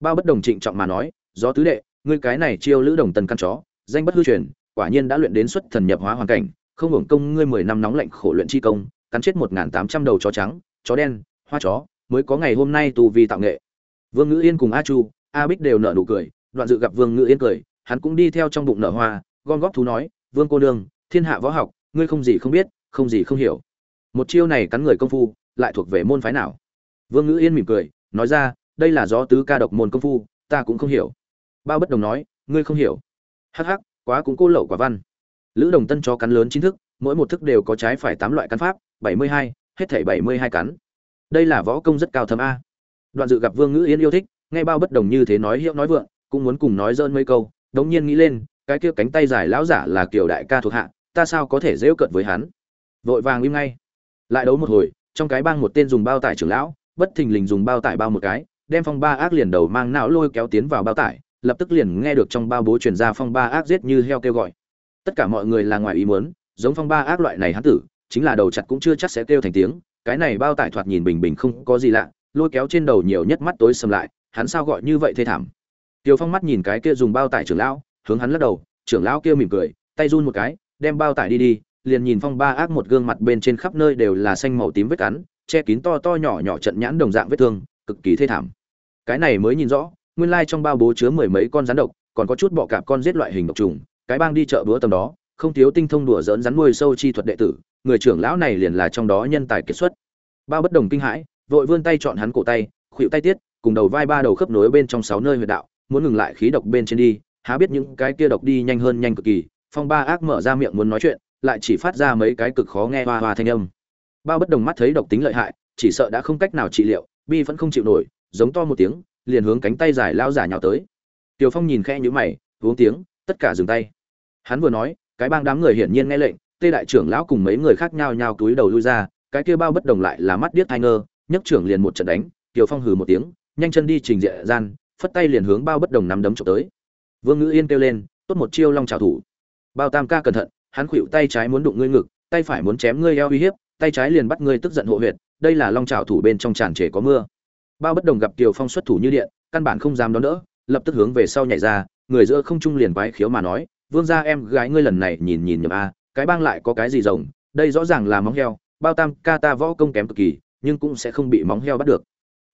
bao bất đồng trịnh trọng mà nói do tứ đệ, ngươi cái này chiêu lữ đồng tần căn chó, danh bất hư truyền, quả nhiên đã luyện đến xuất thần nhập hóa hoàn cảnh, không hưởng công ngươi mười năm nóng lạnh khổ luyện chi công, cắn chết một tám trăm đầu chó trắng, chó đen, hoa chó, mới có ngày hôm nay tu vi tạo nghệ. Vương ngữ yên cùng a chu, a bích đều nở nụ cười, đoạn dự gặp vương ngữ yên cười, hắn cũng đi theo trong bụng nở hoa, gom góp thú nói, vương cô nương, thiên hạ võ học, ngươi không gì không biết, không gì không hiểu. Một chiêu này cắn người công phu, lại thuộc về môn phái nào? Vương ngữ yên mỉm cười, nói ra đây là do tứ ca độc môn công phu, ta cũng không hiểu. Bao bất đồng nói, ngươi không hiểu. Hắc hắc, quá cũng cô lậu quả văn. Lữ đồng tân cho cắn lớn chính thức, mỗi một thức đều có trái phải tám loại cắn pháp, bảy mươi hai, hết thảy bảy mươi hai cắn. Đây là võ công rất cao thâm a. Đoạn dự gặp vương ngữ yên yêu thích, nghe bao bất đồng như thế nói hiệu nói vượng, cũng muốn cùng nói dơn mấy câu, đống nhiên nghĩ lên, cái kia cánh tay dài lão giả là kiểu đại ca thuộc hạ, ta sao có thể dễu cận với hắn? Vội vàng im ngay. Lại đấu một hồi, trong cái bang một tên dùng bao tải trưởng lão, bất thình lình dùng bao tải bao một cái đem phong ba ác liền đầu mang não lôi kéo tiến vào bao tải lập tức liền nghe được trong bao bố truyền ra phong ba ác giết như heo kêu gọi tất cả mọi người là ngoài ý muốn giống phong ba ác loại này hắn tử chính là đầu chặt cũng chưa chắc sẽ kêu thành tiếng cái này bao tải thoạt nhìn bình bình không có gì lạ lôi kéo trên đầu nhiều nhất mắt tối sầm lại hắn sao gọi như vậy thê thảm Tiêu Phong mắt nhìn cái kia dùng bao tải trưởng lão, hướng hắn lắc đầu, trưởng lão kia mỉm cười, tay run một cái, đem bao tải đi đi, liền nhìn Phong Ba ác một gương mặt bên trên khắp nơi đều là xanh màu tím vết cắn, che kín to to nhỏ nhỏ trận nhãn đồng dạng vết thương, cực kỳ thê thảm. Cái này mới nhìn rõ, nguyên lai trong bao bố chứa mười mấy con rắn độc, còn có chút bọ cạp con giết loại hình độc trùng, cái bang đi chợ búa tầm đó, không thiếu tinh thông đùa dỡn rắn nuôi sâu chi thuật đệ tử, người trưởng lão này liền là trong đó nhân tài kiệt xuất. Bao bất đồng kinh hãi, vội vươn tay chọn hắn cổ tay, khuỵu tay tiết, cùng đầu vai ba đầu khớp nối bên trong sáu nơi huyệt đạo, muốn ngừng lại khí độc bên trên đi há biết những cái kia độc đi nhanh hơn nhanh cực kỳ phong ba ác mở ra miệng muốn nói chuyện lại chỉ phát ra mấy cái cực khó nghe hoa hoa thanh âm bao bất đồng mắt thấy độc tính lợi hại chỉ sợ đã không cách nào trị liệu bi vẫn không chịu nổi giống to một tiếng, liền hướng cánh tay dài lao giả nhào tới. Tiều phong nhìn khẽ nhữ mày, uống tiếng, tất cả dừng tay. Hắn vừa nói, cái bang đám người hiển nhiên nghe lệnh, tê đại trưởng lão cùng mấy người khác nhau nhào túi đầu lui ra, cái kia bao bất đồng lại là mắt điếc thai ngơ, nhấc trưởng liền một trận đánh tiều phong hừ một tiếng, nhanh chân đi trình diện gian, phất tay liền hướng bao bất đồng nắm đấm chụp tới. Vương ngữ yên kêu lên, tốt một chiêu long trào thủ. Bao tam ca cẩn thận, hắn khuỵu tay trái muốn đụng ngươi ngực, tay phải muốn chém ngươi eo uy hiếp, tay trái liền bắt ngươi tức giận hộ huyệt, đây là long trào thủ bên trong tràn trề có mưa bao bất đồng gặp kiều phong xuất thủ như điện căn bản không dám đón đỡ lập tức hướng về sau nhảy ra người giữa không trung liền quái khiếu mà nói vương gia em gái ngươi lần này nhìn nhìn nhầm a cái bang lại có cái gì rồng đây rõ ràng là móng heo bao tam ca ta võ công kém cực kỳ nhưng cũng sẽ không bị móng heo bắt được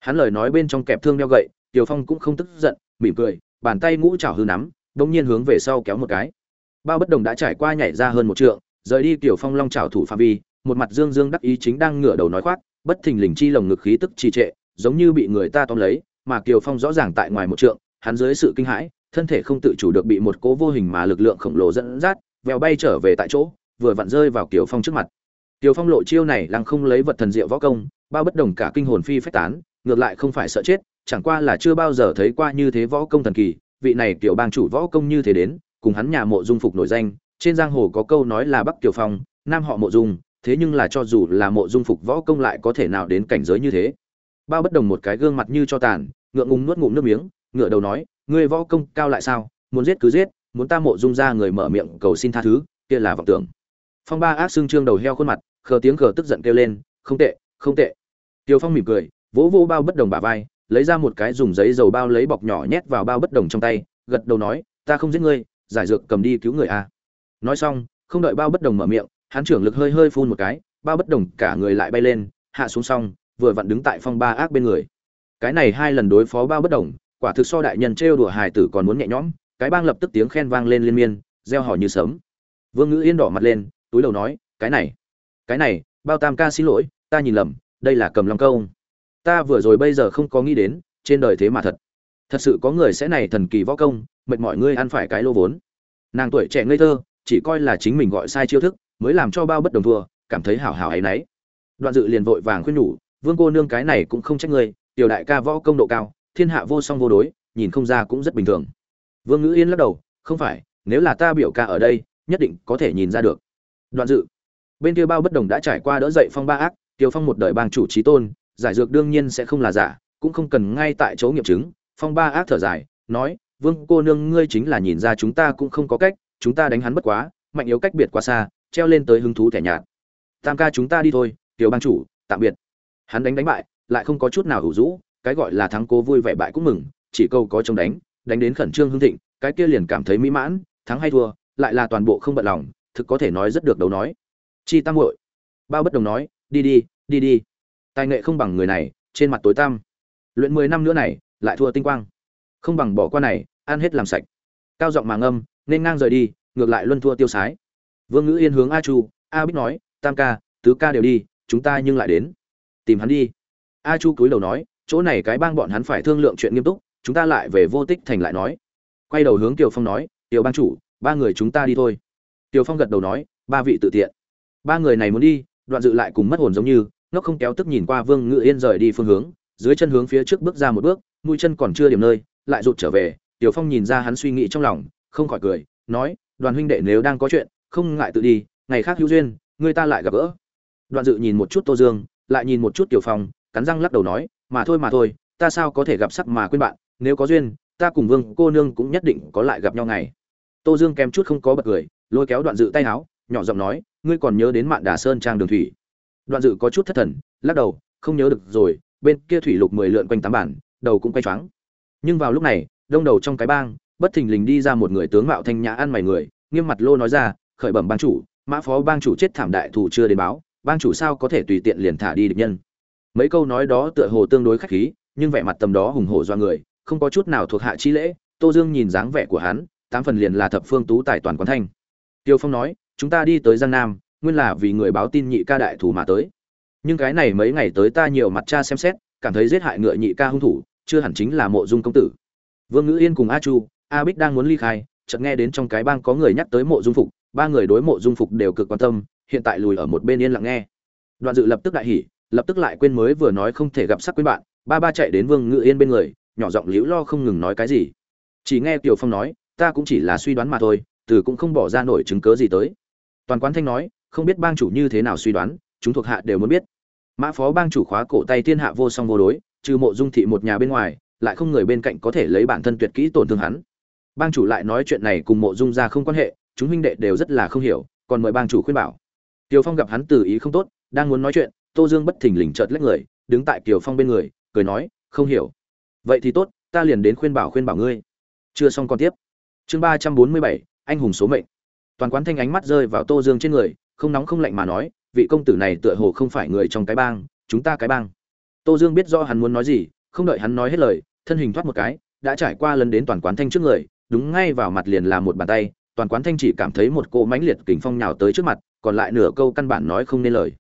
hắn lời nói bên trong kẹp thương đeo gậy Tiểu Phong cũng không tức giận, mỉm cười, bàn tay ngũ chảo hư nắm, bỗng nhiên hướng về sau kéo một cái. Bao bất đồng đã trải qua nhảy ra hơn một trượng, rời đi Tiểu Phong long chảo thủ phạm vi, một mặt dương dương đắc ý chính đang ngửa đầu nói khoác, bất thình lình chi lồng ngực khí tức trì trệ, giống như bị người ta tóm lấy, mà Kiều Phong rõ ràng tại ngoài một trượng, hắn dưới sự kinh hãi, thân thể không tự chủ được bị một cố vô hình mà lực lượng khổng lồ dẫn dắt, vèo bay trở về tại chỗ, vừa vặn rơi vào Kiều Phong trước mặt. Kiều Phong lộ chiêu này lăng không lấy vật thần diệu võ công, bao bất đồng cả kinh hồn phi phách tán, ngược lại không phải sợ chết, chẳng qua là chưa bao giờ thấy qua như thế võ công thần kỳ, vị này tiểu bang chủ võ công như thế đến, cùng hắn nhà mộ dung phục nổi danh, trên giang hồ có câu nói là Bắc Kiều Phong, Nam họ mộ dung, thế nhưng là cho dù là mộ dung phục võ công lại có thể nào đến cảnh giới như thế. Bao bất đồng một cái gương mặt như cho tàn, ngượng ngùng nuốt ngụm nước miếng, ngửa đầu nói, ngươi võ công cao lại sao, muốn giết cứ giết, muốn ta mộ dung ra người mở miệng cầu xin tha thứ, kia là vọng tưởng. Phong Ba ác xương trương đầu heo khuôn mặt, khờ tiếng khờ tức giận kêu lên, không tệ, không tệ. Tiêu Phong mỉm cười, vỗ vô bao bất đồng bả vai, lấy ra một cái dùng giấy dầu bao lấy bọc nhỏ nhét vào bao bất đồng trong tay gật đầu nói ta không giết ngươi giải dược cầm đi cứu người a nói xong không đợi bao bất đồng mở miệng hắn trưởng lực hơi hơi phun một cái bao bất đồng cả người lại bay lên hạ xuống xong vừa vặn đứng tại phong ba ác bên người. Cái này hai lần đối phó bao bất đồng, quả thực so đại nhân trêu đùa hài tử còn muốn nhẹ nhõm, cái bang lập tức tiếng khen vang lên liên miên gieo hỏi như sớm. Vương ngữ yên đỏ mặt lên, túi đầu nói, cái này cái này, bao tam ca xin lỗi, ta nhìn lầm, đây là cầm long câu. Ta vừa rồi bây giờ không có nghĩ đến, trên đời thế mà thật. Thật sự có người sẽ này thần kỳ võ công, mệt mọi ngươi ăn phải cái lô vốn. Nàng tuổi trẻ ngây thơ, chỉ coi là chính mình gọi sai chiêu thức, mới làm cho bao bất đồng thua, cảm thấy hảo hảo ấy nấy đoạn dự liền vội vàng khuyên nhủ vương cô nương cái này cũng không trách ngươi, tiểu đại ca võ công độ cao, thiên hạ vô song vô đối, nhìn không ra cũng rất bình thường. Vương ngữ yên lắc đầu, không phải, nếu là ta biểu ca ở đây, nhất định có thể nhìn ra được. Đoạn dự. Bên kia bao bất đồng đã trải qua đỡ dậy phong ba ác, tiêu phong một đời bang chủ trí tôn, giải dược đương nhiên sẽ không là giả, cũng không cần ngay tại chỗ nghiệm chứng. Phong ba ác thở dài, nói, vương cô nương, ngươi chính là nhìn ra chúng ta cũng không có cách, chúng ta đánh hắn bất quá, mạnh yếu cách biệt quá xa, treo lên tới hứng thú thẻ nhạt. Tam ca chúng ta đi thôi, tiểu bang chủ, tạm biệt hắn đánh đánh bại, lại không có chút nào hữu rũ cái gọi là thắng cố vui vẻ bại cũng mừng, chỉ câu có chống đánh đánh đến khẩn trương hưng thịnh, cái kia liền cảm thấy mỹ mãn, thắng hay thua, lại là toàn bộ không bận lòng, thực có thể nói rất được đấu nói. Chi tam hội bao bất đồng nói, đi đi đi đi. Tài nghệ không bằng người này, trên mặt tối tăm. Luyện mười năm nữa này, lại thua tinh quang. Không bằng bỏ qua này, ăn hết làm sạch. Cao giọng mà ngâm, nên ngang rời đi, ngược lại luân thua tiêu sái. Vương ngữ yên hướng a chu, a bích nói, tam ca, tứ ca đều đi, chúng ta nhưng lại đến tìm hắn đi. A chu cúi đầu nói, chỗ này cái bang bọn hắn phải thương lượng chuyện nghiêm túc, chúng ta lại về vô tích thành lại nói. Quay đầu hướng tiểu phong nói, tiểu bang chủ, ba người chúng ta đi thôi. Tiểu phong gật đầu nói, ba vị tự tiện. Ba người này muốn đi, đoạn dự lại cùng mất hồn giống như nó không kéo tức nhìn qua vương ngự yên rời đi phương hướng, dưới chân hướng phía trước bước ra một bước, mũi chân còn chưa điểm nơi, lại rụt trở về. Tiểu phong nhìn ra hắn suy nghĩ trong lòng, không khỏi cười, nói, đoàn huynh đệ nếu đang có chuyện, không ngại tự đi, ngày khác hữu duyên, người ta lại gặp gỡ. Đoạn dự nhìn một chút tô dương lại nhìn một chút tiểu phong, cắn răng lắc đầu nói, mà thôi mà thôi, ta sao có thể gặp sắc mà quên bạn, nếu có duyên, ta cùng vương cô nương cũng nhất định có lại gặp nhau ngày. Tô dương kém chút không có bật cười, lôi kéo đoạn dự tay áo, nhỏ giọng nói, ngươi còn nhớ đến mạn đà sơn trang đường thủy? Đoạn dự có chút thất thần, lắc đầu, không nhớ được rồi, bên kia thủy lục mười lượn quanh tám bản, đầu cũng quay choáng. Nhưng vào lúc này, đông đầu trong cái bang, bất thình lình đi ra một người tướng mạo thanh nhã ăn mày người, nghiêm mặt lô nói ra, khởi bẩm bang chủ, mã phó bang chủ chết thảm đại thủ chưa đến báo bang chủ sao có thể tùy tiện liền thả đi địch nhân? Mấy câu nói đó tựa hồ tương đối khách khí, nhưng vẻ mặt tầm đó hùng hổ do người, không có chút nào thuộc hạ chi lễ, tô dương nhìn dáng vẻ của hắn, tám phần liền là thập phương tú tài toàn quán thanh. Tiêu phong nói, chúng ta đi tới giang nam, nguyên là vì người báo tin nhị ca đại thủ mà tới. Nhưng cái này mấy ngày tới ta nhiều mặt cha xem xét, cảm thấy giết hại ngựa nhị ca hung thủ, chưa hẳn chính là mộ dung công tử. Vương ngữ yên cùng a chu, a bích đang muốn ly khai, chợt nghe đến trong cái bang có người nhắc tới mộ dung phục, ba người đối mộ dung phục đều cực quan tâm hiện tại lùi ở một bên yên lặng nghe. Đoạn dự lập tức đại hỉ, lập tức lại quên mới vừa nói không thể gặp sắc quên bạn, ba ba chạy đến vương ngự yên bên người, nhỏ giọng liễu lo không ngừng nói cái gì. Chỉ nghe tiểu phong nói, ta cũng chỉ là suy đoán mà thôi, từ cũng không bỏ ra nổi chứng cớ gì tới. Toàn quán thanh nói, không biết bang chủ như thế nào suy đoán, chúng thuộc hạ đều muốn biết. Mã phó bang chủ khóa cổ tay thiên hạ vô song vô đối, trừ mộ dung thị một nhà bên ngoài, lại không người bên cạnh có thể lấy bản thân tuyệt kỹ tổn thương hắn. Bang chủ lại nói chuyện này cùng mộ dung ra không quan hệ, chúng huynh đệ đều rất là không hiểu, còn mời bang chủ khuyên bảo. Tiểu Phong gặp hắn từ ý không tốt, đang muốn nói chuyện, Tô Dương bất thình lình chợt lách người, đứng tại Kiều Phong bên người, cười nói, "Không hiểu. Vậy thì tốt, ta liền đến khuyên bảo khuyên bảo ngươi." Chưa xong con tiếp. Chương ba trăm bốn mươi bảy, anh hùng số mệnh. Toàn quán thanh ánh mắt rơi vào Tô Dương trên người, không nóng không lạnh mà nói, vị công tử này tựa hồ không phải người trong cái bang, chúng ta cái bang. Tô Dương biết rõ hắn muốn nói gì, không đợi hắn nói hết lời, thân hình thoát một cái, đã trải qua lần đến toàn quán thanh trước người, đúng ngay vào mặt liền là một bàn tay, toàn quán thanh chỉ cảm thấy một cỗ mãnh liệt kình phong nhào tới trước mặt, còn lại nửa câu căn bản nói không nên lời.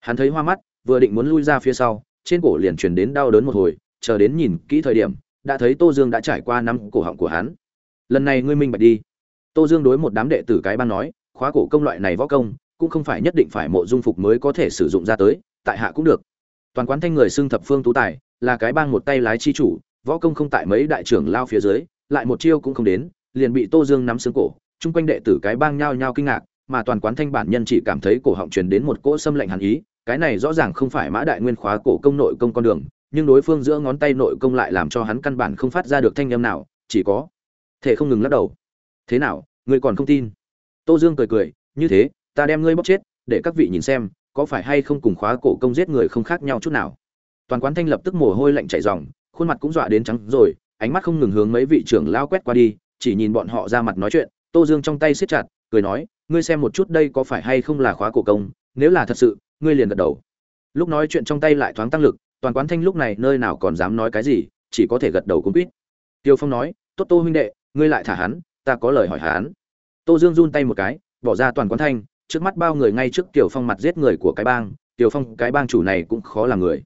Hắn thấy hoa mắt, vừa định muốn lui ra phía sau, trên cổ liền truyền đến đau đớn một hồi, chờ đến nhìn kỹ thời điểm, đã thấy tô dương đã trải qua năm cổ họng của hắn. Lần này ngươi minh bạch đi. Tô dương đối một đám đệ tử cái ban nói, khóa cổ công loại này võ công, cũng không phải nhất định phải mộ dung phục mới có thể sử dụng ra tới, tại hạ cũng được. Toàn quán thanh người xưng thập phương tú tài, là cái bang một tay lái chi chủ, võ công không tại mấy đại trưởng lao phía dưới, lại một chiêu cũng không đến, liền bị tô dương nắm xương cổ. Chung quanh đệ tử cái bang nhao nhao kinh ngạc mà toàn quán thanh bản nhân chỉ cảm thấy cổ họng truyền đến một cỗ xâm lệnh hàn ý, cái này rõ ràng không phải Mã Đại Nguyên khóa cổ công nội công con đường, nhưng đối phương giữa ngón tay nội công lại làm cho hắn căn bản không phát ra được thanh âm nào, chỉ có thể không ngừng lắc đầu. Thế nào, ngươi còn không tin? Tô Dương cười cười, như thế, ta đem ngươi bóc chết, để các vị nhìn xem, có phải hay không cùng khóa cổ công giết người không khác nhau chút nào. Toàn quán thanh lập tức mồ hôi lạnh chảy ròng, khuôn mặt cũng dọa đến trắng rồi, ánh mắt không ngừng hướng mấy vị trưởng lao quét qua đi, chỉ nhìn bọn họ ra mặt nói chuyện, Tô Dương trong tay siết chặt, cười nói, ngươi xem một chút đây có phải hay không là khóa cổ công, nếu là thật sự, ngươi liền gật đầu. Lúc nói chuyện trong tay lại thoáng tăng lực, toàn quán thanh lúc này nơi nào còn dám nói cái gì, chỉ có thể gật đầu cũng biết tiêu phong nói, tốt tô huynh đệ, ngươi lại thả hắn, ta có lời hỏi hắn. Tô dương run tay một cái, bỏ ra toàn quán thanh, trước mắt bao người ngay trước tiểu phong mặt giết người của cái bang tiểu phong, cái bang chủ này cũng khó là người.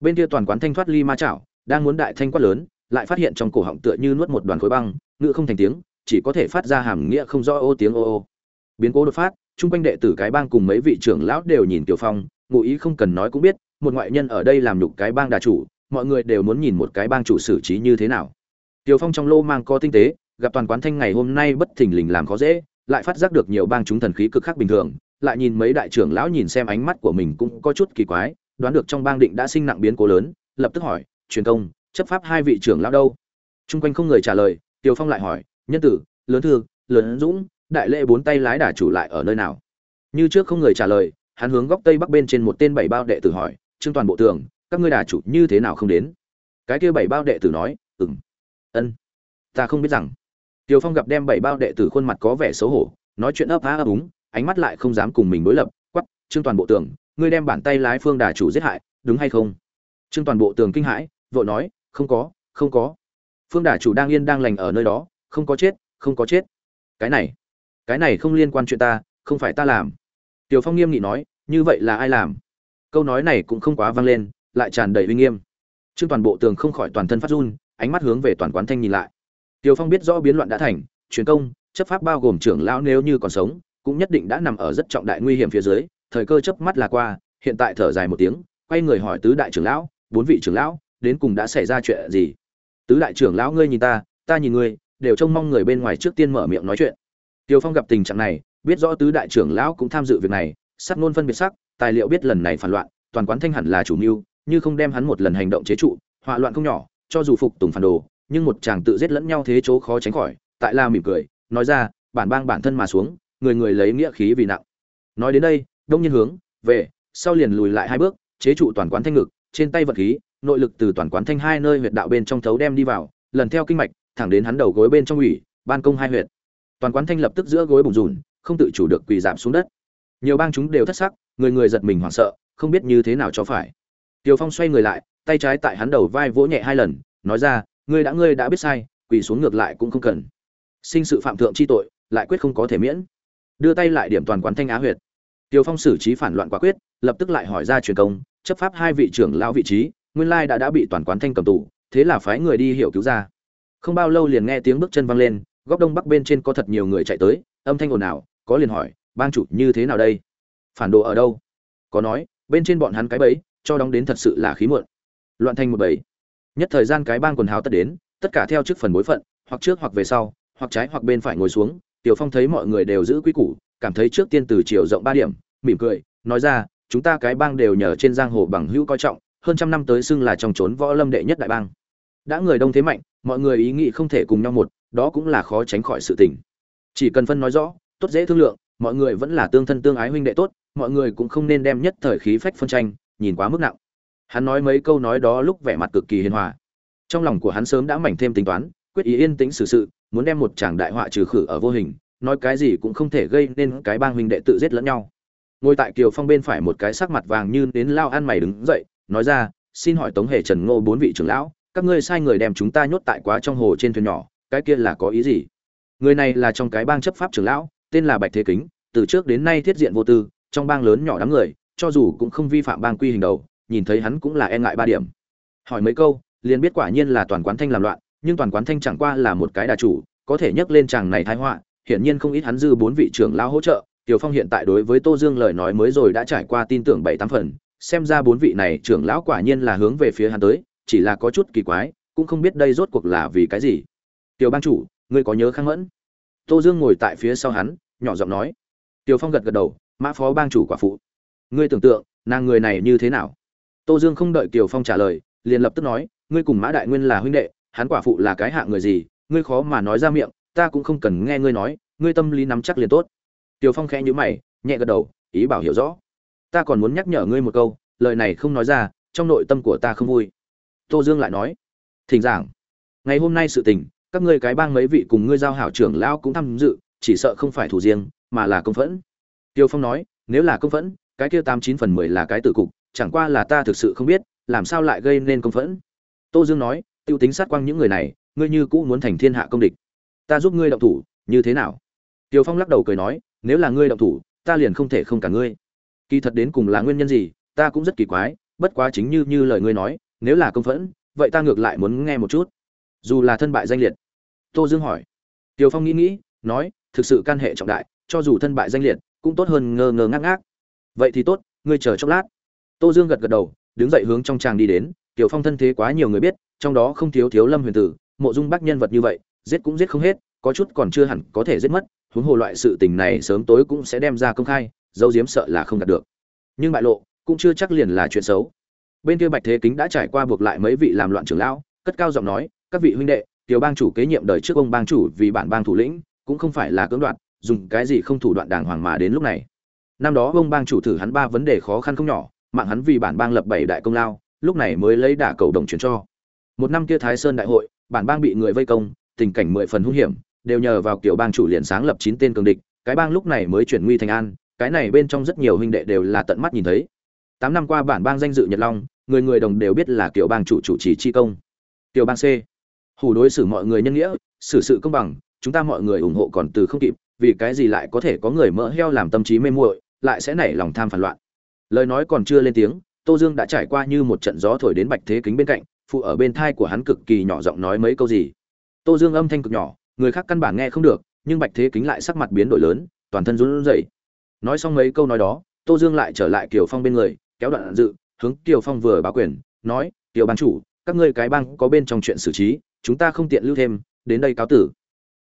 Bên kia toàn quán thanh thoát ly ma chảo, đang muốn đại thanh quát lớn, lại phát hiện trong cổ họng tựa như nuốt một đoàn khối băng ngựa không thành tiếng, chỉ có thể phát ra hàm nghĩa không rõ ô tiếng ô ô biến cố đột phát, chung quanh đệ tử cái bang cùng mấy vị trưởng lão đều nhìn tiểu phong, ngụ ý không cần nói cũng biết, một ngoại nhân ở đây làm nhục cái bang đà chủ, mọi người đều muốn nhìn một cái bang chủ xử trí như thế nào. Tiểu phong trong lô mang có tinh tế, gặp toàn quán thanh ngày hôm nay bất thình lình làm khó dễ, lại phát giác được nhiều bang chúng thần khí cực khác bình thường, lại nhìn mấy đại trưởng lão nhìn xem ánh mắt của mình cũng có chút kỳ quái, đoán được trong bang định đã sinh nặng biến cố lớn, lập tức hỏi, truyền công, chấp pháp hai vị trưởng lão đâu? Chung quanh không người trả lời tiểu phong lại hỏi, nhân tử, lớn thư, lớn dũng đại lễ bốn tay lái đả chủ lại ở nơi nào như trước không người trả lời hắn hướng góc tây bắc bên trên một tên bảy bao đệ tử hỏi trương toàn bộ tường các ngươi đả chủ như thế nào không đến cái kia bảy bao đệ tử nói ừng ân ta không biết rằng Tiêu Phong gặp đem bảy bao đệ tử khuôn mặt có vẻ xấu hổ, nói chuyện ấp á ấp úng, ánh mắt lại không dám cùng mình đối lập, quắp Trương Toàn Bộ Tường, ngươi đem bản tay lái Phương Đà chủ giết hại, đúng hay không? Trương Toàn Bộ Tường kinh hãi, vội nói, không có, không có. Phương Đà chủ đang yên đang lành ở nơi đó, không có chết, không có chết. Cái này, cái này không liên quan chuyện ta, không phải ta làm. Tiêu Phong nghiêm nghị nói, như vậy là ai làm? Câu nói này cũng không quá vang lên, lại tràn đầy uy nghiêm. Trương Toàn Bộ Tường không khỏi toàn thân phát run, ánh mắt hướng về toàn quán thanh nhìn lại Tiêu Phong biết rõ biến loạn đã thành, truyền công, chấp pháp bao gồm trưởng lão nếu như còn sống, cũng nhất định đã nằm ở rất trọng đại nguy hiểm phía dưới, thời cơ chớp mắt là qua, hiện tại thở dài một tiếng, quay người hỏi tứ đại trưởng lão, bốn vị trưởng lão, đến cùng đã xảy ra chuyện gì? Tứ đại trưởng lão ngươi nhìn ta, ta nhìn ngươi, đều trông mong người bên ngoài trước tiên mở miệng nói chuyện. Tiêu Phong gặp tình trạng này, biết rõ tứ đại trưởng lão cũng tham dự việc này, sắc ngôn phân biệt sắc, tài liệu biết lần này phản loạn, toàn quán thanh hẳn là chủ mưu, như không đem hắn một lần hành động chế trụ, họa loạn không nhỏ, cho dù phục tùng phản đồ, nhưng một chàng tự giết lẫn nhau thế chỗ khó tránh khỏi tại la mỉm cười nói ra bản bang bản thân mà xuống người người lấy nghĩa khí vì nặng. Nói đến đây đông nhiên hướng về sau liền lùi lại hai bước chế trụ toàn quán thanh ngực trên tay vật khí nội lực từ toàn quán thanh hai nơi huyệt đạo bên trong thấu đem đi vào lần theo kinh mạch thẳng đến hắn đầu gối bên trong ủy ban công hai huyệt toàn quán thanh lập tức giữa gối bùng rùn, không tự chủ được quỳ giảm xuống đất. Nhiều bang chúng đều thất sắc, người người giật mình hoảng sợ, không biết như thế nào cho phải. Tiều phong xoay người lại, tay trái tại hắn đầu vai vỗ nhẹ hai lần, nói ra, ngươi đã ngươi đã biết sai, quỳ xuống ngược lại cũng không cần. Sinh sự phạm thượng chi tội, lại quyết không có thể miễn. Đưa tay lại điểm toàn quán thanh á huyệt. Tiêu phong xử trí phản loạn quả quyết, lập tức lại hỏi ra truyền công, chấp pháp hai vị trưởng lao vị trí, nguyên lai đã đã bị toàn quán thanh cầm tù, thế là phái người đi hiểu cứu ra. Không bao lâu liền nghe tiếng bước chân văng lên góc đông bắc bên trên có thật nhiều người chạy tới, âm thanh ồn ào, có liền hỏi, bang chủ như thế nào đây? Phản đồ ở đâu? Có nói, bên trên bọn hắn cái bẫy, cho đóng đến thật sự là khí muộn. Loạn thanh một bầy nhất thời gian cái bang quần hào tất đến, tất cả theo chức phần bối phận, hoặc trước hoặc về sau, hoặc trái hoặc bên phải ngồi xuống, tiểu phong thấy mọi người đều giữ quy củ, cảm thấy trước tiên từ chiều rộng ba điểm, mỉm cười, nói ra, chúng ta cái bang đều nhờ trên giang hồ bằng hữu coi trọng, hơn trăm năm tới xưng là trong trốn võ lâm đệ nhất đại bang. Đã người đông thế mạnh mọi người ý nghĩ không thể cùng nhau một, đó cũng là khó tránh khỏi sự tình. Chỉ cần phân nói rõ, tốt dễ thương lượng, mọi người vẫn là tương thân tương ái huynh đệ tốt, mọi người cũng không nên đem nhất thời khí phách phân tranh, nhìn quá mức nặng. Hắn nói mấy câu nói đó lúc vẻ mặt cực kỳ hiền hòa. Trong lòng của hắn sớm đã mảnh thêm tính toán, quyết ý yên tĩnh xử sự, muốn đem một chàng đại họa trừ khử ở vô hình, nói cái gì cũng không thể gây nên cái bang huynh đệ tự giết lẫn nhau. Ngồi tại kiều phong bên phải một cái sắc mặt vàng như đến lao ăn mày đứng dậy, nói ra, xin hỏi tống hề trần ngô bốn vị trưởng lão các ngươi sai người đem chúng ta nhốt tại quá trong hồ trên thuyền nhỏ, cái kia là có ý gì? Người này là trong cái bang chấp pháp trưởng lão, tên là bạch thế kính, từ trước đến nay thiết diện vô tư, trong bang lớn nhỏ đám người, cho dù cũng không vi phạm bang quy hình đầu, nhìn thấy hắn cũng là e ngại ba điểm. Hỏi mấy câu, liền biết quả nhiên là toàn quán thanh làm loạn, nhưng toàn quán thanh chẳng qua là một cái đà chủ, có thể nhắc lên chàng này thái họa, hiển nhiên không ít hắn dư bốn vị trưởng lão hỗ trợ. Tiểu phong hiện tại đối với tô dương lời nói mới rồi đã trải qua tin tưởng bảy tám phần, xem ra bốn vị này trưởng lão quả nhiên là hướng về phía hắn tới chỉ là có chút kỳ quái cũng không biết đây rốt cuộc là vì cái gì tiểu bang chủ ngươi có nhớ khang mẫn tô dương ngồi tại phía sau hắn nhỏ giọng nói tiểu phong gật gật đầu mã phó bang chủ quả phụ ngươi tưởng tượng nàng người này như thế nào Tô Dương không đợi Tiểu Phong trả lời, liền lập tức nói, ngươi cùng Mã Đại Nguyên là huynh đệ, hắn quả phụ là cái hạng người gì, ngươi khó mà nói ra miệng, ta cũng không cần nghe ngươi nói, ngươi tâm lý nắm chắc liền tốt. Tiểu Phong khẽ nhíu mày, nhẹ gật đầu, ý bảo hiểu rõ. Ta còn muốn nhắc nhở ngươi một câu, lời này không nói ra, trong nội tâm của ta không vui. Tô Dương lại nói, thỉnh giảng, ngày hôm nay sự tình, các ngươi cái bang mấy vị cùng ngươi giao hảo trưởng lão cũng tham dự, chỉ sợ không phải thủ riêng, mà là công phẫn. Tiêu Phong nói, nếu là công phẫn, cái kia tám chín phần mười là cái tử cục, chẳng qua là ta thực sự không biết làm sao lại gây nên công phẫn? Tô dương nói tiêu tính sát quang những người này ngươi như cũ muốn thành thiên hạ công địch. Ta giúp ngươi động thủ như thế nào? Tiêu phong lắc đầu cười nói nếu là ngươi động thủ ta liền không thể không cả ngươi. Kỳ thật đến cùng là nguyên nhân gì ta cũng rất kỳ quái bất quá chính như như lời ngươi nói nếu là công phẫn vậy ta ngược lại muốn nghe một chút. Dù là thân bại danh liệt. Tô dương hỏi. Tiều phong nghĩ nghĩ nói thực sự can hệ trọng đại cho dù thân bại danh liệt cũng tốt hơn ngơ ngơ ngác ngác. Vậy thì tốt ngươi chờ chốc lát. Tô Dương gật gật đầu, đứng dậy hướng trong tràng đi đến, Tiểu Phong thân thế quá nhiều người biết, trong đó không thiếu thiếu Lâm Huyền Tử, mộ dung bác nhân vật như vậy, giết cũng giết không hết, có chút còn chưa hẳn có thể giết mất, huống hồ loại sự tình này sớm tối cũng sẽ đem ra công khai, dấu diếm sợ là không đạt được. Nhưng bại lộ, cũng chưa chắc liền là chuyện xấu. Bên kia Bạch Thế Kính đã trải qua buộc lại mấy vị làm loạn trưởng lão, cất cao giọng nói, các vị huynh đệ, tiểu bang chủ kế nhiệm đời trước ông bang chủ vì bản bang thủ lĩnh, cũng không phải là cưỡng đoạt, dùng cái gì không thủ đoạn đàng hoàng mà đến lúc này. Năm đó ông bang chủ thử hắn ba vấn đề khó khăn không nhỏ, mạng hắn vì bản bang lập bảy đại công lao lúc này mới lấy đả cầu đồng chuyển cho một năm kia thái sơn đại hội bản bang bị người vây công tình cảnh mười phần hung hiểm đều nhờ vào kiểu bang chủ liền sáng lập chín tên cường địch cái bang lúc này mới chuyển nguy thành an cái này bên trong rất nhiều huynh đệ đều là tận mắt nhìn thấy tám năm qua bản bang danh dự nhật long người người đồng đều biết là tiểu bang chủ chủ trì chi công. Tiểu bang c. Hủ đối xử mọi người nhân nghĩa, xử sự công bằng, chúng ta mọi người ủng hộ còn từ không kịp, vì cái gì lại có thể có người mỡ heo làm tâm trí mê muội, lại sẽ nảy lòng tham phản loạn. Lời nói còn chưa lên tiếng, tô dương đã trải qua như một trận gió thổi đến bạch thế kính bên cạnh, phụ ở bên thai của hắn cực kỳ nhỏ giọng nói mấy câu gì. Tô dương âm thanh cực nhỏ, người khác căn bản nghe không được, nhưng bạch thế kính lại sắc mặt biến đổi lớn, toàn thân run rẩy. Nói xong mấy câu nói đó, tô dương lại trở lại kiều phong bên người, kéo đoạn dự hướng kiều phong vừa báo quyền, nói, "Tiểu ban chủ, các ngươi cái bang có bên trong chuyện xử trí, chúng ta không tiện lưu thêm, đến đây cáo tử.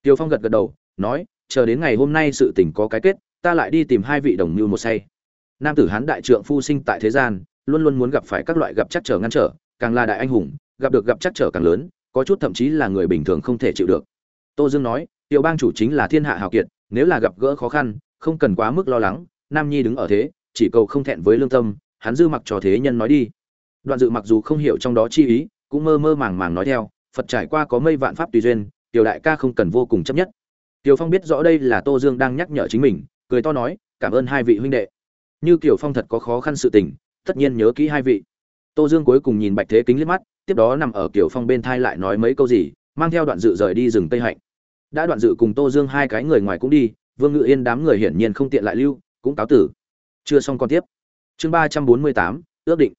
Kiều phong gật gật đầu, nói, chờ đến ngày hôm nay sự tình có cái kết, ta lại đi tìm hai vị đồng mưu một say. Nam tử hán đại trượng phu sinh tại thế gian, luôn luôn muốn gặp phải các loại gặp chắc trở ngăn trở, càng là đại anh hùng, gặp được gặp chắc trở càng lớn, có chút thậm chí là người bình thường không thể chịu được. Tô dương nói, tiểu bang chủ chính là thiên hạ hào kiệt, nếu là gặp gỡ khó khăn, không cần quá mức lo lắng, nam nhi đứng ở thế, chỉ cầu không thẹn với lương tâm hắn dư mặc cho thế nhân nói đi. Đoạn dự mặc dù không hiểu trong đó chi ý, cũng mơ mơ màng màng nói theo, phật trải qua có mây vạn pháp tùy duyên, tiểu đại ca không cần vô cùng chấp nhất. Tiểu phong biết rõ đây là tô dương đang nhắc nhở chính mình, cười to nói, cảm ơn hai vị huynh đệ. Như tiểu phong thật có khó khăn sự tình, tất nhiên nhớ kỹ hai vị. Tô dương cuối cùng nhìn bạch thế kính liếc mắt, tiếp đó nằm ở tiểu phong bên thai lại nói mấy câu gì, mang theo đoạn dự rời đi rừng tây hạnh. Đã đoạn dự cùng tô dương hai cái người ngoài cũng đi, vương ngự yên đám người hiển nhiên không tiện lại lưu, cũng cáo tử. Chưa xong còn tiếp chương ba trăm bốn mươi tám, ước định.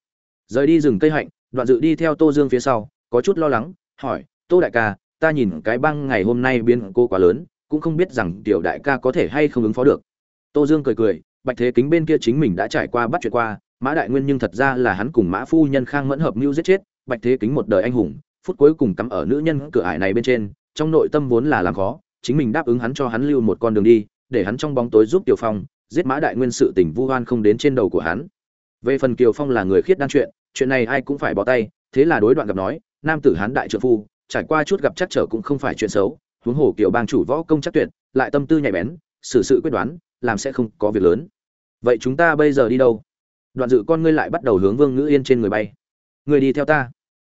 Rời đi rừng cây hạnh, đoạn dự đi theo tô dương phía sau, có chút lo lắng, hỏi, tô đại ca, ta nhìn cái băng ngày hôm nay biến cô quá lớn, cũng không biết rằng tiểu đại ca có thể hay không ứng phó được. Tô dương cười cười, bạch thế kính bên kia chính mình đã trải qua bắt chuyện qua, mã đại nguyên nhưng thật ra là hắn cùng mã phu nhân khang mẫn hợp mưu giết chết, bạch thế kính một đời anh hùng, phút cuối cùng cắm ở nữ nhân cửa ải này bên trên, trong nội tâm vốn là làm khó, chính mình đáp ứng hắn cho hắn lưu một con đường đi, để hắn trong bóng tối giúp tiểu phong giết mã đại nguyên sự tình vu hoan không đến trên đầu của hắn. Về phần kiều phong là người khiết đan chuyện chuyện này ai cũng phải bỏ tay, thế là đối đoạn gặp nói, nam tử hán đại trợ phu, trải qua chút gặp chắc trở cũng không phải chuyện xấu, huống hồ kiều bang chủ võ công chắc tuyệt, lại tâm tư nhạy bén, xử sự quyết đoán, làm sẽ không có việc lớn. Vậy chúng ta bây giờ đi đâu? Đoạn dự con ngươi lại bắt đầu hướng vương ngữ yên trên người bay. Người đi theo ta.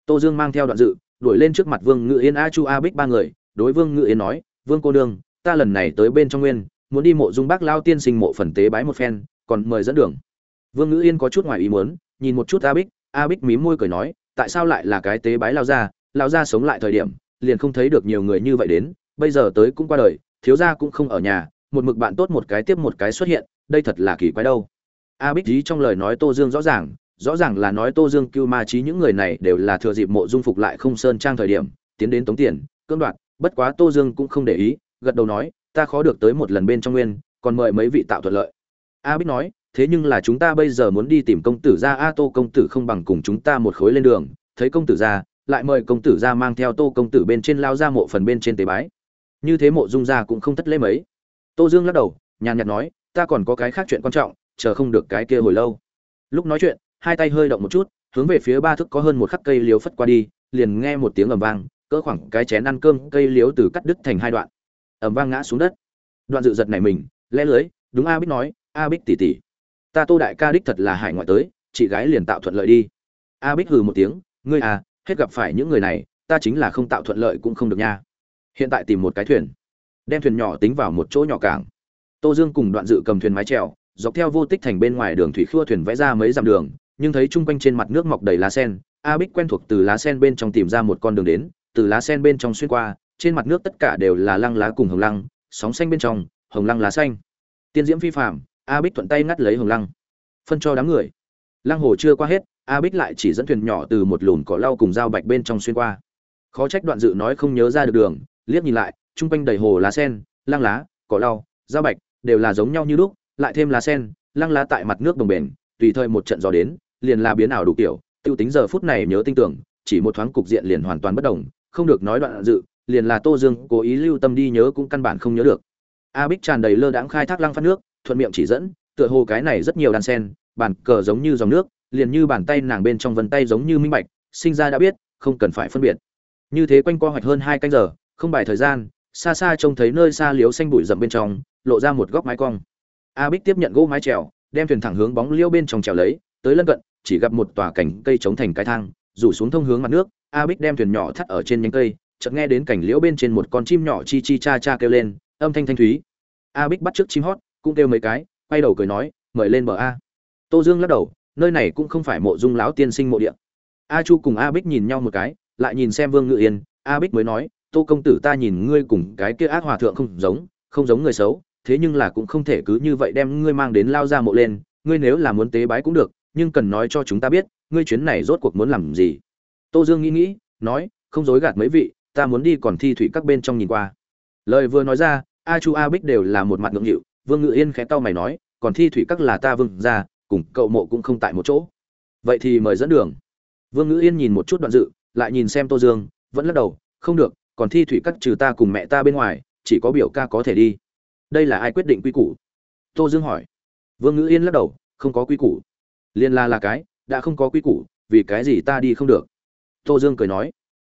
Tô dương mang theo đoạn dự, đuổi lên trước mặt vương ngữ yên a chu a bích ba người, đối vương ngữ yên nói, vương cô đương ta lần này tới bên trong nguyên muốn đi mộ dung bác lao tiên sinh mộ phần tế bái một phen, còn mời dẫn đường. Vương ngữ yên có chút ngoài ý muốn, nhìn một chút a bích a bích mím môi cười nói, tại sao lại là cái tế bái lao ra lao ra sống lại thời điểm, liền không thấy được nhiều người như vậy đến, bây giờ tới cũng qua đời, thiếu gia cũng không ở nhà, một mực bạn tốt một cái tiếp một cái xuất hiện, đây thật là kỳ quái đâu. A bích ý trong lời nói tô dương rõ ràng rõ ràng là nói tô dương cưu ma trí những người này đều là thừa dịp mộ dung phục lại không sơn trang thời điểm, tiến đến tống tiền, cưỡng đoạt, bất quá tô dương cũng không để ý, gật đầu nói ta khó được tới một lần bên trong nguyên, còn mời mấy vị tạo thuận lợi. A bích nói, thế nhưng là chúng ta bây giờ muốn đi tìm công tử ra, a tô công tử không bằng cùng chúng ta một khối lên đường. Thấy công tử ra, lại mời công tử ra mang theo tô công tử bên trên lao ra mộ phần bên trên tế bái. Như thế mộ dung ra cũng không thất lễ mấy. Tô dương lắc đầu, nhàn nhạt nói, ta còn có cái khác chuyện quan trọng, chờ không được cái kia hồi lâu. Lúc nói chuyện, hai tay hơi động một chút, hướng về phía ba thức có hơn một khắc cây liếu phất qua đi, liền nghe một tiếng ầm vang, cỡ khoảng cái chén ăn cơm cây liếu từ cắt đứt thành hai đoạn ầm vang ngã xuống đất. Đoạn dự giật này mình, lẽ lưới, đúng a bích nói, a bích tỉ tỉ ta tô đại ca đích thật là hải ngoại tới, chị gái liền tạo thuận lợi đi. A bích hừ một tiếng, ngươi à hết gặp phải những người này, ta chính là không tạo thuận lợi cũng không được nha. Hiện tại tìm một cái thuyền, đem thuyền nhỏ tính vào một chỗ nhỏ cảng. Tô dương cùng đoạn dự cầm thuyền mái trèo dọc theo vô tích thành bên ngoài đường thủy khua thuyền vẽ ra mấy dặm đường, nhưng thấy chung quanh trên mặt nước mọc đầy lá sen, a bích quen thuộc từ lá sen bên trong tìm ra một con đường đến, từ lá sen bên trong xuyên qua trên mặt nước tất cả đều là lăng lá cùng hồng lăng, sóng xanh bên trong, hồng lăng lá xanh. Tiên diễm phi phạm a bích thuận tay ngắt lấy hồng lăng. Phân cho đám người. Lăng hồ chưa qua hết, a bích lại chỉ dẫn thuyền nhỏ từ một lùn cỏ lau cùng dao bạch bên trong xuyên qua. Khó trách đoạn dự nói không nhớ ra được đường, liếc nhìn lại, chung quanh đầy hồ lá sen, lăng lá, cỏ lau, dao bạch, đều là giống nhau như lúc, lại thêm lá sen, lăng lá tại mặt nước đồng bền, tùy thời một trận gió đến, liền là biến ảo đủ kiểu. Tiêu tính giờ phút này nhớ tinh tưởng, chỉ một thoáng cục diện liền hoàn toàn bất đồng, không được nói đoạn dự liền là tô dương cố ý lưu tâm đi nhớ cũng căn bản không nhớ được. A bích tràn đầy lơ đãng khai thác lăng phát nước, thuận miệng chỉ dẫn, tựa hồ cái này rất nhiều đàn sen bản cờ giống như dòng nước, liền như bàn tay nàng bên trong vân tay giống như minh bạch, sinh ra đã biết, không cần phải phân biệt. Như thế quanh qua hoạch hơn hai canh giờ, không bài thời gian, xa xa trông thấy nơi xa liếu xanh bụi rậm bên trong, lộ ra một góc mái cong. A bích tiếp nhận gỗ mái trèo đem thuyền thẳng hướng bóng liêu bên trong trèo lấy, tới lân cận, chỉ gặp một tòa cảnh cây chống thành cái thang, rủ xuống thông hướng mặt nước, a bích đem thuyền nhỏ thắt ở trên nhánh cây chợt nghe đến cảnh liễu bên trên một con chim nhỏ chi chi cha cha kêu lên, âm thanh thanh thúy. A bích bắt trước chim hót, cũng kêu mấy cái, quay đầu cười nói, mời lên bờ a. Tô dương lắc đầu, nơi này cũng không phải mộ dung lão tiên sinh mộ địa. A chu cùng a bích nhìn nhau một cái, lại nhìn xem vương ngự yên, a bích mới nói, tô công tử ta nhìn ngươi cùng cái kia ác hòa thượng không giống không giống người xấu, thế nhưng là cũng không thể cứ như vậy đem ngươi mang đến lao ra mộ lên, ngươi nếu là muốn tế bái cũng được, nhưng cần nói cho chúng ta biết, ngươi chuyến này rốt cuộc muốn làm gì. Tô dương nghĩ nghĩ, nói, không dối gạt mấy vị ta muốn đi còn thi thủy các bên trong nhìn qua. Lời vừa nói ra, a chu a bích đều là một mặt ngượng nghịu, vương ngự yên khẽ tao mày nói, còn thi thủy các là ta vương ra cùng cậu mộ cũng không tại một chỗ. Vậy thì mời dẫn đường. Vương ngự yên nhìn một chút đoạn dự, lại nhìn xem tô dương, vẫn lắc đầu, không được, còn thi thủy các trừ ta cùng mẹ ta bên ngoài, chỉ có biểu ca có thể đi. Đây là ai quyết định quy củ? Tô dương hỏi. Vương ngữ yên lắc đầu, không có quy củ. Liên la là cái, đã không có quy củ, vì cái gì ta đi không được? Tô dương cười nói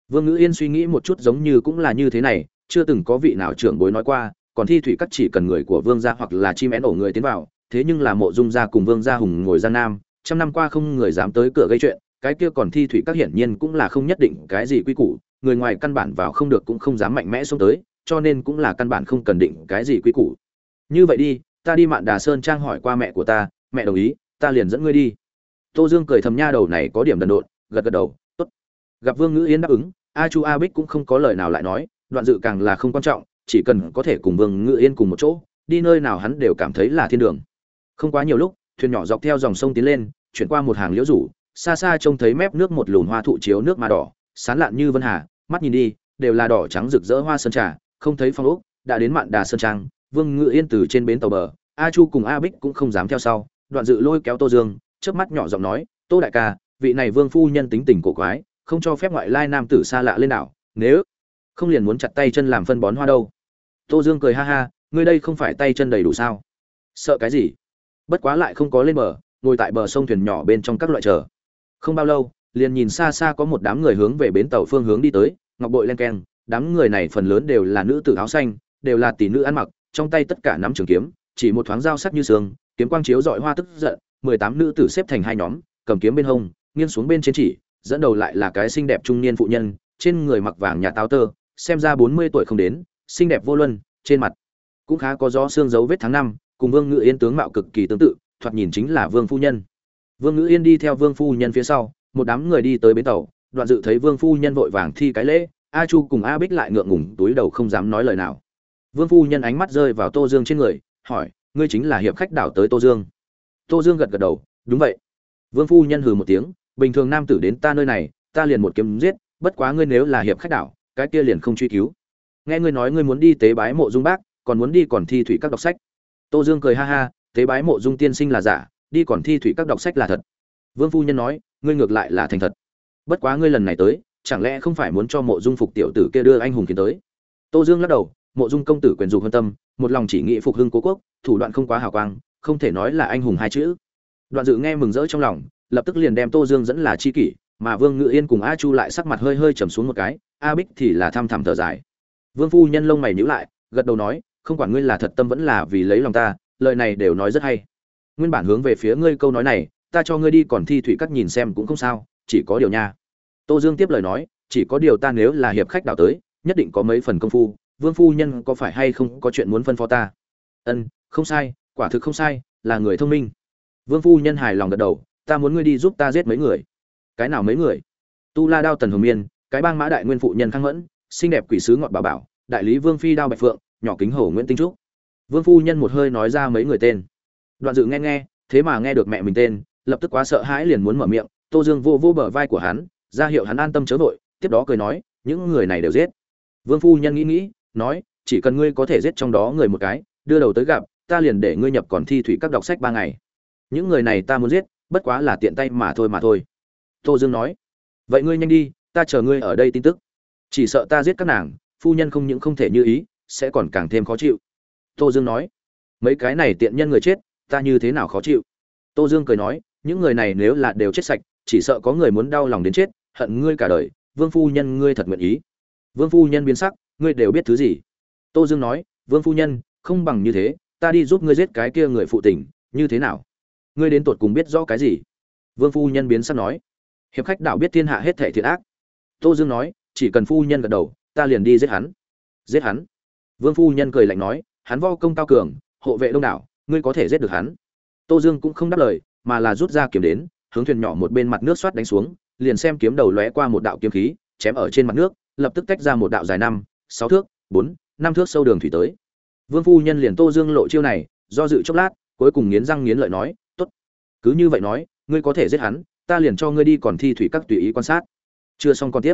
vương ngữ yên suy nghĩ một chút giống như cũng là như thế này, chưa từng có vị nào trưởng bối nói qua, còn thi thủy các chỉ cần người của vương gia hoặc là chim én ổ người tiến vào, thế nhưng là mộ dung gia cùng vương gia hùng ngồi giang nam, trăm năm qua không người dám tới cửa gây chuyện, cái kia còn thi thủy các hiển nhiên cũng là không nhất định cái gì quy củ, người ngoài căn bản vào không được cũng không dám mạnh mẽ xuống tới, cho nên cũng là căn bản không cần định cái gì quy củ. Như vậy đi, ta đi mạn đà sơn trang hỏi qua mẹ của ta, mẹ đồng ý, ta liền dẫn ngươi đi. Tô dương cười thầm nha đầu này có điểm đần độn, gật gật đầu, tốt. Gặp vương ngữ yên đáp ứng a chu a bích cũng không có lời nào lại nói, đoạn dự càng là không quan trọng, chỉ cần có thể cùng vương Ngự yên cùng một chỗ, đi nơi nào hắn đều cảm thấy là thiên đường. Không quá nhiều lúc, thuyền nhỏ dọc theo dòng sông tiến lên, chuyển qua một hàng liễu rủ, xa xa trông thấy mép nước một lùn hoa thụ chiếu nước mà đỏ, sán lạn như vân hà, mắt nhìn đi, đều là đỏ trắng rực rỡ hoa sơn trà, không thấy phong ốc, đã đến mạn đà sơn trang, vương ngự yên từ trên bến tàu bờ, a chu cùng a bích cũng không dám theo sau, đoạn dự lôi kéo tô dương trước mắt nhỏ giọng nói, tô đại ca, vị này vương phu nhân tính tình cổ quái không cho phép ngoại lai nam tử xa lạ lên đảo, nếu không liền muốn chặt tay chân làm phân bón hoa đâu. Tô dương cười ha ha, ngươi đây không phải tay chân đầy đủ sao? Sợ cái gì? Bất quá lại không có lên bờ, ngồi tại bờ sông thuyền nhỏ bên trong các loại chờ. Không bao lâu, liền nhìn xa xa có một đám người hướng về bến tàu phương hướng đi tới, ngọc bội len keng, đám người này phần lớn đều là nữ tử áo xanh, đều là tỷ nữ ăn mặc, trong tay tất cả nắm trường kiếm, chỉ một thoáng dao sắc như sương, kiếm quang chiếu dọi hoa tức giận, mười tám nữ tử xếp thành hai nhóm, cầm kiếm bên hông, nghiêng xuống bên trên chỉ dẫn đầu lại là cái xinh đẹp trung niên phụ nhân, trên người mặc vàng nhà táo tơ, xem ra bốn mươi tuổi không đến, xinh đẹp vô luân, trên mặt cũng khá có gió xương dấu vết tháng năm, cùng vương ngự yên tướng mạo cực kỳ tương tự, thoạt nhìn chính là vương phu nhân. Vương ngự yên đi theo vương phu nhân phía sau, một đám người đi tới bến tàu, đoạn dự thấy vương phu nhân vội vàng thi cái lễ, a chu cùng a bích lại ngượng ngùng, túi đầu không dám nói lời nào. Vương phu nhân ánh mắt rơi vào tô dương trên người, hỏi, ngươi chính là hiệp khách đảo tới tô dương? Tô dương gật gật đầu, đúng vậy. Vương phu nhân hừ một tiếng bình thường nam tử đến ta nơi này, ta liền một kiếm giết, bất quá ngươi nếu là hiệp khách đảo, cái kia liền không truy cứu. Nghe ngươi nói ngươi muốn đi tế bái mộ dung bác, còn muốn đi còn thi thủy các đọc sách. Tô dương cười ha ha, tế bái mộ dung tiên sinh là giả, đi còn thi thủy các đọc sách là thật. Vương phu nhân nói, ngươi ngược lại là thành thật. Bất quá ngươi lần này tới, chẳng lẽ không phải muốn cho mộ dung phục tiểu tử kia đưa anh hùng kiến tới? Tô dương lắc đầu, mộ dung công tử quyền dục hơn tâm, một lòng chỉ nghĩ phục hưng cố quốc, thủ đoạn không quá hào quang, không thể nói là anh hùng hai chữ. Đoạn dự nghe mừng rỡ trong lòng lập tức liền đem tô dương dẫn là chi kỷ, mà vương ngự yên cùng a chu lại sắc mặt hơi hơi trầm xuống một cái, a bích thì là thăm thẳm thở dài. Vương phu nhân lông mày nhíu lại, gật đầu nói, không quản ngươi là thật tâm vẫn là vì lấy lòng ta, lời này đều nói rất hay. Nguyên bản hướng về phía ngươi câu nói này, ta cho ngươi đi còn thi thủy cắt nhìn xem cũng không sao, chỉ có điều nha. Tô dương tiếp lời nói, chỉ có điều ta nếu là hiệp khách đạo tới, nhất định có mấy phần công phu, vương phu nhân có phải hay không có chuyện muốn phân phó ta? Ân, không sai, quả thực không sai, là người thông minh. Vương phu nhân hài lòng gật đầu ta muốn ngươi đi giúp ta giết mấy người. Cái nào mấy người? Tu la đao tần hồng miên, cái bang mã đại nguyên phụ nhân khang mẫn, xinh đẹp quỷ sứ ngọt bà bảo, đại lý vương phi đao bạch phượng, nhỏ kính hổ nguyễn tinh trúc. Vương phu nhân một hơi nói ra mấy người tên. Đoạn dự nghe nghe, thế mà nghe được mẹ mình tên, lập tức quá sợ hãi liền muốn mở miệng, tô dương vô vô bờ vai của hắn, ra hiệu hắn an tâm chớ vội, tiếp đó cười nói, những người này đều giết. Vương phu nhân nghĩ nghĩ, nói, chỉ cần ngươi có thể giết trong đó người một cái, đưa đầu tới gặp, ta liền để ngươi nhập còn thi thủy các đọc sách ba ngày. Những người này ta muốn giết bất quá là tiện tay mà thôi mà thôi. Tô dương nói, vậy ngươi nhanh đi, ta chờ ngươi ở đây tin tức. Chỉ sợ ta giết các nàng, phu nhân không những không thể như ý, sẽ còn càng thêm khó chịu. Tô dương nói, mấy cái này tiện nhân người chết, ta như thế nào khó chịu? Tô dương cười nói, những người này nếu là đều chết sạch, chỉ sợ có người muốn đau lòng đến chết, hận ngươi cả đời, vương phu nhân ngươi thật nguyện ý. Vương phu nhân biến sắc, ngươi đều biết thứ gì? Tô dương nói, vương phu nhân, không bằng như thế, ta đi giúp ngươi giết cái kia người phụ tình, như thế nào? Ngươi đến tột cùng biết rõ cái gì? Vương phu nhân biến sắc nói. Hiệp khách đạo biết thiên hạ hết thể thiện ác. Tô dương nói, chỉ cần phu nhân gật đầu, ta liền đi giết hắn. Giết hắn? Vương phu nhân cười lạnh nói, hắn vo công cao cường, hộ vệ đông đảo, ngươi có thể giết được hắn. Tô dương cũng không đáp lời, mà là rút ra kiếm đến, hướng thuyền nhỏ một bên mặt nước xoát đánh xuống, liền xem kiếm đầu lóe qua một đạo kiếm khí, chém ở trên mặt nước, lập tức tách ra một đạo dài năm, sáu thước, bốn, năm thước sâu đường thủy tới. Vương phu nhân liền tô dương lộ chiêu này, do dự chốc lát, cuối cùng nghiến răng nghiến lợi nói cứ như vậy nói, ngươi có thể giết hắn, ta liền cho ngươi đi còn thi thủy các tùy ý quan sát. Chưa xong còn tiếp.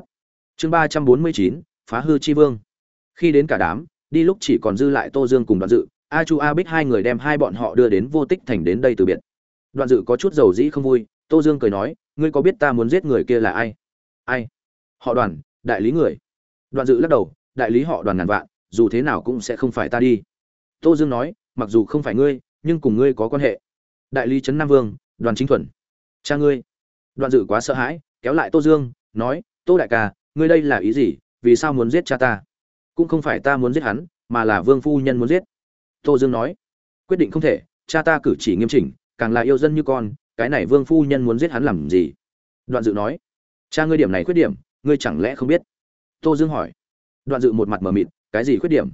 Chương ba trăm bốn mươi chín, phá hư chi vương. Khi đến cả đám, đi lúc chỉ còn dư lại tô dương cùng đoạn dự, a chu, a bích hai người đem hai bọn họ đưa đến vô tích thành đến đây từ biệt. Đoạn dự có chút dầu dĩ không vui, tô dương cười nói, ngươi có biết ta muốn giết người kia là ai? Ai? Họ đoàn, đại lý người. Đoạn dự lắc đầu, đại lý họ đoàn ngàn vạn, dù thế nào cũng sẽ không phải ta đi. Tô dương nói, mặc dù không phải ngươi, nhưng cùng ngươi có quan hệ đại lý trấn nam vương, đoàn chính thuần. Cha ngươi. Đoạn dự quá sợ hãi, kéo lại tô dương, nói, tô đại ca, ngươi đây là ý gì? Vì sao muốn giết cha ta? Cũng không phải ta muốn giết hắn, mà là vương phu nhân muốn giết. Tô dương nói, quyết định không thể, cha ta cử chỉ nghiêm chỉnh, càng là yêu dân như con, cái này vương phu nhân muốn giết hắn làm gì? Đoạn dự nói, cha ngươi điểm này khuyết điểm, ngươi chẳng lẽ không biết? Tô dương hỏi. Đoạn dự một mặt mờ mịt, cái gì khuyết điểm?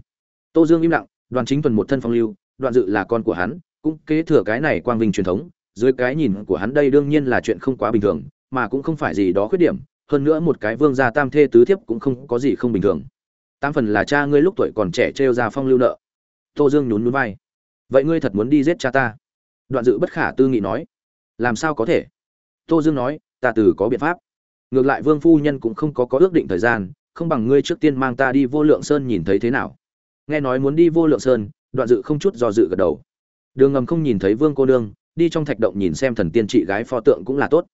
Tô dương im lặng, đoàn chính thuần một thân phong lưu, đoạn dự là con của hắn cũng kế thừa cái này quang vinh truyền thống, dưới cái nhìn của hắn đây đương nhiên là chuyện không quá bình thường, mà cũng không phải gì đó khuyết điểm, hơn nữa một cái vương gia tam thê tứ thiếp cũng không có gì không bình thường. Tam phần là cha ngươi lúc tuổi còn trẻ trêu ra phong lưu nợ. Tô dương nhún nhún vai. Vậy ngươi thật muốn đi giết cha ta? Đoạn dự bất khả tư nghị nói. Làm sao có thể? Tô dương nói, ta từ có biện pháp. Ngược lại vương phu nhân cũng không có có ước định thời gian, không bằng ngươi trước tiên mang ta đi vô lượng sơn nhìn thấy thế nào. Nghe nói muốn đi vô lượng sơn, đoạn dự không chút do dự gật đầu đường ngầm không nhìn thấy vương cô nương, đi trong thạch động nhìn xem thần tiên trị gái pho tượng cũng là tốt.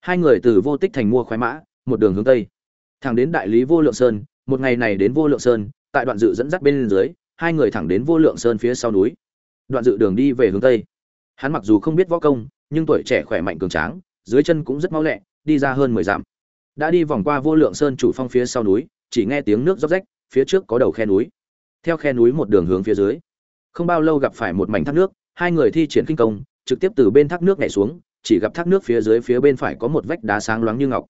Hai người từ vô tích thành mua khoái mã, một đường hướng tây. Thẳng đến đại lý vô lượng sơn, một ngày này đến vô lượng sơn, tại đoạn dự dẫn dắt bên dưới, hai người thẳng đến vô lượng sơn phía sau núi. Đoạn dự đường đi về hướng tây. Hắn mặc dù không biết võ công, nhưng tuổi trẻ khỏe mạnh cường tráng, dưới chân cũng rất mau lẹ, đi ra hơn mười dặm. Đã đi vòng qua vô lượng sơn chủ phong phía sau núi, chỉ nghe tiếng nước róc rách, phía trước có đầu khe núi. Theo khe núi một đường hướng phía dưới. Không bao lâu gặp phải một mảnh thác nước hai người thi triển kinh công, trực tiếp từ bên thác nước nhảy xuống, chỉ gặp thác nước phía dưới phía bên phải có một vách đá sáng loáng như ngọc.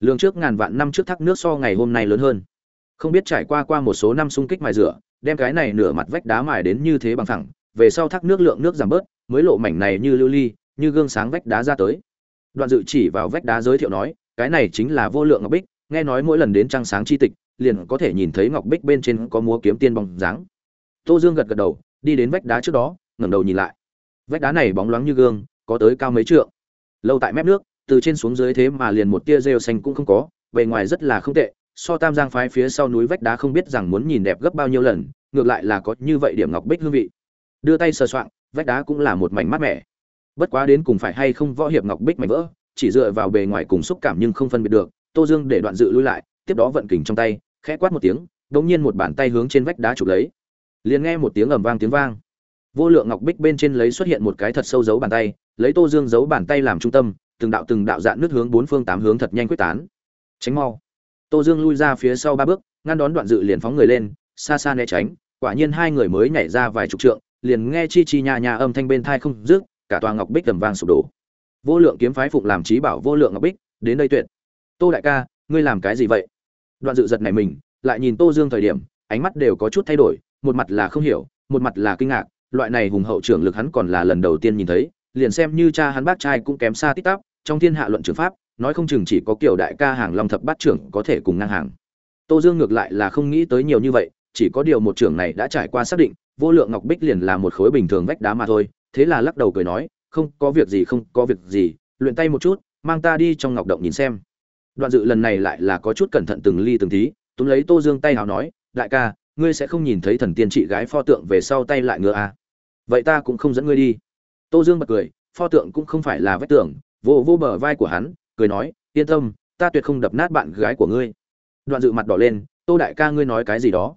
Lường trước ngàn vạn năm trước thác nước so ngày hôm nay lớn hơn. Không biết trải qua qua một số năm xung kích mài rửa, đem cái này nửa mặt vách đá mài đến như thế bằng thẳng, về sau thác nước lượng nước giảm bớt, mới lộ mảnh này như lưu ly, như gương sáng vách đá ra tới. Đoạn dự chỉ vào vách đá giới thiệu nói, cái này chính là vô lượng ngọc bích, nghe nói mỗi lần đến trăng sáng chi tịch, liền có thể nhìn thấy ngọc bích bên trên có múa kiếm tiên bóng dáng. Tô dương gật gật đầu, đi đến vách đá trước đó ngẩng đầu nhìn lại. Vách đá này bóng loáng như gương, có tới cao mấy trượng. Lâu tại mép nước, từ trên xuống dưới thế mà liền một tia rêu xanh cũng không có, bề ngoài rất là không tệ, so tam giang phái phía sau núi vách đá không biết rằng muốn nhìn đẹp gấp bao nhiêu lần, ngược lại là có như vậy điểm ngọc bích hương vị. Đưa tay sờ soạng, vách đá cũng là một mảnh mát mẻ. Bất quá đến cùng phải hay không võ hiệp ngọc bích mảnh vỡ, chỉ dựa vào bề ngoài cùng xúc cảm nhưng không phân biệt được, tô dương để đoạn dự lui lại, tiếp đó vận kình trong tay, khẽ quát một tiếng, đột nhiên một bàn tay hướng trên vách đá chụp lấy. Liền nghe một tiếng ầm vang tiếng vang vô lượng ngọc bích bên trên lấy xuất hiện một cái thật sâu dấu bàn tay, lấy tô dương giấu bàn tay làm trung tâm, từng đạo từng đạo dạn nước hướng bốn phương tám hướng thật nhanh quyết tán. Tránh mau. Tô dương lui ra phía sau ba bước, ngăn đón đoạn dự liền phóng người lên, xa xa né tránh, quả nhiên hai người mới nhảy ra vài chục trượng, liền nghe chi chi nhà nhà âm thanh bên thai không rước cả tòa ngọc bích tầm vang sụp đổ. Vô lượng kiếm phái phụng làm trí bảo vô lượng ngọc bích, đến đây tuyệt. Tô đại ca, ngươi làm cái gì vậy? Đoạn dự giật này mình, lại nhìn tô dương thời điểm, ánh mắt đều có chút thay đổi, một mặt là không hiểu, một mặt là kinh ngạc loại này hùng hậu trưởng lực hắn còn là lần đầu tiên nhìn thấy, liền xem như cha hắn bác trai cũng kém xa tít tắp, trong thiên hạ luận trường pháp, nói không chừng chỉ có kiểu đại ca hàng long thập bát trưởng có thể cùng ngang hàng. Tô dương ngược lại là không nghĩ tới nhiều như vậy, chỉ có điều một trưởng này đã trải qua xác định, vô lượng ngọc bích liền là một khối bình thường vách đá mà thôi, thế là lắc đầu cười nói, không, có việc gì, không, có việc gì, luyện tay một chút, mang ta đi trong ngọc động nhìn xem. Đoạn dự lần này lại là có chút cẩn thận từng ly từng tí, túm lấy tô dương tay hào nói, đại ca ngươi sẽ không nhìn thấy thần tiên chị gái pho tượng về sau tay lại ngựa à. vậy ta cũng không dẫn ngươi đi. Tô dương bật cười, pho tượng cũng không phải là vách tưởng vô vô bờ vai của hắn, cười nói, yên tâm, ta tuyệt không đập nát bạn gái của ngươi. Đoạn dự mặt đỏ lên, tô đại ca ngươi nói cái gì đó.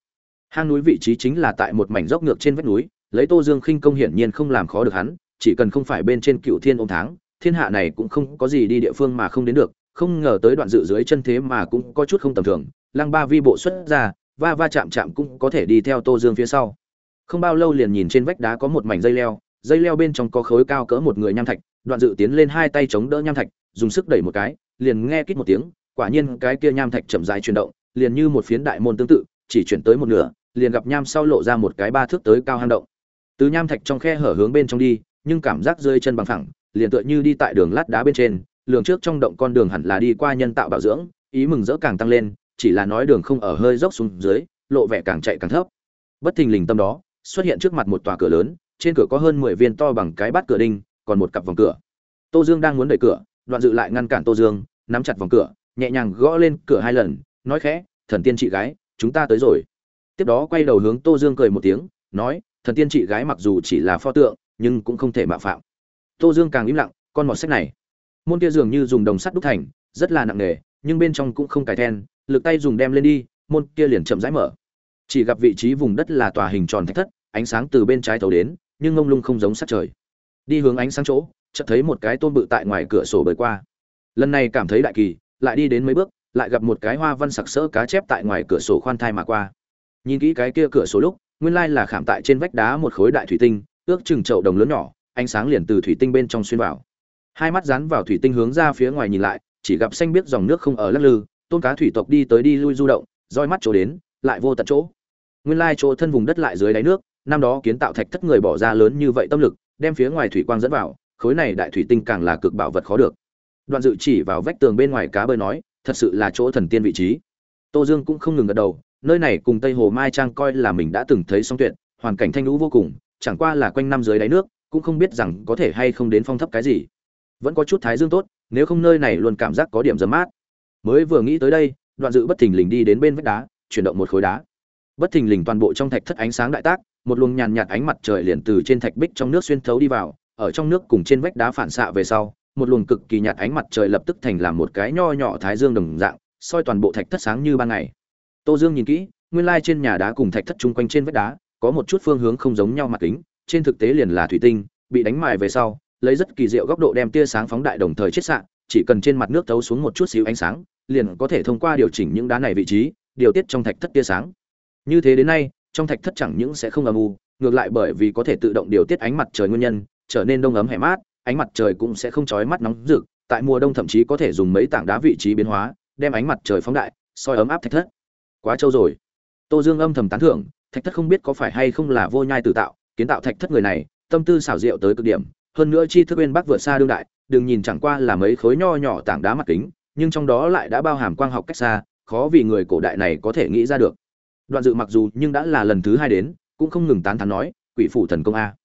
Hang núi vị trí chính là tại một mảnh dốc ngược trên vách núi, lấy tô dương khinh công hiển nhiên không làm khó được hắn, chỉ cần không phải bên trên cựu thiên ôm tháng, thiên hạ này cũng không có gì đi địa phương mà không đến được, không ngờ tới đoạn dự dưới chân thế mà cũng có chút không tầm thường, lăng ba vi bộ xuất ra va va chạm chạm cũng có thể đi theo tô dương phía sau. Không bao lâu liền nhìn trên vách đá có một mảnh dây leo dây leo bên trong có khối cao cỡ một người nham thạch, đoạn dự tiến lên hai tay chống đỡ nham thạch, dùng sức đẩy một cái, liền nghe kít một tiếng, quả nhiên cái kia nham thạch chậm rãi chuyển động, liền như một phiến đại môn tương tự, chỉ chuyển tới một nửa, liền gặp nham sau lộ ra một cái ba thước tới cao hang động. Từ nham thạch trong khe hở hướng bên trong đi, nhưng cảm giác rơi chân bằng thẳng liền tựa như đi tại đường lát đá bên trên, lường trước trong động con đường hẳn là đi qua nhân tạo bảo dưỡng, ý mừng rỡ càng tăng lên chỉ là nói đường không ở hơi dốc xuống dưới, lộ vẻ càng chạy càng thấp. Bất thình lình tâm đó, xuất hiện trước mặt một tòa cửa lớn, trên cửa có hơn mười viên to bằng cái bát cửa đinh, còn một cặp vòng cửa. Tô dương đang muốn đẩy cửa, đoạn dự lại ngăn cản tô dương, nắm chặt vòng cửa, nhẹ nhàng gõ lên cửa hai lần, nói khẽ, thần tiên chị gái, chúng ta tới rồi. Tiếp đó quay đầu hướng tô dương cười một tiếng, nói, thần tiên chị gái mặc dù chỉ là pho tượng, nhưng cũng không thể mạo phạm. Tô dương càng im lặng, con mọt sách này. Môn kia dường như dùng đồng sắt đúc thành, rất là nặng nề, nhưng bên trong cũng không cài then lực tay dùng đem lên đi, môn kia liền chậm rãi mở. Chỉ gặp vị trí vùng đất là tòa hình tròn thạch thất, ánh sáng từ bên trái thấu đến, nhưng ngông lung không giống sát trời. Đi hướng ánh sáng chỗ, chợt thấy một cái tôm bự tại ngoài cửa sổ bơi qua. Lần này cảm thấy đại kỳ, lại đi đến mấy bước, lại gặp một cái hoa văn sặc sỡ cá chép tại ngoài cửa sổ khoan thai mà qua. Nhìn kỹ cái kia cửa sổ lúc, nguyên lai là khảm tại trên vách đá một khối đại thủy tinh, ước chừng chậu đồng lớn nhỏ, ánh sáng liền từ thủy tinh bên trong xuyên vào. Hai mắt dán vào thủy tinh hướng ra phía ngoài nhìn lại, chỉ gặp xanh biết dòng nước không ở lắc lư tôn cá thủy tộc đi tới đi lui du động, roi mắt chỗ đến, lại vô tận chỗ. Nguyên lai chỗ thân vùng đất lại dưới đáy nước, năm đó kiến tạo thạch thất người bỏ ra lớn như vậy tâm lực, đem phía ngoài thủy quang dẫn vào, khối này đại thủy tinh càng là cực bảo vật khó được. Đoạn dự chỉ vào vách tường bên ngoài cá bơi nói, thật sự là chỗ thần tiên vị trí. Tô dương cũng không ngừng gật đầu, nơi này cùng tây hồ mai trang coi là mình đã từng thấy song tuyệt, hoàn cảnh thanh lũ vô cùng, chẳng qua là quanh năm dưới đáy nước, cũng không biết rằng có thể hay không đến phong thấp cái gì. Vẫn có chút thái dương tốt, nếu không nơi này luôn cảm giác có điểm dấm mát mới vừa nghĩ tới đây, đoạn dự bất thình lình đi đến bên vách đá, chuyển động một khối đá. Bất thình lình toàn bộ trong thạch thất ánh sáng đại tác, một luồng nhàn nhạt ánh mặt trời liền từ trên thạch bích trong nước xuyên thấu đi vào, ở trong nước cùng trên vách đá phản xạ về sau, một luồng cực kỳ nhạt ánh mặt trời lập tức thành làm một cái nho nhỏ thái dương đồng dạng, soi toàn bộ thạch thất sáng như ban ngày. Tô dương nhìn kỹ, nguyên lai trên nhà đá cùng thạch thất chung quanh trên vách đá, có một chút phương hướng không giống nhau mặt kính, trên thực tế liền là thủy tinh, bị đánh mài về sau, lấy rất kỳ diệu góc độ đem tia sáng phóng đại đồng thời chết sạn chỉ cần trên mặt nước thấu xuống một chút xíu ánh sáng, liền có thể thông qua điều chỉnh những đá này vị trí, điều tiết trong thạch thất tia sáng. Như thế đến nay, trong thạch thất chẳng những sẽ không âm u, ngược lại bởi vì có thể tự động điều tiết ánh mặt trời nguyên nhân, trở nên đông ấm hè mát, ánh mặt trời cũng sẽ không chói mắt nóng rực, tại mùa đông thậm chí có thể dùng mấy tảng đá vị trí biến hóa, đem ánh mặt trời phóng đại, soi ấm áp thạch thất. Quá trâu rồi. Tô dương âm thầm tán thưởng, thạch thất không biết có phải hay không là vô nhai tự tạo, kiến tạo thạch thất người này, tâm tư xảo diệu tới cực điểm, hơn nữa chi thức bên bắc vượt xa đương đại đừng nhìn chẳng qua là mấy khối nho nhỏ tảng đá mặt kính, nhưng trong đó lại đã bao hàm quang học cách xa, khó vì người cổ đại này có thể nghĩ ra được. Đoạn dự mặc dù nhưng đã là lần thứ hai đến, cũng không ngừng tán thán nói, quỷ phủ thần công a.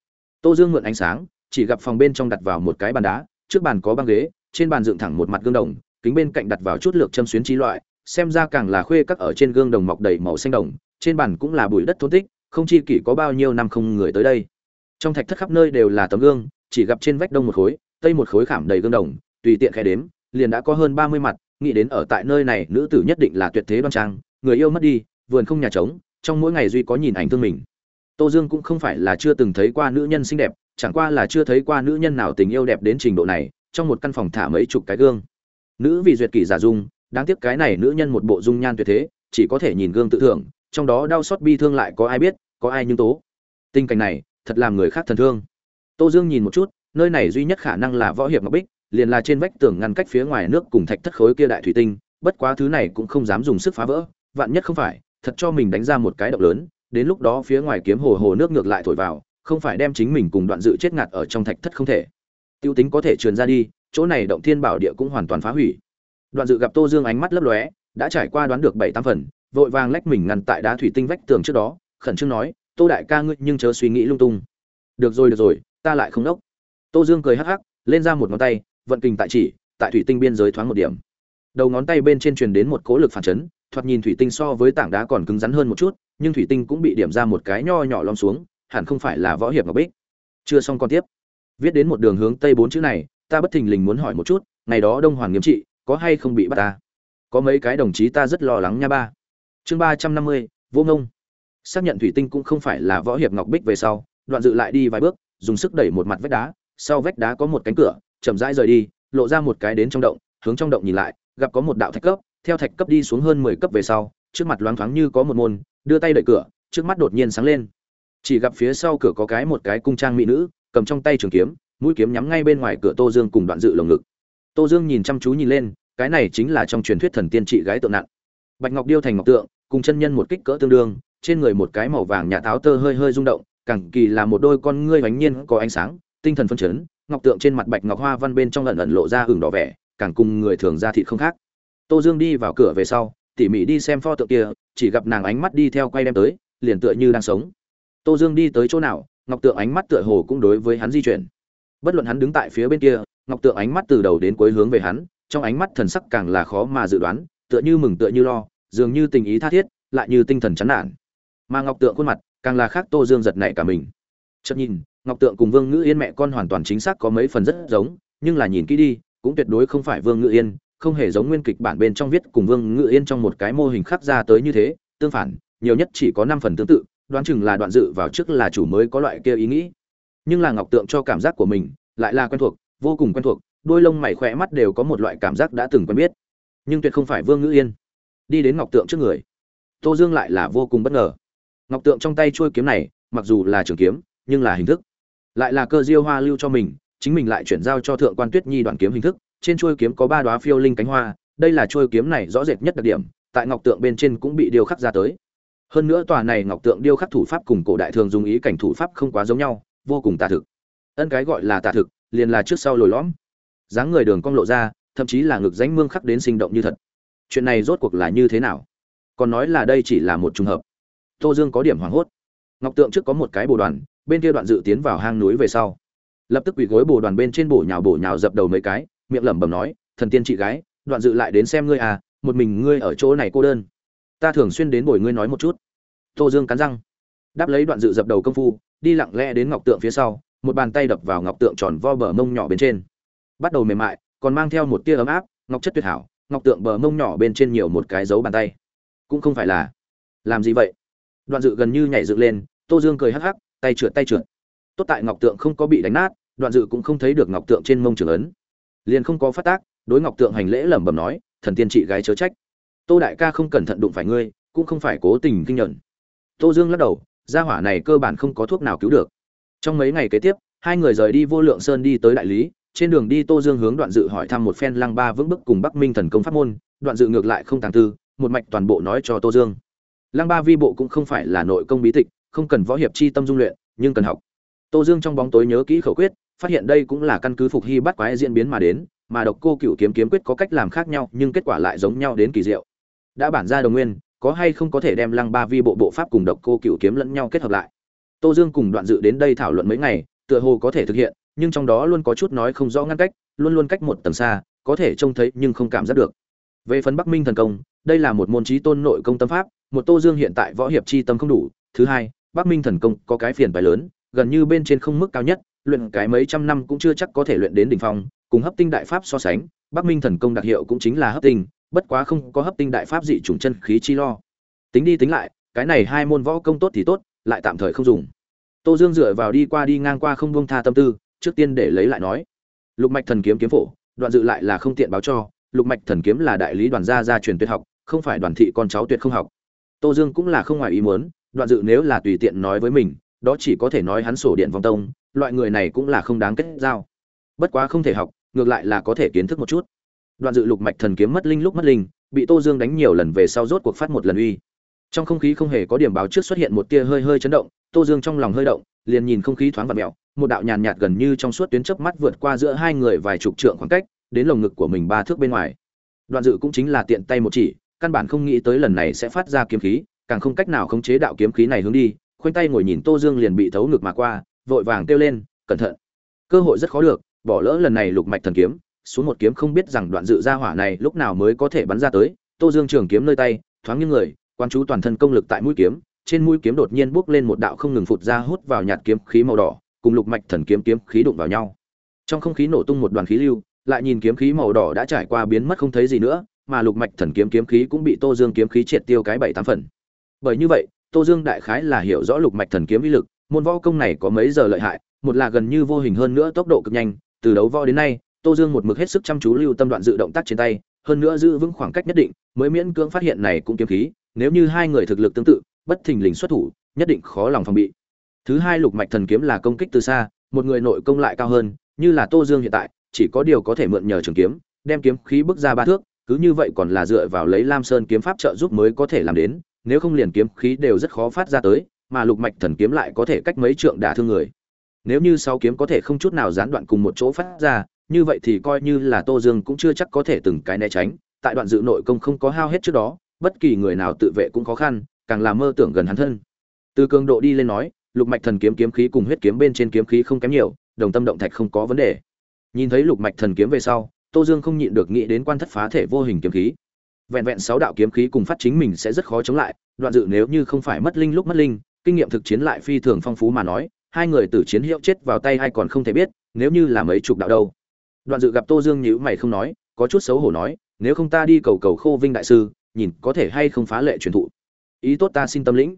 Tô dương mượn ánh sáng, chỉ gặp phòng bên trong đặt vào một cái bàn đá, trước bàn có băng ghế, trên bàn dựng thẳng một mặt gương đồng, kính bên cạnh đặt vào chút lược châm xuyến trí loại, xem ra càng là khuê các ở trên gương đồng mọc đầy màu xanh đồng, trên bàn cũng là bụi đất thôn tích, không chi kỷ có bao nhiêu năm không người tới đây. Trong thạch thất khắp nơi đều là tấm gương, chỉ gặp trên vách đông một khối tây một khối khảm đầy gương đồng, tùy tiện khẽ đếm, liền đã có hơn ba mươi mặt, nghĩ đến ở tại nơi này nữ tử nhất định là tuyệt thế đoan trang, người yêu mất đi, vườn không nhà trống, trong mỗi ngày duy có nhìn ảnh thương mình. Tô dương cũng không phải là chưa từng thấy qua nữ nhân xinh đẹp, chẳng qua là chưa thấy qua nữ nhân nào tình yêu đẹp đến trình độ này, trong một căn phòng thả mấy chục cái gương. Nữ vì duyệt kỷ giả dung, đáng tiếc cái này nữ nhân một bộ dung nhan tuyệt thế, chỉ có thể nhìn gương tự thưởng, trong đó đau xót bi thương lại có ai biết, có ai nhưng tố. Tình cảnh này, thật làm người khác thần thương. Tô dương nhìn một chút nơi này duy nhất khả năng là võ hiệp ngọc bích, liền là trên vách tường ngăn cách phía ngoài nước cùng thạch thất khối kia đại thủy tinh, bất quá thứ này cũng không dám dùng sức phá vỡ, vạn nhất không phải, thật cho mình đánh ra một cái động lớn, đến lúc đó phía ngoài kiếm hồ hồ nước ngược lại thổi vào, không phải đem chính mình cùng đoạn dự chết ngạt ở trong thạch thất không thể. Tiêu tính có thể truyền ra đi, chỗ này động thiên bảo địa cũng hoàn toàn phá hủy. Đoạn dự gặp tô dương ánh mắt lấp lóe, đã trải qua đoán được bảy tám phần, vội vàng lách mình ngăn tại đá thủy tinh vách tường trước đó, khẩn trương nói, tô đại ca ngươi nhưng chớ suy nghĩ lung tung. Được rồi được rồi, ta lại không đốc tô dương cười hắc hắc, lên ra một ngón tay, vận kình tại chỉ, tại thủy tinh biên giới thoáng một điểm. Đầu ngón tay bên trên truyền đến một cỗ lực phản chấn, thoạt nhìn thủy tinh so với tảng đá còn cứng rắn hơn một chút, nhưng thủy tinh cũng bị điểm ra một cái nho nhỏ lom xuống, hẳn không phải là võ hiệp ngọc bích. Chưa xong con tiếp. Viết đến một đường hướng tây bốn chữ này, ta bất thình lình muốn hỏi một chút, ngày đó đông hoàng nghiêm trị, có hay không bị bắt ta? Có mấy cái đồng chí ta rất lo lắng nha ba. Chương ba trăm năm mươi, vô ngông. Xác nhận thủy tinh cũng không phải là võ hiệp ngọc bích về sau, đoạn dự lại đi vài bước, dùng sức đẩy một mặt vách đá sau vách đá có một cánh cửa, chậm rãi rời đi, lộ ra một cái đến trong động, hướng trong động nhìn lại, gặp có một đạo thạch cấp, theo thạch cấp đi xuống hơn mười cấp về sau, trước mặt loáng thoáng như có một môn, đưa tay đẩy cửa, trước mắt đột nhiên sáng lên. Chỉ gặp phía sau cửa có cái một cái cung trang mỹ nữ, cầm trong tay trường kiếm, mũi kiếm nhắm ngay bên ngoài cửa tô dương cùng đoạn dự lồng ngực. Tô dương nhìn chăm chú nhìn lên, cái này chính là trong truyền thuyết thần tiên trị gái tượng nặng. Bạch ngọc điêu thành ngọc tượng, cùng chân nhân một kích cỡ tương đương, trên người một cái màu vàng nhà tháo tơ hơi hơi rung động, cẳng kỳ là một đôi con ngươi bánh nhiên có ánh sáng tinh thần phân chấn, ngọc tượng trên mặt bạch ngọc hoa văn bên trong lần ẩn lộ ra hừng đỏ vẻ, càng cùng người thường ra thịt không khác. Tô dương đi vào cửa về sau, tỉ mỉ đi xem pho tượng kia, chỉ gặp nàng ánh mắt đi theo quay đem tới, liền tựa như đang sống. Tô dương đi tới chỗ nào, ngọc tượng ánh mắt tựa hồ cũng đối với hắn di chuyển. Bất luận hắn đứng tại phía bên kia, ngọc tượng ánh mắt từ đầu đến cuối hướng về hắn, trong ánh mắt thần sắc càng là khó mà dự đoán, tựa như mừng tựa như lo, dường như tình ý tha thiết, lại như tinh thần chán nản. Mà ngọc tượng khuôn mặt, càng là khác tô dương giật nảy cả mình. Chợt nhìn ngọc tượng cùng vương ngữ yên mẹ con hoàn toàn chính xác có mấy phần rất giống, nhưng là nhìn kỹ đi, cũng tuyệt đối không phải vương ngữ yên, không hề giống nguyên kịch bản bên trong viết cùng vương ngữ yên trong một cái mô hình khắc ra tới như thế, tương phản, nhiều nhất chỉ có năm phần tương tự, đoán chừng là đoạn dự vào trước là chủ mới có loại kia ý nghĩ. Nhưng là ngọc tượng cho cảm giác của mình lại là quen thuộc, vô cùng quen thuộc, đôi lông mày khỏe mắt đều có một loại cảm giác đã từng quen biết. Nhưng tuyệt không phải vương ngữ yên. Đi đến ngọc tượng trước người, tô dương lại là vô cùng bất ngờ. Ngọc tượng trong tay trôi kiếm này, mặc dù là trường kiếm, nhưng là hình thức lại là cơ diêu hoa lưu cho mình, chính mình lại chuyển giao cho thượng quan tuyết nhi đoạn kiếm hình thức, trên chuôi kiếm có ba đoá phiêu linh cánh hoa, đây là chuôi kiếm này rõ rệt nhất đặc điểm, tại ngọc tượng bên trên cũng bị điêu khắc ra tới. Hơn nữa tòa này ngọc tượng điêu khắc thủ pháp cùng cổ đại thường dùng ý cảnh thủ pháp không quá giống nhau, vô cùng tà thực. Ân cái gọi là tà thực, liền là trước sau lồi lõm. Dáng người đường cong lộ ra, thậm chí là ngực ránh mương khắc đến sinh động như thật. Chuyện này rốt cuộc là như thế nào? Còn nói là đây chỉ là một trùng hợp. Tô dương có điểm hoảng hốt. Ngọc tượng trước có một cái bồ đoàn bên kia đoạn dự tiến vào hang núi về sau. Lập tức quỳ gối bồ đoàn bên trên bổ nhào bổ nhào dập đầu mấy cái, miệng lẩm bẩm nói, thần tiên chị gái, đoạn dự lại đến xem ngươi à một mình ngươi ở chỗ này cô đơn. Ta thường xuyên đến bồi ngươi nói một chút. Tô dương cắn răng. Đáp lấy đoạn dự dập đầu công phu, đi lặng lẽ đến ngọc tượng phía sau, một bàn tay đập vào ngọc tượng tròn vo bờ mông nhỏ bên trên. Bắt đầu mềm mại, còn mang theo một tia ấm áp, ngọc chất tuyệt hảo, ngọc tượng bờ mông nhỏ bên trên nhiều một cái dấu bàn tay. Cũng không phải là. Làm gì vậy? Đoạn dự gần như nhảy dựng lên, tô dương cười hắc hắc tay trượt tay trượt. Tốt tại ngọc tượng không có bị đánh nát, đoạn dự cũng không thấy được ngọc tượng trên mông trường ấn. Liền không có phát tác, đối ngọc tượng hành lễ lẩm bẩm nói, thần tiên trị gái chớ trách. Tô đại ca không cẩn thận đụng phải ngươi, cũng không phải cố tình kinh nhận. Tô dương lắc đầu, gia hỏa này cơ bản không có thuốc nào cứu được. Trong mấy ngày kế tiếp, hai người rời đi vô lượng sơn đi tới đại lý, trên đường đi tô dương hướng đoạn dự hỏi thăm một phen lăng ba vững bức cùng bắc minh thần công pháp môn, đoạn dự ngược lại không tàng tư, một mạch toàn bộ nói cho tô dương. Lăng ba vi bộ cũng không phải là nội công bí tịch không cần võ hiệp chi tâm dung luyện, nhưng cần học. Tô dương trong bóng tối nhớ kỹ khẩu quyết, phát hiện đây cũng là căn cứ phục hy bắt quái diễn biến mà đến, mà độc cô cựu kiếm kiếm quyết có cách làm khác nhau, nhưng kết quả lại giống nhau đến kỳ diệu. Đã bản ra đồng nguyên, có hay không có thể đem lăng ba vi bộ bộ pháp cùng độc cô cựu kiếm lẫn nhau kết hợp lại? Tô dương cùng đoạn dự đến đây thảo luận mấy ngày, tựa hồ có thể thực hiện, nhưng trong đó luôn có chút nói không rõ ngăn cách, luôn luôn cách một tầng xa, có thể trông thấy nhưng không cảm giác được. Về phần bắc minh thần công, đây là một môn chí tôn nội công tâm pháp, một tô dương hiện tại võ hiệp chi tâm không đủ, thứ hai bắc minh thần công có cái phiền bài lớn, gần như bên trên không mức cao nhất, luyện cái mấy trăm năm cũng chưa chắc có thể luyện đến đỉnh phong, cùng hấp tinh đại pháp so sánh, bắc minh thần công đặc hiệu cũng chính là hấp tinh, bất quá không có hấp tinh đại pháp dị chủng chân khí chi lo. Tính đi tính lại, cái này hai môn võ công tốt thì tốt, lại tạm thời không dùng. Tô dương dựa vào đi qua đi ngang qua không buông tha tâm tư, trước tiên để lấy lại nói. Lục mạch thần kiếm kiếm phổ, đoạn dự lại là không tiện báo cho, lục mạch thần kiếm là đại lý đoàn gia gia truyền tuyệt học, không phải đoàn thị con cháu tuyệt không học. Tô dương cũng là không ngoài ý muốn đoạn dự nếu là tùy tiện nói với mình, đó chỉ có thể nói hắn sổ điện vong tông, loại người này cũng là không đáng kết giao. Bất quá không thể học, ngược lại là có thể kiến thức một chút. Đoạn dự lục mạch thần kiếm mất linh lúc mất linh, bị tô dương đánh nhiều lần về sau rốt cuộc phát một lần uy. Trong không khí không hề có điểm báo trước xuất hiện một tia hơi hơi chấn động, tô dương trong lòng hơi động, liền nhìn không khí thoáng và mẹo, một đạo nhàn nhạt gần như trong suốt tuyến chớp mắt vượt qua giữa hai người vài chục trượng khoảng cách, đến lồng ngực của mình ba thước bên ngoài. Đoạn dự cũng chính là tiện tay một chỉ, căn bản không nghĩ tới lần này sẽ phát ra kiếm khí càng không cách nào khống chế đạo kiếm khí này hướng đi, khoanh tay ngồi nhìn tô dương liền bị thấu ngực mà qua, vội vàng kêu lên, cẩn thận, cơ hội rất khó được, bỏ lỡ lần này lục mạch thần kiếm, xuống một kiếm không biết rằng đoạn dự ra hỏa này lúc nào mới có thể bắn ra tới. Tô dương trường kiếm nơi tay, thoáng như người quan chú toàn thân công lực tại mũi kiếm, trên mũi kiếm đột nhiên bước lên một đạo không ngừng phụt ra hút vào nhạt kiếm khí màu đỏ, cùng lục mạch thần kiếm kiếm khí đụng vào nhau. Trong không khí nổ tung một đoàn khí lưu, lại nhìn kiếm khí màu đỏ đã trải qua biến mất không thấy gì nữa, mà lục mạch thần kiếm kiếm khí cũng bị tô dương kiếm khí triệt tiêu cái bảy tám phần bởi như vậy, tô dương đại khái là hiểu rõ lục mạch thần kiếm uy lực, môn võ công này có mấy giờ lợi hại, một là gần như vô hình hơn nữa tốc độ cực nhanh, từ đấu võ đến nay, tô dương một mực hết sức chăm chú lưu tâm đoạn dự động tác trên tay, hơn nữa giữ vững khoảng cách nhất định, mới miễn cưỡng phát hiện này cũng kiếm khí, nếu như hai người thực lực tương tự, bất thình lình xuất thủ, nhất định khó lòng phòng bị. Thứ hai lục mạch thần kiếm là công kích từ xa, một người nội công lại cao hơn, như là tô dương hiện tại, chỉ có điều có thể mượn nhờ trường kiếm, đem kiếm khí bước ra ba thước, cứ như vậy còn là dựa vào lấy lam sơn kiếm pháp trợ giúp mới có thể làm đến nếu không liền kiếm khí đều rất khó phát ra tới, mà lục mạch thần kiếm lại có thể cách mấy trượng đả thương người. Nếu như sáu kiếm có thể không chút nào gián đoạn cùng một chỗ phát ra, như vậy thì coi như là tô dương cũng chưa chắc có thể từng cái né tránh, tại đoạn dự nội công không có hao hết trước đó, bất kỳ người nào tự vệ cũng khó khăn, càng là mơ tưởng gần hắn thân. Từ cường độ đi lên nói, lục mạch thần kiếm kiếm khí cùng huyết kiếm bên trên kiếm khí không kém nhiều, đồng tâm động thạch không có vấn đề. Nhìn thấy lục mạch thần kiếm về sau, tô dương không nhịn được nghĩ đến quan thất phá thể vô hình kiếm khí vẹn vẹn sáu đạo kiếm khí cùng phát chính mình sẽ rất khó chống lại, đoạn dự nếu như không phải mất linh lúc mất linh, kinh nghiệm thực chiến lại phi thường phong phú mà nói, hai người tử chiến hiệu chết vào tay hay còn không thể biết, nếu như là mấy chục đạo đâu. Đoạn dự gặp tô dương nhữ mày không nói, có chút xấu hổ nói, nếu không ta đi cầu cầu khô vinh đại sư, nhìn có thể hay không phá lệ truyền thụ. Ý tốt ta xin tâm lĩnh.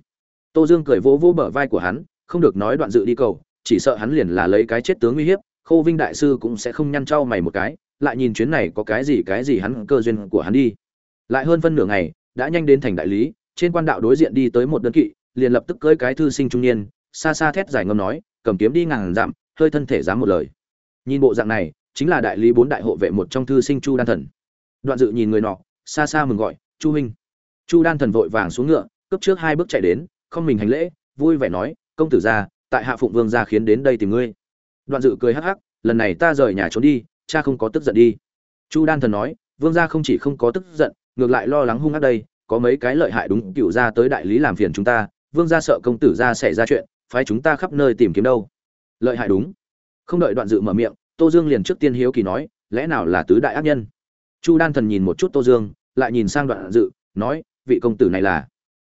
Tô dương cười vỗ vỗ bờ vai của hắn, không được nói đoạn dự đi cầu, chỉ sợ hắn liền là lấy cái chết tướng uy hiếp, khô vinh đại sư cũng sẽ không nhăn trao mày một cái, lại nhìn chuyến này có cái gì cái gì hắn cơ duyên của hắn đi lại hơn phân nửa ngày, đã nhanh đến thành đại lý, trên quan đạo đối diện đi tới một đơn kỵ, liền lập tức cưỡi cái thư sinh trung niên, xa xa thét giải ngâm nói, cầm kiếm đi ngàn dặm, hơi thân thể dám một lời. Nhìn bộ dạng này, chính là đại lý bốn đại hộ vệ một trong thư sinh chu đan thần. Đoạn dự nhìn người nọ, xa xa mừng gọi, chu huynh. Chu đan thần vội vàng xuống ngựa cấp trước hai bước chạy đến, không mình hành lễ, vui vẻ nói, công tử gia, tại hạ phụng vương gia khiến đến đây tìm ngươi. Đoạn dự cười hắc hắc, lần này ta rời nhà trốn đi, cha không có tức giận đi. Chu đan thần nói, vương gia không chỉ không có tức giận ngược lại lo lắng hung ác đây, có mấy cái lợi hại đúng cựu ra tới đại lý làm phiền chúng ta, vương gia sợ công tử ra xảy ra chuyện, phái chúng ta khắp nơi tìm kiếm đâu. Lợi hại đúng. Không đợi đoạn dự mở miệng, tô dương liền trước tiên hiếu kỳ nói, lẽ nào là tứ đại ác nhân? Chu đan thần nhìn một chút tô dương, lại nhìn sang đoạn dự, nói, vị công tử này là.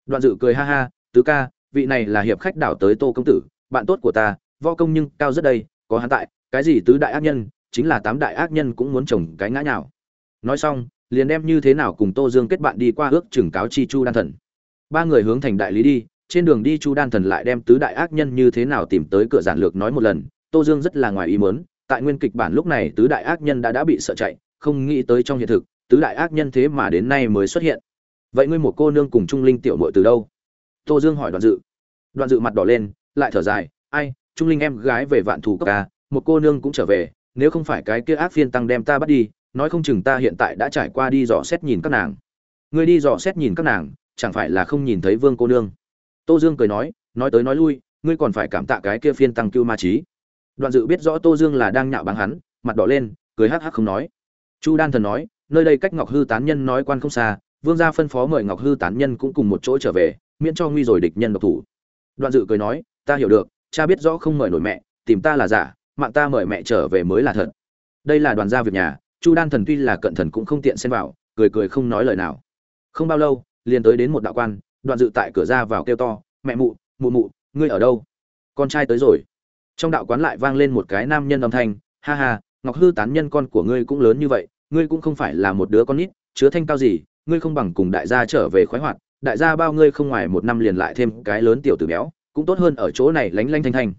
Đoạn dự cười ha ha, tứ ca, vị này là hiệp khách đảo tới tô công tử, bạn tốt của ta, võ công nhưng cao rất đây, có hắn tại, cái gì tứ đại ác nhân, chính là tám đại ác nhân cũng muốn trồng cái ngã nhào. Nói xong liền đem như thế nào cùng tô dương kết bạn đi qua ước chừng cáo chi chu đan thần. Ba người hướng thành đại lý đi, trên đường đi chu đan thần lại đem tứ đại ác nhân như thế nào tìm tới cửa giản lược nói một lần, tô dương rất là ngoài ý mớn tại nguyên kịch bản lúc này tứ đại ác nhân đã đã bị sợ chạy, không nghĩ tới trong hiện thực, tứ đại ác nhân thế mà đến nay mới xuất hiện. Vậy ngươi một cô nương cùng trung linh tiểu mội từ đâu? Tô dương hỏi đoạn dự. Đoạn dự mặt đỏ lên, lại thở dài, ai, trung linh em gái về vạn thù cấp ca một cô nương cũng trở về, nếu không phải cái kia ác phiên tăng đem ta bắt đi nói không chừng ta hiện tại đã trải qua đi dò xét nhìn các nàng. Ngươi đi dò xét nhìn các nàng, chẳng phải là không nhìn thấy vương cô nương? Tô dương cười nói nói tới nói lui, ngươi còn phải cảm tạ cái kia phiên tăng cưu ma trí. Đoạn dự biết rõ tô dương là đang nhạo báng hắn, mặt đỏ lên, cười hắc hắc không nói. Chu đan thần nói, nơi đây cách ngọc hư tán nhân nói quan không xa, vương gia phân phó mời ngọc hư tán nhân cũng cùng một chỗ trở về, miễn cho nguy rồi địch nhân độc thủ. Đoạn dự cười nói, ta hiểu được, cha biết rõ không mời nổi mẹ, tìm ta là giả, mạng ta mời mẹ trở về mới là thật. Đây là đoàn gia việc nhà chu đan thần tuy là cận thần cũng không tiện xen vào, cười cười không nói lời nào. Không bao lâu, liền tới đến một đạo quan, đoạn dự tại cửa ra vào kêu to, mẹ mụ mụ mụ, ngươi ở đâu? Con trai tới rồi. Trong đạo quán lại vang lên một cái nam nhân âm thanh, ha ha, ngọc hư tán nhân con của ngươi cũng lớn như vậy, ngươi cũng không phải là một đứa con nít, chứa thanh cao gì, ngươi không bằng cùng đại gia trở về khoái hoạt, đại gia bao ngươi không ngoài một năm liền lại thêm cái lớn tiểu tử béo, cũng tốt hơn ở chỗ này lánh lanh thanh thanh.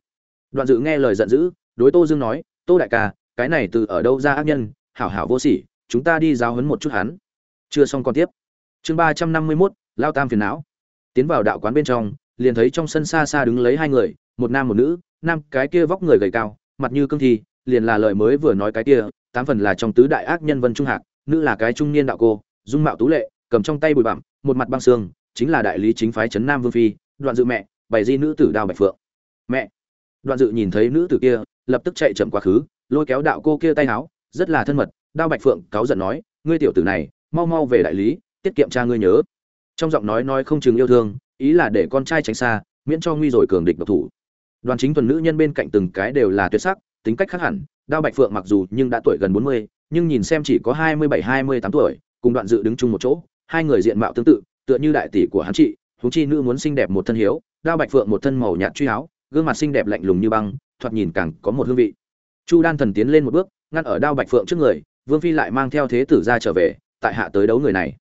Đoạn dự nghe lời giận dữ, đối tô dương nói, tô đại ca, cái này từ ở đâu ra ác nhân hảo hảo vô sỉ, chúng ta đi giáo huấn một chút hắn. Chưa xong còn tiếp. Chương ba trăm năm mươi mốt, lao tam phiền não. Tiến vào đạo quán bên trong, liền thấy trong sân xa xa đứng lấy hai người, một nam một nữ, nam cái kia vóc người gầy cao, mặt như cương thi, liền là lời mới vừa nói cái kia, tám phần là trong tứ đại ác nhân vân trung hạc, nữ là cái trung niên đạo cô, dung mạo tú lệ, cầm trong tay bùi bặm, một mặt băng xương, chính là đại lý chính phái trấn nam vương phi, đoạn dự mẹ, bày di nữ tử đào bạch phượng. Mẹ. Đoạn dự nhìn thấy nữ tử kia, lập tức chạy chậm quá khứ, lôi kéo đạo cô kia tay áo rất là thân mật, đao bạch phượng cáu giận nói, ngươi tiểu tử này, mau mau về đại lý, tiết kiệm cha ngươi nhớ. Trong giọng nói nói không chừng yêu thương, ý là để con trai tránh xa, miễn cho nguy rồi cường địch độc thủ. Đoàn chính thuần nữ nhân bên cạnh từng cái đều là tuyệt sắc, tính cách khác hẳn, đao bạch phượng mặc dù nhưng đã tuổi gần bốn mươi, nhưng nhìn xem chỉ có hai mươi bảy, hai mươi tám tuổi, cùng đoạn dự đứng chung một chỗ, hai người diện mạo tương tự, tựa như đại tỷ của hắn chị, huống chi nữ muốn xinh đẹp một thân hiếu, đao bạch phượng một thân màu nhạt truy áo, gương mặt xinh đẹp lạnh lùng như băng, thoạt nhìn càng có một hương vị. Chu đan thần tiến lên một bước ngăn ở đao bạch phượng trước người, vương phi lại mang theo thế tử ra trở về, tại hạ tới đấu người này.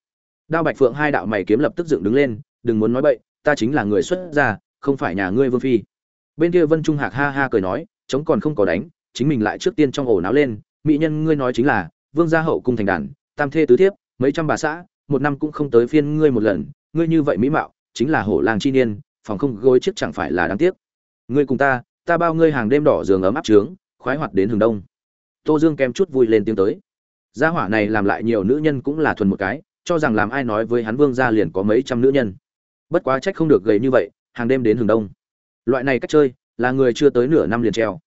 Đao bạch phượng hai đạo mày kiếm lập tức dựng đứng lên, đừng muốn nói bậy, ta chính là người xuất gia, không phải nhà ngươi vương phi. Bên kia vân trung hạc ha ha cười nói chống còn không có đánh, chính mình lại trước tiên trong ổ náo lên, mỹ nhân ngươi nói chính là, vương gia hậu cung thành đàn, tam thê tứ thiếp, mấy trăm bà xã, một năm cũng không tới phiên ngươi một lần, ngươi như vậy mỹ mạo, chính là hổ làng chi niên, phòng không gối chiếc chẳng phải là đáng tiếc. Ngươi cùng ta ta bao ngươi hàng đêm đỏ giường ấm áp trướng, khoái hoạt đến hừng đông tô dương kem chút vui lên tiếng tới. Gia hỏa này làm lại nhiều nữ nhân cũng là thuần một cái, cho rằng làm ai nói với hắn vương gia liền có mấy trăm nữ nhân. Bất quá trách không được gầy như vậy, hàng đêm đến hừng đông. Loại này cách chơi, là người chưa tới nửa năm liền treo.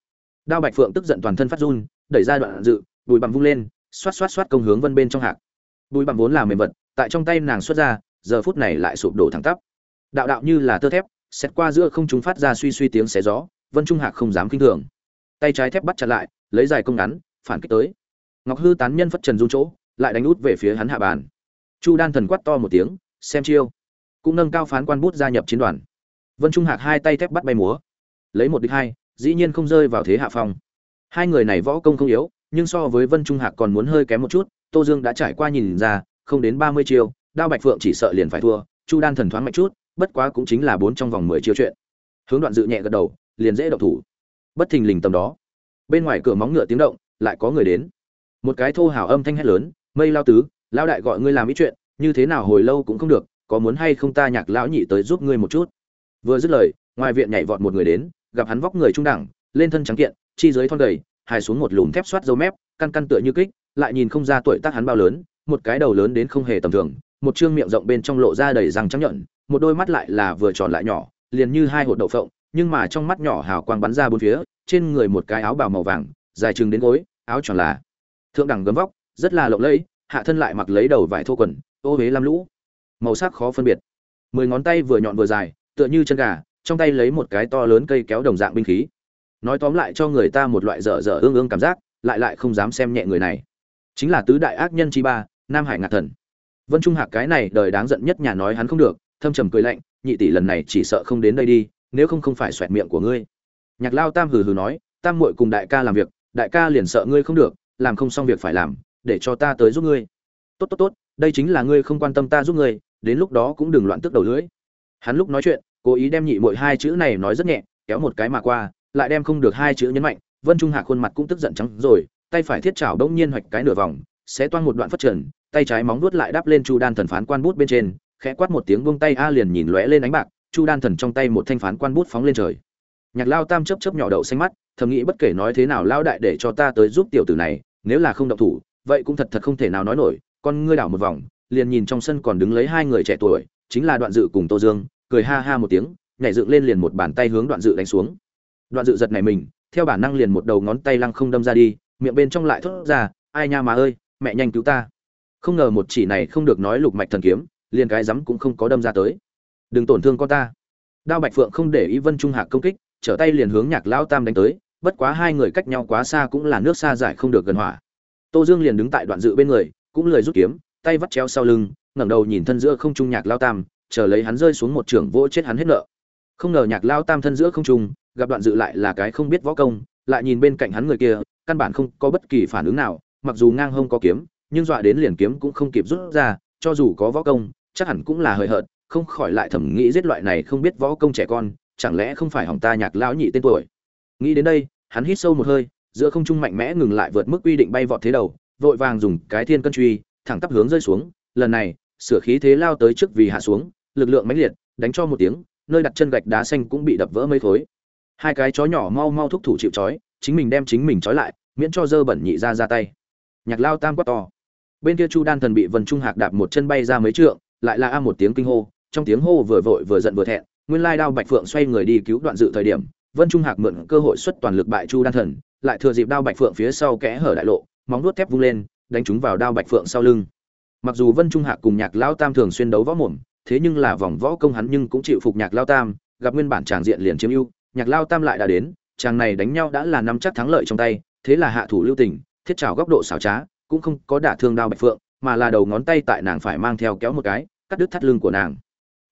Đao bạch phượng tức giận toàn thân phát run, đẩy ra đoạn dự, bùi bằng vung lên, xoát xoát xoát công hướng vân bên trong hạc. Bùi bằng vốn là mềm vật, tại trong tay nàng xuất ra, giờ phút này lại sụp đổ thẳng tắp. Đạo đạo như là tơ thép xét qua giữa không chúng phát ra suy suy tiếng xé gió, vân trung hạc không dám kinh thường. Tay trái thép bắt chặt lại lấy dài công ngắn, phản kích tới. Ngọc hư tán nhân phất trần run chỗ, lại đánh út về phía hắn hạ bàn. Chu đan thần quát to một tiếng, xem chiêu. Cũng nâng cao phán quan bút gia nhập chiến đoàn. Vân trung hạc hai tay thép bắt bay múa. Lấy một đích hai, dĩ nhiên không rơi vào thế hạ phong. Hai người này võ công không yếu, nhưng so với vân trung hạc còn muốn hơi kém một chút, tô dương đã trải qua nhìn ra, không đến ba mươi chiêu, đao bạch phượng chỉ sợ liền phải thua, chu đan thần thoáng mạnh chút, bất quá cũng chính là bốn trong vòng mười chiêu chuyện. Hướng đoạn dự nhẹ gật đầu, liền dễ động thủ. Bất thình lình tầm đó bên ngoài cửa móng ngựa tiếng động, lại có người đến. Một cái thô hào âm thanh hét lớn, mây lao tứ, lao đại gọi ngươi làm ý chuyện, như thế nào hồi lâu cũng không được, có muốn hay không ta nhạc lão nhị tới giúp ngươi một chút? Vừa dứt lời, ngoài viện nhảy vọt một người đến, gặp hắn vóc người trung đẳng, lên thân trắng kiện, chi dưới thon gầy hài xuống một lùm thép xoát dấu mép, căn căn tựa như kích, lại nhìn không ra tuổi tác hắn bao lớn, một cái đầu lớn đến không hề tầm thường, một trương miệng rộng bên trong lộ ra đầy răng trắng nhợn, một đôi mắt lại là vừa tròn lại nhỏ, liền như hai hột đậu phộng nhưng mà trong mắt nhỏ hào quang bắn ra bốn phía, trên người một cái áo bào màu vàng, dài chừng đến gối, áo tròn là thượng đẳng gấm vóc, rất là lộng lẫy, hạ thân lại mặc lấy đầu vải thô quần, ô huế lam lũ. Màu sắc khó phân biệt. Mười ngón tay vừa nhọn vừa dài, tựa như chân gà, trong tay lấy một cái to lớn cây kéo đồng dạng binh khí. Nói tóm lại cho người ta một loại dở dở ương ương cảm giác, lại lại không dám xem nhẹ người này. Chính là tứ đại ác nhân chi ba, nam hải ngạc thần. Vân trung hạc cái này đời đáng giận nhất nhà nói hắn không được, thâm trầm cười lạnh, nhị tỷ lần này chỉ sợ không đến đây đi nếu không không phải xoẹt miệng của ngươi. Nhạc lao tam hừ hừ nói, tam muội cùng đại ca làm việc, đại ca liền sợ ngươi không được, làm không xong việc phải làm, để cho ta tới giúp ngươi. Tốt tốt tốt, đây chính là ngươi không quan tâm ta giúp ngươi, đến lúc đó cũng đừng loạn tức đầu lưỡi. Hắn lúc nói chuyện, cố ý đem nhị muội hai chữ này nói rất nhẹ, kéo một cái mà qua, lại đem không được hai chữ nhấn mạnh, vân trung hạ khuôn mặt cũng tức giận trắng rồi, tay phải thiết chảo đông nhiên hoạch cái nửa vòng sẽ toan một đoạn phát trần, tay trái móng vuốt lại đắp lên chu đan thần phán quan bút bên trên, khẽ quát một tiếng buông tay a liền nhìn lóe lên ánh bạc chu đan thần trong tay một thanh phán quan bút phóng lên trời. Nhạc lao tam chấp chấp nhỏ đậu xanh mắt, thầm nghĩ bất kể nói thế nào lao đại để cho ta tới giúp tiểu tử này, nếu là không động thủ, vậy cũng thật thật không thể nào nói nổi, con ngươi đảo một vòng, liền nhìn trong sân còn đứng lấy hai người trẻ tuổi, chính là đoạn dự cùng tô dương, cười ha ha một tiếng, nhảy dựng lên liền một bàn tay hướng đoạn dự đánh xuống. Đoạn dự giật này mình, theo bản năng liền một đầu ngón tay lăng không đâm ra đi, miệng bên trong lại thốt ra, ai nha mà ơi, mẹ nhanh cứu ta. Không ngờ một chỉ này không được nói lục mạch thần kiếm, liền cái rắm cũng không có đâm ra tới đừng tổn thương con ta. Đao bạch phượng không để ý vân trung hạc công kích, trở tay liền hướng nhạc lão tam đánh tới, bất quá hai người cách nhau quá xa cũng là nước xa giải không được gần hỏa. Tô dương liền đứng tại đoạn dự bên người, cũng lười rút kiếm, tay vắt treo sau lưng, ngẩng đầu nhìn thân giữa không trung nhạc lao tam, chờ lấy hắn rơi xuống một trường vỗ chết hắn hết nợ. Không ngờ nhạc lao tam thân giữa không trung, gặp đoạn dự lại là cái không biết võ công, lại nhìn bên cạnh hắn người kia, căn bản không có bất kỳ phản ứng nào, mặc dù ngang hông có kiếm, nhưng dọa đến liền kiếm cũng không kịp rút ra, cho dù có võ công, chắc hẳn cũng là hời hợt không khỏi lại thẩm nghĩ giết loại này không biết võ công trẻ con chẳng lẽ không phải hỏng ta nhạc lão nhị tên tuổi. Nghĩ đến đây hắn hít sâu một hơi giữa không trung mạnh mẽ ngừng lại vượt mức quy định bay vọt thế đầu vội vàng dùng cái thiên cân truy thẳng tắp hướng rơi xuống lần này sửa khí thế lao tới trước vì hạ xuống lực lượng mãnh liệt đánh cho một tiếng nơi đặt chân gạch đá xanh cũng bị đập vỡ mấy khối. Hai cái chó nhỏ mau mau thúc thủ chịu chói, chính mình đem chính mình chói lại miễn cho dơ bẩn nhị ra ra tay. Nhạc lao tam quát to. Bên kia chu đan thần bị vần trung hạc đạp một chân bay ra mấy trượng lại là a một tiếng kinh hô trong tiếng hô vừa vội vừa giận vừa thẹn, nguyên lai đao bạch phượng xoay người đi cứu đoạn dự thời điểm, vân trung hạc mượn cơ hội xuất toàn lực bại chu đan thần, lại thừa dịp đao bạch phượng phía sau kẽ hở đại lộ, móng nuốt thép vung lên, đánh chúng vào đao bạch phượng sau lưng. Mặc dù vân trung hạc cùng nhạc lao tam thường xuyên đấu võ mồm, thế nhưng là vòng võ công hắn nhưng cũng chịu phục nhạc lao tam, gặp nguyên bản tràng diện liền chiếm ưu, nhạc lao tam lại đã đến, chàng này đánh nhau đã là nắm chắc thắng lợi trong tay, thế là hạ thủ lưu tình, thiết trào góc độ xảo trá, cũng không có đả thương đao bạch phượng, mà là đầu ngón tay tại nàng phải mang theo kéo một cái, cắt đứt thắt lưng của nàng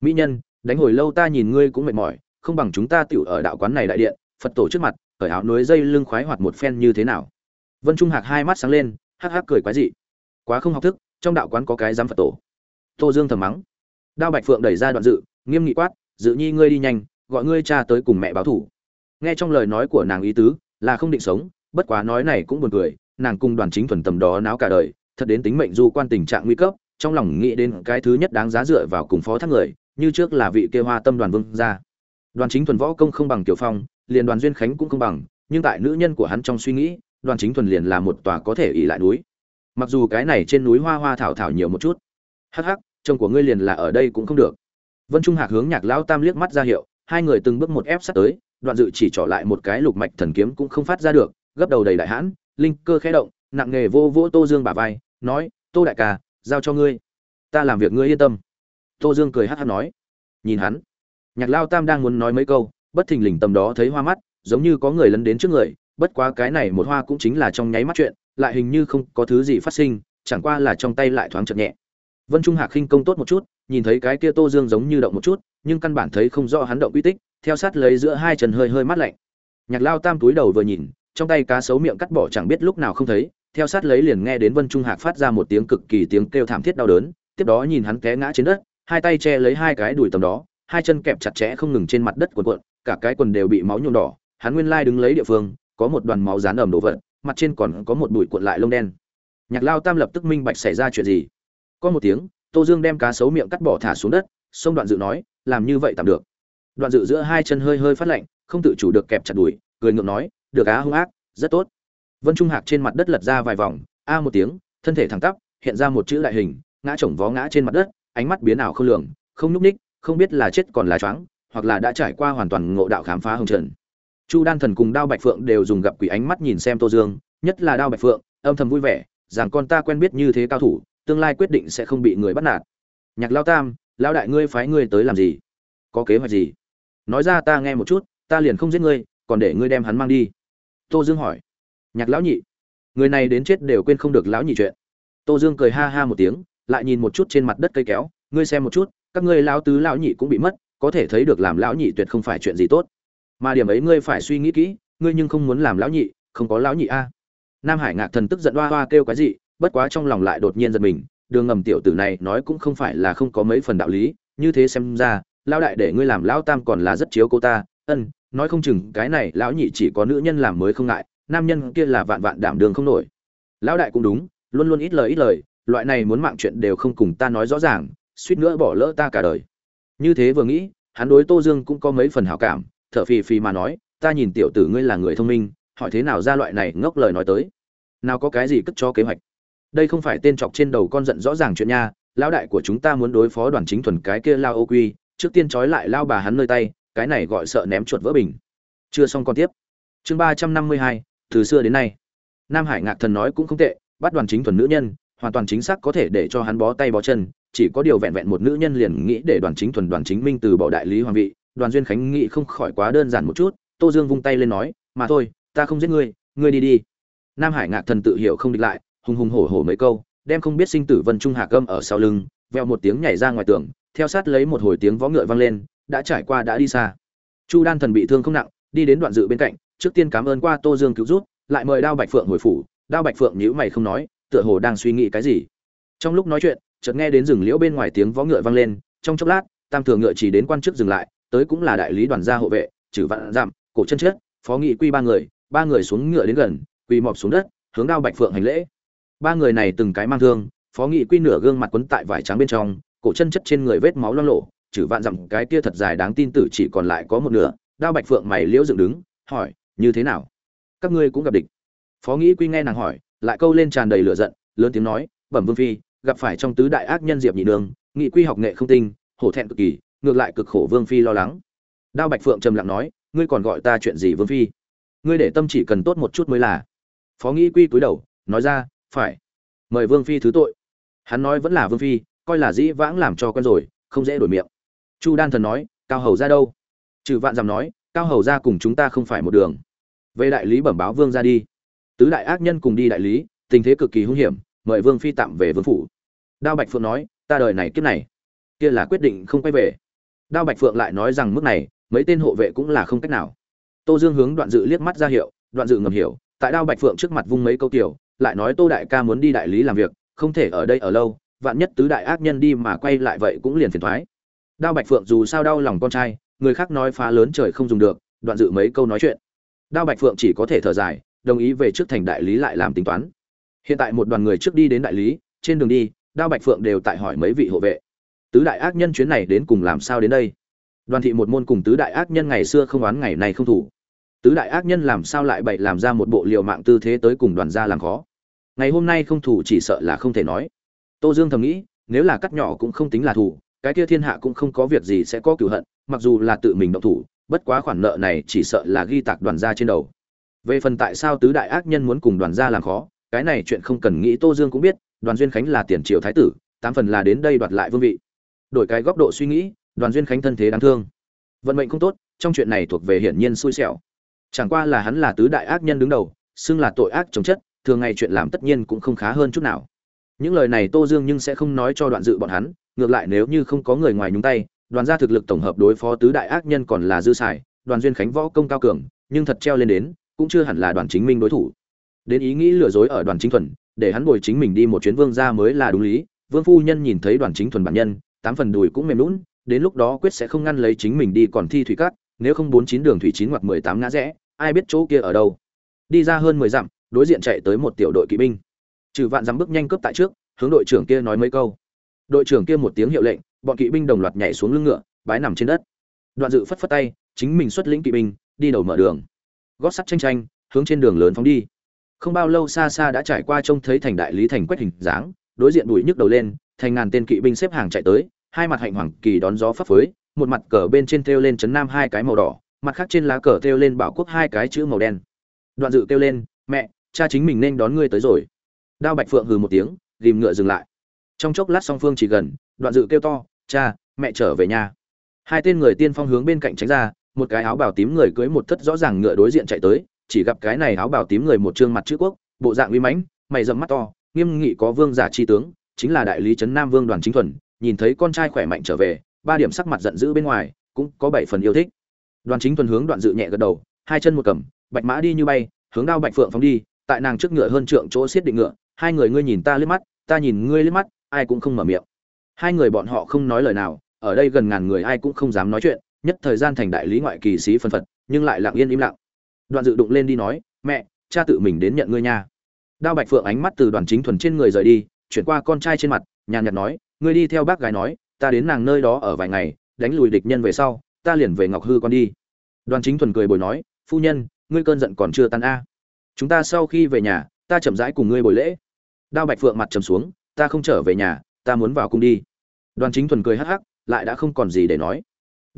mỹ nhân, đánh hồi lâu ta nhìn ngươi cũng mệt mỏi, không bằng chúng ta tựu ở đạo quán này đại điện, phật tổ trước mặt, cởi áo núi dây lưng khoái hoạt một phen như thế nào? Vân trung hạc hai mắt sáng lên, hắc hắc cười quái dị. Quá không học thức, trong đạo quán có cái dám phật tổ. Tô dương thầm mắng. Đao bạch phượng đẩy ra đoạn dự, nghiêm nghị quát, dự nhi ngươi đi nhanh, gọi ngươi cha tới cùng mẹ báo thủ. Nghe trong lời nói của nàng ý tứ, là không định sống, bất quá nói này cũng buồn cười, nàng cùng đoàn chính thuần tầm đó náo cả đời, thật đến tính mệnh du quan tình trạng nguy cấp, trong lòng nghĩ đến cái thứ nhất đáng giá dựa vào cùng phó thác người như trước là vị kia hoa tâm đoàn vương gia. Đoàn chính thuần võ công không bằng tiểu phong, liền đoàn duyên khánh cũng không bằng, nhưng tại nữ nhân của hắn trong suy nghĩ, đoàn chính thuần liền là một tòa có thể ỉ lại núi. Mặc dù cái này trên núi hoa hoa thảo thảo nhiều một chút. Hắc hắc, chồng của ngươi liền là ở đây cũng không được. Vân trung hạc hướng nhạc lão tam liếc mắt ra hiệu, hai người từng bước một ép sát tới, đoạn dự chỉ trỏ lại một cái lục mạch thần kiếm cũng không phát ra được, gấp đầu đầy đại hãn, linh cơ khẽ động, nặng nghề vô vô tô dương bả vai, nói, tô đại ca, giao cho ngươi. Ta làm việc ngươi yên tâm tô dương cười hát hát nói. Nhìn hắn. Nhạc lao tam đang muốn nói mấy câu, bất thình lình tầm đó thấy hoa mắt, giống như có người lấn đến trước người, bất quá cái này một hoa cũng chính là trong nháy mắt chuyện, lại hình như không có thứ gì phát sinh, chẳng qua là trong tay lại thoáng chậm nhẹ. Vân trung hạc khinh công tốt một chút, nhìn thấy cái kia tô dương giống như động một chút, nhưng căn bản thấy không rõ hắn động uy tích, theo sát lấy giữa hai chân hơi hơi mát lạnh. Nhạc lao tam túi đầu vừa nhìn, trong tay cá sấu miệng cắt bỏ chẳng biết lúc nào không thấy, theo sát lấy liền nghe đến vân trung hạc phát ra một tiếng cực kỳ tiếng kêu thảm thiết đau đớn, tiếp đó nhìn hắn té ngã trên đất hai tay che lấy hai cái đùi tầm đó, hai chân kẹp chặt chẽ không ngừng trên mặt đất cuộn cuộn cả cái quần đều bị máu nhuộm đỏ. Hắn nguyên lai đứng lấy địa phương, có một đoàn máu dán ẩm đổ vật mặt trên còn có một bụi cuộn lại lông đen. Nhạc lao tam lập tức minh bạch xảy ra chuyện gì. Có một tiếng, tô dương đem cá sấu miệng cắt bỏ thả xuống đất, sông đoạn dự nói, làm như vậy tạm được. Đoạn dự giữa hai chân hơi hơi phát lạnh, không tự chủ được kẹp chặt đùi, cười ngượng nói, được á, hung ác, rất tốt. Vân trung hạc trên mặt đất lật ra vài vòng, a một tiếng, thân thể thẳng tắp, hiện ra một chữ đại hình, ngã chồng vó ngã trên mặt đất ánh mắt biến ảo không lường, không nhúc ních không biết là chết còn là choáng, hoặc là đã trải qua hoàn toàn ngộ đạo khám phá hồng trần. Chu đan thần cùng đao bạch phượng đều dùng gặp quỷ ánh mắt nhìn xem tô dương, nhất là đao bạch phượng, âm thầm vui vẻ, rằng con ta quen biết như thế cao thủ, tương lai quyết định sẽ không bị người bắt nạt. Nhạc lao tam, lao đại ngươi phái ngươi tới làm gì? Có kế hoạch gì? Nói ra ta nghe một chút, ta liền không giết ngươi, còn để ngươi đem hắn mang đi. Tô dương hỏi. Nhạc lão nhị. Người này đến chết đều quên không được lão nhị chuyện. Tô dương cười ha ha một tiếng lại nhìn một chút trên mặt đất cây kéo, ngươi xem một chút, các ngươi lão tứ lão nhị cũng bị mất, có thể thấy được làm lão nhị tuyệt không phải chuyện gì tốt. Mà điểm ấy ngươi phải suy nghĩ kỹ, ngươi nhưng không muốn làm lão nhị, không có lão nhị a. Nam hải ngạc thần tức giận hoa hoa kêu cái gì, bất quá trong lòng lại đột nhiên giật mình, đường ngầm tiểu tử này nói cũng không phải là không có mấy phần đạo lý, như thế xem ra, lão đại để ngươi làm lão tam còn là rất chiếu cô ta. Ân, nói không chừng cái này lão nhị chỉ có nữ nhân làm mới không ngại, nam nhân kia là vạn vạn đảm đường không nổi. Lão đại cũng đúng, luôn luôn ít lời ít lời loại này muốn mạng chuyện đều không cùng ta nói rõ ràng, suýt nữa bỏ lỡ ta cả đời. Như thế vừa nghĩ, hắn đối tô dương cũng có mấy phần hảo cảm, thở phì phì mà nói, ta nhìn tiểu tử ngươi là người thông minh, hỏi thế nào ra loại này ngốc lời nói tới? Nào có cái gì cất cho kế hoạch? Đây không phải tên chọc trên đầu con giận rõ ràng chuyện nha, lão đại của chúng ta muốn đối phó đoàn chính thuần cái kia lao ô quy, trước tiên trói lại lao bà hắn nơi tay, cái này gọi sợ ném chuột vỡ bình. Chưa xong con tiếp. Chương ba trăm năm mươi hai, từ xưa đến nay. Nam hải ngạc thần nói cũng không tệ, bắt đoàn chính thuần nữ nhân hoàn toàn chính xác có thể để cho hắn bó tay bó chân, chỉ có điều vẹn vẹn một nữ nhân liền nghĩ để đoàn chính thuần đoàn chính minh từ bỏ đại lý hoàng vị, đoàn duyên khánh nghĩ không khỏi quá đơn giản một chút, tô dương vung tay lên nói, mà thôi, ta không giết ngươi ngươi đi đi. Nam hải ngạc thần tự hiểu không địch lại, hùng hùng hổ hổ mấy câu, đem không biết sinh tử vân trung hạ cơm ở sau lưng, veo một tiếng nhảy ra ngoài tường, theo sát lấy một hồi tiếng vó ngựa vang lên, đã trải qua đã đi xa. Chu đan thần bị thương không nặng, đi đến đoạn dự bên cạnh, trước tiên cảm ơn qua tô dương cứu rút lại mời đao bạch phượng hồi phủ, đao bạch phượng nhíu mày không nói tựa hồ đang suy nghĩ cái gì. Trong lúc nói chuyện, chợt nghe đến rừng liễu bên ngoài tiếng vó ngựa vang lên, trong chốc lát, tam thường ngựa chỉ đến quan chức dừng lại, tới cũng là đại lý đoàn gia hộ vệ, trừ vạn giảm cổ chân chết, phó nghị quy ba người ba người xuống ngựa đến gần, quỳ mọp xuống đất, hướng đao bạch phượng hành lễ. Ba người này từng cái mang thương, phó nghị quy nửa gương mặt quấn tại vải trắng bên trong, cổ chân chất trên người vết máu loang lộ trừ vạn dặm cái kia thật dài đáng tin tử chỉ còn lại có một nửa, đao bạch phượng mày liễu dựng đứng, hỏi, như thế nào? Các ngươi cũng gặp địch? Phó nghị quy nghe nàng hỏi lại câu lên tràn đầy lửa giận, lớn tiếng nói, bẩm vương phi, gặp phải trong tứ đại ác nhân diệp nhị đường, nghị quy học nghệ không tinh, hổ thẹn cực kỳ, ngược lại cực khổ vương phi lo lắng. Đao bạch phượng trầm lặng nói, ngươi còn gọi ta chuyện gì vương phi? Ngươi để tâm chỉ cần tốt một chút mới là. Phó nghị quy cúi đầu, nói ra, phải. Mời vương phi thứ tội. Hắn nói vẫn là vương phi, coi là dĩ vãng làm cho quen rồi, không dễ đổi miệng. Chu đan thần nói, cao hầu ra đâu? Trừ vạn dằm nói, cao hầu ra cùng chúng ta không phải một đường. Về đại lý bẩm báo vương ra đi tứ đại ác nhân cùng đi đại lý, tình thế cực kỳ hung hiểm, mời vương phi tạm về vương phủ. Đao bạch phượng nói, ta đời này kiếp này, kia là quyết định không quay về. Đao bạch phượng lại nói rằng mức này, mấy tên hộ vệ cũng là không cách nào. Tô dương hướng đoạn dự liếc mắt ra hiệu, đoạn dự ngầm hiểu, tại đao bạch phượng trước mặt vung mấy câu tiểu lại nói tô đại ca muốn đi đại lý làm việc, không thể ở đây ở lâu, vạn nhất tứ đại ác nhân đi mà quay lại vậy cũng liền phiền thoái đao bạch phượng dù sao đau lòng con trai, người khác nói phá lớn trời không dùng được, đoạn dự mấy câu nói chuyện. Đao bạch phượng chỉ có thể thở dài đồng ý về trước thành đại lý lại làm tính toán. Hiện tại một đoàn người trước đi đến đại lý, trên đường đi, đao bạch phượng đều tại hỏi mấy vị hộ vệ. Tứ đại ác nhân chuyến này đến cùng làm sao đến đây? Đoàn thị một môn cùng tứ đại ác nhân ngày xưa không oán ngày này không thủ. Tứ đại ác nhân làm sao lại bậy làm ra một bộ liều mạng tư thế tới cùng đoàn gia làm khó? Ngày hôm nay không thủ chỉ sợ là không thể nói. Tô dương thầm nghĩ, nếu là cắt nhỏ cũng không tính là thủ, cái kia thiên hạ cũng không có việc gì sẽ có cửu hận, mặc dù là tự mình động thủ, bất quá khoản nợ này chỉ sợ là ghi tạc đoàn gia trên đầu về phần tại sao tứ đại ác nhân muốn cùng đoàn gia làm khó, cái này chuyện không cần nghĩ, tô dương cũng biết, đoàn duyên khánh là tiền triều thái tử, tám phần là đến đây đoạt lại vương vị. Đổi cái góc độ suy nghĩ, đoàn duyên khánh thân thế đáng thương. Vận mệnh không tốt, trong chuyện này thuộc về hiển nhiên xui xẻo. Chẳng qua là hắn là tứ đại ác nhân đứng đầu, xưng là tội ác chống chất, thường ngày chuyện làm tất nhiên cũng không khá hơn chút nào. Những lời này tô dương nhưng sẽ không nói cho đoạn dự bọn hắn, ngược lại nếu như không có người ngoài nhúng tay, đoàn gia thực lực tổng hợp đối phó tứ đại ác nhân còn là dư xài, đoàn duyên khánh võ công cao cường, nhưng thật treo lên đến cũng chưa hẳn là đoàn chính minh đối thủ. Đến ý nghĩ lừa dối ở đoàn chính thuần, để hắn bồi chính mình đi một chuyến vương gia mới là đúng lý. Vương phu nhân nhìn thấy đoàn chính thuần bản nhân, tám phần đùi cũng mềm lún đến lúc đó quyết sẽ không ngăn lấy chính mình đi còn thi thủy cát, nếu không bốn chín đường thủy chín hoặc mười tám ngã rẽ, ai biết chỗ kia ở đâu. Đi ra hơn mười dặm, đối diện chạy tới một tiểu đội kỵ binh. Trừ vạn dám bước nhanh cướp tại trước, hướng đội trưởng kia nói mấy câu. Đội trưởng kia một tiếng hiệu lệnh, bọn kỵ binh đồng loạt nhảy xuống lưng ngựa, bái nằm trên đất. Đoạn dự phất phất tay, chính mình xuất lĩnh kỵ binh, đi đầu mở đường gót sắt tranh tranh, hướng trên đường lớn phóng đi. Không bao lâu xa xa đã trải qua trông thấy thành đại lý thành quét hình dáng, đối diện bụi nhức đầu lên, thành ngàn tên kỵ binh xếp hàng chạy tới, hai mặt hạnh hoàng kỳ đón gió phấp phới, một mặt cờ bên trên thêu lên chấn nam hai cái màu đỏ, mặt khác trên lá cờ thêu lên bảo quốc hai cái chữ màu đen. Đoạn dự kêu lên, mẹ, cha chính mình nên đón ngươi tới rồi. Đao bạch phượng hừ một tiếng ghìm ngựa dừng lại. Trong chốc lát song phương chỉ gần, đoạn dự kêu to, cha, mẹ trở về nhà. Hai tên người tiên phong hướng bên cạnh tránh ra một cái áo bào tím người cưới một thất rõ ràng ngựa đối diện chạy tới, chỉ gặp cái này áo bào tím người một trương mặt chữ quốc, bộ dạng uy mãnh, mày rậm mắt to, nghiêm nghị có vương giả chi tướng, chính là đại lý trấn nam vương đoàn chính thuần, nhìn thấy con trai khỏe mạnh trở về, ba điểm sắc mặt giận dữ bên ngoài, cũng có bảy phần yêu thích. Đoàn chính thuần hướng đoạn dự nhẹ gật đầu, hai chân một cầm, bạch mã đi như bay, hướng đao bạch phượng phóng đi, tại nàng trước ngựa hơn trượng chỗ xiết định ngựa, hai người ngươi nhìn ta liếc mắt, ta nhìn ngươi liếc mắt, ai cũng không mở miệng. Hai người bọn họ không nói lời nào, ở đây gần ngàn người ai cũng không dám nói chuyện nhất thời gian thành đại lý ngoại kỳ sĩ phân phật, nhưng lại lặng yên im lặng. Đoạn dự đụng lên đi nói, mẹ, cha tự mình đến nhận ngươi nha. Đao bạch phượng ánh mắt từ đoàn chính thuần trên người rời đi, chuyển qua con trai trên mặt, nhàn nhạt nói, ngươi đi theo bác gái nói, ta đến nàng nơi đó ở vài ngày, đánh lùi địch nhân về sau, ta liền về ngọc hư con đi. Đoàn chính thuần cười bồi nói, phu nhân, ngươi cơn giận còn chưa tan a. Chúng ta sau khi về nhà, ta chậm rãi cùng ngươi bồi lễ. Đao bạch phượng mặt trầm xuống, ta không trở về nhà, ta muốn vào cung đi. Đoàn chính thuần cười hắc hắc, lại đã không còn gì để nói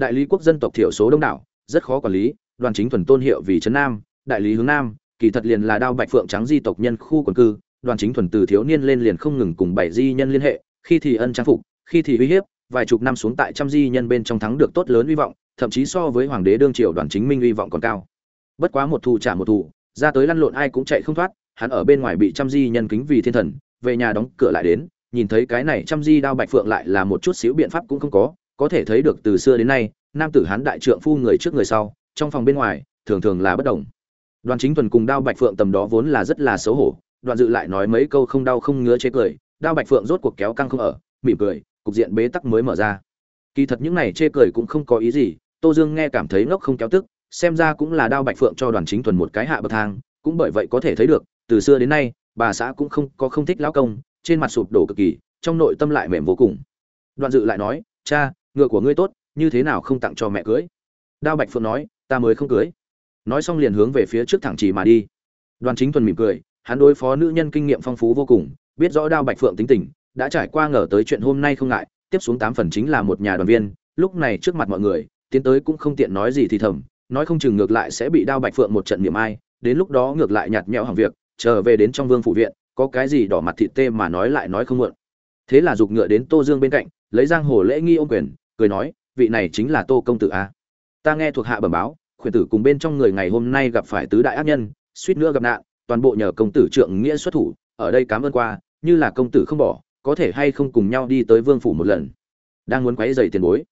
đại lý quốc dân tộc thiểu số đông đảo, rất khó quản lý, đoàn chính thuần tôn hiệu vì trấn nam, đại lý hướng nam, kỳ thật liền là đao bạch phượng trắng di tộc nhân khu quần cư, đoàn chính thuần từ thiếu niên lên liền không ngừng cùng bảy di nhân liên hệ, khi thì ân trang phục, khi thì uy hiếp, vài chục năm xuống tại trăm di nhân bên trong thắng được tốt lớn hy vọng, thậm chí so với hoàng đế đương triều đoàn chính minh hy vọng còn cao. Bất quá một thù trả một thù, ra tới lăn lộn ai cũng chạy không thoát, hắn ở bên ngoài bị trăm di nhân kính vì thiên thần, về nhà đóng cửa lại đến, nhìn thấy cái này trăm di đao bạch phượng lại là một chút xíu biện pháp cũng không có có thể thấy được từ xưa đến nay, nam tử hán đại trượng phu người trước người sau, trong phòng bên ngoài, thường thường là bất đồng. Đoàn chính thuần cùng đao bạch phượng tầm đó vốn là rất là xấu hổ đoàn dự lại nói mấy câu không đau không ngứa chế cười, đao bạch phượng rốt cuộc kéo căng không ở, mỉm cười, cục diện bế tắc mới mở ra. Kỳ thật những này chê cười cũng không có ý gì, tô dương nghe cảm thấy ngốc không kéo tức, xem ra cũng là đao bạch phượng cho đoàn chính thuần một cái hạ bậc thang, cũng bởi vậy có thể thấy được, từ xưa đến nay, bà xã cũng không có không thích lão công, trên mặt sụp đổ cực kỳ, trong nội tâm lại mềm vô cùng. Đoàn dự lại nói, cha ngựa của ngươi tốt, như thế nào không tặng cho mẹ cưới? Đao bạch phượng nói, ta mới không cưới. Nói xong liền hướng về phía trước thẳng chỉ mà đi. Đoàn chính thuần mỉm cười, hắn đối phó nữ nhân kinh nghiệm phong phú vô cùng, biết rõ đao bạch phượng tính tình, đã trải qua ngờ tới chuyện hôm nay không ngại, tiếp xuống tám phần chính là một nhà đoàn viên, lúc này trước mặt mọi người, tiến tới cũng không tiện nói gì thì thầm, nói không chừng ngược lại sẽ bị đao bạch phượng một trận niệm ai, đến lúc đó ngược lại nhạt nhẽo hàng việc, trở về đến trong vương phủ viện, có cái gì đỏ mặt thịt tê mà nói lại nói không mượn. thế là giục ngựa đến tô dương bên cạnh, lấy giang hồ lễ nghi ôm quyền cười nói, vị này chính là tô công tử a. Ta nghe thuộc hạ bẩm báo, khuyển tử cùng bên trong người ngày hôm nay gặp phải tứ đại ác nhân, suýt nữa gặp nạn, toàn bộ nhờ công tử trượng nghĩa xuất thủ, ở đây cảm ơn qua, như là công tử không bỏ, có thể hay không cùng nhau đi tới vương phủ một lần. Đang muốn quấy dày tiền bối.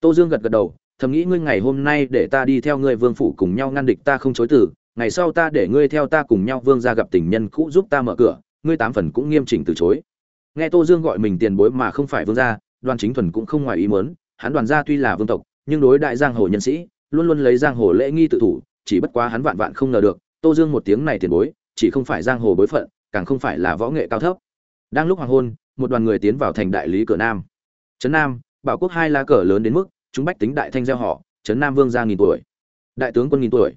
Tô dương gật gật đầu, thầm nghĩ ngươi ngày hôm nay để ta đi theo ngươi vương phủ cùng nhau ngăn địch ta không chối từ, ngày sau ta để ngươi theo ta cùng nhau vương ra gặp tình nhân cũ giúp ta mở cửa, ngươi tám phần cũng nghiêm chỉnh từ chối. Nghe tô dương gọi mình tiền bối mà không phải vương gia, đoàn chính thuần cũng không ngoài ý muốn hắn đoàn gia tuy là vương tộc, nhưng đối đại giang hồ nhân sĩ, luôn luôn lấy giang hồ lễ nghi tự thủ, chỉ bất quá hắn vạn vạn không ngờ được, tô dương một tiếng này tiền bối, chỉ không phải giang hồ bối phận, càng không phải là võ nghệ cao thấp. Đang lúc hoàng hôn, một đoàn người tiến vào thành đại lý cửa nam. Trấn nam, bảo quốc hai lá cờ lớn đến mức, chúng bách tính đại thanh gieo họ, trấn nam vương ra nghìn tuổi. Đại tướng quân nghìn tuổi.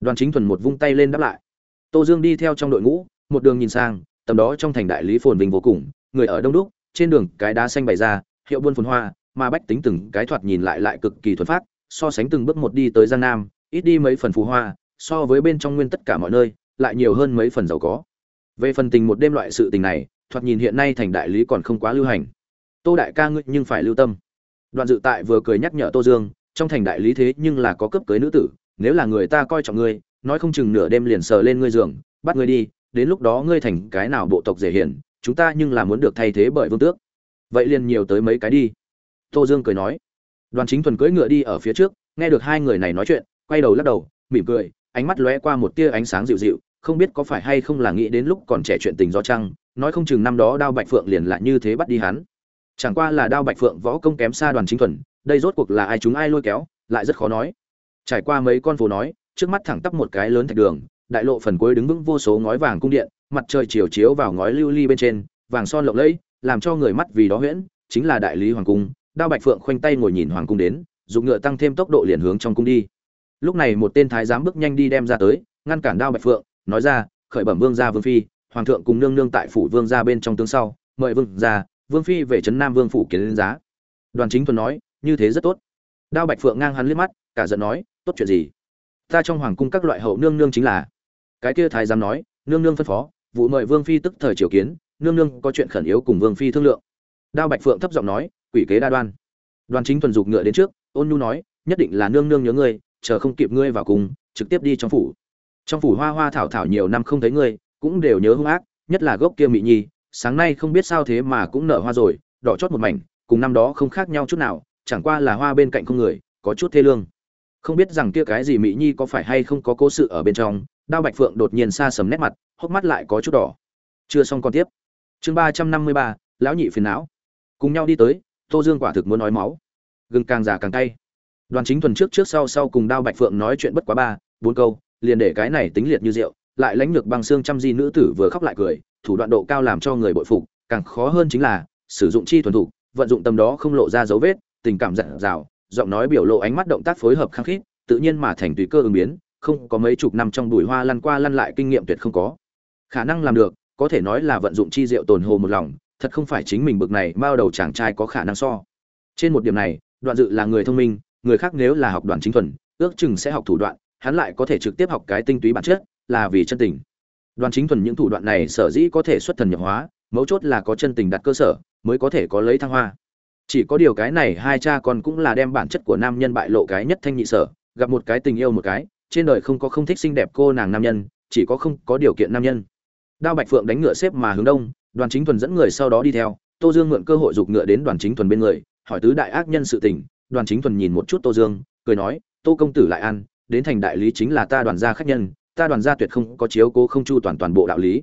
Đoàn chính thuần một vung tay lên đáp lại. Tô dương đi theo trong đội ngũ, một đường nhìn sang, tầm đó trong thành đại lý phồn vinh vô cùng, người ở đông đúc, trên đường cái đá xanh bày ra, hiệu buôn phồn hoa mà bách tính từng cái thoạt nhìn lại lại cực kỳ thuần phát, so sánh từng bước một đi tới giang nam, ít đi mấy phần phù hoa, so với bên trong nguyên tất cả mọi nơi, lại nhiều hơn mấy phần giàu có. Về phần tình một đêm loại sự tình này, thoạt nhìn hiện nay thành đại lý còn không quá lưu hành. Tô đại ca ngươi nhưng phải lưu tâm. Đoạn dự tại vừa cười nhắc nhở tô dương, trong thành đại lý thế nhưng là có cấp cưới nữ tử, nếu là người ta coi trọng ngươi, nói không chừng nửa đêm liền sờ lên ngươi giường, bắt ngươi đi, đến lúc đó ngươi thành cái nào bộ tộc dễ hiển chúng ta nhưng là muốn được thay thế bởi vương tước. Vậy liền nhiều tới mấy cái đi tô dương cười nói. Đoàn chính thuần cưỡi ngựa đi ở phía trước, nghe được hai người này nói chuyện, quay đầu lắc đầu, mỉm cười, ánh mắt lóe qua một tia ánh sáng dịu dịu, không biết có phải hay không là nghĩ đến lúc còn trẻ chuyện tình do chăng, nói không chừng năm đó đao bạch phượng liền lại như thế bắt đi hắn. Chẳng qua là đao bạch phượng võ công kém xa đoàn chính thuần, đây rốt cuộc là ai chúng ai lôi kéo, lại rất khó nói. Trải qua mấy con phố nói, trước mắt thẳng tắp một cái lớn thạch đường, đại lộ phần cuối đứng vững vô số ngói vàng cung điện, mặt trời chiều chiếu vào ngói lưu ly bên trên, vàng son lộng lẫy, làm cho người mắt vì đó huyễn, chính là đại lý hoàng cung đao bạch phượng khoanh tay ngồi nhìn hoàng cung đến, dùng ngựa tăng thêm tốc độ liền hướng trong cung đi. Lúc này một tên thái giám bước nhanh đi đem ra tới, ngăn cản đao bạch phượng, nói ra, khởi bẩm vương gia vương phi, hoàng thượng cùng nương nương tại phủ vương gia bên trong tướng sau, mời vương gia, vương phi về trấn nam vương phủ kiến lên giá. Đoàn chính thuần nói, như thế rất tốt. Đao bạch phượng ngang hắn liếc mắt, cả giận nói, tốt chuyện gì? Ta trong hoàng cung các loại hậu nương nương chính là. Cái kia thái giám nói, nương nương phân phó, vụ mời vương phi tức thời triều kiến, nương nương có chuyện khẩn yếu cùng vương phi thương lượng. Đao bạch phượng thấp giọng nói quỷ kế đa đoan. Đoàn chính thuần dục ngựa đến trước, ôn nhu nói, nhất định là nương nương nhớ ngươi, chờ không kịp ngươi vào cùng, trực tiếp đi trong phủ. Trong phủ hoa hoa thảo thảo nhiều năm không thấy ngươi, cũng đều nhớ hung ác, nhất là gốc kia mị nhi, sáng nay không biết sao thế mà cũng nở hoa rồi, đỏ chót một mảnh, cùng năm đó không khác nhau chút nào, chẳng qua là hoa bên cạnh không người, có chút thê lương. Không biết rằng kia cái gì mỹ nhi có phải hay không có cố sự ở bên trong, đao bạch phượng đột nhiên xa sầm nét mặt, hốc mắt lại có chút đỏ. Chưa xong còn tiếp. Chương ba trăm năm mươi ba, lão nhị phiền não. Cùng nhau đi tới tô dương quả thực muốn nói máu. Gừng càng già càng tay đoàn chính thuần trước trước sau sau cùng đao bạch phượng nói chuyện bất quá ba, bốn câu, liền để cái này tính liệt như rượu, lại lãnh lược băng xương trăm di nữ tử vừa khóc lại cười, thủ đoạn độ cao làm cho người bội phục, càng khó hơn chính là, sử dụng chi thuần thục vận dụng tâm đó không lộ ra dấu vết, tình cảm dặn dào, giọng nói biểu lộ ánh mắt động tác phối hợp khăng khít, tự nhiên mà thành tùy cơ ứng biến, không có mấy chục năm trong bụi hoa lăn qua lăn lại kinh nghiệm tuyệt không có. Khả năng làm được, có thể nói là vận dụng chi diệu tồn hồ một lòng thật không phải chính mình bực này bao đầu chàng trai có khả năng so. Trên một điểm này, đoạn dự là người thông minh, người khác nếu là học đoàn chính thuần, ước chừng sẽ học thủ đoạn, hắn lại có thể trực tiếp học cái tinh túy bản chất, là vì chân tình. Đoàn chính thuần những thủ đoạn này sở dĩ có thể xuất thần nhập hóa, mấu chốt là có chân tình đặt cơ sở, mới có thể có lấy thăng hoa. Chỉ có điều cái này hai cha con cũng là đem bản chất của nam nhân bại lộ cái nhất thanh nhị sở, gặp một cái tình yêu một cái, trên đời không có không thích xinh đẹp cô nàng nam nhân, chỉ có không có điều kiện nam nhân. Đao bạch phượng đánh ngựa xếp mà hướng đông đoàn chính thuần dẫn người sau đó đi theo, tô dương mượn cơ hội giục ngựa đến đoàn chính thuần bên người, hỏi tứ đại ác nhân sự tình. Đoàn chính thuần nhìn một chút tô dương, cười nói, tô công tử lại ăn, đến thành đại lý chính là ta đoàn gia khách nhân, ta đoàn gia tuyệt không có chiếu cố không chu toàn toàn bộ đạo lý.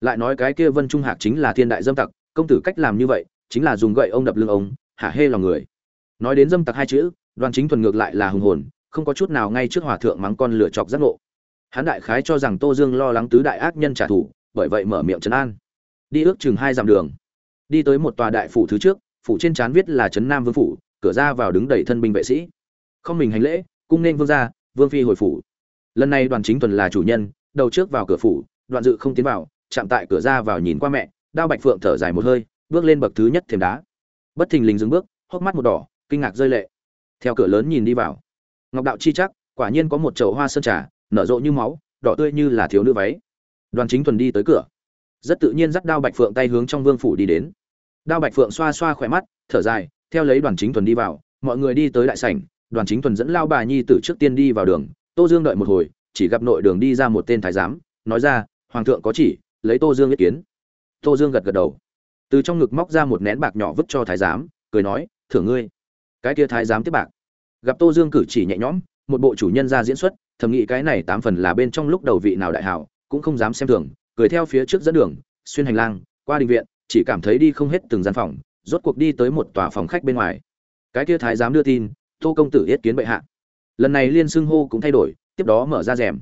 Lại nói cái kia vân trung hạc chính là thiên đại dâm tặc, công tử cách làm như vậy, chính là dùng gậy ông đập lưng ông, hả hê lòng người. Nói đến dâm tặc hai chữ, đoàn chính thuần ngược lại là hùng hồn, không có chút nào ngay trước hòa thượng mắng con lửa chọc giác ngộ. Hắn đại khái cho rằng tô dương lo lắng tứ đại ác nhân trả thù, bởi vậy mở miệng trấn an đi ước chừng hai dặm đường. Đi tới một tòa đại phủ thứ trước, phủ trên trán viết là trấn nam vương phủ, cửa ra vào đứng đầy thân binh vệ sĩ. Không mình hành lễ, cung nên vương gia, vương phi hồi phủ. Lần này đoàn chính tuần là chủ nhân, đầu trước vào cửa phủ, đoạn dự không tiến vào, chạm tại cửa ra vào nhìn qua mẹ, đao bạch phượng thở dài một hơi, bước lên bậc thứ nhất thềm đá. Bất thình lình dừng bước, hốc mắt một đỏ, kinh ngạc rơi lệ. Theo cửa lớn nhìn đi vào. Ngọc đạo chi chắc, quả nhiên có một chậu hoa sơn trà, nở rộ như máu, đỏ tươi như là thiếu nữ váy. Đoàn chính thuần đi tới cửa rất tự nhiên dắt đao bạch phượng tay hướng trong vương phủ đi đến. Đao bạch phượng xoa xoa khỏe mắt, thở dài, theo lấy đoàn chính thuần đi vào, mọi người đi tới đại sảnh, đoàn chính thuần dẫn lao bà nhi tử trước tiên đi vào đường, tô dương đợi một hồi, chỉ gặp nội đường đi ra một tên thái giám, nói ra, hoàng thượng có chỉ, lấy tô dương ý kiến. Tô dương gật gật đầu. Từ trong ngực móc ra một nén bạc nhỏ vứt cho thái giám, cười nói, thưởng ngươi. Cái kia thái giám tiếp bạc. Gặp tô dương cử chỉ nhẹ nhõm, một bộ chủ nhân ra diễn xuất, thầm nghĩ cái này tám phần là bên trong lúc đầu vị nào đại hảo, cũng không dám xem thường cười theo phía trước dẫn đường, xuyên hành lang, qua đình viện, chỉ cảm thấy đi không hết từng gian phòng, rốt cuộc đi tới một tòa phòng khách bên ngoài. Cái kia thái giám đưa tin, tô công tử yết kiến bệ hạ. Lần này liên xưng hô cũng thay đổi, tiếp đó mở ra rèm.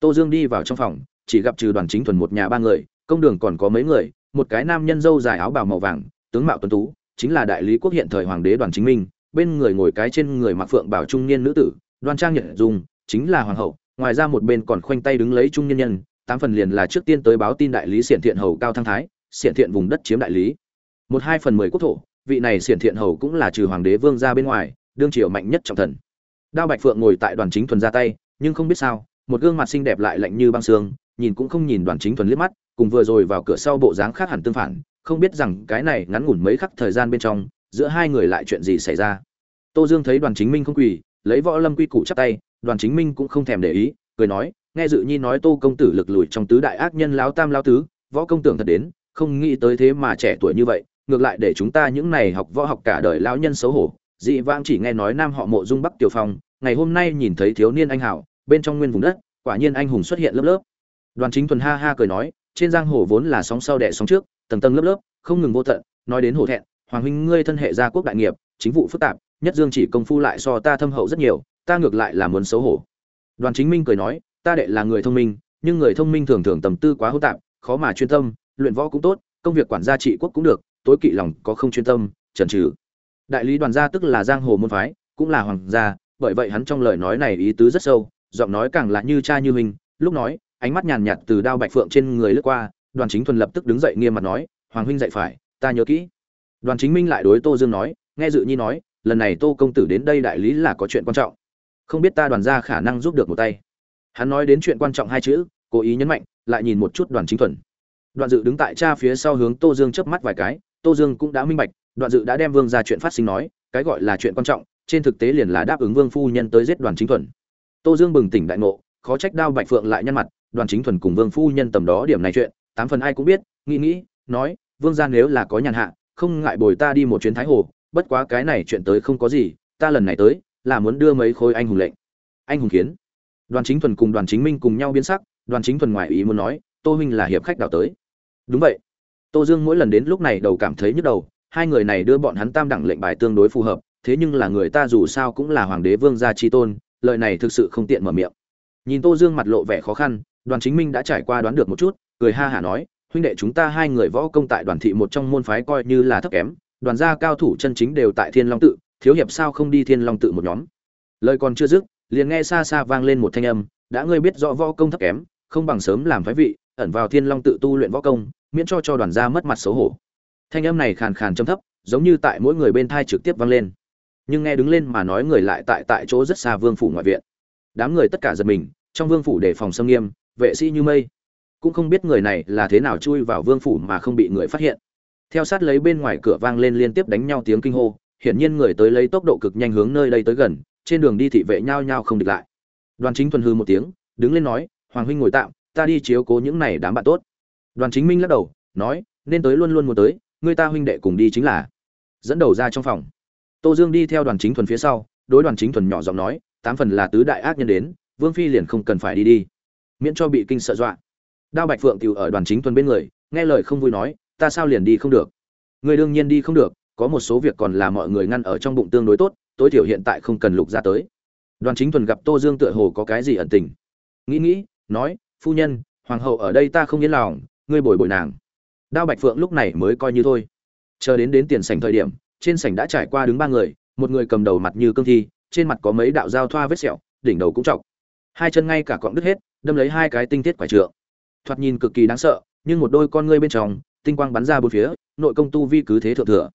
Tô dương đi vào trong phòng, chỉ gặp trừ đoàn chính thuần một nhà ba người, công đường còn có mấy người, một cái nam nhân dâu dài áo bào màu vàng, tướng mạo tuấn tú, chính là đại lý quốc hiện thời hoàng đế đoàn chính minh, bên người ngồi cái trên người mặc phượng bảo trung niên nữ tử, đoan trang nhật dung chính là hoàng hậu, ngoài ra một bên còn khoanh tay đứng lấy trung nhân nhân tám phần liền là trước tiên tới báo tin đại lý xiển thiện hầu cao thăng thái, xiển thiện vùng đất chiếm đại lý. Một hai phần mười quốc thổ, vị này xiển thiện hầu cũng là trừ hoàng đế vương ra bên ngoài, đương triều mạnh nhất trọng thần. Đao bạch phượng ngồi tại đoàn chính thuần ra tay, nhưng không biết sao, một gương mặt xinh đẹp lại lạnh như băng xương nhìn cũng không nhìn đoàn chính thuần liếc mắt, cùng vừa rồi vào cửa sau bộ dáng khác hẳn tương phản, không biết rằng cái này ngắn ngủn mấy khắc thời gian bên trong, giữa hai người lại chuyện gì xảy ra. Tô dương thấy đoàn chính minh không quỳ, lấy võ lâm quy củ chắp tay, đoàn chính minh cũng không thèm để ý, cười nói nghe dự nhi nói tô công tử lực lùi trong tứ đại ác nhân lão tam lão tứ, võ công tưởng thật đến, không nghĩ tới thế mà trẻ tuổi như vậy, ngược lại để chúng ta những này học võ học cả đời lão nhân xấu hổ. Dị vãng chỉ nghe nói nam họ mộ dung bắc tiểu phong, ngày hôm nay nhìn thấy thiếu niên anh hảo bên trong nguyên vùng đất, quả nhiên anh hùng xuất hiện lớp lớp. Đoàn chính thuần ha ha cười nói, trên giang hồ vốn là sóng sau đẻ sóng trước, tầng tầng lớp lớp, không ngừng vô tận, nói đến hổ thẹn, hoàng huynh ngươi thân hệ gia quốc đại nghiệp, chính vụ phức tạp, nhất dương chỉ công phu lại so ta thâm hậu rất nhiều, ta ngược lại là muốn xấu hổ. Đoàn chính minh cười nói ta đệ là người thông minh, nhưng người thông minh thường thường tầm tư quá hỗn tạp, khó mà chuyên tâm, luyện võ cũng tốt, công việc quản gia trị quốc cũng được, tối kỵ lòng có không chuyên tâm trần trừ đại lý đoàn gia tức là giang hồ môn phái, cũng là hoàng gia, bởi vậy hắn trong lời nói này ý tứ rất sâu, giọng nói càng là như cha như mình lúc nói, ánh mắt nhàn nhạt từ đao bạch phượng trên người lướt qua, đoàn chính thuần lập tức đứng dậy nghiêm mặt nói, hoàng huynh dạy phải, ta nhớ kỹ. Đoàn chính minh lại đối tô dương nói, nghe dự nhi nói, lần này tô công tử đến đây đại lý là có chuyện quan trọng. Không biết ta đoàn gia khả năng giúp được một tay hắn nói đến chuyện quan trọng hai chữ, cố ý nhấn mạnh, lại nhìn một chút đoàn chính thuần. Đoạn dự đứng tại cha phía sau hướng tô dương chớp mắt vài cái, tô dương cũng đã minh bạch, đoạn dự đã đem vương ra chuyện phát sinh nói, cái gọi là chuyện quan trọng, trên thực tế liền là đáp ứng vương phu nhân tới giết đoàn chính thuần. Tô dương bừng tỉnh đại ngộ, khó trách đao bạch phượng lại nhăn mặt, đoàn chính thuần cùng vương phu nhân tầm đó điểm này chuyện, tám phần ai cũng biết, nghĩ nghĩ, nói, vương ra nếu là có nhàn hạ, không ngại bồi ta đi một chuyến thái hồ, bất quá cái này chuyện tới không có gì, ta lần này tới, là muốn đưa mấy khối anh hùng lệnh. Anh hùng kiến đoàn chính thuần cùng đoàn chính minh cùng nhau biến sắc, đoàn chính thuần ngoài ý muốn nói, tô huynh là hiệp khách đào tới. Đúng vậy. Tô dương mỗi lần đến lúc này đầu cảm thấy nhức đầu, hai người này đưa bọn hắn tam đẳng lệnh bài tương đối phù hợp, thế nhưng là người ta dù sao cũng là hoàng đế vương gia chi tôn lợi này thực sự không tiện mở miệng. Nhìn tô dương mặt lộ vẻ khó khăn, đoàn chính minh đã trải qua đoán được một chút, cười ha hả nói, huynh đệ chúng ta hai người võ công tại đoàn thị một trong môn phái coi như là thấp kém, đoàn gia cao thủ chân chính đều tại thiên long tự, thiếu hiệp sao không đi thiên long tự một nhóm? Lời còn chưa dứt liền nghe xa xa vang lên một thanh âm, đã ngươi biết rõ võ công thấp kém, không bằng sớm làm phái vị, ẩn vào thiên long tự tu luyện võ công, miễn cho cho đoàn gia mất mặt xấu hổ. Thanh âm này khàn khàn trầm thấp, giống như tại mỗi người bên thai trực tiếp vang lên. Nhưng nghe đứng lên mà nói người lại tại tại chỗ rất xa vương phủ ngoại viện. Đám người tất cả giật mình, trong vương phủ đề phòng xâm nghiêm, vệ sĩ như mây. Cũng không biết người này là thế nào chui vào vương phủ mà không bị người phát hiện. Theo sát lấy bên ngoài cửa vang lên liên tiếp đánh nhau tiếng kinh hô, hiển nhiên người tới lấy tốc độ cực nhanh hướng nơi đây tới gần trên đường đi thị vệ nhao nhao không địch lại. Đoàn chính thuần hư một tiếng, đứng lên nói, hoàng huynh ngồi tạm, ta đi chiếu cố những này đám bạn tốt. Đoàn chính minh lắc đầu, nói, nên tới luôn luôn muốn tới, người ta huynh đệ cùng đi chính là. Dẫn đầu ra trong phòng. Tô dương đi theo đoàn chính thuần phía sau, đối đoàn chính thuần nhỏ giọng nói, tám phần là tứ đại ác nhân đến, vương phi liền không cần phải đi đi, miễn cho bị kinh sợ dọa. Đao bạch phượng tiểu ở đoàn chính thuần bên người, nghe lời không vui nói, ta sao liền đi không được? Người đương nhiên đi không được, có một số việc còn là mọi người ngăn ở trong bụng tương đối tốt tối thiểu hiện tại không cần lục ra tới. Đoàn chính thuần gặp tô dương tựa hồ có cái gì ẩn tình. Nghĩ nghĩ, nói, phu nhân, hoàng hậu ở đây ta không yên lòng, ngươi bồi bồi nàng. Đao bạch phượng lúc này mới coi như thôi. Chờ đến đến tiền sảnh thời điểm, trên sảnh đã trải qua đứng ba người, một người cầm đầu mặt như cương thi, trên mặt có mấy đạo dao thoa vết sẹo, đỉnh đầu cũng trọc. Hai chân ngay cả cọng đứt hết, đâm lấy hai cái tinh tiết quải trượng. Thoạt nhìn cực kỳ đáng sợ, nhưng một đôi con ngươi bên trong, tinh quang bắn ra bốn phía, nội công tu vi cứ thế thượng thừa.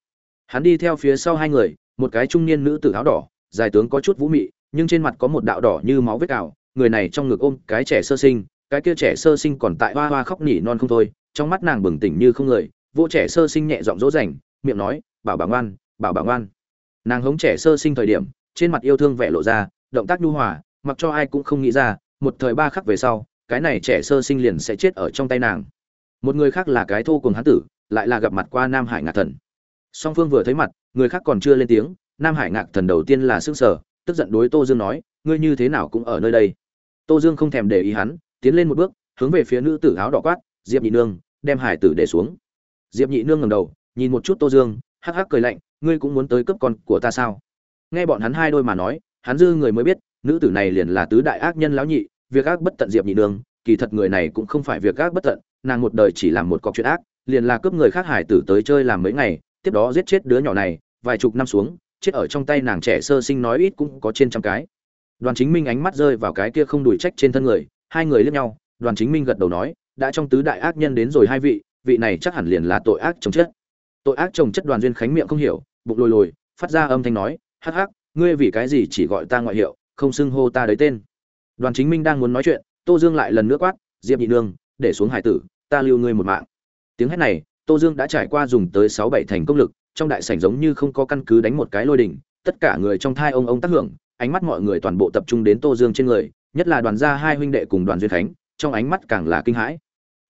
Hắn đi theo phía sau hai người một cái trung niên nữ tử áo đỏ, dài tướng có chút vũ mị, nhưng trên mặt có một đạo đỏ như máu vết cào, người này trong ngực ôm cái trẻ sơ sinh, cái kia trẻ sơ sinh còn tại hoa hoa khóc nỉ non không thôi, trong mắt nàng bừng tỉnh như không người, vô trẻ sơ sinh nhẹ giọng dỗ dành, miệng nói, bảo bà ngoan, bảo bà ngoan. Nàng hống trẻ sơ sinh thời điểm, trên mặt yêu thương vẻ lộ ra, động tác nhu hòa, mặc cho ai cũng không nghĩ ra, một thời ba khắc về sau, cái này trẻ sơ sinh liền sẽ chết ở trong tay nàng. Một người khác là cái thô cùng hán tử, lại là gặp mặt qua nam hải ngạc thần. Song phương vừa thấy mặt người khác còn chưa lên tiếng, nam hải ngạc thần đầu tiên là s ư n g sở tức giận đối tô dương nói, ngươi như thế nào cũng ở nơi đây? Tô dương không thèm để ý hắn, tiến lên một bước, hướng về phía nữ tử áo đỏ quát, diệp nhị nương, đem hải tử để xuống. Diệp nhị nương ngầm đầu, nhìn một chút tô dương, hắc hắc cười lạnh, ngươi cũng muốn tới cướp con của ta sao? Nghe bọn hắn hai đôi mà nói, hắn dư người mới biết, nữ tử này liền là tứ đại ác nhân lão nhị, việc ác bất tận diệp nhị nương, kỳ thật người này cũng không phải việc ác bất tận, nàng một đời chỉ làm một cọc chuyện ác, liền là cướp người khác hải tử tới chơi làm mấy ngày tiếp đó giết chết đứa nhỏ này, vài chục năm xuống, chết ở trong tay nàng trẻ sơ sinh nói ít cũng có trên trăm cái. Đoàn chính minh ánh mắt rơi vào cái kia không đùi trách trên thân người, hai người liếc nhau, đoàn chính minh gật đầu nói, đã trong tứ đại ác nhân đến rồi hai vị vị này chắc hẳn liền là tội ác chồng chất. Tội ác chồng chất đoàn duyên khánh miệng không hiểu, bụng lồi lồi, phát ra âm thanh nói, hắc hắc, ngươi vì cái gì chỉ gọi ta ngoại hiệu, không xưng hô ta đấy tên? Đoàn chính minh đang muốn nói chuyện, tô dương lại lần nữa quát, diệp nhị nương, để xuống hải tử, ta lưu ngươi một mạng. Tiếng hét này tô dương đã trải qua dùng tới sáu bảy thành công lực, trong đại sảnh giống như không có căn cứ đánh một cái lôi đỉnh, tất cả người trong thai ông ông tác hưởng, ánh mắt mọi người toàn bộ tập trung đến tô dương trên người, nhất là đoàn gia hai huynh đệ cùng đoàn duyên khánh, trong ánh mắt càng là kinh hãi.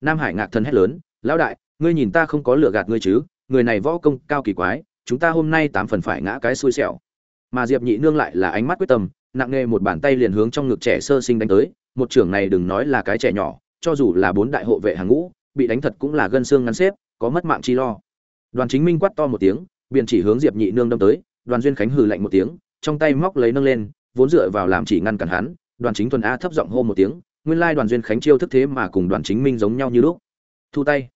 Nam hải ngạc thần hét lớn, lão đại, ngươi nhìn ta không có lừa gạt ngươi chứ, người này võ công cao kỳ quái, chúng ta hôm nay tám phần phải ngã cái xui xẻo. Mà diệp nhị nương lại là ánh mắt quyết tâm, nặng nề một bàn tay liền hướng trong ngực trẻ sơ sinh đánh tới, một trưởng này đừng nói là cái trẻ nhỏ, cho dù là bốn đại hộ vệ hàng ngũ, bị đánh thật cũng là gân xương ngắn xếp có mất mạng chi lo. Đoàn chính minh quát to một tiếng biện chỉ hướng diệp nhị nương đâm tới, đoàn duyên khánh hừ lạnh một tiếng, trong tay móc lấy nâng lên, vốn dựa vào làm chỉ ngăn cản hắn, đoàn chính thuần a thấp giọng hô một tiếng, nguyên lai đoàn duyên khánh chiêu thức thế mà cùng đoàn chính minh giống nhau như lúc. Thu tay.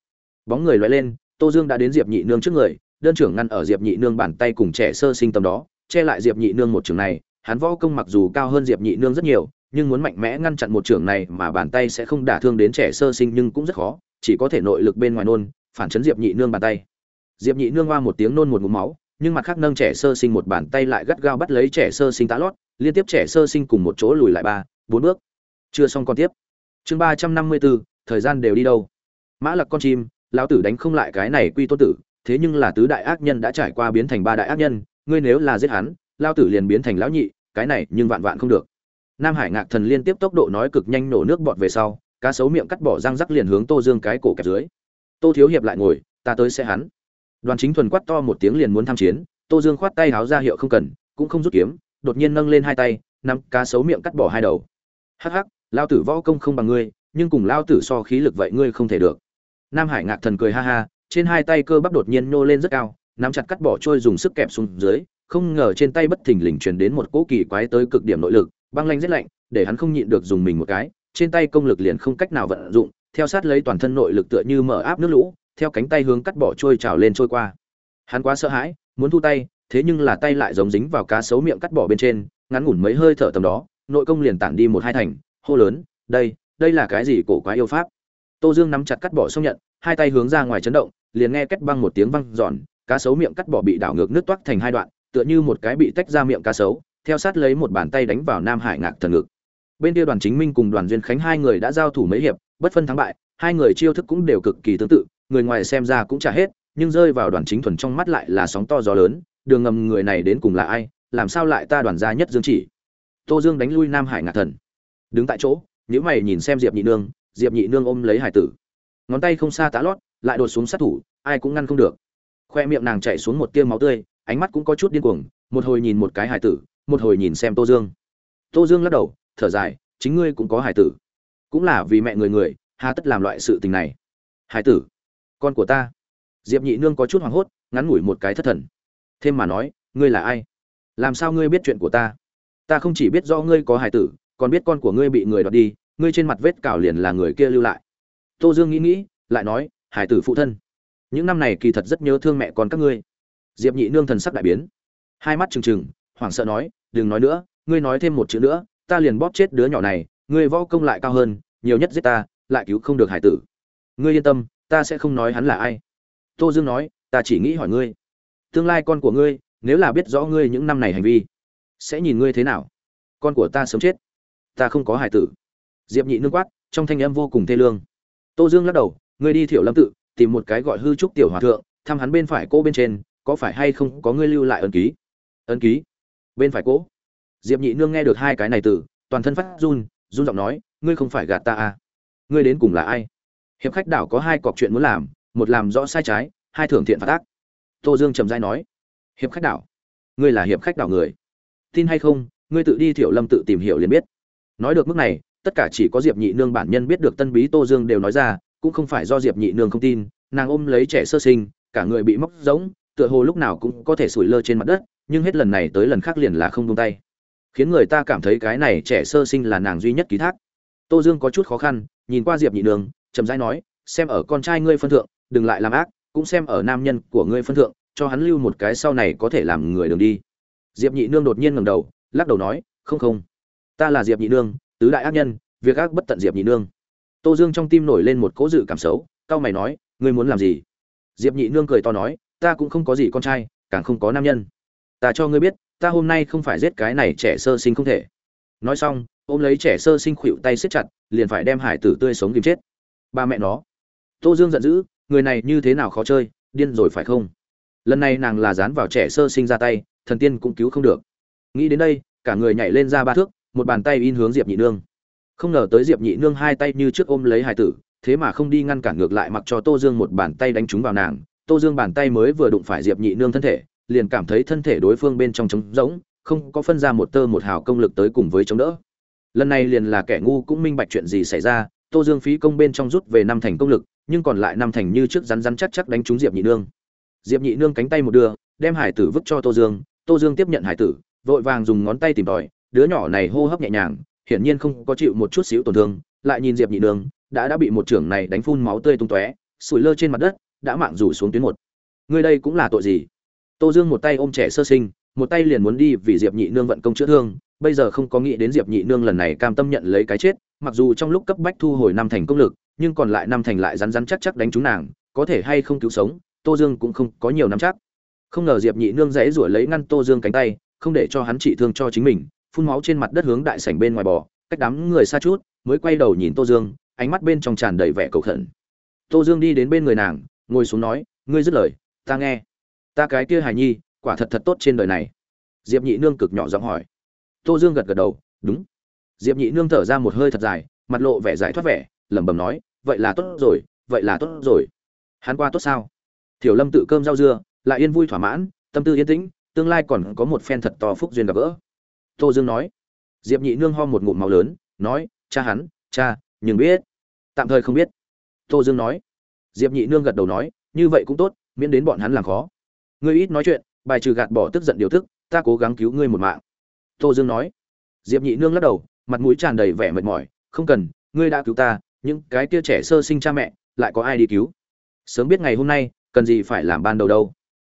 Bóng người loại lên, tô dương đã đến diệp nhị nương trước người, đơn trưởng ngăn ở diệp nhị nương bàn tay cùng trẻ sơ sinh tầm đó, che lại diệp nhị nương một trường này, hắn võ công mặc dù cao hơn diệp nhị nương rất nhiều, nhưng muốn mạnh mẽ ngăn chặn một trường này mà bàn tay sẽ không đả thương đến trẻ sơ sinh nhưng cũng rất khó, chỉ có thể nội lực bên ngoài nôn phản chấn diệp nhị nương bàn tay. Diệp nhị nương hoa một tiếng nôn một ngụm máu, nhưng mặt khác nâng trẻ sơ sinh một bàn tay lại gắt gao bắt lấy trẻ sơ sinh tá lót, liên tiếp trẻ sơ sinh cùng một chỗ lùi lại ba, bốn bước. Chưa xong còn tiếp. Chương ba trăm năm mươi bốn thời gian đều đi đâu? Mã lặc con chim, lão tử đánh không lại cái này quy tôn tử, thế nhưng là tứ đại ác nhân đã trải qua biến thành ba đại ác nhân, ngươi nếu là giết hắn lao tử liền biến thành lão nhị, cái này nhưng vạn vạn không được. Nam hải ngạc thần liên tiếp tốc độ nói cực nhanh nổ nước bọt về sau, cá sấu miệng cắt bỏ răng rắc liền hướng tô dương cái cổ kẹp dưới tô thiếu hiệp lại ngồi, ta tới sẽ hắn. Đoàn chính thuần quát to một tiếng liền muốn tham chiến, tô dương khoát tay háo ra hiệu không cần, cũng không rút kiếm, đột nhiên nâng lên hai tay, nắm cá sấu miệng cắt bỏ hai đầu. Hắc hắc, lao tử võ công không bằng ngươi, nhưng cùng lao tử so khí lực vậy ngươi không thể được. Nam hải ngạc thần cười ha ha, trên hai tay cơ bắp đột nhiên nhô lên rất cao, nắm chặt cắt bỏ trôi dùng sức kẹp xuống dưới, không ngờ trên tay bất thình lình truyền đến một cỗ kỳ quái tới cực điểm nội lực, băng lanh rất lạnh, để hắn không nhịn được dùng mình một cái, trên tay công lực liền không cách nào vận dụng theo sát lấy toàn thân nội lực tựa như mở áp nước lũ, theo cánh tay hướng cắt bỏ trôi trào lên trôi qua. Hắn quá sợ hãi, muốn thu tay, thế nhưng là tay lại giống dính vào cá sấu miệng cắt bỏ bên trên, ngắn ngủn mấy hơi thở tầm đó, nội công liền tản đi một hai thành, hô lớn, đây đây là cái gì cổ quá yêu pháp? Tô dương nắm chặt cắt bỏ xong nhận, hai tay hướng ra ngoài chấn động, liền nghe kết băng một tiếng vang giòn cá sấu miệng cắt bỏ bị đảo ngược nước toát thành hai đoạn, tựa như một cái bị tách ra miệng cá sấu, theo sát lấy một bàn tay đánh vào nam hải ngạc thần ngực bên kia đoàn chính minh cùng đoàn duyên khánh hai người đã giao thủ mấy hiệp, bất phân thắng bại, hai người chiêu thức cũng đều cực kỳ tương tự, người ngoài xem ra cũng chả hết, nhưng rơi vào đoàn chính thuần trong mắt lại là sóng to gió lớn, đường ngầm người này đến cùng là ai, làm sao lại ta đoàn gia nhất dương chỉ? Tô dương đánh lui nam hải ngạc thần. Đứng tại chỗ nếu mày nhìn xem diệp nhị nương, diệp nhị nương ôm lấy hải tử. Ngón tay không xa tá lót, lại đột xuống sát thủ, ai cũng ngăn không được. Khoe miệng nàng chạy xuống một tia máu tươi, ánh mắt cũng có chút điên cuồng, một hồi nhìn một cái hải tử, một hồi nhìn xem tô dương. Tô dương lắc đầu thở dài, chính ngươi cũng có hải tử. Cũng là vì mẹ người người, hà tất làm loại sự tình này. Hải tử, con của ta. Diệp nhị nương có chút hoảng hốt, ngắn ngủi một cái thất thần. Thêm mà nói, ngươi là ai? Làm sao ngươi biết chuyện của ta? Ta không chỉ biết do ngươi có hải tử, còn biết con của ngươi bị người đoạt đi, ngươi trên mặt vết cào liền là người kia lưu lại. Tô dương nghĩ nghĩ, lại nói, hải tử phụ thân, những năm này kỳ thật rất nhớ thương mẹ con các ngươi. Diệp nhị nương thần sắc đại biến. Hai mắt trừng trừng, hoảng sợ nói, đừng nói nữa, ngươi nói thêm một chữ nữa ta liền bóp chết đứa nhỏ này, ngươi võ công lại cao hơn, nhiều nhất giết ta, lại cứu không được hải tử. Ngươi yên tâm, ta sẽ không nói hắn là ai. Tô dương nói, ta chỉ nghĩ hỏi ngươi. Tương lai con của ngươi, nếu là biết rõ ngươi những năm này hành vi, sẽ nhìn ngươi thế nào? Con của ta sớm chết. Ta không có hải tử. Diệp nhị nương quát, trong thanh âm vô cùng thê lương. Tô dương lắc đầu, ngươi đi thiểu lâm tự, tìm một cái gọi hư trúc tiểu hòa thượng, thăm hắn bên phải cô bên trên, có phải hay không có ngươi lưu lại ấn ký? Ấn ký? Bên phải cô diệp nhị nương nghe được hai cái này từ, toàn thân phát run run giọng nói, ngươi không phải gạt ta à? Ngươi đến cùng là ai? Hiệp khách đảo có hai cọc chuyện muốn làm, một làm rõ sai trái, hai thưởng thiện phạt ác. Tô dương trầm dai nói, hiệp khách đảo? Ngươi là hiệp khách đảo người. Tin hay không, ngươi tự đi thiểu lâm tự tìm hiểu liền biết. Nói được mức này, tất cả chỉ có diệp nhị nương bản nhân biết được tân bí tô dương đều nói ra, cũng không phải do diệp nhị nương không tin, nàng ôm lấy trẻ sơ sinh, cả người bị móc giống tựa hồ lúc nào cũng có thể sủi lơ trên mặt đất, nhưng hết lần này tới lần khác liền là không buông tay khiến người ta cảm thấy cái này trẻ sơ sinh là nàng duy nhất ký thác. Tô dương có chút khó khăn, nhìn qua diệp nhị nương chậm rãi nói, xem ở con trai ngươi phân thượng, đừng lại làm ác, cũng xem ở nam nhân của ngươi phân thượng, cho hắn lưu một cái sau này có thể làm người đường đi. Diệp nhị nương đột nhiên ngẩng đầu, lắc đầu nói, không không. Ta là diệp nhị nương, tứ đại ác nhân, việc ác bất tận diệp nhị nương. Tô dương trong tim nổi lên một cỗ dự cảm xấu, cau mày nói, ngươi muốn làm gì? Diệp nhị nương cười to nói, ta cũng không có gì con trai, càng không có nam nhân. Ta cho ngươi biết ta hôm nay không phải giết cái này trẻ sơ sinh không thể. Nói xong, ôm lấy trẻ sơ sinh khuỵu tay siết chặt, liền phải đem hải tử tươi sống kìm chết. Ba mẹ nó. Tô dương giận dữ, người này như thế nào khó chơi, điên rồi phải không? Lần này nàng là dán vào trẻ sơ sinh ra tay, thần tiên cũng cứu không được. Nghĩ đến đây, cả người nhảy lên ra ba thước, một bàn tay in hướng diệp nhị nương. Không ngờ tới diệp nhị nương hai tay như trước ôm lấy hải tử, thế mà không đi ngăn cản ngược lại mặc cho tô dương một bàn tay đánh trúng vào nàng. Tô dương bàn tay mới vừa đụng phải diệp nhị nương thân thể liền cảm thấy thân thể đối phương bên trong trống rỗng, không có phân ra một tơ một hào công lực tới cùng với chống đỡ. Lần này liền là kẻ ngu cũng minh bạch chuyện gì xảy ra, tô dương phí công bên trong rút về năm thành công lực, nhưng còn lại năm thành như trước rắn rắn chắc chắc đánh trúng diệp nhị nương. Diệp nhị nương cánh tay một đưa, đem hải tử vứt cho tô dương tô dương tiếp nhận hải tử, vội vàng dùng ngón tay tìm tòi, đứa nhỏ này hô hấp nhẹ nhàng, hiển nhiên không có chịu một chút xíu tổn thương, lại nhìn diệp nhị nương, đã đã bị một trưởng này đánh phun máu tươi tung tóe, sủi lơ trên mặt đất, đã mạng rủ xuống tuyến một. Người đây cũng là tội gì? Tô dương một tay ôm trẻ sơ sinh, một tay liền muốn đi vì diệp nhị nương vận công chữa thương, bây giờ không có nghĩ đến diệp nhị nương lần này cam tâm nhận lấy cái chết, mặc dù trong lúc cấp bách thu hồi năm thành công lực, nhưng còn lại năm thành lại rắn rắn chắc chắc đánh trúng nàng, có thể hay không cứu sống, tô dương cũng không có nhiều nắm chắc. Không ngờ diệp nhị nương dãy ruổi lấy ngăn tô dương cánh tay, không để cho hắn trị thương cho chính mình, phun máu trên mặt đất hướng đại sảnh bên ngoài bò, cách đám người xa chút, mới quay đầu nhìn tô dương, ánh mắt bên trong tràn đầy vẻ cầu khẩn. Tô dương đi đến bên người nàng, ngồi xuống nói, ngươi dứt lời, ta nghe ta cái kia hài nhi, quả thật thật tốt trên đời này. Diệp nhị nương cực nhỏ giọng hỏi. Tô dương gật gật đầu, đúng. Diệp nhị nương thở ra một hơi thật dài, mặt lộ vẻ giải thoát vẻ, lẩm bẩm nói, vậy là tốt rồi, vậy là tốt rồi. Hắn qua tốt sao? Thiểu lâm tự cơm rau dưa, lại yên vui thỏa mãn, tâm tư yên tĩnh, tương lai còn có một phen thật to phúc duyên gặp gỡ. Tô dương nói. Diệp nhị nương ho một ngụm máu lớn, nói, cha hắn, cha, nhưng biết. Tạm thời không biết. Tô dương nói. Diệp nhị nương gật đầu nói, như vậy cũng tốt, miễn đến bọn hắn làm khó ngươi ít nói chuyện, bài trừ gạt bỏ tức giận điều thức, ta cố gắng cứu ngươi một mạng. Tô dương nói. Diệp nhị nương lắc đầu, mặt mũi tràn đầy vẻ mệt mỏi. Không cần, ngươi đã cứu ta, những cái kia trẻ sơ sinh cha mẹ, lại có ai đi cứu? Sớm biết ngày hôm nay, cần gì phải làm ban đầu đâu.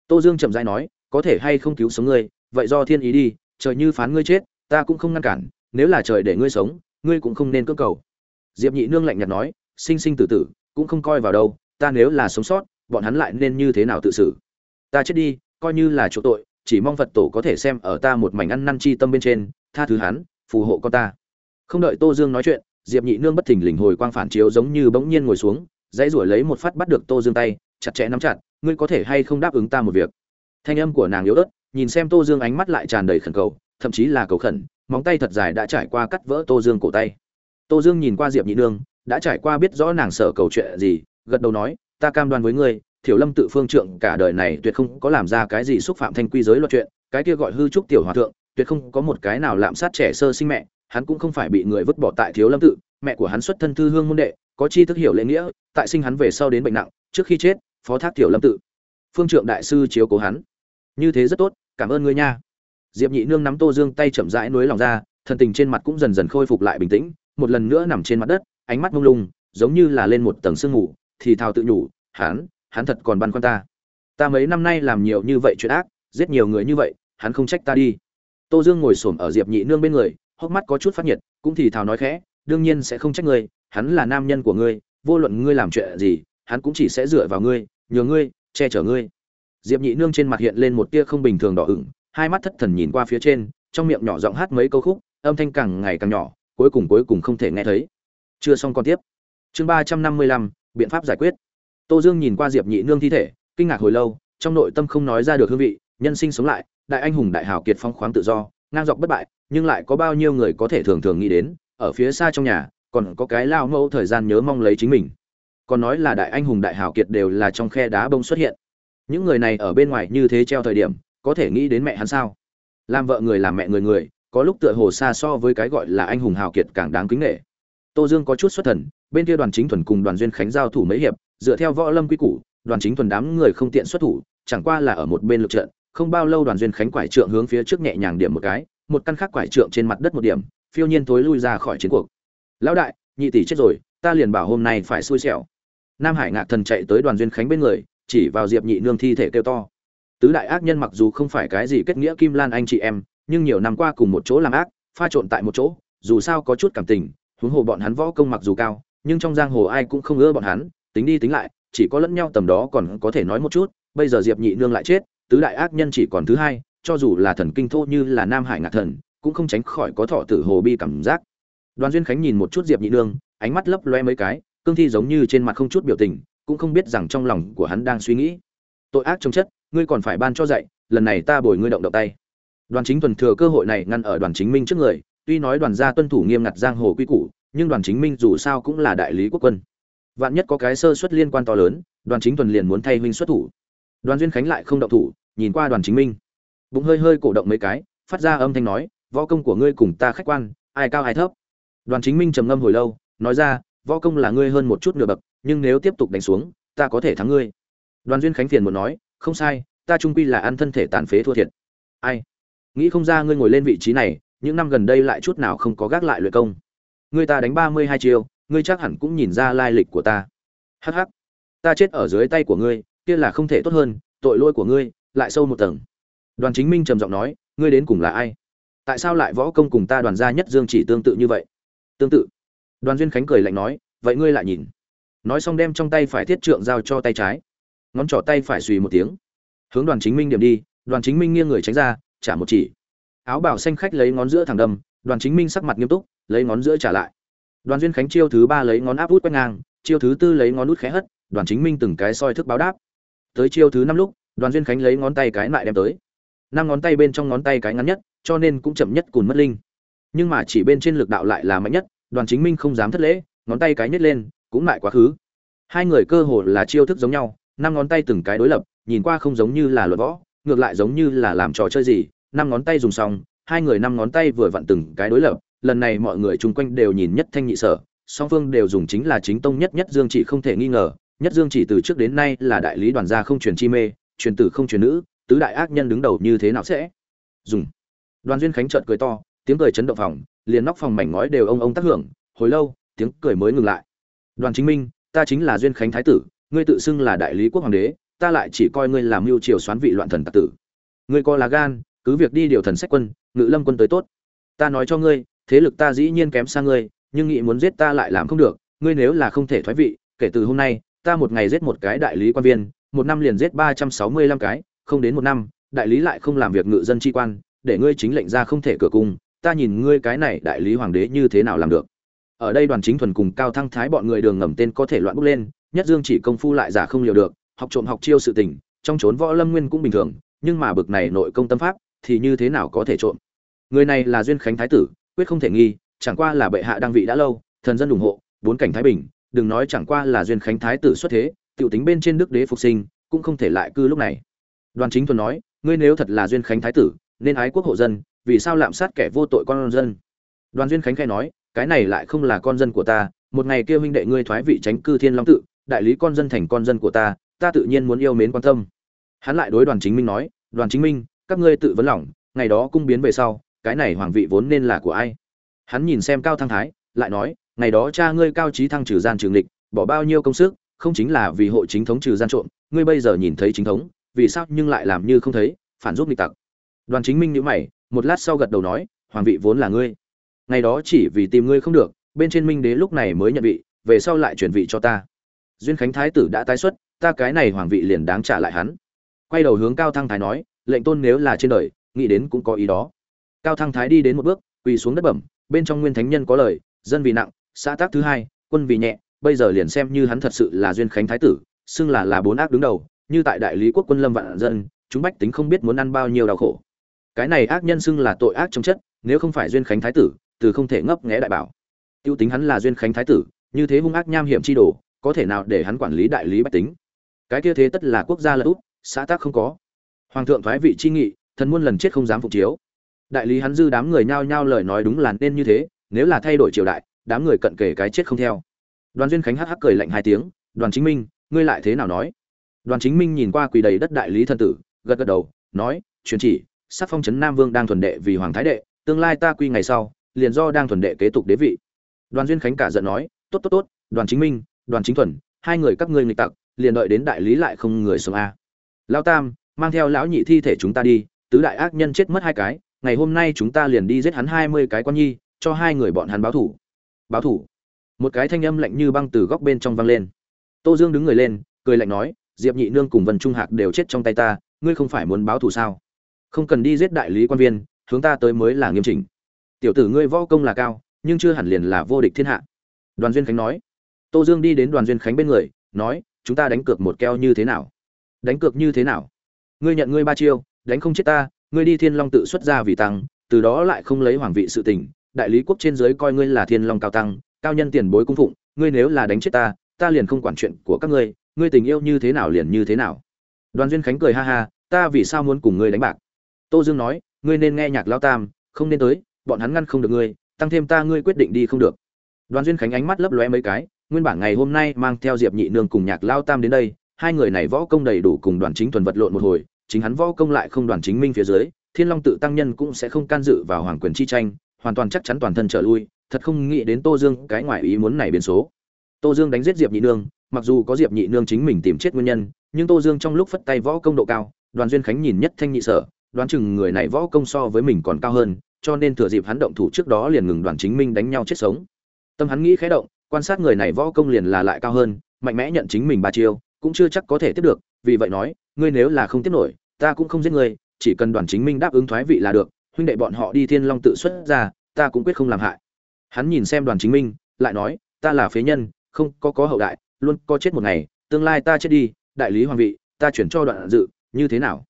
Tô dương chậm rãi nói, có thể hay không cứu sống ngươi, vậy do thiên ý đi, trời như phán ngươi chết, ta cũng không ngăn cản, nếu là trời để ngươi sống, ngươi cũng không nên cưỡng cầu. Diệp nhị nương lạnh nhạt nói, sinh sinh tử tử, cũng không coi vào đâu, ta nếu là sống sót, bọn hắn lại nên như thế nào tự xử? Ta chết đi, coi như là chỗ tội, chỉ mong phật tổ có thể xem ở ta một mảnh ăn năn chi tâm bên trên, tha thứ hắn, phù hộ con ta. Không đợi tô dương nói chuyện, diệp nhị nương bất thình lình hồi quang phản chiếu giống như bỗng nhiên ngồi xuống, dãy ruổi lấy một phát bắt được tô dương tay, chặt chẽ nắm chặt, ngươi có thể hay không đáp ứng ta một việc? Thanh âm của nàng yếu ớt, nhìn xem tô dương ánh mắt lại tràn đầy khẩn cầu, thậm chí là cầu khẩn, móng tay thật dài đã trải qua cắt vỡ tô dương cổ tay. Tô dương nhìn qua diệp nhị nương, đã trải qua biết rõ nàng sợ cầu chuyện gì, gật đầu nói, ta cam đoan với ngươi thiểu lâm tự phương trượng cả đời này tuyệt không có làm ra cái gì xúc phạm thanh quy giới luật chuyện, cái kia gọi hư trúc tiểu hòa thượng, tuyệt không có một cái nào lạm sát trẻ sơ sinh mẹ, hắn cũng không phải bị người vứt bỏ tại thiếu lâm tự, mẹ của hắn xuất thân thư hương môn đệ, có chi thức hiểu lễ nghĩa, tại sinh hắn về sau đến bệnh nặng, trước khi chết, phó thác tiểu lâm tự. Phương trượng đại sư chiếu cố hắn. Như thế rất tốt, cảm ơn ngươi nha. Diệp nhị nương nắm tô dương tay chậm rãi nuối lòng ra thần tình trên mặt cũng dần dần khôi phục lại bình tĩnh, một lần nữa nằm trên mặt đất, ánh mắt mông lung, giống như là lên một tầng sương ngủ thì thào tự nhủ, hắn hắn thật còn băn khoăn ta. Ta mấy năm nay làm nhiều như vậy chuyện ác, giết nhiều người như vậy, hắn không trách ta đi. Tô dương ngồi xổm ở diệp nhị nương bên người, hốc mắt có chút phát nhiệt, cũng thì thào nói khẽ, đương nhiên sẽ không trách ngươi, hắn là nam nhân của ngươi, vô luận ngươi làm chuyện gì, hắn cũng chỉ sẽ dựa vào ngươi, nhờ ngươi, che chở ngươi. Diệp nhị nương trên mặt hiện lên một tia không bình thường đỏ ửng, hai mắt thất thần nhìn qua phía trên, trong miệng nhỏ giọng hát mấy câu khúc, âm thanh càng ngày càng nhỏ, cuối cùng cuối cùng không thể nghe thấy. Chưa xong còn tiếp. Chương ba trăm năm mươi lăm, biện pháp giải quyết tô dương nhìn qua diệp nhị nương thi thể, kinh ngạc hồi lâu, trong nội tâm không nói ra được hương vị, nhân sinh sống lại, đại anh hùng đại hào kiệt phong khoáng tự do, ngang dọc bất bại, nhưng lại có bao nhiêu người có thể thường thường nghĩ đến, ở phía xa trong nhà, còn có cái lao mẫu thời gian nhớ mong lấy chính mình. Còn nói là đại anh hùng đại hào kiệt đều là trong khe đá bông xuất hiện. Những người này ở bên ngoài như thế treo thời điểm, có thể nghĩ đến mẹ hắn sao? Làm vợ người làm mẹ người người, có lúc tựa hồ xa so với cái gọi là anh hùng hào kiệt càng đáng kính nể. tô dương có chút xuất thần, bên kia đoàn chính thuần cùng đoàn duyên khánh giao thủ mấy hiệp dựa theo võ lâm quy củ, đoàn chính thuần đám người không tiện xuất thủ, chẳng qua là ở một bên lực trận, không bao lâu đoàn duyên khánh quải trượng hướng phía trước nhẹ nhàng điểm một cái, một căn khác quải trượng trên mặt đất một điểm, phiêu nhiên tối lui ra khỏi chiến cuộc. Lão đại, nhị tỷ chết rồi, ta liền bảo hôm nay phải xui xẻo. Nam hải ngạc thần chạy tới đoàn duyên khánh bên người, chỉ vào diệp nhị nương thi thể kêu to. Tứ đại ác nhân mặc dù không phải cái gì kết nghĩa kim lan anh chị em, nhưng nhiều năm qua cùng một chỗ làm ác, pha trộn tại một chỗ, dù sao có chút cảm tình, huống hồ bọn hắn võ công mặc dù cao, nhưng trong giang hồ ai cũng không ưa bọn hắn tính đi tính lại, chỉ có lẫn nhau tầm đó còn có thể nói một chút, bây giờ diệp nhị nương lại chết, tứ đại ác nhân chỉ còn thứ hai, cho dù là thần kinh thô như là nam hải ngạc thần, cũng không tránh khỏi có thọ tử hồ bi cảm giác. Đoàn duyên khánh nhìn một chút diệp nhị nương, ánh mắt lấp loe mấy cái, cương thi giống như trên mặt không chút biểu tình, cũng không biết rằng trong lòng của hắn đang suy nghĩ. Tội ác trong chất, ngươi còn phải ban cho dạy, lần này ta bồi ngươi động động tay. Đoàn chính tuần thừa cơ hội này ngăn ở đoàn chính minh trước người, tuy nói đoàn gia tuân thủ nghiêm ngặt giang hồ quy củ, nhưng đoàn chính minh dù sao cũng là đại lý quốc quân vạn nhất có cái sơ suất liên quan to lớn, đoàn chính tuần liền muốn thay huynh xuất thủ. Đoàn duyên khánh lại không động thủ, nhìn qua đoàn chính minh. Bụng hơi hơi cổ động mấy cái, phát ra âm thanh nói, võ công của ngươi cùng ta khách quan, ai cao ai thấp? Đoàn chính minh trầm ngâm hồi lâu, nói ra, võ công là ngươi hơn một chút nửa bậc, nhưng nếu tiếp tục đánh xuống, ta có thể thắng ngươi. Đoàn duyên khánh phiền muốn nói, không sai, ta trung quy là ăn thân thể tàn phế thua thiệt. Ai? Nghĩ không ra ngươi ngồi lên vị trí này, những năm gần đây lại chút nào không có gác lại luyện công. Ngươi ta đánh ba mươi hai chiêu ngươi chắc hẳn cũng nhìn ra lai lịch của ta. Hh ta chết ở dưới tay của ngươi, kia là không thể tốt hơn, tội lỗi của ngươi, lại sâu một tầng. Đoàn chính minh trầm giọng nói, ngươi đến cùng là ai? Tại sao lại võ công cùng ta đoàn gia nhất dương chỉ tương tự như vậy? Tương tự. Đoàn duyên khánh cười lạnh nói, vậy ngươi lại nhìn. Nói xong đem trong tay phải thiết trượng giao cho tay trái. Ngón trỏ tay phải suy một tiếng. Hướng đoàn chính minh điểm đi, đoàn chính minh nghiêng người tránh ra, trả một chỉ. Áo bảo xanh khách lấy ngón giữa thẳng đâm, đoàn chính minh sắc mặt nghiêm túc, lấy ngón giữa trả lại đoàn duyên khánh chiêu thứ ba lấy ngón áp út quét ngang, chiêu thứ tư lấy ngón út khẽ hất, đoàn chính minh từng cái soi thức báo đáp. Tới chiêu thứ năm lúc, đoàn duyên khánh lấy ngón tay cái lại đem tới. Năm ngón tay bên trong ngón tay cái ngắn nhất, cho nên cũng chậm nhất cùn mất linh. Nhưng mà chỉ bên trên lực đạo lại là mạnh nhất, đoàn chính minh không dám thất lễ, ngón tay cái nhét lên, cũng lại quá khứ. Hai người cơ hồ là chiêu thức giống nhau, năm ngón tay từng cái đối lập, nhìn qua không giống như là luật võ, ngược lại giống như là làm trò chơi gì. Năm ngón tay dùng xong, hai người năm ngón tay vừa vặn từng cái đối lập lần này mọi người chung quanh đều nhìn nhất thanh nhị sở, song phương đều dùng chính là chính tông nhất nhất dương chỉ không thể nghi ngờ, nhất dương chỉ từ trước đến nay là đại lý đoàn gia không truyền chi mê, truyền tử không truyền nữ, tứ đại ác nhân đứng đầu như thế nào sẽ? Dùng. Đoàn duyên khánh trợn cười to, tiếng cười chấn động phòng, liền nóc phòng mảnh ngói đều ông ông tác hưởng, hồi lâu, tiếng cười mới ngừng lại. Đoàn chính minh, ta chính là duyên khánh thái tử, ngươi tự xưng là đại lý quốc hoàng đế, ta lại chỉ coi ngươi làm mưu triều xoán vị loạn thần tặc tử. Ngươi coi là gan, cứ việc đi điều thần sách quân, ngự lâm quân tới tốt. Ta nói cho ngươi thế lực ta dĩ nhiên kém xa ngươi, nhưng nghĩ muốn giết ta lại làm không được, ngươi nếu là không thể thoái vị, kể từ hôm nay, ta một ngày giết một cái đại lý quan viên, một năm liền giết ba trăm sáu mươi lăm cái, không đến một năm, đại lý lại không làm việc ngự dân chi quan, để ngươi chính lệnh ra không thể cửa cung ta nhìn ngươi cái này đại lý hoàng đế như thế nào làm được. Ở đây đoàn chính thuần cùng cao thăng thái bọn người đường ngầm tên có thể loạn bốc lên, nhất dương chỉ công phu lại giả không liều được, học trộm học chiêu sự tình, trong trốn võ lâm nguyên cũng bình thường, nhưng mà bực này nội công tâm pháp, thì như thế nào có thể trộm? Người này là duyên khánh thái tử quyết không thể nghi, chẳng qua là bệ hạ đăng vị đã lâu, thần dân ủng hộ, bốn cảnh thái bình, đừng nói chẳng qua là duyên khánh thái tử xuất thế, tiểu tính bên trên đức đế phục sinh, cũng không thể lại cư lúc này. Đoàn chính thuần nói, ngươi nếu thật là duyên khánh thái tử, nên ái quốc hộ dân, vì sao lạm sát kẻ vô tội con dân? Đoàn duyên khánh khai nói, cái này lại không là con dân của ta, một ngày kia huynh đệ ngươi thoái vị tránh cư thiên long tự, đại lý con dân thành con dân của ta ta tự nhiên muốn yêu mến quan tâm. Hắn lại đối đoàn chính minh nói, đoàn chính minh, các ngươi tự vấn lòng, ngày đó cung biến về sau cái này hoàng vị vốn nên là của ai? Hắn nhìn xem cao thăng thái, lại nói, ngày đó cha ngươi cao trí thăng trừ gian trường lịch bỏ bao nhiêu công sức, không chính là vì hộ chính thống trừ gian trộm, ngươi bây giờ nhìn thấy chính thống, vì sao nhưng lại làm như không thấy, phản giúp nghịch tặc? Đoàn chính minh nhữ mày, một lát sau gật đầu nói, hoàng vị vốn là ngươi. Ngày đó chỉ vì tìm ngươi không được, bên trên minh đế lúc này mới nhận vị, về sau lại chuyển vị cho ta. Duyên khánh thái tử đã tái xuất, ta cái này hoàng vị liền đáng trả lại hắn. Quay đầu hướng cao thăng thái nói, lệnh tôn nếu là trên đời, nghĩ đến cũng có ý đó cao thăng thái đi đến một bước, quỳ xuống đất bẩm, bên trong nguyên thánh nhân có lời, dân vì nặng, xã tác thứ hai, quân vì nhẹ, bây giờ liền xem như hắn thật sự là duyên khánh thái tử, xưng là là bốn ác đứng đầu, như tại đại lý quốc quân lâm vạn dân, chúng bách tính không biết muốn ăn bao nhiêu đau khổ. Cái này ác nhân xưng là tội ác trong chất, nếu không phải duyên khánh thái tử, từ không thể ngấp nghé đại bảo. Tiêu tính hắn là duyên khánh thái tử, như thế hung ác nham hiểm chi đồ, có thể nào để hắn quản lý đại lý bách tính? Cái kia thế tất là quốc gia lật út, xã tác không có. Hoàng thượng thoái vị chi nghị, thần muôn lần chết không dám phục chiếu đại lý hắn dư đám người nhao nhao lời nói đúng là nên như thế, nếu là thay đổi triều đại, đám người cận kề cái chết không theo. Đoàn duyên khánh hắc hắc cười lạnh hai tiếng, đoàn chính minh, ngươi lại thế nào nói? Đoàn chính minh nhìn qua quỳ đầy đất đại lý thân tử, gật gật đầu, nói truyền chỉ, sắc phong trấn nam vương đang thuần đệ vì hoàng thái đệ, tương lai ta quy ngày sau, liền do đang thuần đệ kế tục đế vị. Đoàn duyên khánh cả giận nói, tốt tốt tốt, đoàn chính minh, đoàn chính thuần, hai người các ngươi nghịch tặc, liền đợi đến đại lý lại không người sống a. Lão tam, mang theo lão nhị thi thể chúng ta đi, tứ đại ác nhân chết mất hai cái ngày hôm nay chúng ta liền đi giết hắn hai mươi cái quan nhi, cho hai người bọn hắn báo thủ. Báo thủ. Một cái thanh âm lạnh như băng từ góc bên trong vang lên. Tô dương đứng người lên, cười lạnh nói, diệp nhị nương cùng vân trung hạc đều chết trong tay ta, ngươi không phải muốn báo thù sao? Không cần đi giết đại lý quan viên, hướng ta tới mới là nghiêm chỉnh. Tiểu tử ngươi võ công là cao, nhưng chưa hẳn liền là vô địch thiên hạ. Đoàn duyên khánh nói. Tô dương đi đến đoàn duyên khánh bên người, nói, chúng ta đánh cược một keo như thế nào? Đánh cược như thế nào? Ngươi nhận ngươi ba chiêu, đánh không chết ta ngươi đi thiên long tự xuất ra vì tăng, từ đó lại không lấy hoàng vị sự tình, đại lý quốc trên dưới coi ngươi là thiên long cao tăng, cao nhân tiền bối cung phụng, ngươi nếu là đánh chết ta ta liền không quản chuyện của các ngươi ngươi tình yêu như thế nào liền như thế nào. Đoàn duyên khánh cười ha ha, ta vì sao muốn cùng ngươi đánh bạc? Tô dương nói, ngươi nên nghe nhạc lao tam, không nên tới, bọn hắn ngăn không được ngươi, tăng thêm ta ngươi quyết định đi không được. Đoàn duyên khánh ánh mắt lấp lóe mấy cái, nguyên bản ngày hôm nay mang theo diệp nhị nương cùng nhạc lao tam đến đây, hai người này võ công đầy đủ cùng đoàn chính thuần vật lộn một hồi chính hắn võ công lại không đoàn chính minh phía dưới, thiên long tự tăng nhân cũng sẽ không can dự vào hoàng quyền chi tranh, hoàn toàn chắc chắn toàn thân trở lui, thật không nghĩ đến tô dương cái ngoài ý muốn này biến số. Tô dương đánh giết diệp nhị nương, mặc dù có diệp nhị nương chính mình tìm chết nguyên nhân, nhưng tô dương trong lúc phất tay võ công độ cao, đoàn duyên khánh nhìn nhất thanh nhị sở, đoán chừng người này võ công so với mình còn cao hơn, cho nên thừa dịp hắn động thủ trước đó liền ngừng đoàn chính minh đánh nhau chết sống. Tâm hắn nghĩ khẽ động, quan sát người này võ công liền là lại cao hơn, mạnh mẽ nhận chính mình ba chiêu, cũng chưa chắc có thể tiếp được vì vậy nói, ngươi nếu là không tiếp nổi, ta cũng không giết ngươi, chỉ cần đoàn chính minh đáp ứng thoái vị là được, huynh đệ bọn họ đi thiên long tự xuất ra, ta cũng quyết không làm hại. Hắn nhìn xem đoàn chính minh, lại nói, ta là phế nhân, không có có hậu đại, luôn có chết một ngày, tương lai ta chết đi, đại lý hoàng vị, ta chuyển cho đoạn dự, như thế nào?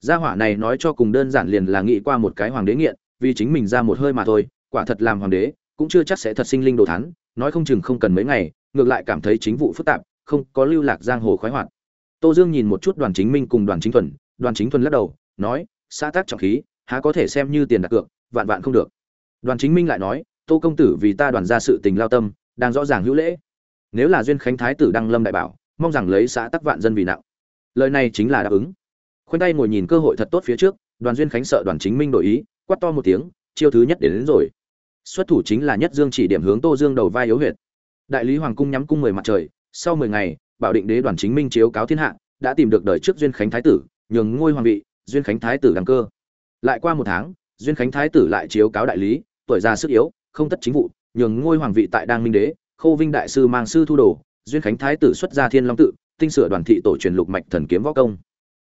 Gia hỏa này nói cho cùng đơn giản liền là nghĩ qua một cái hoàng đế nghiện, vì chính mình ra một hơi mà thôi, quả thật làm hoàng đế, cũng chưa chắc sẽ thật sinh linh đồ thán, nói không chừng không cần mấy ngày, ngược lại cảm thấy chính vụ phức tạp, không có lưu lạc giang hồ khoái hoạt tô dương nhìn một chút đoàn chính minh cùng đoàn chính thuần đoàn chính thuần lắc đầu nói xã tác trọng khí há có thể xem như tiền đặt cược vạn vạn không được. Đoàn chính minh lại nói tô công tử vì ta đoàn ra sự tình lao tâm đang rõ ràng hữu lễ. Nếu là duyên khánh thái tử đăng lâm đại bảo mong rằng lấy xã tắc vạn dân vì nặng. Lời này chính là đáp ứng. Khoanh tay ngồi nhìn cơ hội thật tốt phía trước đoàn duyên khánh sợ đoàn chính minh đổi ý quát to một tiếng chiêu thứ nhất đến, đến rồi. Xuất thủ chính là nhất dương chỉ điểm hướng tô dương đầu vai yếu huyệt. Đại lý hoàng cung nhắm cung mười mặt trời sau mười ngày bảo định đế đoàn chính minh chiếu cáo thiên hạ, đã tìm được đời trước duyên khánh thái tử, nhường ngôi hoàng vị, duyên khánh thái tử đăng cơ. Lại qua một tháng, duyên khánh thái tử lại chiếu cáo đại lý, tuổi già sức yếu, không tất chính vụ, nhường ngôi hoàng vị tại đang minh đế, khâu vinh đại sư mang sư thu đồ, duyên khánh thái tử xuất gia thiên long tự, tinh sửa đoàn thị tổ truyền lục mạch thần kiếm võ công.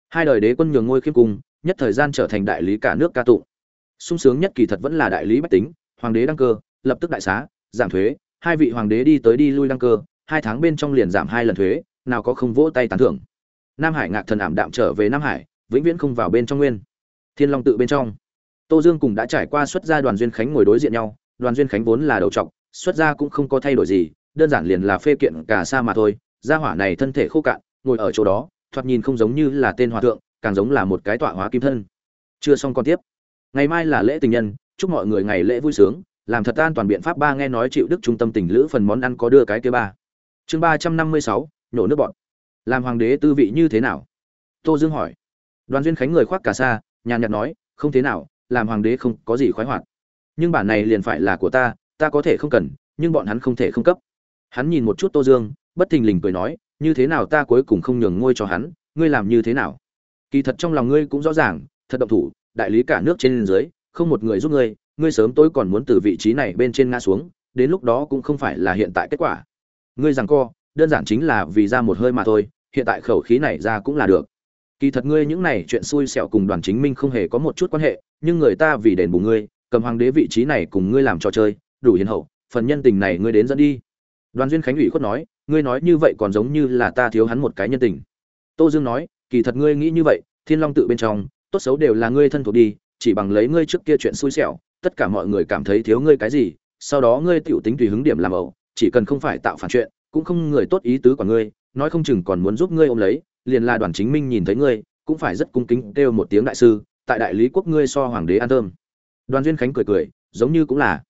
Hai đời đế quân nhường ngôi khiêm cung, nhất thời gian trở thành đại lý cả nước ca tụng. Sung sướng nhất kỳ thật vẫn là đại lý bách tính, hoàng đế đăng cơ, lập tức đại xá, giảm thuế, hai vị hoàng đế đi tới đi lui đăng cơ hai tháng bên trong liền giảm hai lần thuế, nào có không vỗ tay tán thưởng. Nam hải ngạc thần ảm đạm trở về nam hải, vĩnh viễn không vào bên trong nguyên. Thiên long tự bên trong. Tô dương cùng đã trải qua xuất gia đoàn duyên khánh ngồi đối diện nhau, đoàn duyên khánh vốn là đầu trọc, xuất gia cũng không có thay đổi gì, đơn giản liền là phê kiện cả xa mà thôi. Gia hỏa này thân thể khô cạn, ngồi ở chỗ đó, thoạt nhìn không giống như là tên hòa thượng, càng giống là một cái tọa hóa kim thân. Chưa xong còn tiếp. Ngày mai là lễ tình nhân, chúc mọi người ngày lễ vui sướng, làm thật an toàn biện pháp ba nghe nói chịu đức trung tâm tình lữ phần món ăn có đưa cái kia ba chương ba trăm năm mươi sáu nhổ nước bọn. Làm hoàng đế tư vị như thế nào? Tô dương hỏi. Đoàn duyên khánh người khoác cả xa nhàn nhạt nói, không thế nào, làm hoàng đế không có gì khoái hoạt. Nhưng bản này liền phải là của ta ta có thể không cần, nhưng bọn hắn không thể không cấp. Hắn nhìn một chút tô dương, bất thình lình cười nói, như thế nào ta cuối cùng không nhường ngôi cho hắn, ngươi làm như thế nào? Kỳ thật trong lòng ngươi cũng rõ ràng, thật động thủ, đại lý cả nước trên dưới, không một người giúp ngươi ngươi sớm tối còn muốn từ vị trí này bên trên ngã xuống, đến lúc đó cũng không phải là hiện tại kết quả ngươi rằng co, đơn giản chính là vì ra một hơi mà thôi, hiện tại khẩu khí này ra cũng là được. Kỳ thật ngươi những này chuyện xui xẻo cùng đoàn chính minh không hề có một chút quan hệ, nhưng người ta vì đền bù ngươi, cầm hoàng đế vị trí này cùng ngươi làm trò chơi, đủ hiền hậu, phần nhân tình này ngươi đến dẫn đi. Đoàn duyên khánh ủy khuất nói, ngươi nói như vậy còn giống như là ta thiếu hắn một cái nhân tình. Tô dương nói, kỳ thật ngươi nghĩ như vậy, thiên long tự bên trong, tốt xấu đều là ngươi thân thuộc đi, chỉ bằng lấy ngươi trước kia chuyện xui xẻo, tất cả mọi người cảm thấy thiếu ngươi cái gì, sau đó ngươi tiểu tính tùy hứng điểm làm ẩu chỉ cần không phải tạo phản chuyện, cũng không người tốt ý tứ của ngươi, nói không chừng còn muốn giúp ngươi ôm lấy, liền là đoàn chính minh nhìn thấy ngươi, cũng phải rất cung kính kêu một tiếng đại sư, tại đại lý quốc ngươi so hoàng đế an thơm. Đoàn duyên khánh cười cười, giống như cũng là.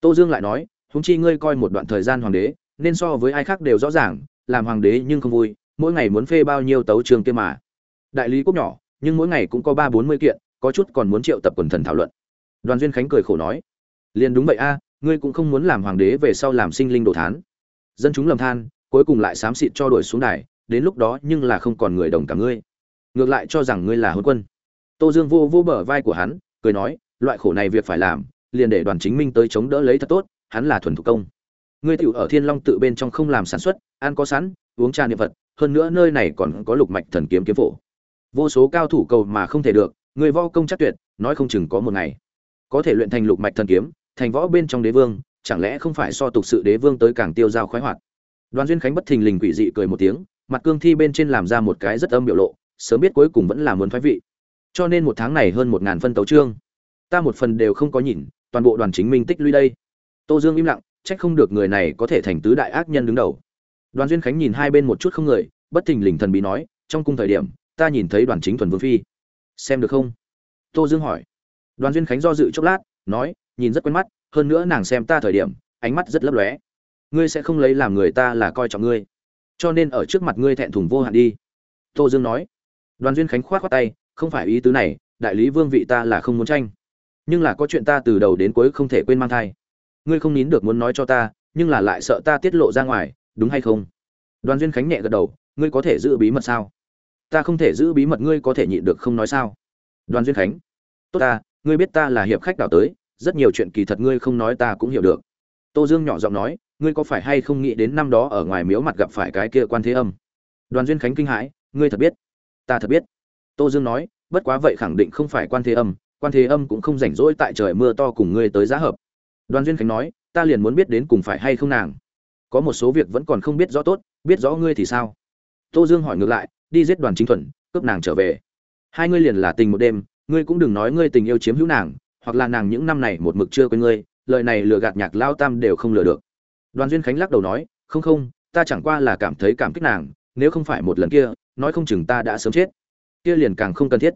Tô dương lại nói, huống chi ngươi coi một đoạn thời gian hoàng đế, nên so với ai khác đều rõ ràng, làm hoàng đế nhưng không vui, mỗi ngày muốn phê bao nhiêu tấu trường kia mà. Đại lý quốc nhỏ, nhưng mỗi ngày cũng có ba bốn mươi kiện, có chút còn muốn triệu tập quần thần thảo luận. Đoàn duyên khánh cười khổ nói, liền đúng vậy a ngươi cũng không muốn làm hoàng đế về sau làm sinh linh đồ thán. Dân chúng lầm than, cuối cùng lại xám xịt cho đuổi xuống đài, đến lúc đó nhưng là không còn người đồng cả ngươi. Ngược lại cho rằng ngươi là hôn quân. Tô dương vô vô bờ vai của hắn, cười nói, loại khổ này việc phải làm, liền để đoàn chính minh tới chống đỡ lấy thật tốt, hắn là thuần thủ công. Ngươi tiểu ở thiên long tự bên trong không làm sản xuất, ăn có sẵn, uống trà niệm vật hơn nữa nơi này còn có lục mạch thần kiếm kiếm phổ. Vô số cao thủ cầu mà không thể được người vo công chắc tuyệt, nói không chừng có một ngày có thể luyện thành lục mạch thần kiếm thành võ bên trong đế vương, chẳng lẽ không phải so tục sự đế vương tới càng tiêu dao khoái hoạt? Đoàn duyên khánh bất thình lình quỷ dị cười một tiếng, mặt cương thi bên trên làm ra một cái rất âm biểu lộ, sớm biết cuối cùng vẫn là muốn phái vị. Cho nên một tháng này hơn một ngàn phân tấu trương ta một phần đều không có nhìn, toàn bộ đoàn chính minh tích lũy đây. Tô dương im lặng trách không được người này có thể thành tứ đại ác nhân đứng đầu. Đoàn duyên khánh nhìn hai bên một chút không người, bất thình lình thần bí nói, trong cung thời điểm, ta nhìn thấy đoàn chính thuần vương phi. Xem được không? Tô dương hỏi. Đoàn duyên khánh do dự chốc lát, nói nhìn rất quen mắt, hơn nữa nàng xem ta thời điểm, ánh mắt rất lấp lóe. Ngươi sẽ không lấy làm người ta là coi trọng ngươi. Cho nên ở trước mặt ngươi thẹn thùng vô hạn đi. Tô dương nói. Đoàn duyên khánh khoát khoác tay, không phải ý tứ này, đại lý vương vị ta là không muốn tranh. Nhưng là có chuyện ta từ đầu đến cuối không thể quên mang thai. Ngươi không nín được muốn nói cho ta, nhưng là lại sợ ta tiết lộ ra ngoài, đúng hay không? Đoàn duyên khánh nhẹ gật đầu, ngươi có thể giữ bí mật sao? Ta không thể giữ bí mật ngươi có thể nhịn được không nói sao? Đoàn duyên khánh, tốt ta, ngươi biết ta là hiệp khách đào tới rất nhiều chuyện kỳ thật ngươi không nói ta cũng hiểu được. Tô dương nhỏ giọng nói, ngươi có phải hay không nghĩ đến năm đó ở ngoài miếu mặt gặp phải cái kia quan thế âm? Đoàn duyên khánh kinh hãi, ngươi thật biết? Ta thật biết. Tô dương nói, bất quá vậy khẳng định không phải quan thế âm, quan thế âm cũng không rảnh rỗi tại trời mưa to cùng ngươi tới giá hợp. Đoàn duyên khánh nói, ta liền muốn biết đến cùng phải hay không nàng. Có một số việc vẫn còn không biết rõ tốt, biết rõ ngươi thì sao? Tô dương hỏi ngược lại, đi giết đoàn chính thuần, cướp nàng trở về. Hai ngươi liền là tình một đêm, ngươi cũng đừng nói ngươi tình yêu chiếm hữu nàng hoặc là nàng những năm này một mực chưa quên ngươi, lời này lừa gạt nhạc lao tam đều không lừa được. Đoàn duyên khánh lắc đầu nói, không không, ta chẳng qua là cảm thấy cảm kích nàng, nếu không phải một lần kia, nói không chừng ta đã sớm chết. Kia liền càng không cần thiết.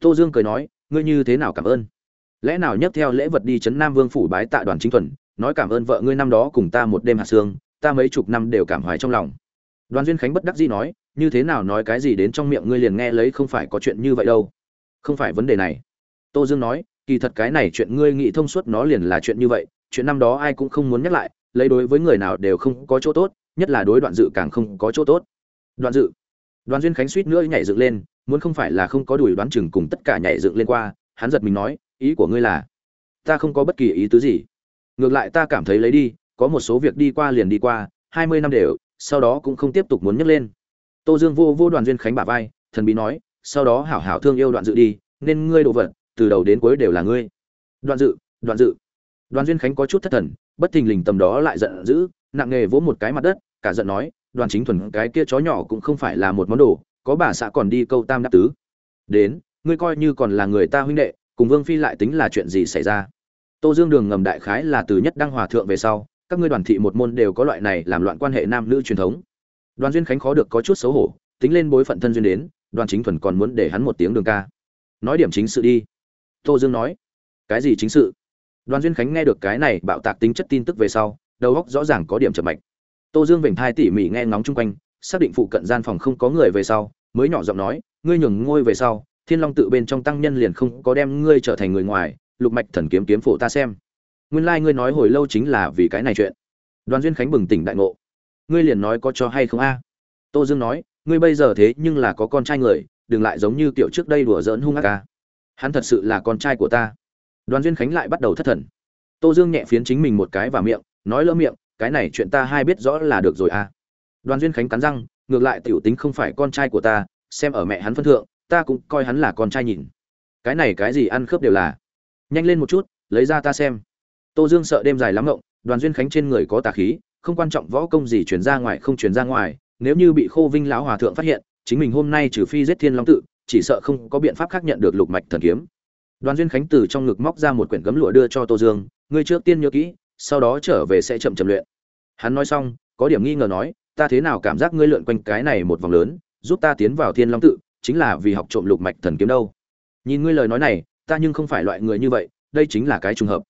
Tô dương cười nói, ngươi như thế nào cảm ơn? Lẽ nào nhấc theo lễ vật đi chấn nam vương phủ bái tạ đoàn chính thuần, nói cảm ơn vợ ngươi năm đó cùng ta một đêm hạt xương ta mấy chục năm đều cảm hoài trong lòng. Đoàn duyên khánh bất đắc dĩ nói, như thế nào nói cái gì đến trong miệng ngươi liền nghe lấy không phải có chuyện như vậy đâu. Không phải vấn đề này. Tô dương nói kỳ thật cái này chuyện ngươi nghĩ thông suốt nó liền là chuyện như vậy, chuyện năm đó ai cũng không muốn nhắc lại, lấy đối với người nào đều không có chỗ tốt, nhất là đối đoạn dự càng không có chỗ tốt. Đoạn dự. Đoàn duyên khánh suýt nữa nhảy dựng lên, muốn không phải là không có đùi đoán chừng cùng tất cả nhảy dựng lên qua, hắn giật mình nói, ý của ngươi là, ta không có bất kỳ ý tứ gì. Ngược lại ta cảm thấy lấy đi, có một số việc đi qua liền đi qua, hai mươi năm đều, sau đó cũng không tiếp tục muốn nhấc lên. Tô dương vô vô đoàn duyên khánh bả vai, thần bí nói, sau đó hảo hảo thương yêu đoạn dự đi, nên ngươi đồ vật từ đầu đến cuối đều là ngươi. Đoạn dự đoạn dự. Đoàn duyên khánh có chút thất thần, bất thình lình tầm đó lại giận dữ, nặng nghề vỗ một cái mặt đất, cả giận nói, đoàn chính thuần, cái kia chó nhỏ cũng không phải là một món đồ, có bà xã còn đi câu tam đáp tứ. Đến, ngươi coi như còn là người ta huynh đệ, cùng vương phi lại tính là chuyện gì xảy ra? Tô dương đường ngầm đại khái là từ nhất đăng hòa thượng về sau, các ngươi đoàn thị một môn đều có loại này làm loạn quan hệ nam nữ truyền thống. Đoàn duyên khánh khó được có chút xấu hổ, tính lên bối phận thân duyên đến, đoàn chính thuần còn muốn để hắn một tiếng đường ca. Nói điểm chính sự đi tô dương nói. Cái gì chính sự? Đoàn duyên khánh nghe được cái này bạo tạc tính chất tin tức về sau, đầu óc rõ ràng có điểm chậm mạch. Tô dương vểnh thai tỉ mỉ nghe ngóng chung quanh, xác định phụ cận gian phòng không có người về sau, mới nhỏ giọng nói, ngươi nhường ngôi về sau, thiên long tự bên trong tăng nhân liền không có đem ngươi trở thành người ngoài, lục mạch thần kiếm kiếm phổ ta xem. Nguyên lai ngươi nói hồi lâu chính là vì cái này chuyện. Đoàn duyên khánh bừng tỉnh đại ngộ. Ngươi liền nói có cho hay không a? Tô dương nói, ngươi bây giờ thế nhưng là có con trai người, đừng lại giống như kiểu trước đây đùa giỡn hung ác ca hắn thật sự là con trai của ta. Đoàn duyên khánh lại bắt đầu thất thần. Tô dương nhẹ phiến chính mình một cái và miệng, nói lỡ miệng, cái này chuyện ta hai biết rõ là được rồi à. Đoàn duyên khánh cắn răng, ngược lại tiểu tính không phải con trai của ta, xem ở mẹ hắn phân thượng, ta cũng coi hắn là con trai nhìn. Cái này cái gì ăn khớp đều là. Nhanh lên một chút, lấy ra ta xem. Tô dương sợ đêm dài lắm ngộng, đoàn duyên khánh trên người có tà khí, không quan trọng võ công gì chuyển ra ngoài không chuyển ra ngoài, nếu như bị khô vinh lão hòa thượng phát hiện, chính mình hôm nay trừ phi giết thiên long tự chỉ sợ không có biện pháp khác nhận được lục mạch thần kiếm. Đoàn duyên khánh từ trong ngực móc ra một quyển gấm lụa đưa cho tô dương, ngươi trước tiên nhớ kỹ, sau đó trở về sẽ chậm chậm luyện. Hắn nói xong, có điểm nghi ngờ nói, ta thế nào cảm giác ngươi lượn quanh cái này một vòng lớn, giúp ta tiến vào thiên long tự, chính là vì học trộm lục mạch thần kiếm đâu. Nhìn ngươi lời nói này, ta nhưng không phải loại người như vậy, đây chính là cái trùng hợp.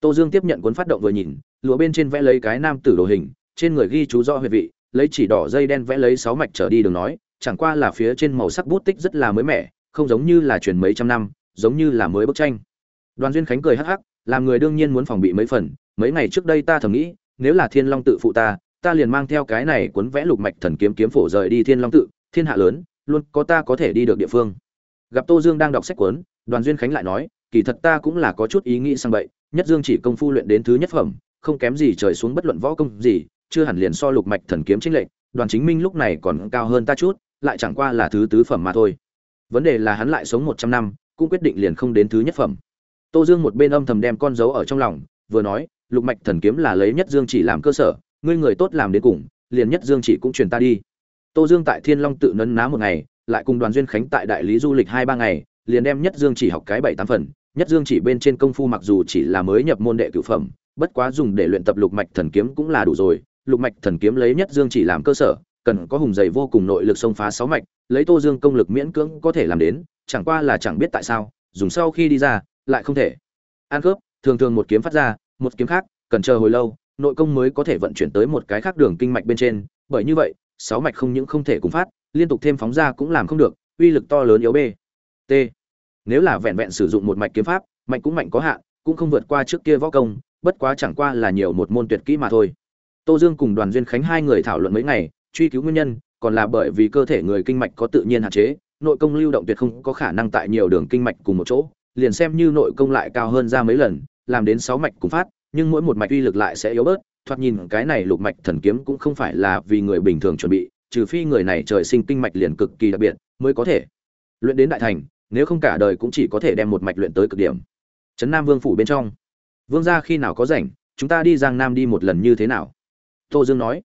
Tô dương tiếp nhận cuốn phát động vừa nhìn, lụa bên trên vẽ lấy cái nam tử đồ hình, trên người ghi chú do huyệt vị, lấy chỉ đỏ dây đen vẽ lấy sáu mạch trở đi đường nói chẳng qua là phía trên màu sắc bút tích rất là mới mẻ, không giống như là truyền mấy trăm năm, giống như là mới bức tranh. Đoàn duyên khánh cười hắc hắc, làm người đương nhiên muốn phòng bị mấy phần, mấy ngày trước đây ta thầm nghĩ, nếu là thiên long tự phụ ta ta liền mang theo cái này cuốn vẽ lục mạch thần kiếm kiếm phổ rời đi thiên long tự, thiên hạ lớn, luôn có ta có thể đi được địa phương. Gặp tô dương đang đọc sách cuốn, đoàn duyên khánh lại nói, kỳ thật ta cũng là có chút ý nghĩ sang vậy nhất dương chỉ công phu luyện đến thứ nhất phẩm, không kém gì trời xuống bất luận võ công gì, chưa hẳn liền so lục mạch thần kiếm chính lệnh đoàn chính minh lúc này còn cao hơn ta chút lại chẳng qua là thứ tứ phẩm mà thôi. Vấn đề là hắn lại sống một trăm năm, cũng quyết định liền không đến thứ nhất phẩm. Tô dương một bên âm thầm đem con dấu ở trong lòng, vừa nói, lục mạch thần kiếm là lấy nhất dương chỉ làm cơ sở, ngươi người tốt làm đến cùng, liền nhất dương chỉ cũng truyền ta đi. Tô dương tại thiên long tự nấn ná một ngày, lại cùng đoàn duyên khánh tại đại lý du lịch hai ba ngày, liền đem nhất dương chỉ học cái bảy tám phần. Nhất dương chỉ bên trên công phu mặc dù chỉ là mới nhập môn đệ cửu phẩm, bất quá dùng để luyện tập lục mạch thần kiếm cũng là đủ rồi. Lục mạch thần kiếm lấy nhất dương chỉ làm cơ sở cần có hùng dày vô cùng nội lực xông phá sáu mạch, lấy tô dương công lực miễn cưỡng có thể làm đến, chẳng qua là chẳng biết tại sao, dùng sau khi đi ra, lại không thể. Ăn cướp thường thường một kiếm phát ra, một kiếm khác, cần chờ hồi lâu, nội công mới có thể vận chuyển tới một cái khác đường kinh mạch bên trên, bởi như vậy, sáu mạch không những không thể cùng phát, liên tục thêm phóng ra cũng làm không được, uy lực to lớn yếu b t. Nếu là vẹn vẹn sử dụng một mạch kiếm pháp, mạnh cũng mạnh có hạn, cũng không vượt qua trước kia võ công, bất quá chẳng qua là nhiều một môn tuyệt kỹ mà thôi. Tô dương cùng đoàn duyên khánh hai người thảo luận mấy ngày truy cứu nguyên nhân, còn là bởi vì cơ thể người kinh mạch có tự nhiên hạn chế, nội công lưu động tuyệt không có khả năng tại nhiều đường kinh mạch cùng một chỗ, liền xem như nội công lại cao hơn ra mấy lần, làm đến sáu mạch cùng phát, nhưng mỗi một mạch uy lực lại sẽ yếu bớt, thoạt nhìn cái này lục mạch thần kiếm cũng không phải là vì người bình thường chuẩn bị, trừ phi người này trời sinh kinh mạch liền cực kỳ đặc biệt mới có thể. Luyện đến đại thành, nếu không cả đời cũng chỉ có thể đem một mạch luyện tới cực điểm. Trấn nam vương phủ bên trong. Vương gia khi nào có rảnh, chúng ta đi giang nam đi một lần như thế nào? Tô dương nói.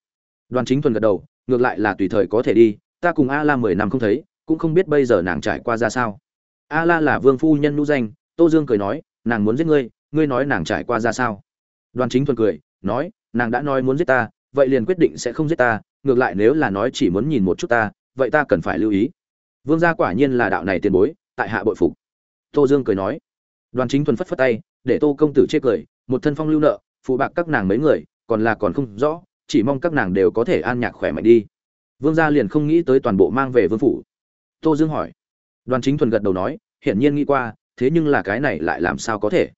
Đoàn chính thuần gật đầu ngược lại là tùy thời có thể đi, ta cùng a la mười năm không thấy, cũng không biết bây giờ nàng trải qua ra sao. A la là vương phu nhân nhũ danh, tô dương cười nói, nàng muốn giết ngươi ngươi nói nàng trải qua ra sao? Đoàn chính thuần cười, nói, nàng đã nói muốn giết ta, vậy liền quyết định sẽ không giết ta, ngược lại nếu là nói chỉ muốn nhìn một chút ta, vậy ta cần phải lưu ý. Vương gia quả nhiên là đạo này tiền bối, tại hạ bội phục. Tô dương cười nói. Đoàn chính thuần phất phất tay, để tô công tử chê cười, một thân phong lưu nợ, phụ bạc các nàng mấy người, còn là còn không rõ chỉ mong các nàng đều có thể an nhạc khỏe mạnh đi. Vương gia liền không nghĩ tới toàn bộ mang về vương phủ. Tô dương hỏi. Đoàn chính thuần gật đầu nói, hiển nhiên nghĩ qua, thế nhưng là cái này lại làm sao có thể?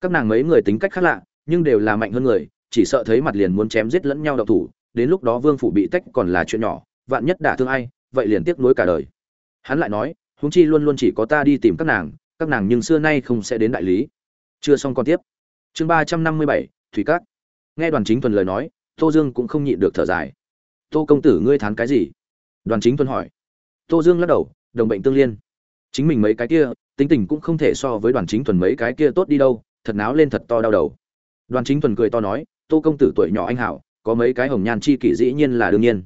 Các nàng mấy người tính cách khác lạ, nhưng đều là mạnh hơn người, chỉ sợ thấy mặt liền muốn chém giết lẫn nhau đậu thủ, đến lúc đó vương phủ bị tách còn là chuyện nhỏ, vạn nhất đả thương ai, vậy liền tiếc nuối cả đời. Hắn lại nói, huống chi luôn luôn chỉ có ta đi tìm các nàng các nàng nhưng xưa nay không sẽ đến đại lý. Chưa xong còn tiếp. Chương ba trăm năm mươi bảy, thủy cát nghe đoàn chính thuần lời nói tô dương cũng không nhịn được thở dài. Tô công tử, ngươi thán cái gì? Đoàn chính thuần hỏi. Tô dương lắc đầu, đồng bệnh tương liên. Chính mình mấy cái kia, tính tình cũng không thể so với đoàn chính thuần mấy cái kia tốt đi đâu, thật náo lên thật to đau đầu. Đoàn chính thuần cười to nói, tô công tử tuổi nhỏ anh hảo, có mấy cái hồng nhan chi kỷ dĩ nhiên là đương nhiên.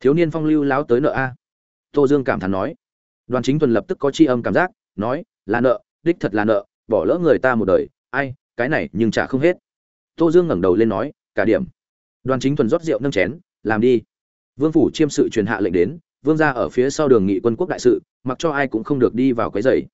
Thiếu niên phong lưu láo tới nợ a. Tô dương cảm thán nói. Đoàn chính thuần lập tức có tri âm cảm giác, nói, là nợ, đích thật là nợ, bỏ lỡ người ta một đời, ai, cái này nhưng trả không hết. Tô dương ngẩng đầu lên nói, cả điểm đoàn chính thuần rót rượu nâng chén, làm đi. Vương phủ chiêm sự truyền hạ lệnh đến, vương ra ở phía sau đường nghị quân quốc đại sự, mặc cho ai cũng không được đi vào cái giày.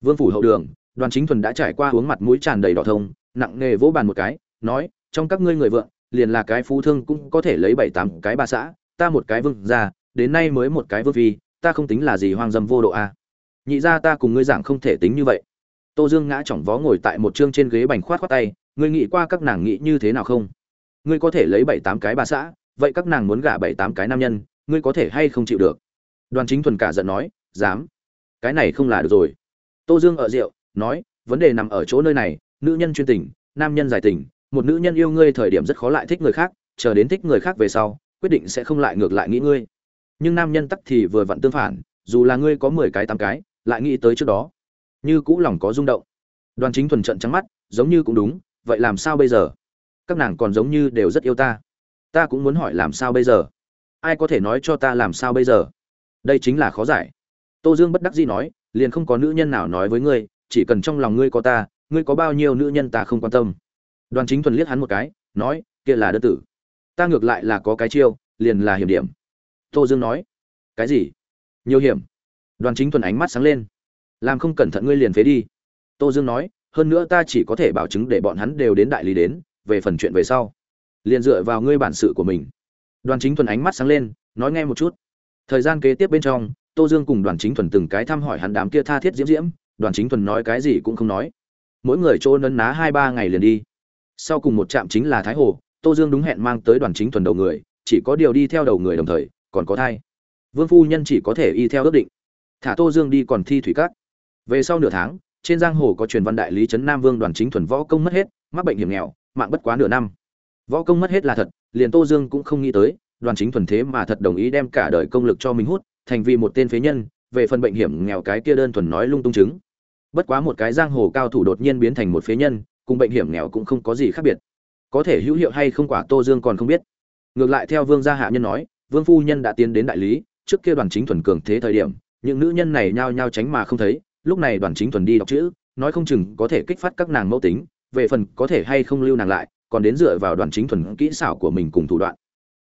Vương phủ hậu đường, đoàn chính thuần đã trải qua uống mặt mũi tràn đầy đỏ thông, nặng nghề vỗ bàn một cái, nói, trong các ngươi người vượng, liền là cái phú thương cũng có thể lấy bảy tám cái ba xã, ta một cái vương ra đến nay mới một cái vương phi, ta không tính là gì hoang dâm vô độ a nhị ra ta cùng ngươi giảng không thể tính như vậy. Tô dương ngã chỏng vó ngồi tại một chương trên ghế bành khoát khoát tay, ngươi nghĩ qua các nàng nghĩ như thế nào không? Ngươi có thể lấy bảy tám cái ba xã, vậy các nàng muốn gả bảy tám cái nam nhân, ngươi có thể hay không chịu được? Đoàn chính thuần cả giận nói, dám. Cái này không là được rồi. Tô dương ở rượu, nói, vấn đề nằm ở chỗ nơi này, nữ nhân chuyên tình, nam nhân giải tình, một nữ nhân yêu ngươi thời điểm rất khó lại thích người khác, chờ đến thích người khác về sau, quyết định sẽ không lại ngược lại nghĩ ngươi. Nhưng nam nhân tắc thì vừa vặn tương phản, dù là ngươi có mười cái tám cái, lại nghĩ tới trước đó. Như cũ lòng có rung động. Đoàn chính thuần trận trắng mắt, giống như cũng đúng, vậy làm sao bây giờ? Các nàng còn giống như đều rất yêu ta. Ta cũng muốn hỏi làm sao bây giờ? Ai có thể nói cho ta làm sao bây giờ? Đây chính là khó giải. Tô dương bất đắc dĩ nói, liền không có nữ nhân nào nói với ngươi, chỉ cần trong lòng ngươi có ta, ngươi có bao nhiêu nữ nhân ta không quan tâm. Đoàn chính thuần liếc hắn một cái, nói, kia là đơn tử. Ta ngược lại là có cái chiêu, liền là hiểm điểm. Tô dương nói, cái gì? Nhiều hiểm. Đoàn chính thuần ánh mắt sáng lên. Làm không cẩn thận ngươi liền phế đi. Tô dương nói, hơn nữa ta chỉ có thể bảo chứng để bọn hắn đều đến đại lý đến về phần chuyện về sau. Liền dựa vào ngươi bản sự của mình. Đoàn chính thuần ánh mắt sáng lên, nói nghe một chút. Thời gian kế tiếp bên trong, tô dương cùng đoàn chính thuần từng cái thăm hỏi hắn đám kia tha thiết diễm diễm. Đoàn chính thuần nói cái gì cũng không nói. Mỗi người chỗ nấn ná hai ba ngày liền đi. Sau cùng một trạm chính là thái hồ, tô dương đúng hẹn mang tới đoàn chính thuần đầu người, chỉ có điều đi theo đầu người đồng thời, còn có thai. Vương phu nhân chỉ có thể y theo ước định. Thả tô dương đi còn thi thủy cát về sau nửa tháng, trên giang hồ có truyền văn đại lý trấn nam vương đoàn chính thuần võ công mất hết, mắc bệnh hiểm nghèo mạng bất quá nửa năm. Võ công mất hết là thật, liền tô dương cũng không nghĩ tới, đoàn chính thuần thế mà thật đồng ý đem cả đời công lực cho mình hút, thành vì một tên phế nhân, về phần bệnh hiểm nghèo cái kia đơn thuần nói lung tung chứng. Bất quá một cái giang hồ cao thủ đột nhiên biến thành một phế nhân, cùng bệnh hiểm nghèo cũng không có gì khác biệt. Có thể hữu hiệu hay không quả tô dương còn không biết. Ngược lại theo vương gia hạ nhân nói, vương phu nhân đã tiến đến đại lý, trước kia đoàn chính thuần cường thế thời điểm, những nữ nhân này nhao nhao tránh mà không thấy, lúc này đoàn chính thuần đi đọc chữ, nói không chừng có thể kích phát các nàng mẫu tính về phần có thể hay không lưu nàng lại, còn đến dựa vào đoàn chính thuần kỹ xảo của mình cùng thủ đoạn.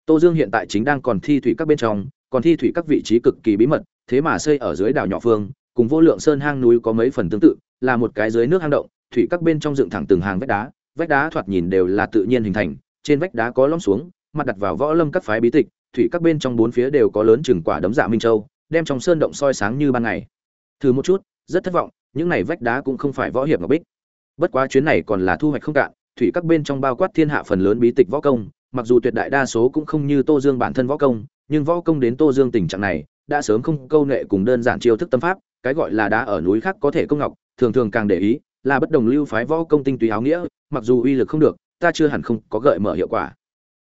Tô dương hiện tại chính đang còn thi thủy các bên trong, còn thi thủy các vị trí cực kỳ bí mật, thế mà xây ở dưới đảo nhỏ phương, cùng vô lượng sơn hang núi có mấy phần tương tự, là một cái dưới nước hang động, thủy các bên trong dựng thẳng từng hàng vách đá vách đá thoạt nhìn đều là tự nhiên hình thành, trên vách đá có lõm xuống, mặt đặt vào võ lâm các phái bí tịch, thủy các bên trong bốn phía đều có lớn chừng quả đấm dạ minh châu, đem trong sơn động soi sáng như ban ngày. Thử một chút, rất thất vọng, những này vách đá cũng không phải võ hiệp ngọc bích bất quá chuyến này còn là thu hoạch không cạn thủy các bên trong bao quát thiên hạ phần lớn bí tịch võ công mặc dù tuyệt đại đa số cũng không như tô dương bản thân võ công nhưng võ công đến tô dương tình trạng này đã sớm không câu nệ cùng đơn giản chiêu thức tâm pháp cái gọi là đá ở núi khác có thể công ngọc thường thường càng để ý là bất đồng lưu phái võ công tinh túy áo nghĩa mặc dù uy lực không được ta chưa hẳn không có gợi mở hiệu quả.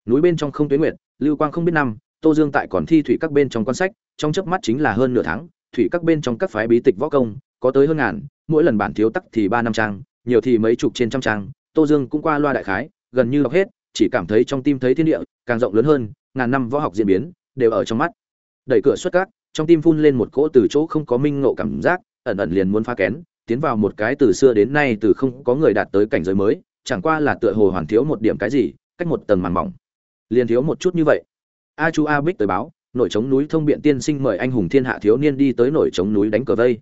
Núi bên trong không tuyến nguyện, lưu quang không biết năm tô dương tại còn thi thủy các bên trong quan sách trong chớp mắt chính là hơn nửa tháng thủy các bên trong các phái bí tịch võ công có tới hơn ngàn mỗi lần bản thiếu tắc thì ba năm trang nhiều thì mấy chục trên trăm trang tô dương cũng qua loa đại khái gần như đọc hết chỉ cảm thấy trong tim thấy thiên địa càng rộng lớn hơn ngàn năm võ học diễn biến đều ở trong mắt. Đẩy cửa xuất cát, trong tim phun lên một cỗ từ chỗ không có minh ngộ cảm giác ẩn ẩn liền muốn phá kén tiến vào một cái từ xưa đến nay từ không có người đạt tới cảnh giới mới chẳng qua là tựa hồ hoàn thiếu một điểm cái gì cách một tầng màn mỏng. Liền thiếu một chút như vậy. A chu a bích tới báo nổi trống núi thông biện tiên sinh mời anh hùng thiên hạ thiếu niên đi tới nổi trống núi đánh cờ vây.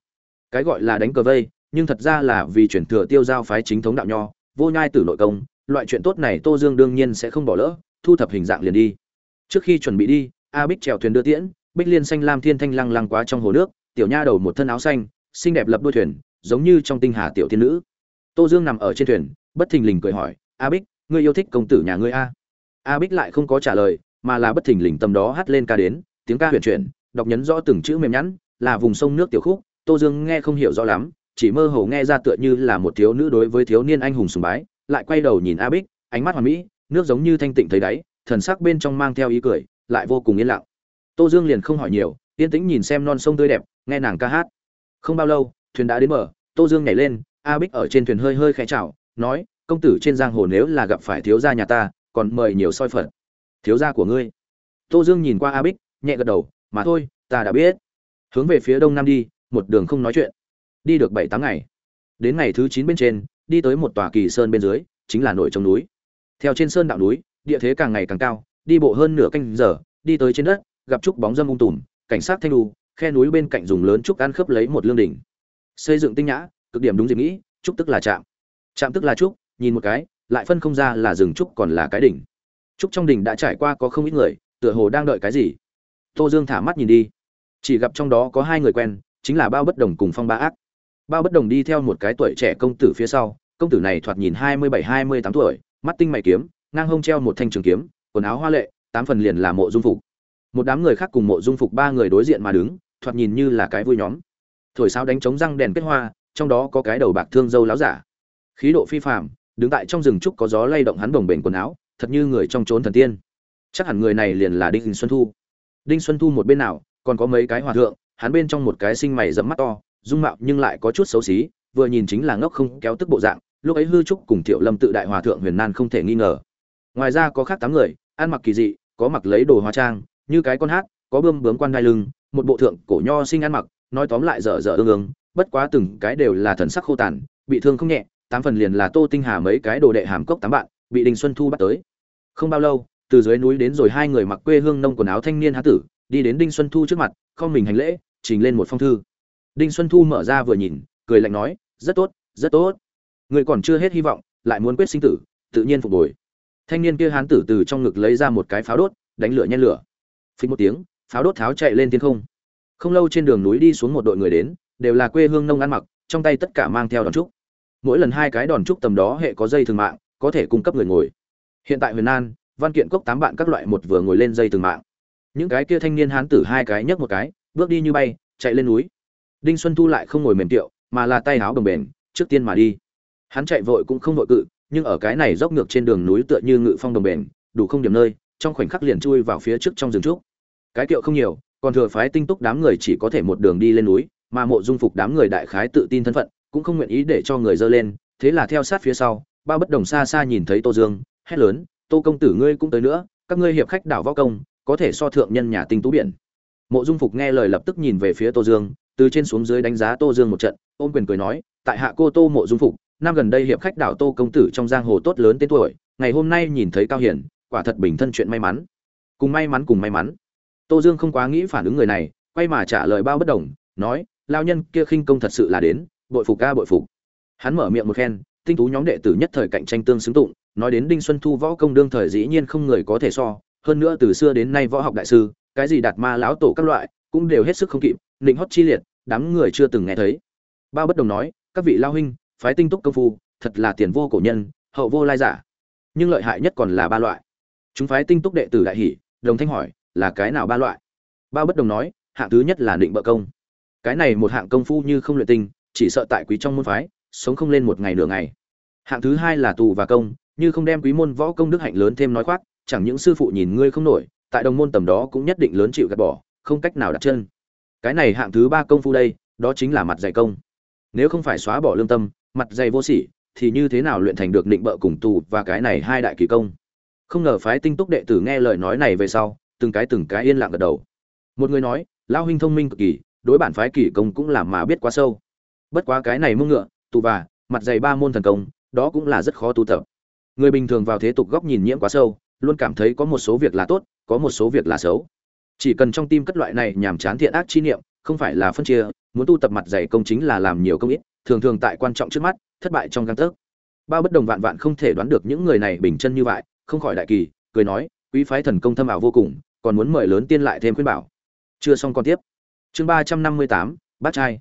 Cái gọi là đánh cờ vây nhưng thật ra là vì chuyển thừa tiêu giao phái chính thống đạo nho, vô nhai tử nội công, loại chuyện tốt này tô dương đương nhiên sẽ không bỏ lỡ, thu thập hình dạng liền đi. Trước khi chuẩn bị đi, a bích trèo thuyền đưa tiễn, bích liên xanh lam thiên thanh lăng lăng quá trong hồ nước, tiểu nha đầu một thân áo xanh, xinh đẹp lập đôi thuyền, giống như trong tinh hà tiểu thiên nữ. Tô dương nằm ở trên thuyền, bất thình lình cười hỏi, a bích, ngươi yêu thích công tử nhà ngươi a? A bích lại không có trả lời, mà là bất thình lình tâm đó hát lên ca đến, tiếng ca huyền chuyển, đọc nhấn rõ từng chữ mềm nhẵn, là vùng sông nước tiểu khúc, tô dương nghe không hiểu rõ lắm chỉ mơ hồ nghe ra tựa như là một thiếu nữ đối với thiếu niên anh hùng sùng bái, lại quay đầu nhìn a bích ánh mắt hoàn mỹ, nước giống như thanh tịnh thấy đáy, thần sắc bên trong mang theo ý cười, lại vô cùng yên lặng. Tô dương liền không hỏi nhiều, yên tĩnh nhìn xem non sông tươi đẹp, nghe nàng ca hát. Không bao lâu, thuyền đã đến bờ, tô dương nhảy lên a bích ở trên thuyền hơi hơi khẽ chào, nói, công tử trên giang hồ nếu là gặp phải thiếu gia nhà ta, còn mời nhiều soi phận." thiếu gia của ngươi? Tô dương nhìn qua a bích nhẹ gật đầu, mà thôi, ta đã biết. Hướng về phía đông nam đi, một đường không nói chuyện đi được bảy tám ngày. Đến ngày thứ chín bên trên, đi tới một tòa kỳ sơn bên dưới, chính là nổi trong núi. Theo trên sơn đạo núi, địa thế càng ngày càng cao, đi bộ hơn nửa canh giờ, đi tới trên đất, gặp trúc bóng dâm ung tùm, cảnh sát thanh đu, khe núi bên cạnh dùng lớn trúc ăn khớp lấy một lương đỉnh. Xây dựng tinh nhã, cực điểm đúng dịp nghĩ, trúc tức là trạm trạm tức là trúc, nhìn một cái, lại phân không ra là rừng trúc còn là cái đỉnh. Trúc trong đỉnh đã trải qua có không ít người, tựa hồ đang đợi cái gì. Tô dương thả mắt nhìn đi. Chỉ gặp trong đó có hai người quen, chính là bao bất đồng cùng phong ba ác bao bất đồng đi theo một cái tuổi trẻ công tử phía sau, công tử này thoạt nhìn hai mươi bảy, hai mươi tám tuổi, mắt tinh mày kiếm, ngang hông treo một thanh trường kiếm, quần áo hoa lệ, tám phần liền là mộ dung phục. Một đám người khác cùng mộ dung phục ba người đối diện mà đứng, thoạt nhìn như là cái vui nhóm. Thổi sáo đánh trống răng đèn kết hoa, trong đó có cái đầu bạc thương dâu láo giả. Khí độ phi phạm đứng tại trong rừng trúc có gió lay động hắn đồng bền quần áo, thật như người trong trốn thần tiên. Chắc hẳn người này liền là đinh xuân thu. Đinh xuân thu một bên nào, còn có mấy cái hòa thượng, hắn bên trong một cái sinh mày dẫm mắt to dung mạo nhưng lại có chút xấu xí, vừa nhìn chính là ngốc không kéo tức bộ dạng, lúc ấy hư trúc cùng thiệu lâm tự đại hòa thượng huyền nan không thể nghi ngờ. Ngoài ra có khác tám người, ăn mặc kỳ dị, có mặc lấy đồ hóa trang, như cái con hát, có bươm bướm quan đai lưng, một bộ thượng cổ nho sinh ăn mặc, nói tóm lại dở dở ương ương, bất quá từng cái đều là thần sắc khô tàn, bị thương không nhẹ, tám phần liền là tô tinh hà mấy cái đồ đệ hàm cốc tám bạn, bị đình xuân thu bắt tới. Không bao lâu, từ dưới núi đến rồi hai người mặc quê hương nông quần áo thanh niên há tử, đi đến đinh xuân thu trước mặt, không mình hành lễ, trình lên một phong thư đinh xuân thu mở ra vừa nhìn, cười lạnh nói, rất tốt rất tốt. Người còn chưa hết hy vọng, lại muốn quyết sinh tử, tự nhiên phục hồi. Thanh niên kia hán tử từ trong ngực lấy ra một cái pháo đốt, đánh lửa nhen lửa. Phình một tiếng, pháo đốt tháo chạy lên thiên không. Không lâu trên đường núi đi xuống một đội người đến, đều là quê hương nông ăn mặc, trong tay tất cả mang theo đòn trúc. Mỗi lần hai cái đòn trúc tầm đó hệ có dây thường mạng, có thể cung cấp người ngồi. Hiện tại huyền an, văn kiện cốc tám bạn các loại một vừa ngồi lên dây thường mạng. Những cái kia thanh niên hán tử hai cái nhấc một cái, bước đi như bay, chạy lên núi đinh xuân thu lại không ngồi mềm tiệu, mà là tay áo đồng bền, trước tiên mà đi. Hắn chạy vội cũng không vội cự, nhưng ở cái này dốc ngược trên đường núi tựa như ngự phong đồng bền, đủ không điểm nơi, trong khoảnh khắc liền chui vào phía trước trong rừng trúc. Cái kiệu không nhiều, còn thừa phái tinh túc đám người chỉ có thể một đường đi lên núi, mà mộ dung phục đám người đại khái tự tin thân phận, cũng không nguyện ý để cho người dơ lên, thế là theo sát phía sau, ba bất đồng xa xa nhìn thấy tô dương, hét lớn, tô công tử ngươi cũng tới nữa, các ngươi hiệp khách đảo võ công, có thể so thượng nhân nhà tinh tú biển. Mộ dung phục nghe lời lập tức nhìn về phía tô dương từ trên xuống dưới đánh giá tô dương một trận, ôm quyền cười nói, tại hạ cô tô mộ dung phục, năm gần đây hiệp khách đảo tô công tử trong giang hồ tốt lớn tên tuổi, ngày hôm nay nhìn thấy cao hiển quả thật bình thân chuyện may mắn. Cùng may mắn, cùng may mắn. Tô dương không quá nghĩ phản ứng người này, quay mà trả lời bao bất đồng, nói, lao nhân kia khinh công thật sự là đến, bội phục ca bội phục. Hắn mở miệng một khen, tinh tú nhóm đệ tử nhất thời cạnh tranh tương xứng tụng, nói đến đinh xuân thu võ công đương thời dĩ nhiên không người có thể so, hơn nữa từ xưa đến nay võ học đại sư, cái gì đạt ma lão tổ các loại, cũng đều hết sức không kịp nịnh hót chi liệt, đám người chưa từng nghe thấy. Bao bất đồng nói, các vị lao huynh, phái tinh túc công phu, thật là tiền vô cổ nhân, hậu vô lai giả. Nhưng lợi hại nhất còn là ba loại. Chúng phái tinh túc đệ tử đại hỷ đồng thanh hỏi, là cái nào ba loại? Bao bất đồng nói, hạng thứ nhất là định bợ công. Cái này một hạng công phu như không luyện tinh, chỉ sợ tại quý trong môn phái, sống không lên một ngày nửa ngày. Hạng thứ hai là tù và công, như không đem quý môn võ công đức hạnh lớn thêm nói khoác, chẳng những sư phụ nhìn ngươi không nổi, tại đồng môn tầm đó cũng nhất định lớn chịu gạt bỏ, không cách nào đặt chân cái này hạng thứ ba công phu đây, đó chính là mặt dày công. Nếu không phải xóa bỏ lương tâm, mặt dày vô sỉ, thì như thế nào luyện thành được định bợ cùng tù và cái này hai đại kỳ công? Không ngờ phái tinh túc đệ tử nghe lời nói này về sau, từng cái từng cái yên lặng gật đầu. Một người nói lao huynh thông minh cực kỳ, đối bản phái kỳ công cũng làm mà biết quá sâu. Bất quá cái này mưng ngựa, tù và, mặt dày ba môn thần công, đó cũng là rất khó tu tập. Người bình thường vào thế tục góc nhìn nhiễm quá sâu, luôn cảm thấy có một số việc là tốt, có một số việc là xấu chỉ cần trong tim cất loại này nhàm chán thiện ác chi niệm, không phải là phân chia, muốn tu tập mặt dày công chính là làm nhiều công ít, thường thường tại quan trọng trước mắt, thất bại trong găng tấc. Bao bất đồng vạn vạn không thể đoán được những người này bình chân như vậy, không khỏi đại kỳ, cười nói, quý phái thần công thâm ảo vô cùng, còn muốn mời lớn tiên lại thêm khuyên bảo. Chưa xong còn tiếp. Chương ba trăm năm mươi tám, bát trai.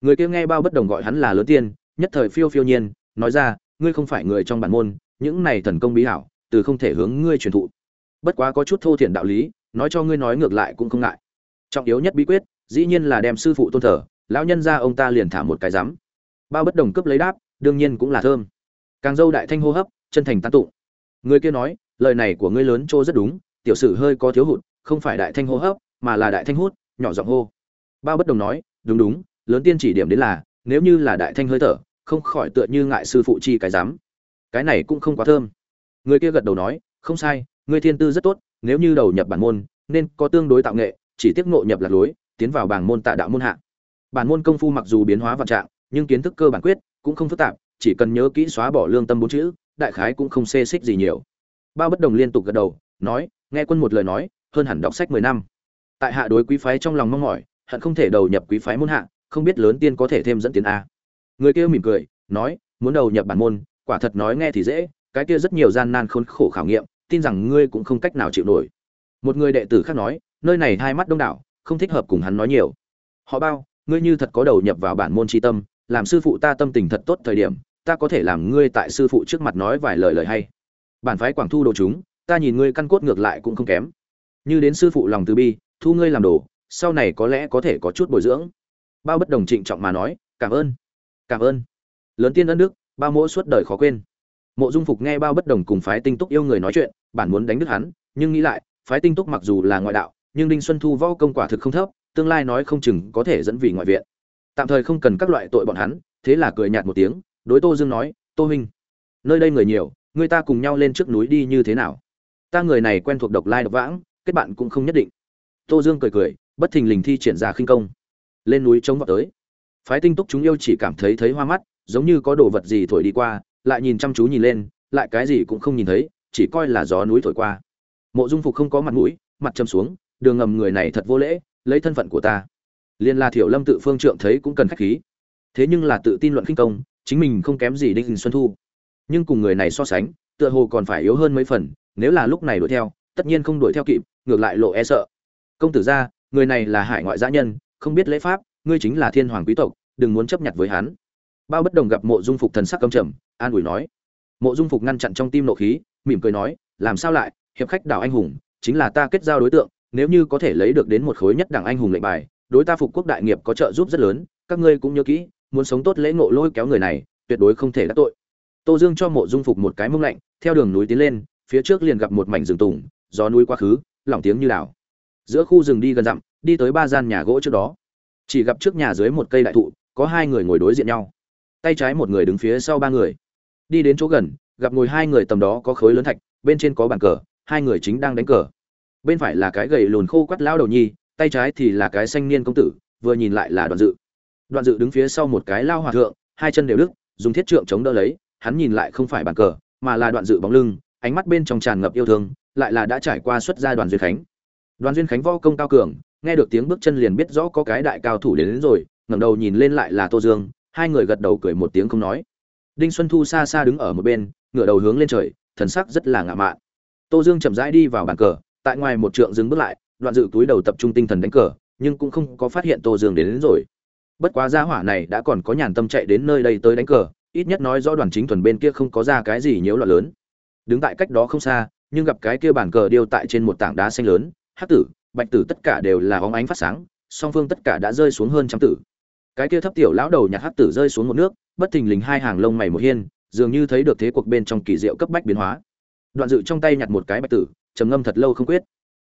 Người kia nghe bao bất đồng gọi hắn là lớn tiên, nhất thời phiêu phiêu nhiên, nói ra, ngươi không phải người trong bản môn, những này thần công bí hảo, từ không thể hướng ngươi truyền thụ. Bất quá có chút thô thiển đạo lý nói cho ngươi nói ngược lại cũng không ngại. Trọng yếu nhất bí quyết, dĩ nhiên là đem sư phụ tôn thờ, lão nhân ra ông ta liền thả một cái rắm bao bất đồng cướp lấy đáp, đương nhiên cũng là thơm. Càng dâu đại thanh hô hấp, chân thành tán tụng. Người kia nói, lời này của ngươi lớn trô rất đúng, tiểu sử hơi có thiếu hụt, không phải đại thanh hô hấp, mà là đại thanh hút, nhỏ giọng hô. Bao bất đồng nói, đúng đúng, lớn tiên chỉ điểm đến là, nếu như là đại thanh hơi thở, không khỏi tựa như ngại sư phụ chi cái dám cái này cũng không quá thơm. Người kia gật đầu nói, không sai, ngươi thiên tư rất tốt nếu như đầu nhập bản môn, nên có tương đối tạo nghệ, chỉ tiếp ngộ nhập lạc lối, tiến vào bảng môn tạ đạo môn hạ. Bản môn công phu mặc dù biến hóa vạn trạng, nhưng kiến thức cơ bản quyết, cũng không phức tạp, chỉ cần nhớ kỹ xóa bỏ lương tâm bốn chữ, đại khái cũng không xê xích gì nhiều. Bao bất đồng liên tục gật đầu, nói, nghe quân một lời nói, hơn hẳn đọc sách mười năm. Tại hạ đối quý phái trong lòng mong mỏi, hận không thể đầu nhập quý phái môn hạ, không biết lớn tiên có thể thêm dẫn tiến a. Người kia mỉm cười, nói, muốn đầu nhập bản môn, quả thật nói nghe thì dễ, cái kia rất nhiều gian nan khốn khổ khảo nghiệm tin rằng ngươi cũng không cách nào chịu nổi. Một người đệ tử khác nói nơi này hai mắt đông đảo không thích hợp cùng hắn nói nhiều. Họ bao ngươi như thật có đầu nhập vào bản môn tri tâm làm sư phụ ta tâm tình thật tốt thời điểm ta có thể làm ngươi tại sư phụ trước mặt nói vài lời lời hay. Bản phái quảng thu đồ chúng ta nhìn ngươi căn cốt ngược lại cũng không kém. Như đến sư phụ lòng từ bi thu ngươi làm đồ sau này có lẽ có thể có chút bồi dưỡng. Bao bất đồng trịnh trọng mà nói cảm ơn cảm ơn. Lớn tiên đất nước, bao mỗi suốt đời khó quên mộ dung phục nghe bao bất đồng cùng phái tinh túc yêu người nói chuyện, bản muốn đánh đức hắn, nhưng nghĩ lại, phái tinh túc mặc dù là ngoại đạo, nhưng đinh xuân thu võ công quả thực không thấp, tương lai nói không chừng có thể dẫn vì ngoại viện. Tạm thời không cần các loại tội bọn hắn, thế là cười nhạt một tiếng, đối tô dương nói, tô huynh, nơi đây người nhiều, người ta cùng nhau lên trước núi đi như thế nào? Ta người này quen thuộc độc lai độc vãng, kết bạn cũng không nhất định. Tô dương cười cười, bất thình lình thi triển ra khinh công. Lên núi chống vào tới. Phái tinh túc chúng yêu chỉ cảm thấy thấy hoa mắt, giống như có đồ vật gì thổi đi qua lại nhìn chăm chú nhìn lên, lại cái gì cũng không nhìn thấy, chỉ coi là gió núi thổi qua. Mộ dung phục không có mặt mũi, mặt châm xuống, đường ngầm người này thật vô lễ, lấy thân phận của ta. Liên la thiểu lâm tự phương trượng thấy cũng cần khách khí. Thế nhưng là tự tin luận khinh công, chính mình không kém gì đinh xuân thu. Nhưng cùng người này so sánh, tựa hồ còn phải yếu hơn mấy phần, nếu là lúc này đuổi theo, tất nhiên không đuổi theo kịp, ngược lại lộ e sợ. Công tử gia người này là hải ngoại gia nhân, không biết lễ pháp, ngươi chính là thiên hoàng quý tộc, đừng muốn chấp nhận với hắn. Bao bất đồng gặp mộ dung phục thần sắc căm trầm an ủi nói. Mộ dung phục ngăn chặn trong tim nộ khí, mỉm cười nói, làm sao lại, hiệp khách đảo anh hùng, chính là ta kết giao đối tượng, nếu như có thể lấy được đến một khối nhất đảng anh hùng lệnh bài, đối ta phục quốc đại nghiệp có trợ giúp rất lớn, các ngươi cũng nhớ kỹ, muốn sống tốt lễ ngộ lôi kéo người này, tuyệt đối không thể đắc tội. Tô dương cho mộ dung phục một cái mông lạnh, theo đường núi tiến lên, phía trước liền gặp một mảnh rừng tùng, gió núi quá khứ, lỏng tiếng như đảo. Giữa khu rừng đi gần dặm, đi tới ba gian nhà gỗ trước đó. Chỉ gặp trước nhà dưới một cây đại thụ, có hai người ngồi đối diện nhau. Tay trái một người đứng phía sau ba người đi đến chỗ gần gặp ngồi hai người tầm đó có khối lớn thạch bên trên có bàn cờ hai người chính đang đánh cờ. Bên phải là cái gầy lùn khô quắt lão đầu nhi tay trái thì là cái xanh niên công tử vừa nhìn lại là đoạn dự. Đoạn dự đứng phía sau một cái lao hòa thượng hai chân đều đứt dùng thiết trượng chống đỡ lấy hắn nhìn lại không phải bàn cờ mà là đoạn dự bóng lưng ánh mắt bên trong tràn ngập yêu thương lại là đã trải qua xuất gia đoàn duyên khánh. Đoàn duyên khánh võ công cao cường nghe được tiếng bước chân liền biết rõ có cái đại cao thủ đến, đến rồi ngẩng đầu nhìn lên lại là tô dương hai người gật đầu cười một tiếng không nói đinh xuân thu xa xa đứng ở một bên ngửa đầu hướng lên trời thần sắc rất là ngạo mạn. Tô dương chậm rãi đi vào bàn cờ tại ngoài một trượng dừng bước lại đoạn dự túi đầu tập trung tinh thần đánh cờ nhưng cũng không có phát hiện tô dương đến, đến rồi. Bất quá gia hỏa này đã còn có nhàn tâm chạy đến nơi đây tới đánh cờ ít nhất nói rõ đoàn chính thuần bên kia không có ra cái gì nhiễu loạn lớn. Đứng tại cách đó không xa nhưng gặp cái kia bàn cờ điêu tại trên một tảng đá xanh lớn hắc tử bạch tử tất cả đều là óng ánh phát sáng song phương tất cả đã rơi xuống hơn trăm tử. Cái kia thấp tiểu lão đầu nhặt hắc tử rơi xuống một nước bất thình lình hai hàng lông mày một hiên, dường như thấy được thế cuộc bên trong kỳ diệu cấp bách biến hóa. Đoạn dự trong tay nhặt một cái bạch tử, trầm ngâm thật lâu không quyết.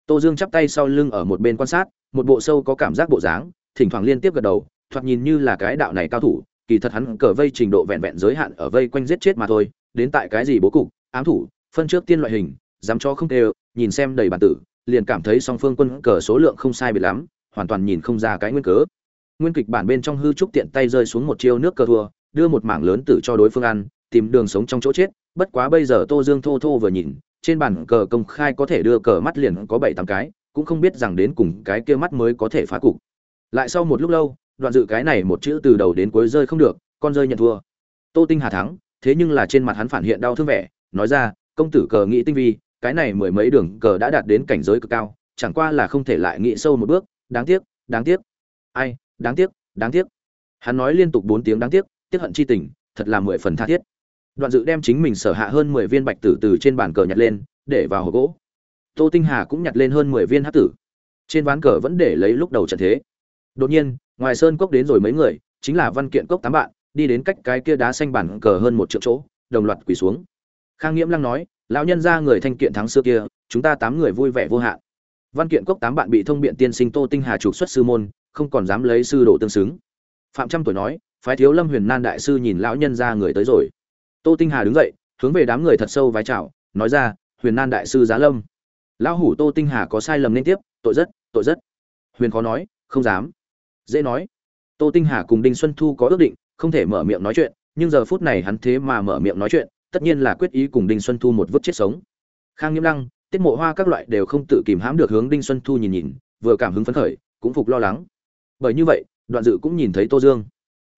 Tô dương chắp tay sau lưng ở một bên quan sát, một bộ sâu có cảm giác bộ dáng, thỉnh thoảng liên tiếp gật đầu, thoạt nhìn như là cái đạo này cao thủ, kỳ thật hắn cờ vây trình độ vẹn vẹn giới hạn ở vây quanh giết chết mà thôi, đến tại cái gì bố cục, ám thủ, phân trước tiên loại hình, dám cho không đều nhìn xem đầy bản tử, liền cảm thấy song phương quân cờ số lượng không sai biệt lắm, hoàn toàn nhìn không ra cái nguyên cớ. Nguyên kịch bản bên trong hư trúc tiện tay rơi xuống một chiêu nước cờ thua đưa một mảng lớn tử cho đối phương ăn, tìm đường sống trong chỗ chết, bất quá bây giờ tô dương thô thô vừa nhìn, trên bàn cờ công khai có thể đưa cờ mắt liền có bảy tám cái, cũng không biết rằng đến cùng cái kia mắt mới có thể phá cục. Lại sau một lúc lâu, đoạn dự cái này một chữ từ đầu đến cuối rơi không được, con rơi nhận thua. Tô tinh hà thắng, thế nhưng là trên mặt hắn phản hiện đau thương vẻ, nói ra, công tử cờ nghĩ tinh vi, cái này mười mấy đường cờ đã đạt đến cảnh giới cực cao, chẳng qua là không thể lại nghĩ sâu một bước, đáng tiếc đáng tiếc. Ai, đáng tiếc đáng tiếc. Hắn nói liên tục bốn tiếng đáng tiếc tiếc hận chi tình, thật là mười phần tha thiết. Đoạn dự đem chính mình sở hạ hơn mười viên bạch tử từ trên bàn cờ nhặt lên, để vào hộp gỗ. Tô tinh hà cũng nhặt lên hơn mười viên hát tử. Trên ván cờ vẫn để lấy lúc đầu trận thế. Đột nhiên, ngoài sơn cốc đến rồi mấy người, chính là văn kiện cốc tám bạn, đi đến cách cái kia đá xanh bản cờ hơn một triệu chỗ, đồng loạt quỳ xuống. Khang nghiễm lăng nói, lão nhân ra người thanh kiện thắng xưa kia, chúng ta tám người vui vẻ vô hạn. Văn kiện cốc tám bạn bị thông biện tiên sinh tô tinh hà trục xuất sư môn, không còn dám lấy sư đồ tương xứng. Phạm trăm tuổi nói phái thiếu lâm huyền nan đại sư nhìn lão nhân ra người tới rồi. Tô tinh hà đứng dậy, hướng về đám người thật sâu vái chào, nói ra, huyền nan đại sư giá lâm. Lão hủ tô tinh hà có sai lầm nên tiếp, tội rất tội rất. Huyền khó nói, không dám. Dễ nói. Tô tinh hà cùng đinh xuân thu có ước định, không thể mở miệng nói chuyện, nhưng giờ phút này hắn thế mà mở miệng nói chuyện, tất nhiên là quyết ý cùng đinh xuân thu một vứt chết sống. Khang nghiêm lăng, tiết mộ hoa các loại đều không tự kìm hãm được hướng đinh xuân thu nhìn nhìn, vừa cảm hứng phấn khởi, cũng phục lo lắng. Bởi như vậy, đoạn dự cũng nhìn thấy tô dương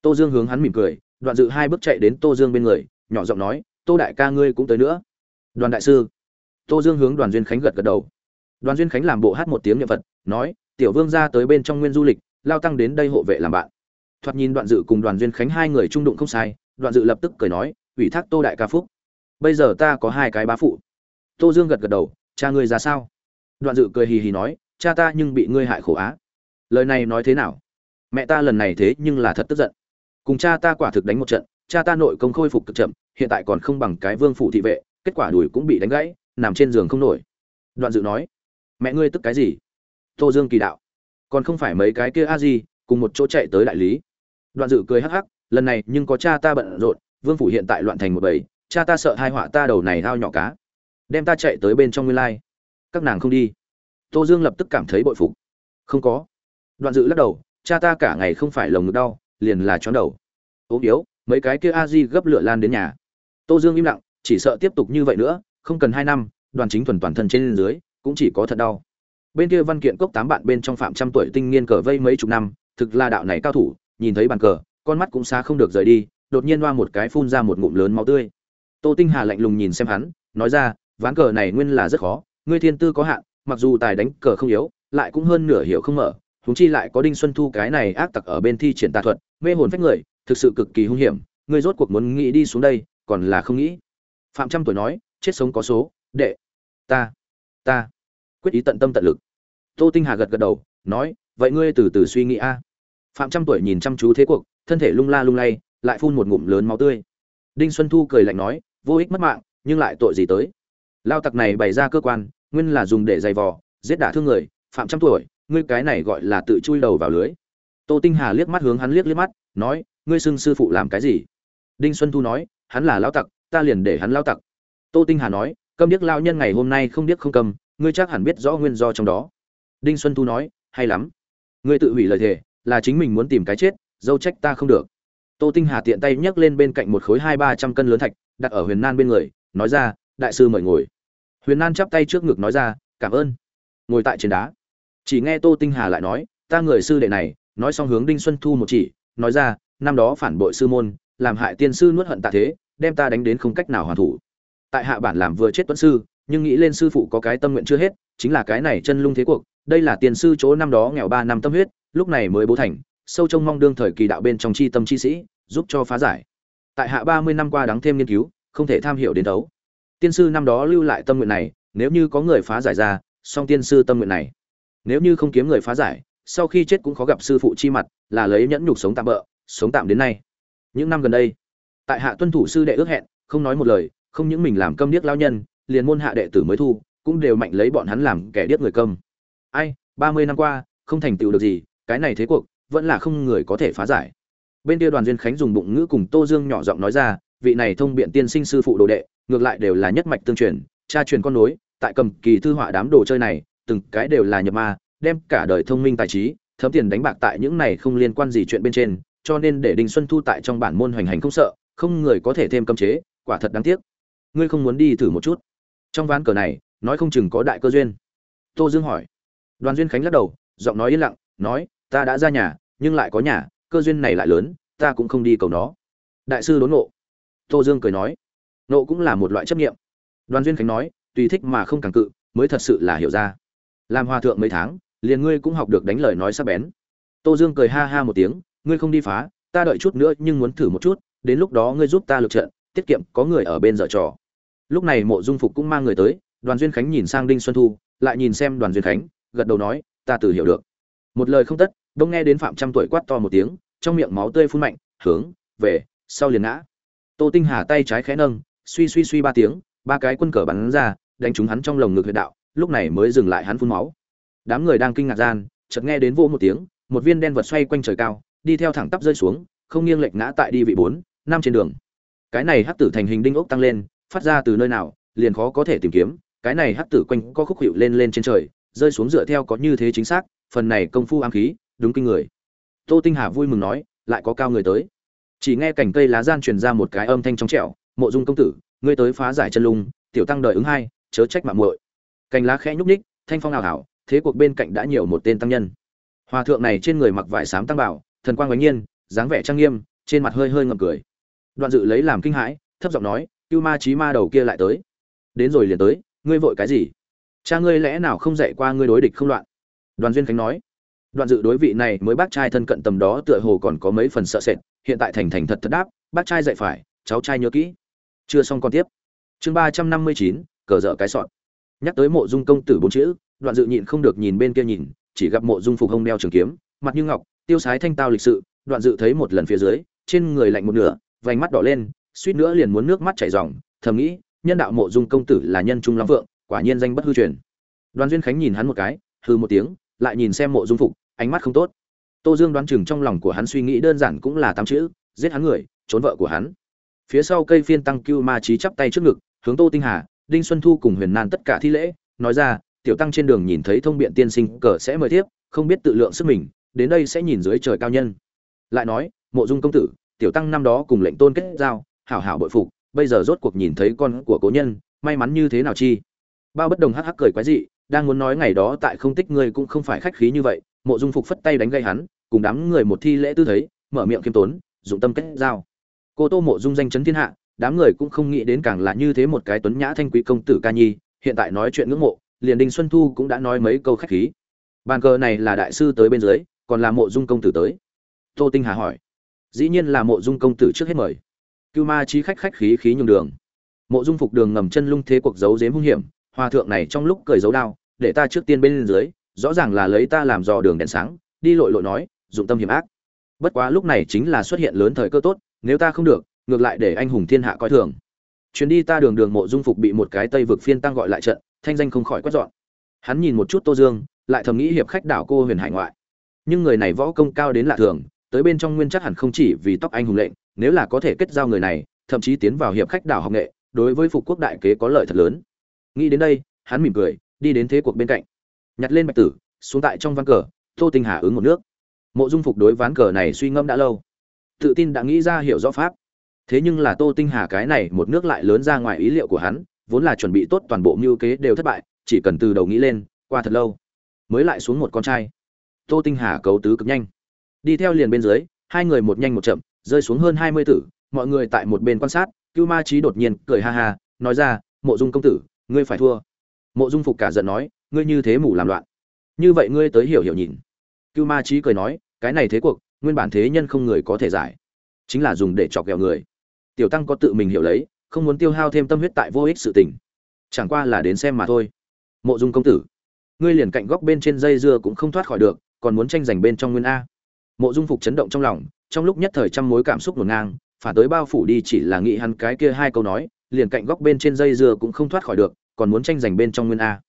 tô dương hướng hắn mỉm cười, đoạn dự hai bước chạy đến tô dương bên người, nhỏ giọng nói, tô đại ca ngươi cũng tới nữa. Đoàn đại sư. Tô dương hướng đoàn duyên khánh gật gật đầu. Đoàn duyên khánh làm bộ hát một tiếng niệm phật, nói, tiểu vương ra tới bên trong nguyên du lịch, lao tăng đến đây hộ vệ làm bạn. Thoạt nhìn đoạn dự cùng đoàn duyên khánh hai người trung đụng không sai, đoạn dự lập tức cười nói, ủy thác tô đại ca phúc. Bây giờ ta có hai cái bá phụ. Tô dương gật gật đầu, cha ngươi ra sao? Đoạn dự cười hì hì nói, cha ta nhưng bị ngươi hại khổ á. Lời này nói thế nào? Mẹ ta lần này thế nhưng là thật tức giận cùng cha ta quả thực đánh một trận, cha ta nội công khôi phục cực chậm, hiện tại còn không bằng cái vương phủ thị vệ, kết quả đùi cũng bị đánh gãy, nằm trên giường không nổi. Đoạn dự nói, mẹ ngươi tức cái gì? Tô dương kỳ đạo, còn không phải mấy cái kia a di, cùng một chỗ chạy tới đại lý. Đoạn dự cười hắc hắc, lần này nhưng có cha ta bận rộn, vương phủ hiện tại loạn thành một bầy, cha ta sợ hai họa ta đầu này hao nhỏ cá. Đem ta chạy tới bên trong nguyên lai. Các nàng không đi. Tô dương lập tức cảm thấy bội phục. Không có. Đoạn dự lắc đầu, cha ta cả ngày không phải lồng ngực đau liền là chóng đầu. Ốm yếu, mấy cái kia a di gấp lửa lan đến nhà. Tô dương im lặng, chỉ sợ tiếp tục như vậy nữa, không cần hai năm, đoàn chính thuần toàn thân trên dưới, cũng chỉ có thật đau. Bên kia văn kiện cốc tám bạn bên trong phạm trăm tuổi tinh niên cờ vây mấy chục năm, thực là đạo này cao thủ, nhìn thấy bàn cờ, con mắt cũng xa không được rời đi, đột nhiên loa một cái phun ra một ngụm lớn máu tươi. Tô tinh hà lạnh lùng nhìn xem hắn, nói ra, ván cờ này nguyên là rất khó, ngươi thiên tư có hạn, mặc dù tài đánh cờ không yếu, lại cũng hơn nửa hiểu không mở chúng chi lại có đinh xuân thu cái này ác tặc ở bên thi triển tà thuật mê hồn phách người, thực sự cực kỳ hung hiểm ngươi rốt cuộc muốn nghĩ đi xuống đây, còn là không nghĩ. Phạm trăm tuổi nói, chết sống có số, đệ. Ta ta. Quyết ý tận tâm tận lực. Tô tinh hà gật gật đầu, nói, vậy ngươi từ từ suy nghĩ a. Phạm trăm tuổi nhìn chăm chú thế cuộc, thân thể lung la lung lay, lại phun một ngụm lớn máu tươi. Đinh xuân thu cười lạnh nói, vô ích mất mạng, nhưng lại tội gì tới? Lao tặc này bày ra cơ quan, nguyên là dùng để giày vò, giết đả thương người. Phạm trăm tuổi, ngươi cái này gọi là tự chui đầu vào lưới tô tinh hà liếc mắt hướng hắn liếc liếc mắt, nói, ngươi xưng sư phụ làm cái gì? Đinh xuân thu nói, hắn là lao tặc, ta liền để hắn lao tặc. Tô tinh hà nói, câm điếc lao nhân ngày hôm nay không điếc không cầm ngươi chắc hẳn biết rõ nguyên do trong đó. Đinh xuân thu nói, hay lắm. Ngươi tự hủy lời thề, là chính mình muốn tìm cái chết, dâu trách ta không được. Tô tinh hà tiện tay nhấc lên bên cạnh một khối hai ba trăm cân lớn thạch, đặt ở huyền nan bên người, nói ra, đại sư mời ngồi. Huyền nan chắp tay trước ngực nói ra, cảm ơn. Ngồi tại trên đá. Chỉ nghe tô tinh hà lại nói, ta người sư đệ này nói xong hướng đinh xuân thu một chỉ, nói ra, năm đó phản bội sư môn, làm hại tiên sư nuốt hận tạ thế, đem ta đánh đến không cách nào hoàn thủ. Tại hạ bản làm vừa chết tuấn sư, nhưng nghĩ lên sư phụ có cái tâm nguyện chưa hết, chính là cái này chân lung thế cuộc, đây là tiền sư chỗ năm đó nghèo ba năm tâm huyết, lúc này mới bố thành, sâu trông mong đương thời kỳ đạo bên trong chi tâm chi sĩ, giúp cho phá giải. Tại hạ ba mươi năm qua đáng thêm nghiên cứu, không thể tham hiểu đến đấu tiên sư năm đó lưu lại tâm nguyện này, nếu như có người phá giải ra, song tiên sư tâm nguyện này, nếu như không kiếm người phá giải sau khi chết cũng khó gặp sư phụ chi mặt, là lấy nhẫn nhục sống tạm bỡ sống tạm đến nay. Những năm gần đây, tại hạ tuân thủ sư đệ ước hẹn, không nói một lời, không những mình làm câm điếc lao nhân, liền môn hạ đệ tử mới thu, cũng đều mạnh lấy bọn hắn làm kẻ điếc người câm. Ai, ba mươi năm qua, không thành tựu được gì, cái này thế cuộc, vẫn là không người có thể phá giải. Bên kia đoàn duyên khánh dùng bụng ngữ cùng tô dương nhỏ giọng nói ra, vị này thông biện tiên sinh sư phụ đồ đệ, ngược lại đều là nhất mạch tương truyền, cha truyền con nối, tại cầm kỳ thư họa đám đồ chơi này, từng cái đều là nhập ma đem cả đời thông minh tài trí, thấm tiền đánh bạc tại những này không liên quan gì chuyện bên trên, cho nên để đinh xuân thu tại trong bản môn hoành hành không sợ, không người có thể thêm cấm chế, quả thật đáng tiếc. Ngươi không muốn đi thử một chút? Trong ván cờ này, nói không chừng có đại cơ duyên. Tô dương hỏi. Đoàn duyên khánh lắc đầu, giọng nói yên lặng, nói, ta đã ra nhà, nhưng lại có nhà, cơ duyên này lại lớn, ta cũng không đi cầu nó. Đại sư đốn nộ tô dương cười nói. Nộ cũng là một loại chấp nghiệm đoàn duyên khánh nói, tùy thích mà không càng cự, mới thật sự là hiểu ra. Làm hòa thượng mấy tháng liền ngươi cũng học được đánh lời nói sắc bén. Tô dương cười ha ha một tiếng, ngươi không đi phá, ta đợi chút nữa nhưng muốn thử một chút, đến lúc đó ngươi giúp ta lực trận, tiết kiệm, có người ở bên dở trò. Lúc này mộ dung phục cũng mang người tới, đoàn duyên khánh nhìn sang đinh xuân thu, lại nhìn xem đoàn duyên khánh, gật đầu nói, ta tự hiểu được. Một lời không tất đông nghe đến phạm trăm tuổi quát to một tiếng, trong miệng máu tươi phun mạnh, hướng, về, sau liền ngã. Tô tinh hà tay trái khẽ nâng, suy suy suy ba tiếng, ba cái quân cờ bắn ra, đánh trúng hắn trong lồng ngực huyệt đạo, lúc này mới dừng lại hắn phun máu đám người đang kinh ngạc gian, chợt nghe đến vô một tiếng, một viên đen vật xoay quanh trời cao, đi theo thẳng tắp rơi xuống, không nghiêng lệch ngã tại đi vị bốn, năm trên đường. Cái này hắc tử thành hình đinh ốc tăng lên, phát ra từ nơi nào, liền khó có thể tìm kiếm. Cái này hắc tử quanh có khúc hiệu lên lên trên trời, rơi xuống dựa theo có như thế chính xác, phần này công phu ám khí, đúng kinh người. Tô tinh hà vui mừng nói, lại có cao người tới. Chỉ nghe cành cây lá gian truyền ra một cái âm thanh trong trẻo, mộ dung công tử, ngươi tới phá giải chân lung, tiểu tăng đợi ứng hai, chớ trách mạng muội. Cành lá khẽ nhúc ních thanh phong ảo ảo thế cuộc bên cạnh đã nhiều một tên tăng nhân. Hòa thượng này trên người mặc vải sám tăng bảo, thần quang uy nhiên, dáng vẻ trang nghiêm, trên mặt hơi hơi ngậm cười. Đoạn dự lấy làm kinh hãi, thấp giọng nói, cưu ma trí ma đầu kia lại tới. Đến rồi liền tới, ngươi vội cái gì? Cha ngươi lẽ nào không dạy qua ngươi đối địch không loạn? Đoàn duyên khánh nói. Đoạn dự đối vị này mới bác trai thân cận tầm đó tựa hồ còn có mấy phần sợ sệt, hiện tại thành thành thật thật đáp, bác trai dạy phải, cháu trai nhớ kỹ. Chưa xong còn tiếp. Chương ba trăm năm mươi chín, cờ dở cái sọn nhắc tới mộ dung công tử bốn chữ đoạn dự nhịn không được nhìn bên kia nhìn, chỉ gặp mộ dung phục hông đeo trường kiếm, mặt như ngọc, tiêu sái thanh tao lịch sự. Đoạn dự thấy một lần phía dưới, trên người lạnh một nửa, vành mắt đỏ lên, suýt nữa liền muốn nước mắt chảy ròng. Thầm nghĩ, nhân đạo mộ dung công tử là nhân trung long vượng, quả nhiên danh bất hư truyền. Đoàn duyên khánh nhìn hắn một cái hư một tiếng, lại nhìn xem mộ dung phục, ánh mắt không tốt. Tô dương đoán chừng trong lòng của hắn suy nghĩ đơn giản cũng là tám chữ, giết hắn người, trốn vợ của hắn. Phía sau cây phiên tăng cưu ma trí chắp tay trước ngực, hướng tô tinh hà, đinh xuân thu cùng huyền nan tất cả thi lễ, nói ra tiểu tăng trên đường nhìn thấy thông biện tiên sinh, cờ sẽ mời tiếp không biết tự lượng sức mình, đến đây sẽ nhìn dưới trời cao nhân. Lại nói, mộ dung công tử, tiểu tăng năm đó cùng lệnh tôn kết giao, hảo hảo bội phục, bây giờ rốt cuộc nhìn thấy con của cố nhân, may mắn như thế nào chi? Bao bất đồng hắc hắc cười quái dị, đang muốn nói ngày đó tại không tích ngươi cũng không phải khách khí như vậy, mộ dung phục phất tay đánh gây hắn, cùng đám người một thi lễ tư thấy mở miệng kiêm tốn, dụng tâm kết giao. Cô tô mộ dung danh chấn thiên hạ, đám người cũng không nghĩ đến càng là như thế một cái tuấn nhã thanh quý công tử ca nhi, hiện tại nói chuyện ngưỡng mộ liền đinh xuân thu cũng đã nói mấy câu khách khí. Bàn cờ này là đại sư tới bên dưới, còn là mộ dung công tử tới. Tô tinh hà hỏi. Dĩ nhiên là mộ dung công tử trước hết mời. Cưu ma trí khách khách khí khí nhường đường. Mộ dung phục đường ngầm chân lung thế cuộc giấu dếm hung hiểm, hòa thượng này trong lúc cười giấu đao để ta trước tiên bên dưới, rõ ràng là lấy ta làm dò đường đèn sáng, đi lội lội nói, dụng tâm hiểm ác. Bất quá lúc này chính là xuất hiện lớn thời cơ tốt, nếu ta không được, ngược lại để anh hùng thiên hạ coi thường. Chuyến đi ta đường đường mộ dung phục bị một cái tây vực phiên tăng gọi lại trận thanh danh không khỏi quét dọn. Hắn nhìn một chút tô dương, lại thầm nghĩ hiệp khách đảo cô huyền hải ngoại. Nhưng người này võ công cao đến lạ thường, tới bên trong nguyên chắc hẳn không chỉ vì tóc anh hùng lệnh, nếu là có thể kết giao người này, thậm chí tiến vào hiệp khách đảo học nghệ, đối với phục quốc đại kế có lợi thật lớn. Nghĩ đến đây, hắn mỉm cười, đi đến thế cuộc bên cạnh. Nhặt lên bạch tử, xuống tại trong ván cờ, tô tinh hà ứng một nước. Mộ dung phục đối ván cờ này suy ngẫm đã lâu. Tự tin đã nghĩ ra hiểu rõ pháp. Thế nhưng là tô tinh hà cái này một nước lại lớn ra ngoài ý liệu của hắn vốn là chuẩn bị tốt toàn bộ mưu kế đều thất bại, chỉ cần từ đầu nghĩ lên, qua thật lâu, mới lại xuống một con trai. Tô tinh hà cấu tứ cực nhanh. Đi theo liền bên dưới, hai người một nhanh một chậm, rơi xuống hơn hai mươi tử, mọi người tại một bên quan sát, cưu ma trí đột nhiên cười ha ha, nói ra, mộ dung công tử, ngươi phải thua. Mộ dung phục cả giận nói, ngươi như thế mù làm loạn. Như vậy ngươi tới hiểu hiểu nhìn. Cưu ma trí cười nói, cái này thế cuộc, nguyên bản thế nhân không người có thể giải, chính là dùng để chọc ghẹo người. Tiểu tăng có tự mình hiểu lấy không muốn tiêu hao thêm tâm huyết tại vô ích sự tình. Chẳng qua là đến xem mà thôi. Mộ dung công tử, ngươi liền cạnh góc bên trên dây dưa cũng không thoát khỏi được, còn muốn tranh giành bên trong nguyên a. Mộ dung phục chấn động trong lòng, trong lúc nhất thời trăm mối cảm xúc ngổn ngang, phản tới bao phủ đi chỉ là nghĩ hắn cái kia hai câu nói, liền cạnh góc bên trên dây dưa cũng không thoát khỏi được, còn muốn tranh giành bên trong nguyên a.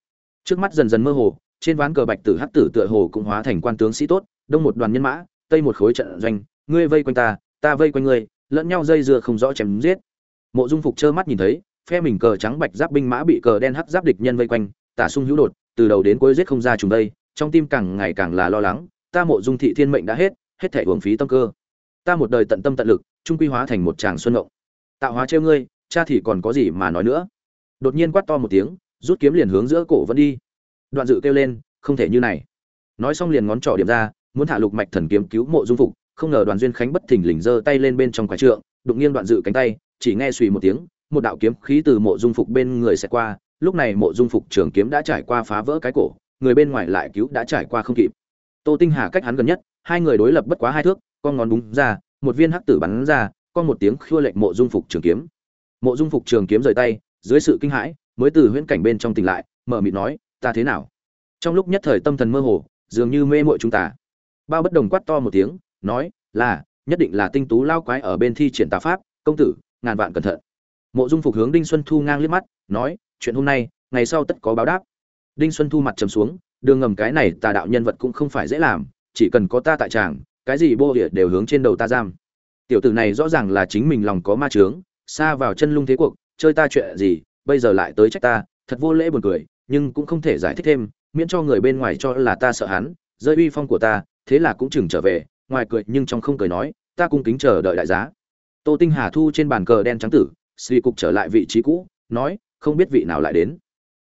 Trước mắt dần dần mơ hồ, trên ván cờ bạch tử hắc tử tựa hồ cũng hóa thành quan tướng sĩ tốt, đông một đoàn nhân mã, tây một khối trận doanh, ngươi vây quanh ta ta vây quanh ngươi, lẫn nhau dây dưa không rõ chém giết mộ dung phục trơ mắt nhìn thấy, phe mình cờ trắng bạch giáp binh mã bị cờ đen hắc giáp địch nhân vây quanh, tả sung hữu đột, từ đầu đến cuối giết không ra chúng đây, trong tim càng ngày càng là lo lắng, ta mộ dung thị thiên mệnh đã hết hết thể uổng phí tâm cơ. Ta một đời tận tâm tận lực, trung quy hóa thành một chàng xuân ngộng. Tạo hóa trêu ngươi, cha thì còn có gì mà nói nữa? Đột nhiên quát to một tiếng, rút kiếm liền hướng giữa cổ vẫn đi. Đoạn dự kêu lên, không thể như này. Nói xong liền ngón trỏ điểm ra, muốn thả lục mạch thần kiếm cứu mộ dung phục, không ngờ đoàn duyên khánh bất thình lình giơ tay lên bên trong quái trượng, đụng nghiêng đoạn dự cánh tay chỉ nghe suy một tiếng, một đạo kiếm khí từ mộ dung phục bên người sẽ qua, lúc này mộ dung phục trường kiếm đã trải qua phá vỡ cái cổ, người bên ngoài lại cứu đã trải qua không kịp. Tô tinh hà cách hắn gần nhất, hai người đối lập bất quá hai thước, con ngón búng ra, một viên hắc tử bắn ra, con một tiếng khua lệnh mộ dung phục trường kiếm. Mộ dung phục trường kiếm rời tay, dưới sự kinh hãi, mới từ huyễn cảnh bên trong tỉnh lại, mở mịt nói, ta thế nào? Trong lúc nhất thời tâm thần mơ hồ, dường như mê muội chúng ta. Bao bất đồng quát to một tiếng, nói, là, nhất định là tinh tú lao quái ở bên thi triển tà pháp, công tử ngàn vạn cẩn thận. Mộ dung phục hướng đinh xuân thu ngang liếc mắt, nói, chuyện hôm nay, ngày sau tất có báo đáp. Đinh xuân thu mặt trầm xuống, đường ngầm cái này tà đạo nhân vật cũng không phải dễ làm, chỉ cần có ta tại tràng, cái gì bô địa đều hướng trên đầu ta giam. Tiểu tử này rõ ràng là chính mình lòng có ma trướng xa vào chân lung thế cuộc, chơi ta chuyện gì, bây giờ lại tới trách ta, thật vô lễ buồn cười, nhưng cũng không thể giải thích thêm, miễn cho người bên ngoài cho là ta sợ hắn, rơi uy phong của ta, thế là cũng chừng trở về, ngoài cười nhưng trong không cười nói, ta cung kính chờ đợi đại giá tô tinh hà thu trên bàn cờ đen trắng tử, suy cục trở lại vị trí cũ, nói, không biết vị nào lại đến.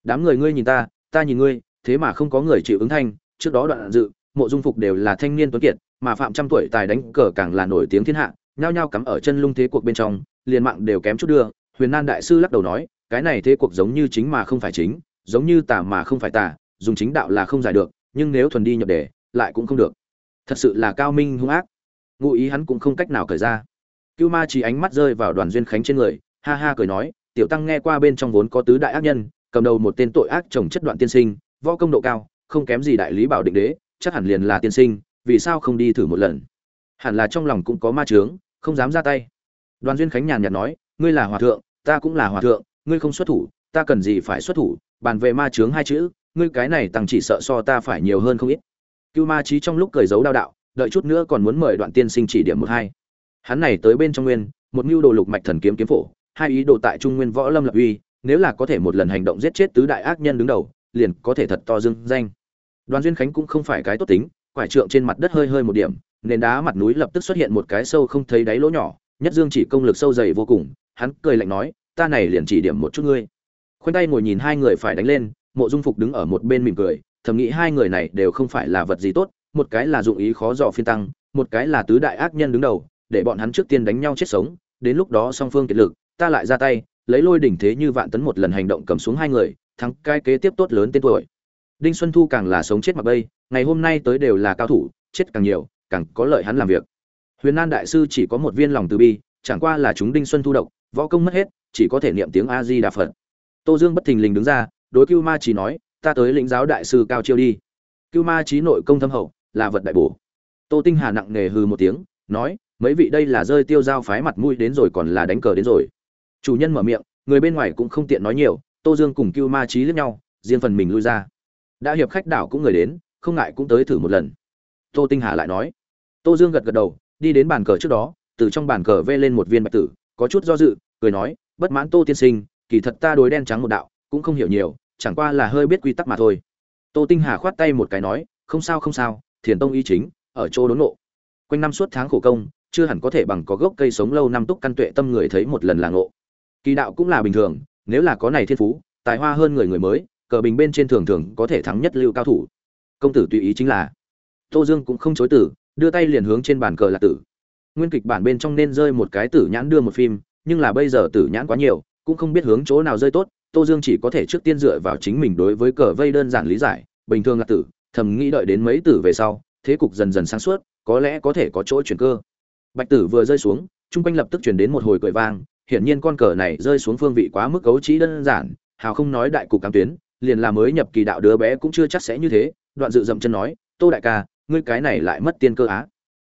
Đám người ngươi nhìn ta ta nhìn ngươi, thế mà không có người chịu ứng thanh, trước đó đoạn dự, mộ dung phục đều là thanh niên tuấn kiệt, mà phạm trăm tuổi tài đánh cờ càng là nổi tiếng thiên hạ, nhao nhao cắm ở chân lung thế cuộc bên trong, liền mạng đều kém chút đưa. Huyền nan đại sư lắc đầu nói, cái này thế cuộc giống như chính mà không phải chính, giống như tà mà không phải tà, dùng chính đạo là không giải được, nhưng nếu thuần đi nhập đề, lại cũng không được. Thật sự là cao minh hung ác. Ngụ ý hắn cũng không cách nào cởi ra cưu ma chỉ ánh mắt rơi vào đoàn duyên khánh trên người ha ha cười nói tiểu tăng nghe qua bên trong vốn có tứ đại ác nhân cầm đầu một tên tội ác chồng chất đoạn tiên sinh võ công độ cao không kém gì đại lý bảo định đế chắc hẳn liền là tiên sinh vì sao không đi thử một lần? Hẳn là trong lòng cũng có ma chướng, không dám ra tay. Đoàn duyên khánh nhàn nhạt nói ngươi là hòa thượng ta cũng là hòa thượng ngươi không xuất thủ ta cần gì phải xuất thủ bàn về ma chướng hai chữ ngươi cái này tăng chỉ sợ so ta phải nhiều hơn không ít. Cưu ma Chí trong lúc cười giấu đao đạo đợi chút nữa còn muốn mời đoạn tiên sinh chỉ điểm một hai hắn này tới bên trong nguyên, một mưu đồ lục mạch thần kiếm kiếm phổ, hai ý đồ tại trung nguyên võ lâm lập uy, nếu là có thể một lần hành động giết chết tứ đại ác nhân đứng đầu, liền có thể thật to dưng danh. Đoàn duyên khánh cũng không phải cái tốt tính, quải trượng trên mặt đất hơi hơi một điểm, nền đá mặt núi lập tức xuất hiện một cái sâu không thấy đáy lỗ nhỏ, nhất dương chỉ công lực sâu dày vô cùng, hắn cười lạnh nói, ta này liền chỉ điểm một chút ngươi. Khoanh tay ngồi nhìn hai người phải đánh lên, mộ dung phục đứng ở một bên mỉm cười, thầm nghĩ hai người này đều không phải là vật gì tốt, một cái là dụng ý khó dò phiên tăng, một cái là tứ đại ác nhân đứng đầu để bọn hắn trước tiên đánh nhau chết sống, đến lúc đó song phương kiệt lực, ta lại ra tay, lấy lôi đỉnh thế như vạn tấn một lần hành động cầm xuống hai người, thắng cai kế tiếp tốt lớn tên tuổi. Đinh xuân thu càng là sống chết mặc bây ngày hôm nay tới đều là cao thủ, chết càng nhiều, càng có lợi hắn làm việc. Huyền nan đại sư chỉ có một viên lòng từ bi, chẳng qua là chúng đinh xuân thu độc, võ công mất hết, chỉ có thể niệm tiếng a di đà phật tô dương bất thình lình đứng ra, đối cưu ma chỉ nói, ta tới lĩnh giáo đại sư cao chiêu đi. Cưu ma trí nội công thâm hậu, là vật đại bổ. Tô tinh hà nặng nề hừ một tiếng, nói mấy vị đây là rơi tiêu giao phái mặt mũi đến rồi còn là đánh cờ đến rồi. Chủ nhân mở miệng, người bên ngoài cũng không tiện nói nhiều, tô dương cùng cưu ma trí lẫn nhau, riêng phần mình lui ra. Đã hiệp khách đảo cũng người đến, không ngại cũng tới thử một lần. Tô tinh hà lại nói. Tô dương gật gật đầu, đi đến bàn cờ trước đó, từ trong bàn cờ vê lên một viên bạch tử, có chút do dự, cười nói, bất mãn tô tiên sinh, kỳ thật ta đối đen trắng một đạo, cũng không hiểu nhiều, chẳng qua là hơi biết quy tắc mà thôi. Tô tinh hà khoát tay một cái nói, không sao không sao, thiền tông y chính, ở chỗ đốn ngộ. Quanh năm suốt tháng khổ công chưa hẳn có thể bằng có gốc cây sống lâu năm túc căn tuệ tâm người thấy một lần là ngộ. Kỳ đạo cũng là bình thường, nếu là có này thiên phú, tài hoa hơn người người mới, cờ bình bên trên thường thường có thể thắng nhất lưu cao thủ. Công tử tùy ý chính là. Tô dương cũng không chối tử đưa tay liền hướng trên bàn cờ là tử. Nguyên kịch bản bên trong nên rơi một cái tử nhãn đưa một phim, nhưng là bây giờ tử nhãn quá nhiều, cũng không biết hướng chỗ nào rơi tốt, tô dương chỉ có thể trước tiên dựa vào chính mình đối với cờ vây đơn giản lý giải, bình thường là tử, thầm nghĩ đợi đến mấy tử về sau, thế cục dần dần sáng suốt, có lẽ có thể có chỗ chuyển cơ bạch tử vừa rơi xuống trung quanh lập tức truyền đến một hồi cười vang, hiển nhiên con cờ này rơi xuống phương vị quá mức cấu trí đơn giản, hào không nói đại cục cam tuyến, liền là mới nhập kỳ đạo đứa bé cũng chưa chắc sẽ như thế, đoạn dự dậm chân nói, tô đại ca, ngươi cái này lại mất tiên cơ á.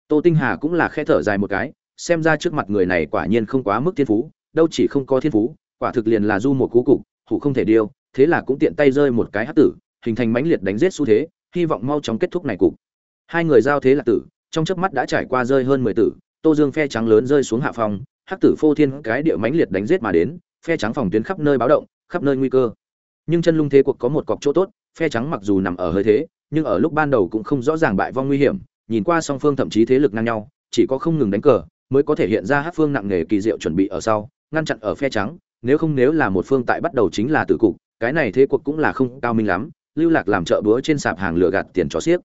Tô tinh hà cũng là khe thở dài một cái, xem ra trước mặt người này quả nhiên không quá mức thiên phú, đâu chỉ không có thiên phú, quả thực liền là du một cú cục thủ không thể điêu, thế là cũng tiện tay rơi một cái hắc tử, hình thành mãnh liệt đánh giết xu thế, hy vọng mau chóng kết thúc này cục. Hai người giao thế là tử, trong chớp mắt đã trải qua rơi hơn mười tử tô dương phe trắng lớn rơi xuống hạ phòng, hắc tử phô thiên cái địa mãnh liệt đánh giết mà đến, phe trắng phòng tuyến khắp nơi báo động, khắp nơi nguy cơ. Nhưng chân lung thế cuộc có một cọc chỗ tốt, phe trắng mặc dù nằm ở hơi thế, nhưng ở lúc ban đầu cũng không rõ ràng bại vong nguy hiểm, nhìn qua song phương thậm chí thế lực ngang nhau, chỉ có không ngừng đánh cờ, mới có thể hiện ra hắc phương nặng nề kỳ diệu chuẩn bị ở sau, ngăn chặn ở phe trắng, nếu không nếu là một phương tại bắt đầu chính là tử cục, cái này thế cuộc cũng là không cao minh lắm, lưu lạc làm chợ búa trên sạp hàng lừa gạt tiền cho xiếc.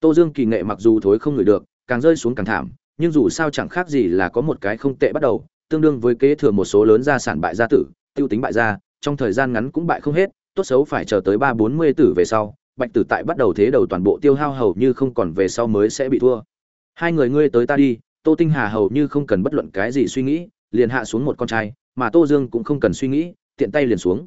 Tô dương kỳ nghệ mặc dù thối không người được, càng rơi xuống càng thảm nhưng dù sao chẳng khác gì là có một cái không tệ bắt đầu, tương đương với kế thừa một số lớn gia sản bại gia tử, tiêu tính bại gia, trong thời gian ngắn cũng bại không hết, tốt xấu phải chờ tới ba bốn mươi tử về sau, bạch tử tại bắt đầu thế đầu toàn bộ tiêu hao hầu như không còn về sau mới sẽ bị thua. Hai người ngươi tới ta đi, tô tinh hà hầu như không cần bất luận cái gì suy nghĩ, liền hạ xuống một con trai, mà tô dương cũng không cần suy nghĩ, tiện tay liền xuống.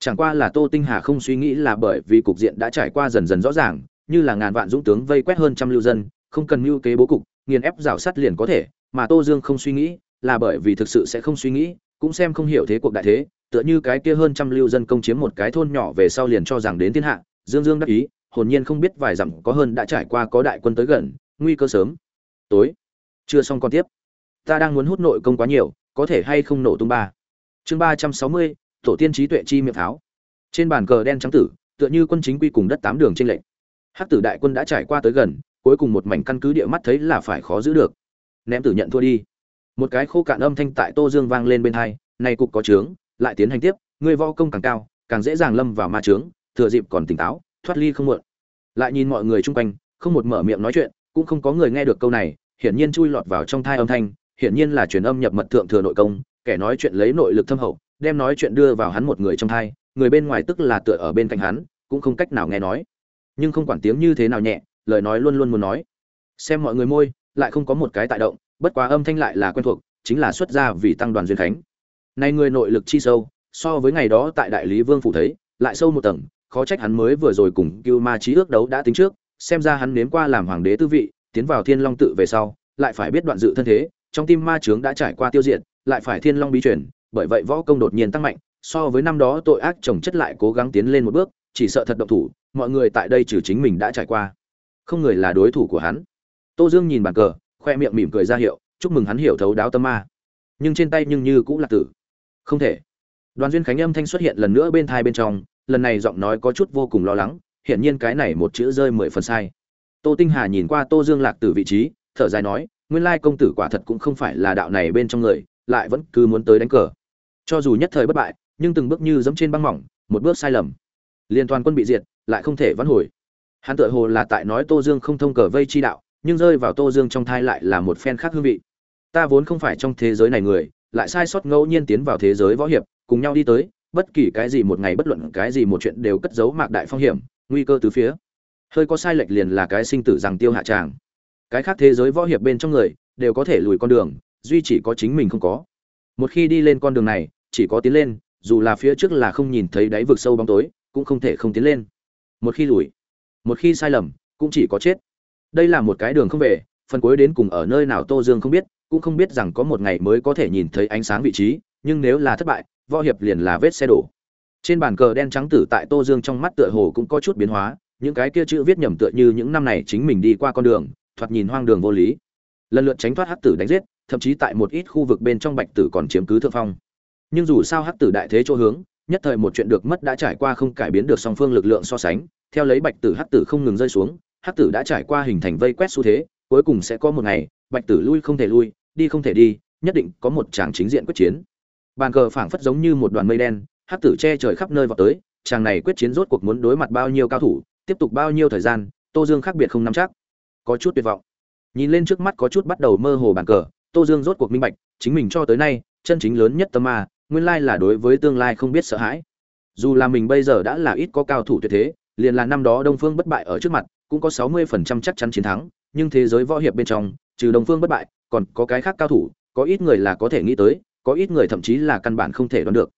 Chẳng qua là tô tinh hà không suy nghĩ là bởi vì cục diện đã trải qua dần dần rõ ràng, như là ngàn vạn dũng tướng vây quét hơn trăm lưu dân, không cần mưu kế bố cục nghiền ép rào sắt liền có thể, mà tô dương không suy nghĩ, là bởi vì thực sự sẽ không suy nghĩ, cũng xem không hiểu thế cuộc đại thế, tựa như cái kia hơn trăm lưu dân công chiếm một cái thôn nhỏ về sau liền cho rằng đến thiên hạ, dương dương đắc ý, hồn nhiên không biết vài dặm có hơn đã trải qua có đại quân tới gần, nguy cơ sớm. Tối. Chưa xong còn tiếp. Ta đang muốn hút nội công quá nhiều, có thể hay không nổ tung ba? Chương ba trăm sáu mươi, tổ tiên trí tuệ chi miệng pháo trên bàn cờ đen trắng tử, tựa như quân chính quy cùng đất tám đường trên lệnh hắc tử đại quân đã trải qua tới gần cuối cùng một mảnh căn cứ địa mắt thấy là phải khó giữ được. Ném tử nhận thua đi. Một cái khô cạn âm thanh tại tô dương vang lên bên hai nay cục có trướng, lại tiến hành tiếp người vo công càng cao, càng dễ dàng lâm vào ma trướng, thừa dịp còn tỉnh táo, thoát ly không muộn. Lại nhìn mọi người chung quanh, không một mở miệng nói chuyện, cũng không có người nghe được câu này, hiển nhiên chui lọt vào trong thai âm thanh, hiển nhiên là truyền âm nhập mật thượng thừa nội công, kẻ nói chuyện lấy nội lực thâm hậu, đem nói chuyện đưa vào hắn một người trong thai, người bên ngoài tức là tựa ở bên cạnh hắn, cũng không cách nào nghe nói. Nhưng không quản tiếng như thế nào nhẹ lời nói luôn luôn muốn nói. Xem mọi người môi, lại không có một cái tại động, bất quá âm thanh lại là quen thuộc, chính là xuất ra vì tăng đoàn duyên khánh. Nay người nội lực chi sâu, so với ngày đó tại đại lý vương phủ thấy, lại sâu một tầng, khó trách hắn mới vừa rồi cùng cưu ma trí ước đấu đã tính trước, xem ra hắn nếm qua làm hoàng đế tư vị, tiến vào thiên long tự về sau, lại phải biết đoạn dự thân thế, trong tim ma trướng đã trải qua tiêu diệt, lại phải thiên long bí truyền, bởi vậy võ công đột nhiên tăng mạnh, so với năm đó tội ác chồng chất lại cố gắng tiến lên một bước, chỉ sợ thật động thủ, mọi người tại đây trừ chính mình đã trải qua không người là đối thủ của hắn. Tô dương nhìn bàn cờ, khoe miệng mỉm cười ra hiệu, chúc mừng hắn hiểu thấu đáo tâm ma. Nhưng trên tay nhưng như cũng là tử. Không thể. Đoàn duyên khánh âm thanh xuất hiện lần nữa bên thai bên trong, lần này giọng nói có chút vô cùng lo lắng, hiển nhiên cái này một chữ rơi mười phần sai. Tô tinh hà nhìn qua tô dương lạc từ vị trí, thở dài nói, nguyên lai công tử quả thật cũng không phải là đạo này bên trong người, lại vẫn cứ muốn tới đánh cờ. Cho dù nhất thời bất bại, nhưng từng bước như dẫm trên băng mỏng, một bước sai lầm. Liên toàn quân bị diệt, lại không thể vãn hồi hắn tự hồ là tại nói tô dương không thông cờ vây chi đạo, nhưng rơi vào tô dương trong thai lại là một phen khác hương vị. Ta vốn không phải trong thế giới này người, lại sai sót ngẫu nhiên tiến vào thế giới võ hiệp, cùng nhau đi tới, bất kỳ cái gì một ngày bất luận cái gì một chuyện đều cất giấu mạc đại phong hiểm, nguy cơ từ phía. Hơi có sai lệch liền là cái sinh tử rằng tiêu hạ tràng. Cái khác thế giới võ hiệp bên trong người, đều có thể lùi con đường, duy chỉ có chính mình không có. Một khi đi lên con đường này, chỉ có tiến lên, dù là phía trước là không nhìn thấy đáy vực sâu bóng tối, cũng không thể không tiến lên. Một khi lùi một khi sai lầm, cũng chỉ có chết. Đây là một cái đường không về, phần cuối đến cùng ở nơi nào tô dương không biết, cũng không biết rằng có một ngày mới có thể nhìn thấy ánh sáng vị trí, nhưng nếu là thất bại, võ hiệp liền là vết xe đổ. Trên bàn cờ đen trắng tử tại tô dương trong mắt tựa hồ cũng có chút biến hóa, những cái kia chữ viết nhầm tựa như những năm này chính mình đi qua con đường, thoạt nhìn hoang đường vô lý. Lần lượt tránh thoát hắc tử đánh giết, thậm chí tại một ít khu vực bên trong bạch tử còn chiếm cứ thượng phong. Nhưng dù sao hắc tử đại thế chỗ hướng, nhất thời một chuyện được mất đã trải qua không cải biến được song phương lực lượng so sánh theo lấy bạch tử hắc tử không ngừng rơi xuống, hắc tử đã trải qua hình thành vây quét xu thế, cuối cùng sẽ có một ngày, bạch tử lui không thể lui, đi không thể đi, nhất định có một tràng chính diện quyết chiến. Bàn cờ phảng phất giống như một đoàn mây đen, hắc tử che trời khắp nơi vào tới, chàng này quyết chiến rốt cuộc muốn đối mặt bao nhiêu cao thủ, tiếp tục bao nhiêu thời gian, tô dương khác biệt không nắm chắc. Có chút tuyệt vọng. Nhìn lên trước mắt có chút bắt đầu mơ hồ bàn cờ, tô dương rốt cuộc minh bạch, chính mình cho tới nay, chân chính lớn nhất tâm ma, nguyên lai là đối với tương lai không biết sợ hãi. Dù là mình bây giờ đã là ít có cao thủ tuyệt thế liền là năm đó đông phương bất bại ở trước mặt cũng có sáu mươi phần trăm chắc chắn chiến thắng nhưng thế giới võ hiệp bên trong trừ đông phương bất bại còn có cái khác cao thủ có ít người là có thể nghĩ tới có ít người thậm chí là căn bản không thể đoán được.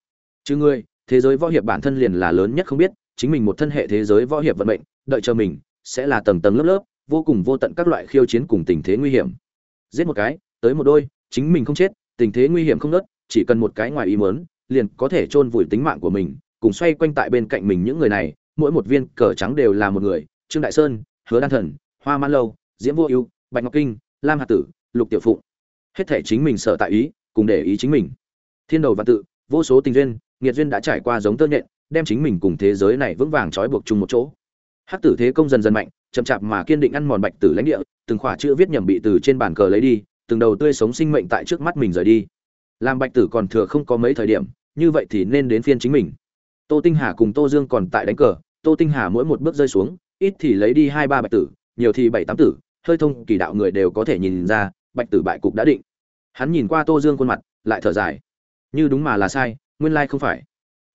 Chứ ngươi thế giới võ hiệp bản thân liền là lớn nhất không biết chính mình một thân hệ thế giới võ hiệp vận mệnh đợi chờ mình sẽ là tầng tầng lớp lớp vô cùng vô tận các loại khiêu chiến cùng tình thế nguy hiểm. Giết một cái tới một đôi chính mình không chết tình thế nguy hiểm không ngớt, chỉ cần một cái ngoài ý muốn liền có thể chôn vùi tính mạng của mình cùng xoay quanh tại bên cạnh mình những người này mỗi một viên cờ trắng đều là một người, trương đại sơn, hứa đan thần, hoa man lâu, diễm vô ưu, bạch ngọc kinh, lam hà tử, lục tiểu phụng. Hết thể chính mình sợ tại ý, cùng để ý chính mình. Thiên đầu văn tự, vô số tình duyên, nghiệt duyên đã trải qua giống tơ nhện, đem chính mình cùng thế giới này vững vàng trói buộc chung một chỗ. Hắc tử thế công dần dần mạnh, chậm chạp mà kiên định ăn mòn bạch tử lãnh địa, từng khỏa chữ viết nhầm bị từ trên bàn cờ lấy đi, từng đầu tươi sống sinh mệnh tại trước mắt mình rời đi. Làm bạch tử còn thừa không có mấy thời điểm, như vậy thì nên đến phiên chính mình tô tinh hà cùng tô dương còn tại đánh cờ, tô tinh hà mỗi một bước rơi xuống, ít thì lấy đi hai ba bạch tử, nhiều thì bảy tám tử, hơi thông kỳ đạo người đều có thể nhìn ra, bạch tử bại cục đã định. Hắn nhìn qua tô dương khuôn mặt, lại thở dài. Như đúng mà là sai, nguyên lai không phải.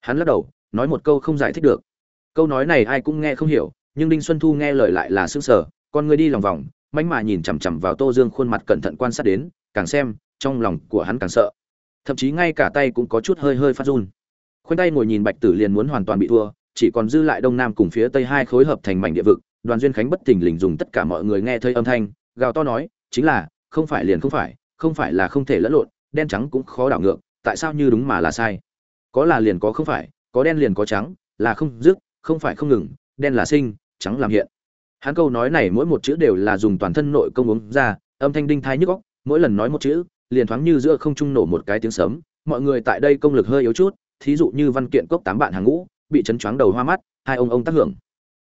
Hắn lắc đầu, nói một câu không giải thích được. Câu nói này ai cũng nghe không hiểu, nhưng đinh xuân thu nghe lời lại là sững sờ, con người đi lòng vòng mánh mà nhìn chằm chằm vào tô dương khuôn mặt cẩn thận quan sát đến, càng xem, trong lòng của hắn càng sợ. Thậm chí ngay cả tay cũng có chút hơi hơi phát run khoanh tay ngồi nhìn bạch tử liền muốn hoàn toàn bị thua, chỉ còn dư lại đông nam cùng phía tây hai khối hợp thành mảnh địa vực, đoàn duyên khánh bất thình lình dùng tất cả mọi người nghe thấy âm thanh, gào to nói, chính là, không phải liền không phải không phải là không thể lẫn lộn, đen trắng cũng khó đảo ngược, tại sao như đúng mà là sai? Có là liền có không phải, có đen liền có trắng, là không dứt, không phải không ngừng, đen là sinh, trắng làm hiện. Hắn câu nói này mỗi một chữ đều là dùng toàn thân nội công uống ra, âm thanh đinh thai nhức óc, mỗi lần nói một chữ, liền thoáng như giữa không trung nổ một cái tiếng sấm, mọi người tại đây công lực hơi yếu chút thí dụ như văn kiện cốc tám bạn hàng ngũ, bị chấn choáng đầu hoa mắt, hai ông ông tác hưởng.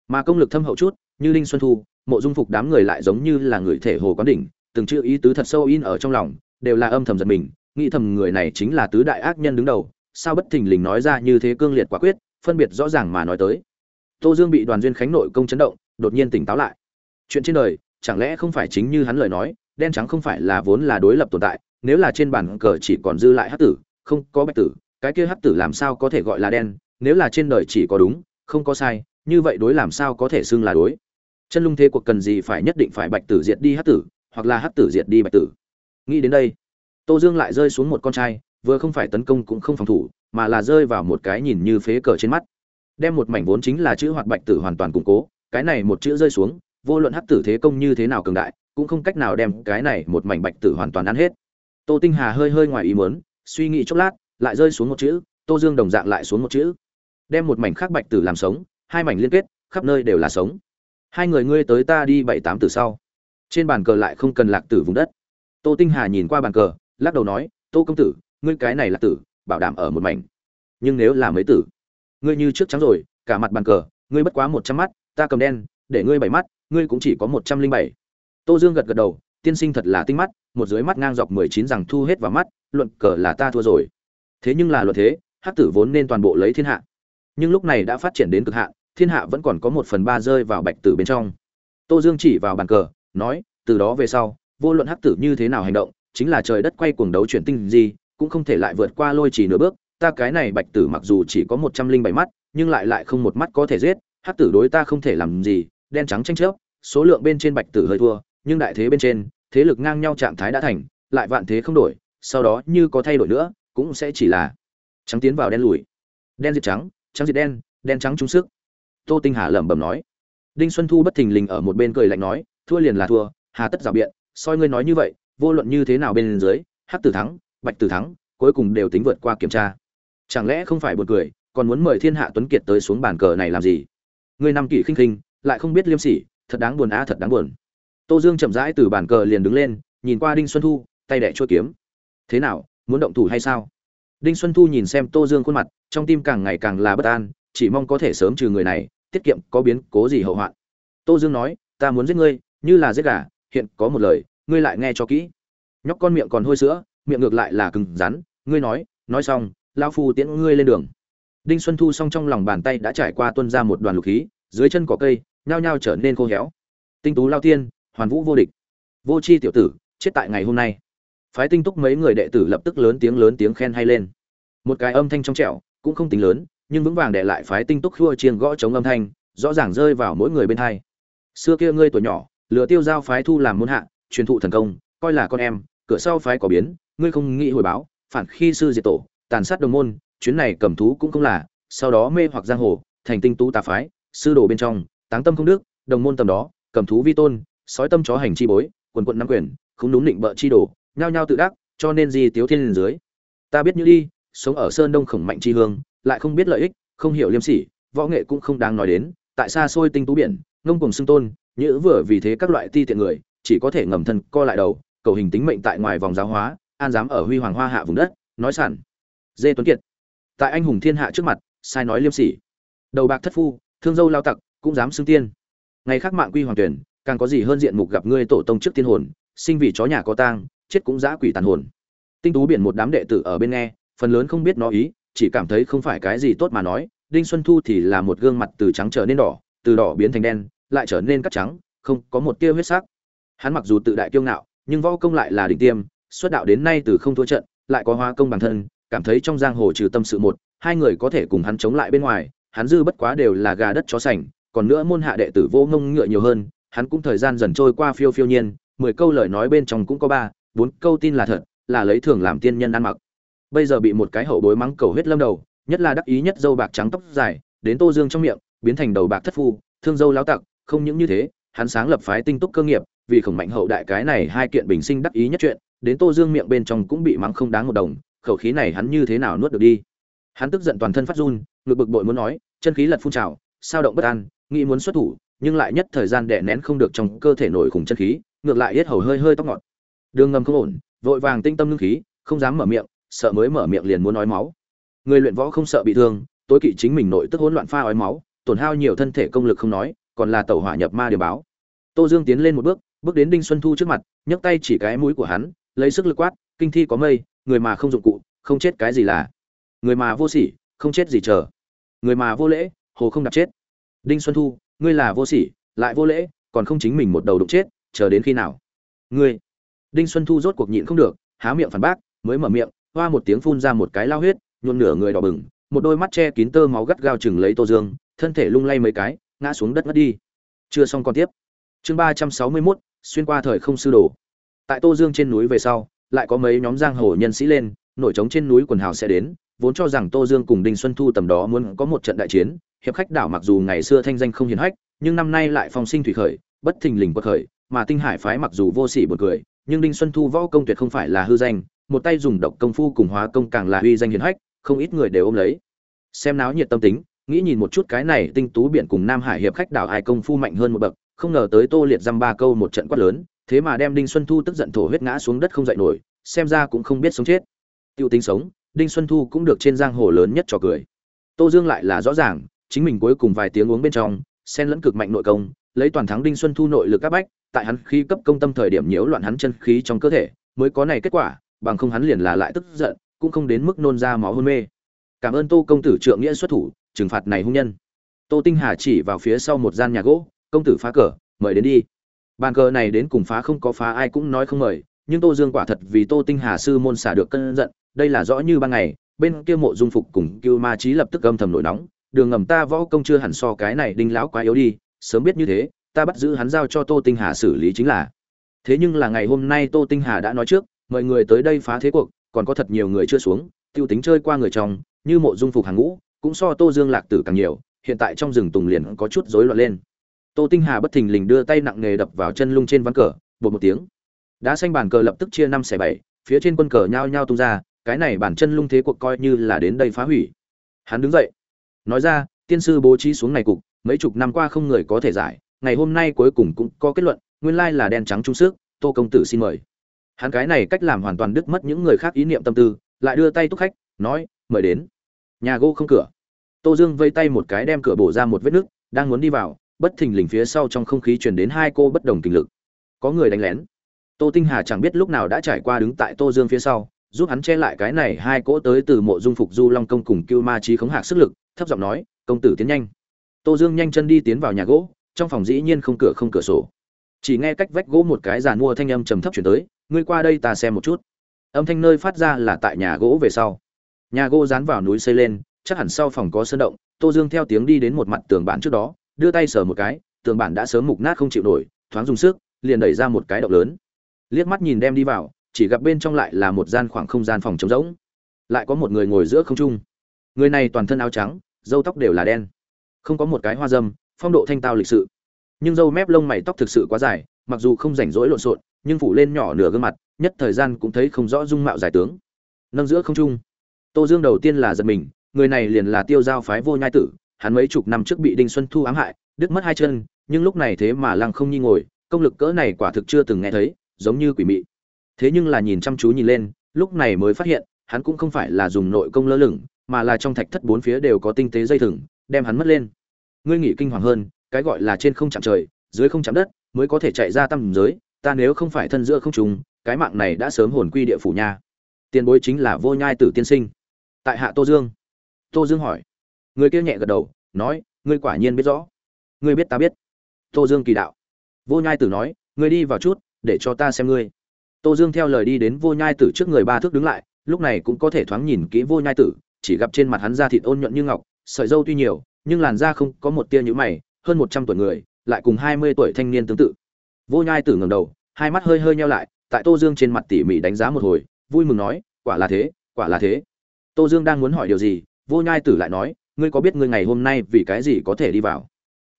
Mà công lực thâm hậu chút, như linh xuân thu, mộ dung phục đám người lại giống như là người thể hồ quán đỉnh, từng chữ ý tứ thật sâu in ở trong lòng, đều là âm thầm giật mình, nghĩ thầm người này chính là tứ đại ác nhân đứng đầu, sao bất thình lình nói ra như thế cương liệt quả quyết, phân biệt rõ ràng mà nói tới. Tô dương bị đoàn duyên khánh nội công chấn động, đột nhiên tỉnh táo lại. Chuyện trên đời, chẳng lẽ không phải chính như hắn lời nói, đen trắng không phải là vốn là đối lập tồn tại, nếu là trên bàn cờ chỉ còn dư lại hắc tử, không có bạch tử cái kia hắc tử làm sao có thể gọi là đen, nếu là trên đời chỉ có đúng, không có sai, như vậy đối làm sao có thể xưng là đối? Chân lung thế cuộc cần gì phải nhất định phải bạch tử diệt đi hắc tử, hoặc là hắc tử diệt đi bạch tử? Nghĩ đến đây, tô dương lại rơi xuống một con trai, vừa không phải tấn công cũng không phòng thủ, mà là rơi vào một cái nhìn như phế cờ trên mắt. Đem một mảnh vốn chính là chữ hoạt bạch tử hoàn toàn củng cố, cái này một chữ rơi xuống, vô luận hắc tử thế công như thế nào cường đại, cũng không cách nào đem cái này một mảnh bạch tử hoàn toàn ăn hết. Tô tinh hà hơi hơi ngoài ý muốn, suy nghĩ chốc lát lại rơi xuống một chữ, tô dương đồng dạng lại xuống một chữ. Đem một mảnh khác bạch tử làm sống, hai mảnh liên kết, khắp nơi đều là sống. Hai người ngươi tới ta đi bảy tám từ sau. Trên bàn cờ lại không cần lạc tử vùng đất. Tô tinh hà nhìn qua bàn cờ, lắc đầu nói, tô công tử, ngươi cái này là tử, bảo đảm ở một mảnh. Nhưng nếu là mấy tử, ngươi như trước trắng rồi, cả mặt bàn cờ, ngươi bất quá một trăm mắt, ta cầm đen, để ngươi bảy mắt, ngươi cũng chỉ có một trăm linh bảy. Tô dương gật gật đầu, tiên sinh thật là tinh mắt, một dưới mắt ngang dọc mười chín rằng thu hết vào mắt, luận cờ là ta thua rồi thế nhưng là luật thế, hắc tử vốn nên toàn bộ lấy thiên hạ. Nhưng lúc này đã phát triển đến cực hạn, thiên hạ vẫn còn có một phần ba rơi vào bạch tử bên trong. Tô dương chỉ vào bàn cờ, nói, từ đó về sau, vô luận hắc tử như thế nào hành động, chính là trời đất quay cuồng đấu chuyển tinh gì, cũng không thể lại vượt qua lôi chỉ nửa bước. Ta cái này bạch tử mặc dù chỉ có một trăm linh bảy mắt, nhưng lại lại không một mắt có thể giết. Hắc tử đối ta không thể làm gì, đen trắng tranh chấp, số lượng bên trên bạch tử hơi thua, nhưng đại thế bên trên, thế lực ngang nhau trạng thái đã thành, lại vạn thế không đổi, sau đó như có thay đổi nữa cũng sẽ chỉ là trắng tiến vào đen lùi. Đen diệt trắng trắng diệt đen đen trắng trung sức. Tô tinh hà lẩm bẩm nói. Đinh xuân thu bất thình lình ở một bên cười lạnh nói, thua liền là thua, hà tất rào biện, soi ngươi nói như vậy, vô luận như thế nào bên dưới hát tử thắng, bạch tử thắng, cuối cùng đều tính vượt qua kiểm tra. Chẳng lẽ không phải buồn cười, còn muốn mời thiên hạ tuấn kiệt tới xuống bàn cờ này làm gì? Ngươi năm kỷ khinh khinh, lại không biết liêm sỉ, thật đáng buồn á, thật đáng buồn. Tô dương chậm rãi từ bàn cờ liền đứng lên, nhìn qua đinh xuân thu, tay đẻ chua kiếm. Thế nào muốn động thủ hay sao? Đinh xuân thu nhìn xem tô dương khuôn mặt, trong tim càng ngày càng là bất an, chỉ mong có thể sớm trừ người này, tiết kiệm có biến cố gì hậu hoạn. Tô dương nói, ta muốn giết ngươi, như là giết gà, hiện có một lời, ngươi lại nghe cho kỹ. Nhóc con miệng còn hôi sữa, miệng ngược lại là cứng rắn, ngươi nói nói xong lao phu tiễn ngươi lên đường. Đinh xuân thu xong trong lòng bàn tay đã trải qua tuân ra một đoàn lục khí, dưới chân cỏ cây, nhao nhao trở nên khô héo. Tinh tú lao tiên, hoàn vũ vô địch. Vô c h i tiểu tử, chết tại ngày hôm nay phái tinh túc mấy người đệ tử lập tức lớn tiếng lớn tiếng khen hay lên. Một cái âm thanh trong trẻo, cũng không tính lớn, nhưng vững vàng để lại phái tinh túc khua chiên gõ chống âm thanh, rõ ràng rơi vào mỗi người bên hai. Xưa kia ngươi tuổi nhỏ, lừa tiêu giao phái thu làm môn hạ, truyền thụ thần công, coi là con em, cửa sau phái có biến, ngươi không nghĩ hồi báo, phản khi sư diệt tổ, tàn sát đồng môn, chuyến này cầm thú cũng không là, sau đó mê hoặc giang hồ, thành tinh tú tà phái, sư đồ bên trong, táng tâm không đức, đồng môn tầm đó, cầm thú vi tôn, sói tâm chó hành chi bối, quần quận năm quyền không đúng định bợ chi đồ nhao nhao tự đắc, cho nên gì tiếu thiên dưới. Ta biết như đi, sống ở sơn đông khổng mạnh chi hương, lại không biết lợi ích, không hiểu liêm sỉ, võ nghệ cũng không đáng nói đến, tại xa xôi tinh tú biển, ngông cuồng xưng tôn, nhữ vừa vì thế các loại ti tiện người, chỉ có thể ngầm thân co lại đầu, cầu hình tính mệnh tại ngoài vòng giáo hóa, an dám ở huy hoàng hoa hạ vùng đất, nói sản dê tuấn kiệt. Tại anh hùng thiên hạ trước mặt, sai nói liêm sỉ. Đầu bạc thất phu, thương dâu lao tặc, cũng dám xưng tiên. Ngày khác mạng quy hoàng tuyển, càng có gì hơn diện mục gặp ngươi tổ tông trước tiên hồn, sinh vì chó nhà có tang chết cũng dã quỷ tàn hồn. Tinh tú biển một đám đệ tử ở bên nghe, phần lớn không biết nó ý, chỉ cảm thấy không phải cái gì tốt mà nói, đinh xuân thu thì là một gương mặt từ trắng trở nên đỏ, từ đỏ biến thành đen, lại trở nên cắt trắng, không có một tia huyết sắc. Hắn mặc dù tự đại kiêu ngạo, nhưng võ công lại là đỉnh tiêm, xuất đạo đến nay từ không thua trận, lại có hóa công bản thân, cảm thấy trong giang hồ trừ tâm sự một, hai người có thể cùng hắn chống lại bên ngoài, hắn dư bất quá đều là gà đất chó sành, còn nữa môn hạ đệ tử vô ngông ngựa nhiều hơn, hắn cũng thời gian dần trôi qua phiêu phiêu nhiên, mười câu lời nói bên trong cũng có ba bốn câu tin là thật, là lấy thường làm tiên nhân ăn mặc. Bây giờ bị một cái hậu bối mắng cầu huyết lâm đầu, nhất là đắc ý nhất dâu bạc trắng tóc dài, đến tô dương trong miệng, biến thành đầu bạc thất phu, thương dâu lao tặc, không những như thế, hắn sáng lập phái tinh túc cơ nghiệp, vì khổng mạnh hậu đại cái này hai kiện bình sinh đắc ý nhất chuyện, đến tô dương miệng bên trong cũng bị mắng không đáng một đồng, khẩu khí này hắn như thế nào nuốt được đi? Hắn tức giận toàn thân phát run, ngực bực bội muốn nói, chân khí lật phun trào, sao động bất an, nghĩ muốn xuất thủ, nhưng lại nhất thời gian đè nén không được trong cơ thể nổi khủng chân khí, ngược lại yết hầu hơi hơi tóc ngọt đường ngầm không ổn, vội vàng tinh tâm lương khí, không dám mở miệng, sợ mới mở miệng liền muốn nói máu. Người luyện võ không sợ bị thương, tối kỵ chính mình nội tức hỗn loạn pha ói máu, tổn hao nhiều thân thể công lực không nói, còn là tẩu hỏa nhập ma điều báo. Tô dương tiến lên một bước bước đến đinh xuân thu trước mặt, nhấc tay chỉ cái mũi của hắn, lấy sức lực quát, kinh thi có mây, người mà không dụng cụ, không chết cái gì là. Người mà vô sỉ, không chết gì chờ. Người mà vô lễ, hồ không đạp chết. Đinh xuân thu, ngươi là vô sỉ, lại vô lễ, còn không chính mình một đầu đụng chết, chờ đến khi nào? Ngươi đinh xuân thu rốt cuộc nhịn không được, há miệng phản bác, mới mở miệng, hoa một tiếng phun ra một cái lao huyết nhuộn nửa người đỏ bừng, một đôi mắt che kín tơ máu gắt gao chừng lấy tô dương, thân thể lung lay mấy cái, ngã xuống đất ngất đi. Chưa xong còn tiếp. Chương ba trăm sáu mươi mốt, xuyên qua thời không sư đồ. Tại tô dương trên núi về sau, lại có mấy nhóm giang hồ nhân sĩ lên, nổi trống trên núi quần hào sẽ đến, vốn cho rằng tô dương cùng đinh xuân thu tầm đó muốn có một trận đại chiến, hiệp khách đảo mặc dù ngày xưa thanh danh không hiển hách, nhưng năm nay lại phong sinh thủy khởi, bất thình lình quật khởi, mà tinh hải phái mặc dù vô sỉ buồn cười nhưng đinh xuân thu võ công tuyệt không phải là hư danh, một tay dùng độc công phu cùng hóa công càng là uy danh hiển hách, không ít người đều ôm lấy. Xem náo nhiệt tâm tính, nghĩ nhìn một chút cái này tinh tú biển cùng nam hải hiệp khách đảo ai công phu mạnh hơn một bậc, không ngờ tới tô liệt dăm ba câu một trận quát lớn, thế mà đem đinh xuân thu tức giận thổ huyết ngã xuống đất không dậy nổi, xem ra cũng không biết sống chết. Tiêu tính sống, đinh xuân thu cũng được trên giang hồ lớn nhất cho cười. Tô dương lại là rõ ràng, chính mình cuối cùng vài tiếng uống bên trong, xen lẫn cực mạnh nội công, lấy toàn thắng đinh xuân thu nội lực áp bách tại hắn khí cấp công tâm thời điểm nhiễu loạn hắn chân khí trong cơ thể, mới có này kết quả, bằng không hắn liền là lại tức giận, cũng không đến mức nôn ra máu hôn mê. Cảm ơn tô công tử trượng nghĩa xuất thủ, trừng phạt này hung nhân. Tô tinh hà chỉ vào phía sau một gian nhà gỗ, công tử phá cờ mời đến đi. Bàn cờ này đến cùng phá không có phá ai cũng nói không mời, nhưng tô dương quả thật vì tô tinh hà sư môn xả được cơn giận, đây là rõ như ban ngày, bên kia mộ dung phục cùng cưu ma trí lập tức âm thầm nổi nóng, đường ngầm ta võ công chưa hẳn so cái này đinh lão quá yếu đi, sớm biết như thế ta bắt giữ hắn giao cho tô tinh hà xử lý chính là. Thế nhưng là ngày hôm nay tô tinh hà đã nói trước mời người tới đây phá thế cuộc, còn có thật nhiều người chưa xuống, tiêu tính chơi qua người trong, như mộ dung phục hàng ngũ, cũng so tô dương lạc tử càng nhiều, hiện tại trong rừng tùng liền có chút rối loạn lên. Tô tinh hà bất thình lình đưa tay nặng nề đập vào chân lung trên ván cờ bột một tiếng. Đá xanh bàn cờ lập tức chia năm xẻ bảy, phía trên quân cờ nhao nhao tung ra, cái này bản chân lung thế cuộc coi như là đến đây phá hủy. Hắn đứng dậy, nói ra, tiên sư bố trí xuống này cục, mấy chục năm qua không người có thể giải ngày hôm nay cuối cùng cũng có kết luận, nguyên lai là đen trắng trung sức, tô công tử xin mời. Hắn cái này cách làm hoàn toàn đứt mất những người khác ý niệm tâm tư, lại đưa tay túc khách, nói, mời đến. Nhà gỗ không cửa. Tô dương vây tay một cái đem cửa bổ ra một vết nứt, đang muốn đi vào, bất thình lình phía sau trong không khí truyền đến hai cô bất đồng tình lực. Có người đánh lén. Tô tinh hà chẳng biết lúc nào đã trải qua đứng tại tô dương phía sau, giúp hắn che lại cái này hai cỗ tới từ mộ dung phục du long công cùng cưu ma trí khống hạc sức lực, thấp giọng nói, công tử tiến nhanh. Tô dương nhanh chân đi tiến vào nhà gỗ trong phòng dĩ nhiên không cửa không cửa sổ. Chỉ nghe cách vách gỗ một cái giàn mua thanh âm trầm thấp chuyển tới, ngươi qua đây ta xem một chút. Âm thanh nơi phát ra là tại nhà gỗ về sau. Nhà gỗ dán vào núi xây lên, chắc hẳn sau phòng có sơn động, tô dương theo tiếng đi đến một mặt tường bản trước đó, đưa tay sờ một cái, tường bản đã sớm mục nát không chịu nổi, thoáng dùng sức, liền đẩy ra một cái động lớn. Liếc mắt nhìn đem đi vào, chỉ gặp bên trong lại là một gian khoảng không gian phòng trống rỗng. Lại có một người ngồi giữa không trung. Người này toàn thân áo trắng, râu tóc đều là đen. Không có một cái hoa dâm phong độ thanh tao lịch sự. Nhưng râu mép lông mày tóc thực sự quá dài, mặc dù không rảnh rỗi lộn xộn, nhưng phủ lên nhỏ nửa gương mặt, nhất thời gian cũng thấy không rõ dung mạo giải tướng. Nâng giữa không trung, tô dương đầu tiên là giật mình, người này liền là tiêu giao phái vô nhai tử, hắn mấy chục năm trước bị đinh xuân thu ám hại, đứt mất hai chân, nhưng lúc này thế mà lăng không nhi ngồi, công lực cỡ này quả thực chưa từng nghe thấy, giống như quỷ mị. Thế nhưng là nhìn chăm chú nhìn lên, lúc này mới phát hiện, hắn cũng không phải là dùng nội công lơ lửng, mà là trong thạch thất bốn phía đều có tinh tế dây thừng, đem hắn mất lên ngươi nghĩ kinh hoàng hơn, cái gọi là trên không chạm trời, dưới không chạm đất, mới có thể chạy ra tầm giới, ta nếu không phải thân giữa không trùng, cái mạng này đã sớm hồn quy địa phủ nha. Tiền bối chính là vô nhai tử tiên sinh. Tại hạ tô dương. Tô dương hỏi. Người kia nhẹ gật đầu, nói, ngươi quả nhiên biết rõ. Ngươi biết ta biết. Tô dương kỳ đạo. Vô nhai tử nói, ngươi đi vào chút, để cho ta xem ngươi. Tô dương theo lời đi đến vô nhai tử trước người ba thước đứng lại, lúc này cũng có thể thoáng nhìn kỹ vô nhai tử, chỉ gặp trên mặt hắn da thịt ôn nhuận như ngọc, sợi dâu tuy nhiều nhưng làn da không có một tia nhũ mày, hơn một trăm tuổi người, lại cùng hai mươi tuổi thanh niên tương tự. Vô nhai tử ngẩng đầu, hai mắt hơi hơi nheo lại, tại tô dương trên mặt tỉ mỉ đánh giá một hồi, vui mừng nói, quả là thế, quả là thế. Tô dương đang muốn hỏi điều gì, vô nhai tử lại nói, ngươi có biết ngươi ngày hôm nay vì cái gì có thể đi vào?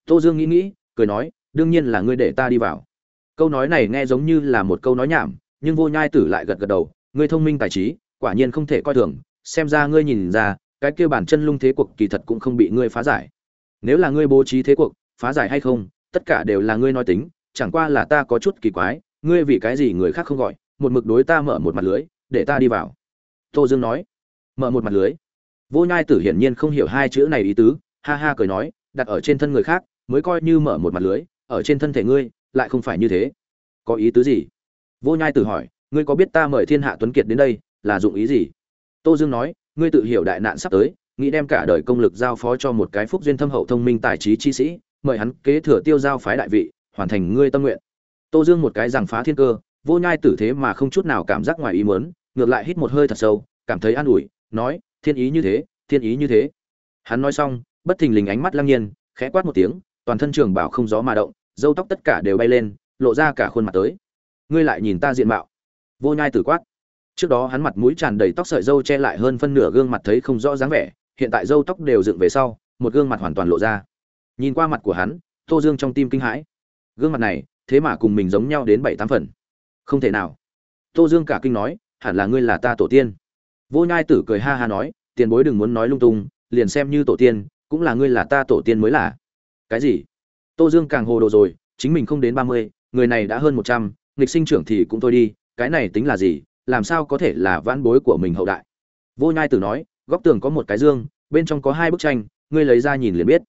Tô dương nghĩ nghĩ, cười nói, đương nhiên là ngươi để ta đi vào. Câu nói này nghe giống như là một câu nói nhảm, nhưng vô nhai tử lại gật gật đầu, ngươi thông minh tài trí, quả nhiên không thể coi thường, xem ra ngươi nhìn ra cái kia bản chân lung thế cuộc kỳ thật cũng không bị ngươi phá giải. Nếu là ngươi bố trí thế cuộc, phá giải hay không, tất cả đều là ngươi nói tính, chẳng qua là ta có chút kỳ quái, ngươi vì cái gì người khác không gọi, một mực đối ta mở một mặt lưới, để ta đi vào. Tô dương nói, mở một mặt lưới. Vô nhai tử hiển nhiên không hiểu hai chữ này ý tứ, ha ha cười nói, đặt ở trên thân người khác, mới coi như mở một mặt lưới, ở trên thân thể ngươi, lại không phải như thế. Có ý tứ gì? Vô nhai tử hỏi, ngươi có biết ta mời thiên hạ tuấn kiệt đến đây, là dụng ý gì? Tô dương nói ngươi tự hiểu đại nạn sắp tới, nghĩ đem cả đời công lực giao phó cho một cái phúc duyên thâm hậu thông minh tài trí chi sĩ, mời hắn kế thừa tiêu giao phái đại vị, hoàn thành ngươi tâm nguyện. Tô dương một cái rằng phá thiên cơ, vô nhai tử thế mà không chút nào cảm giác ngoài ý mớn ngược lại hít một hơi thật sâu, cảm thấy an ủi, nói, thiên ý như thế, thiên ý như thế. Hắn nói xong, bất thình lình ánh mắt lăng nhiên, khẽ quát một tiếng, toàn thân trường bảo không gió mà động dâu tóc tất cả đều bay lên, lộ ra cả khuôn mặt tới. Ngươi lại nhìn ta diện mạo. Vô nhai tử quát trước đó hắn mặt mũi tràn đầy tóc sợi dâu che lại hơn phân nửa gương mặt thấy không rõ dáng vẻ, hiện tại dâu tóc đều dựng về sau, một gương mặt hoàn toàn lộ ra. Nhìn qua mặt của hắn, tô dương trong tim kinh hãi. Gương mặt này, thế mà cùng mình giống nhau đến bảy tám phần. Không thể nào. Tô dương cả kinh nói, hẳn là ngươi là ta tổ tiên. Vô nhai tử cười ha ha nói, tiền bối đừng muốn nói lung tung, liền xem như tổ tiên, cũng là ngươi là ta tổ tiên mới là. Cái gì? Tô dương càng hồ đồ rồi, chính mình không đến ba mươi, người này đã hơn một trăm, nghịch sinh trưởng thì cũng thôi đi, cái này tính là gì? Làm sao có thể là vãn bối của mình hậu đại? Vô nhai tử nói, góc tường có một cái dương, bên trong có hai bức tranh, ngươi lấy ra nhìn liền biết.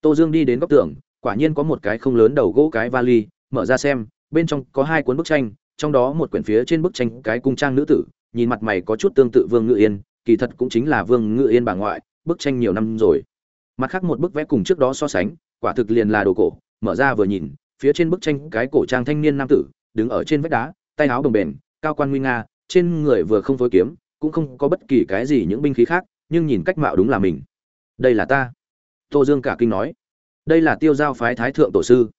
Tô dương đi đến góc tường, quả nhiên có một cái không lớn đầu gỗ cái vali, mở ra xem, bên trong có hai cuốn bức tranh, trong đó một quyển phía trên bức tranh cái cung trang nữ tử, nhìn mặt mày có chút tương tự vương ngự yên, kỳ thật cũng chính là vương ngự yên bà ngoại, bức tranh nhiều năm rồi. Mặt khác một bức vẽ cùng trước đó so sánh, quả thực liền là đồ cổ, mở ra vừa nhìn, phía trên bức tranh cái cổ trang thanh niên nam tử, đứng ở trên vách đá, tay áo đồng bền, cao quan nguy nga trên người vừa không phối kiếm, cũng không có bất kỳ cái gì những binh khí khác, nhưng nhìn cách mạo đúng là mình. Đây là ta. Tô dương cả kinh nói. Đây là tiêu giao phái thái thượng tổ sư.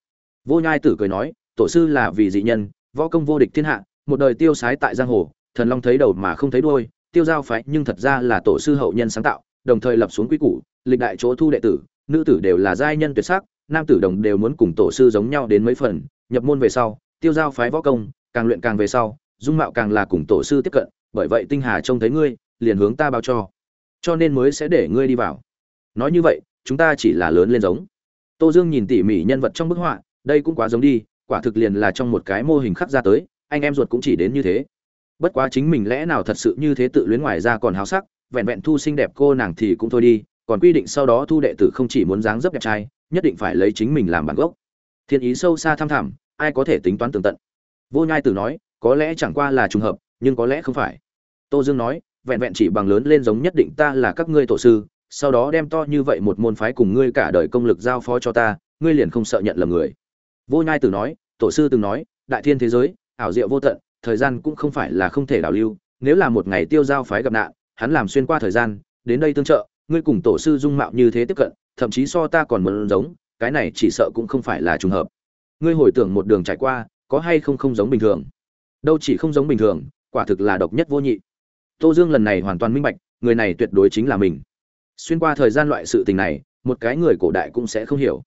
Vô nhai tử cười nói, tổ sư là vì dị nhân, võ công vô địch thiên hạ, một đời tiêu sái tại giang hồ, thần long thấy đầu mà không thấy đuôi, tiêu giao phái nhưng thật ra là tổ sư hậu nhân sáng tạo, đồng thời lập xuống quy củ, lịch đại chỗ thu đệ tử, nữ tử đều là giai nhân tuyệt sắc, nam tử đồng đều muốn cùng tổ sư giống nhau đến mấy phần, nhập môn về sau, tiêu giao phái võ công, càng luyện càng về sau dung mạo càng là cùng tổ sư tiếp cận, bởi vậy tinh hà trông thấy ngươi, liền hướng ta báo cho. Cho nên mới sẽ để ngươi đi vào. Nói như vậy, chúng ta chỉ là lớn lên giống. Tô dương nhìn tỉ mỉ nhân vật trong bức họa, đây cũng quá giống đi, quả thực liền là trong một cái mô hình khắc ra tới, anh em ruột cũng chỉ đến như thế. Bất quá chính mình lẽ nào thật sự như thế tự luyến ngoài ra còn háo sắc, vẹn vẹn thu xinh đẹp cô nàng thì cũng thôi đi, còn quy định sau đó thu đệ tử không chỉ muốn dáng dấp đẹp trai, nhất định phải lấy chính mình làm bản gốc. Thiên ý sâu xa thăm thẳm, ai có thể tính toán tường tận? Vô nhai tử nói có lẽ chẳng qua là trùng hợp, nhưng có lẽ không phải. Tô dương nói, vẹn vẹn chỉ bằng lớn lên giống nhất định ta là các ngươi tổ sư, sau đó đem to như vậy một môn phái cùng ngươi cả đời công lực giao phó cho ta, ngươi liền không sợ nhận lầm người. Vô nhai tử nói, tổ sư từng nói, đại thiên thế giới, ảo diệu vô tận, thời gian cũng không phải là không thể đảo lưu, nếu là một ngày tiêu giao phái gặp nạn, hắn làm xuyên qua thời gian, đến đây tương trợ, ngươi cùng tổ sư dung mạo như thế tiếp cận, thậm chí so ta còn muốn giống, cái này chỉ sợ cũng không phải là trùng hợp. Ngươi hồi tưởng một đường trải qua, có hay không không giống bình thường? Đâu chỉ không giống bình thường, quả thực là độc nhất vô nhị. Tô dương lần này hoàn toàn minh bạch, người này tuyệt đối chính là mình. Xuyên qua thời gian loại sự tình này, một cái người cổ đại cũng sẽ không hiểu.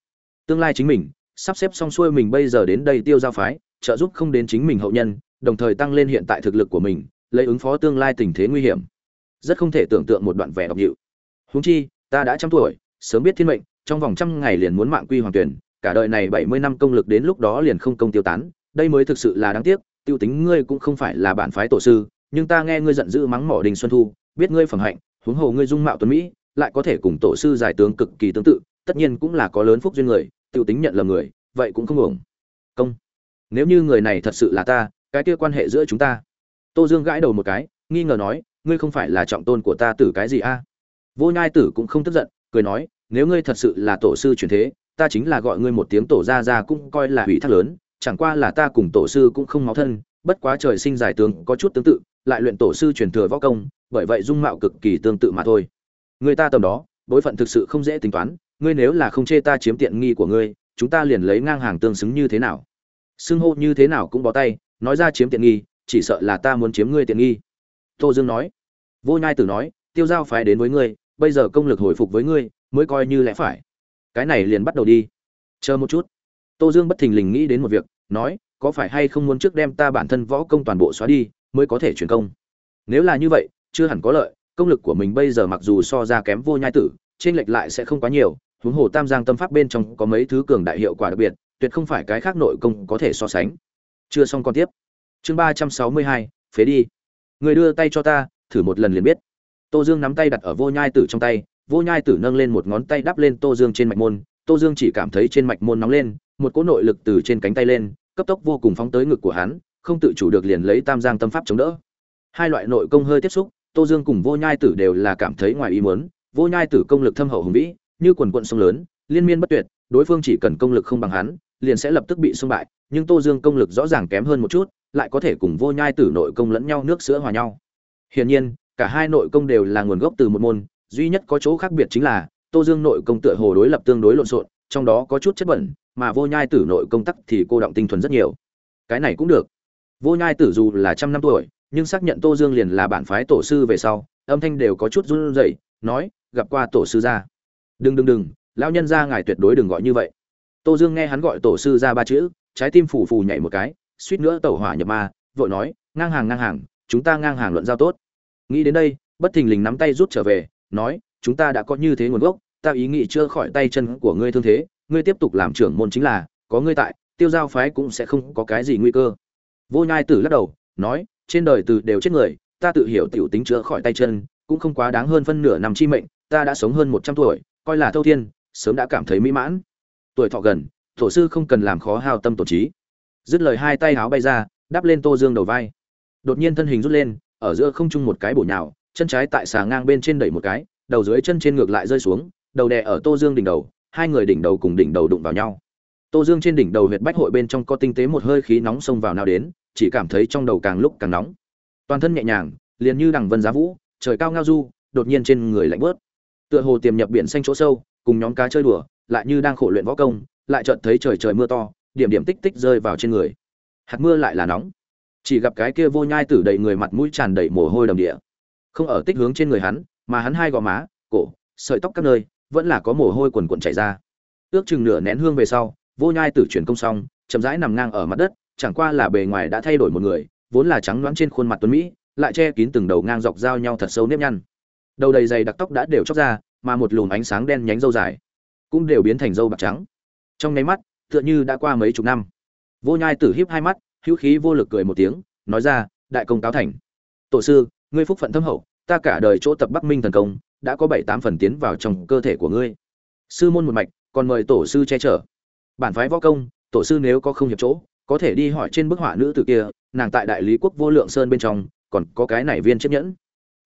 Tương lai chính mình, sắp xếp xong xuôi mình bây giờ đến đây tiêu giao phái, trợ giúp không đến chính mình hậu nhân, đồng thời tăng lên hiện tại thực lực của mình, lấy ứng phó tương lai tình thế nguy hiểm. Rất không thể tưởng tượng một đoạn vẻ độc hiệu huống chi, ta đã trăm tuổi, sớm biết thiên mệnh, trong vòng trăm ngày liền muốn mạng quy hoàng tuyển, cả đời này bảy mươi năm công lực đến lúc đó liền không công tiêu tán, đây mới thực sự là đáng tiếc tiêu tính ngươi cũng không phải là bản phái tổ sư, nhưng ta nghe ngươi giận dữ mắng mỏ đình xuân thu, biết ngươi phẩm hạnh, huống hồ ngươi dung mạo tuấn mỹ, lại có thể cùng tổ sư giải tướng cực kỳ tương tự, tất nhiên cũng là có lớn phúc duyên người, tiêu tính nhận lầm người, vậy cũng không ổng công. Nếu như người này thật sự là ta, cái kia quan hệ giữa chúng ta. Tô dương gãi đầu một cái, nghi ngờ nói, ngươi không phải là trọng tôn của ta tử cái gì a? Vô nhai tử cũng không tức giận, cười nói, nếu ngươi thật sự là tổ sư truyền thế, ta chính là gọi ngươi một tiếng tổ ra ra cũng coi là hủy thác lớn chẳng qua là ta cùng tổ sư cũng không máu thân, bất quá trời sinh giải tướng có chút tương tự, lại luyện tổ sư truyền thừa võ công, bởi vậy dung mạo cực kỳ tương tự mà thôi. Người ta tầm đó, bối phận thực sự không dễ tính toán, ngươi nếu là không chê ta chiếm tiện nghi của ngươi, chúng ta liền lấy ngang hàng tương xứng như thế nào? Xưng hô như thế nào cũng bó tay, nói ra chiếm tiện nghi, chỉ sợ là ta muốn chiếm ngươi tiện nghi. Tô dương nói. Vô nhai tử nói, tiêu giao phái đến với ngươi, bây giờ công lực hồi phục với ngươi, mới coi như lẽ phải. Cái này liền bắt đầu đi. Chờ một chút tô dương bất thình lình nghĩ đến một việc, nói, có phải hay không muốn trước đem ta bản thân võ công toàn bộ xóa đi, mới có thể chuyển công? Nếu là như vậy, chưa hẳn có lợi, công lực của mình bây giờ mặc dù so ra kém vô nhai tử, trên lệch lại sẽ không quá nhiều, huống hồ tam giang tâm pháp bên trong có mấy thứ cường đại hiệu quả đặc biệt, tuyệt không phải cái khác nội công có thể so sánh. Chưa xong còn tiếp. Chương ba trăm sáu mươi hai, phế đi. Người đưa tay cho ta, thử một lần liền biết. Tô dương nắm tay đặt ở vô nhai tử trong tay, vô nhai tử nâng lên một ngón tay đắp lên tô dương trên mạch môn, tô dương chỉ cảm thấy trên mạch môn nóng lên một cỗ nội lực từ trên cánh tay lên, cấp tốc vô cùng phóng tới ngực của hắn, không tự chủ được liền lấy tam giang tâm pháp chống đỡ. Hai loại nội công hơi tiếp xúc, tô dương cùng vô nhai tử đều là cảm thấy ngoài ý muốn, vô nhai tử công lực thâm hậu hùng vĩ, như quần quận sông lớn, liên miên bất tuyệt, đối phương chỉ cần công lực không bằng hắn, liền sẽ lập tức bị xung bại, nhưng tô dương công lực rõ ràng kém hơn một chút, lại có thể cùng vô nhai tử nội công lẫn nhau nước sữa hòa nhau. Hiển nhiên, cả hai nội công đều là nguồn gốc từ một môn, duy nhất có chỗ khác biệt chính là, tô dương nội công tựa hồ đối lập tương đối lộn xộn, trong đó có chút chất bẩn mà vô nhai tử nội công tắc thì cô động tinh thuần rất nhiều. Cái này cũng được. Vô nhai tử dù là trăm năm tuổi, nhưng xác nhận tô dương liền là bản phái tổ sư về sau, âm thanh đều có chút run rẩy, nói, gặp qua tổ sư gia. Đừng đừng đừng, lão nhân gia ngài tuyệt đối đừng gọi như vậy. Tô dương nghe hắn gọi tổ sư ra ba chữ, trái tim phù phù nhảy một cái, suýt nữa tẩu hỏa nhập ma, vội nói, ngang hàng ngang hàng, chúng ta ngang hàng luận giao tốt. Nghĩ đến đây, bất thình lình nắm tay rút trở về, nói, chúng ta đã có như thế nguồn gốc, ta ý nghĩ chưa khỏi tay chân của ngươi thương thế ngươi tiếp tục làm trưởng môn chính là, có ngươi tại, tiêu giao phái cũng sẽ không có cái gì nguy cơ. Vô nhai tử lắc đầu, nói, trên đời từ đều chết người, ta tự hiểu tiểu tính chữa khỏi tay chân, cũng không quá đáng hơn phân nửa năm chi mệnh, ta đã sống hơn một trăm tuổi, coi là thâu thiên, sớm đã cảm thấy mỹ mãn. Tuổi thọ gần, tổ sư không cần làm khó hao tâm tổ trí. Dứt lời hai tay háo bay ra, đắp lên tô dương đầu vai. Đột nhiên thân hình rút lên, ở giữa không trung một cái bổ nhào, chân trái tại xà ngang bên trên đẩy một cái, đầu dưới chân trên ngược lại rơi xuống, đầu đè ở tô dương đỉnh đầu hai người đỉnh đầu cùng đỉnh đầu đụng vào nhau. Tô dương trên đỉnh đầu huyệt bách hội bên trong có tinh tế một hơi khí nóng xông vào nào đến, chỉ cảm thấy trong đầu càng lúc càng nóng. Toàn thân nhẹ nhàng, liền như đằng vân giá vũ, trời cao ngao du, đột nhiên trên người lạnh bớt tựa hồ tiềm nhập biển xanh chỗ sâu, cùng nhóm cá chơi đùa, lại như đang khổ luyện võ công, lại chợt thấy trời trời mưa to, điểm điểm tích tích rơi vào trên người. Hạt mưa lại là nóng. Chỉ gặp cái kia vô nhai tử đầy người mặt mũi tràn đầy mồ hôi đầm địa. Không ở tích hướng trên người hắn, mà hắn hai gò má, cổ, sợi tóc các nơi vẫn là có mồ hôi quần quần chảy ra. Ước chừng nửa nén hương về sau, vô nhai tử chuyển công xong, chậm rãi nằm ngang ở mặt đất, chẳng qua là bề ngoài đã thay đổi một người, vốn là trắng loáng trên khuôn mặt tuấn mỹ, lại che kín từng đầu ngang dọc giao nhau thật sâu nếp nhăn. Đầu đầy dày đặc tóc đã đều chóc ra, mà một lùm ánh sáng đen nhánh dâu dài cũng đều biến thành dâu bạc trắng. Trong nháy mắt, tựa như đã qua mấy chục năm. Vô nhai tử híp hai mắt, hữu khí vô lực cười một tiếng, nói ra, đại công cáo thành. Tổ sư, ngươi phúc phận thâm hậu, ta cả đời chỗ tập bắc minh thần công đã có bảy tám phần tiến vào trong cơ thể của ngươi. Sư môn một mạch, còn mời tổ sư che chở. Bản phái võ công, tổ sư nếu có không hiệp chỗ, có thể đi hỏi trên bức họa nữ tử kia, nàng tại đại lý quốc vô lượng sơn bên trong, còn có cái này viên chiếc nhẫn.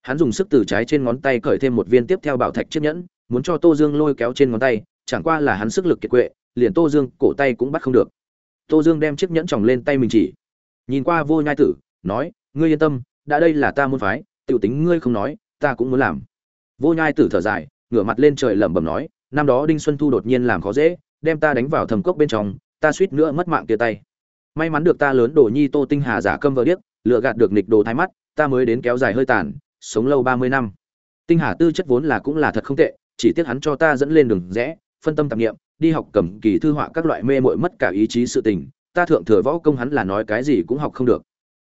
Hắn dùng sức từ trái trên ngón tay cởi thêm một viên tiếp theo bảo thạch chiếc nhẫn, muốn cho tô dương lôi kéo trên ngón tay, chẳng qua là hắn sức lực kiệt quệ, liền tô dương cổ tay cũng bắt không được. Tô dương đem chiếc nhẫn tròng lên tay mình chỉ. Nhìn qua vô nhai tử, nói, ngươi yên tâm, đã đây là ta muốn phái t i ể u tính ngươi không nói, ta cũng muốn làm vô nhai tử thở dài, ngửa mặt lên trời lẩm bẩm nói, năm đó đinh xuân thu đột nhiên làm khó dễ, đem ta đánh vào thầm cốc bên trong, ta suýt nữa mất mạng tia tay. May mắn được ta lớn đồ nhi tô tinh hà giả câm vợ điếc lựa gạt được nịch đồ thái mắt, ta mới đến kéo dài hơi tàn, sống lâu ba mươi năm. Tinh hà tư chất vốn là cũng là thật không tệ, chỉ tiếc hắn cho ta dẫn lên đường rẽ, phân tâm tạp nghiệm đi học cầm kỳ thư họa các loại mê mội mất cả ý chí sự tình, ta thượng thừa võ công hắn là nói cái gì cũng học không được.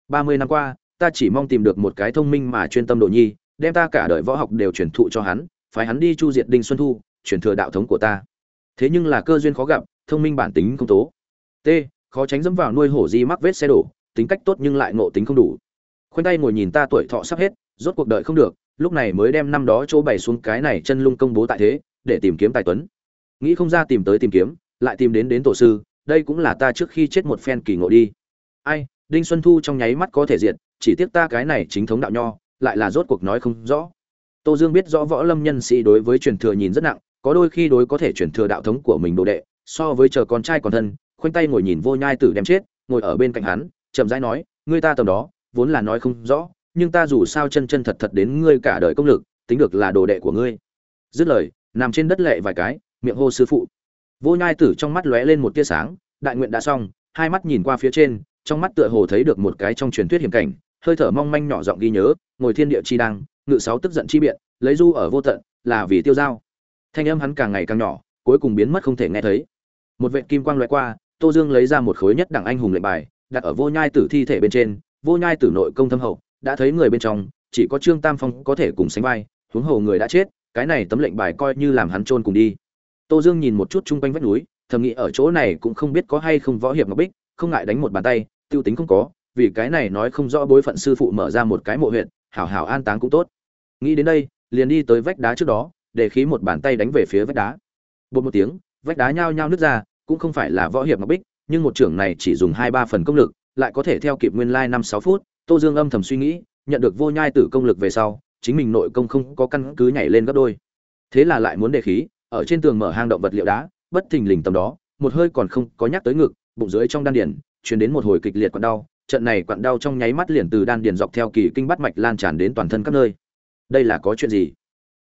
Ba mươi năm qua, ta chỉ mong tìm được một cái thông minh mà chuyên tâm đồ nhi đem ta cả đời võ học đều truyền thụ cho hắn phải hắn đi chu diệt đinh xuân thu, truyền thừa đạo thống của ta. Thế nhưng là cơ duyên khó gặp, thông minh bản tính không tố. T, khó tránh dẫm vào nuôi hổ di mắc vết xe đổ, tính cách tốt nhưng lại ngộ tính không đủ. Khoanh tay ngồi nhìn ta tuổi thọ sắp hết, rốt cuộc đời không được, lúc này mới đem năm đó chỗ bày xuống cái này chân lung công bố tại thế, để tìm kiếm tài tuấn. Nghĩ không ra tìm tới tìm kiếm, lại tìm đến đến tổ sư, đây cũng là ta trước khi chết một phen kỳ ngộ đi. Ai, đinh xuân thu trong nháy mắt có thể diệt, chỉ tiếc ta cái này chính thống đạo nho lại là rốt cuộc nói không rõ. Tô dương biết rõ võ lâm nhân sĩ đối với truyền thừa nhìn rất nặng, có đôi khi đối có thể truyền thừa đạo thống của mình đồ đệ, so với chờ con trai còn thân, khoanh tay ngồi nhìn vô nhai tử đem chết, ngồi ở bên cạnh hắn, chậm rãi nói, ngươi ta tầm đó, vốn là nói không rõ, nhưng ta dù sao chân chân thật thật đến ngươi cả đời công lực, tính được là đồ đệ của ngươi. Dứt lời, nằm trên đất lệ vài cái, miệng hô sư phụ. Vô nhai tử trong mắt lóe lên một tia sáng, đại nguyện đã xong, hai mắt nhìn qua phía trên, trong mắt tựa hồ thấy được một cái trong truyền thuyết hiểm cảnh hơi thở mong manh nhỏ giọng ghi nhớ, ngồi thiên địa chi đăng, ngự sáu tức giận chi biện, lấy du ở vô tận, là vì tiêu dao thanh âm hắn càng ngày càng nhỏ, cuối cùng biến mất không thể nghe thấy. Một vệ kim quang loại qua, tô dương lấy ra một khối nhất đẳng anh hùng lệnh bài, đặt ở vô nhai tử thi thể bên trên, vô nhai tử nội công thâm hậu, đã thấy người bên trong, chỉ có trương tam phong có thể cùng sánh vai, huống hồ người đã chết, cái này tấm lệnh bài coi như làm hắn chôn cùng đi. Tô dương nhìn một chút chung quanh vách núi, thầm nghĩ ở chỗ này cũng không biết có hay không võ hiệp ngọc bích, không ngại đánh một bàn tay, tiêu tính không có vì cái này nói không rõ bối phận sư phụ mở ra một cái mộ huyệt, hảo hảo an táng cũng tốt nghĩ đến đây liền đi tới vách đá trước đó để khí một bàn tay đánh về phía vách đá bột một tiếng vách đá nhao nhao nứt ra cũng không phải là võ hiệp ngọc bích nhưng một trưởng này chỉ dùng hai ba phần công lực lại có thể theo kịp nguyên lai năm sáu phút Tô Dương âm thầm suy nghĩ, nhận được vô nhai tử công lực về sau, chính mình nội công không có căn cứ nhảy lên gấp đôi. Thế là lại muốn đề khí, ở trên tường mở hang động vật liệu đá, bất thình lình tầm đó, một hơi còn không có nhắc tới ngực, bụng dưới trong đan điền, truyền đến một hồi kịch liệt quặn đau, trận này quặn đau trong nháy mắt liền từ đan điền dọc theo kỳ kinh bắt mạch lan tràn đến toàn thân các nơi. Đây là có chuyện gì?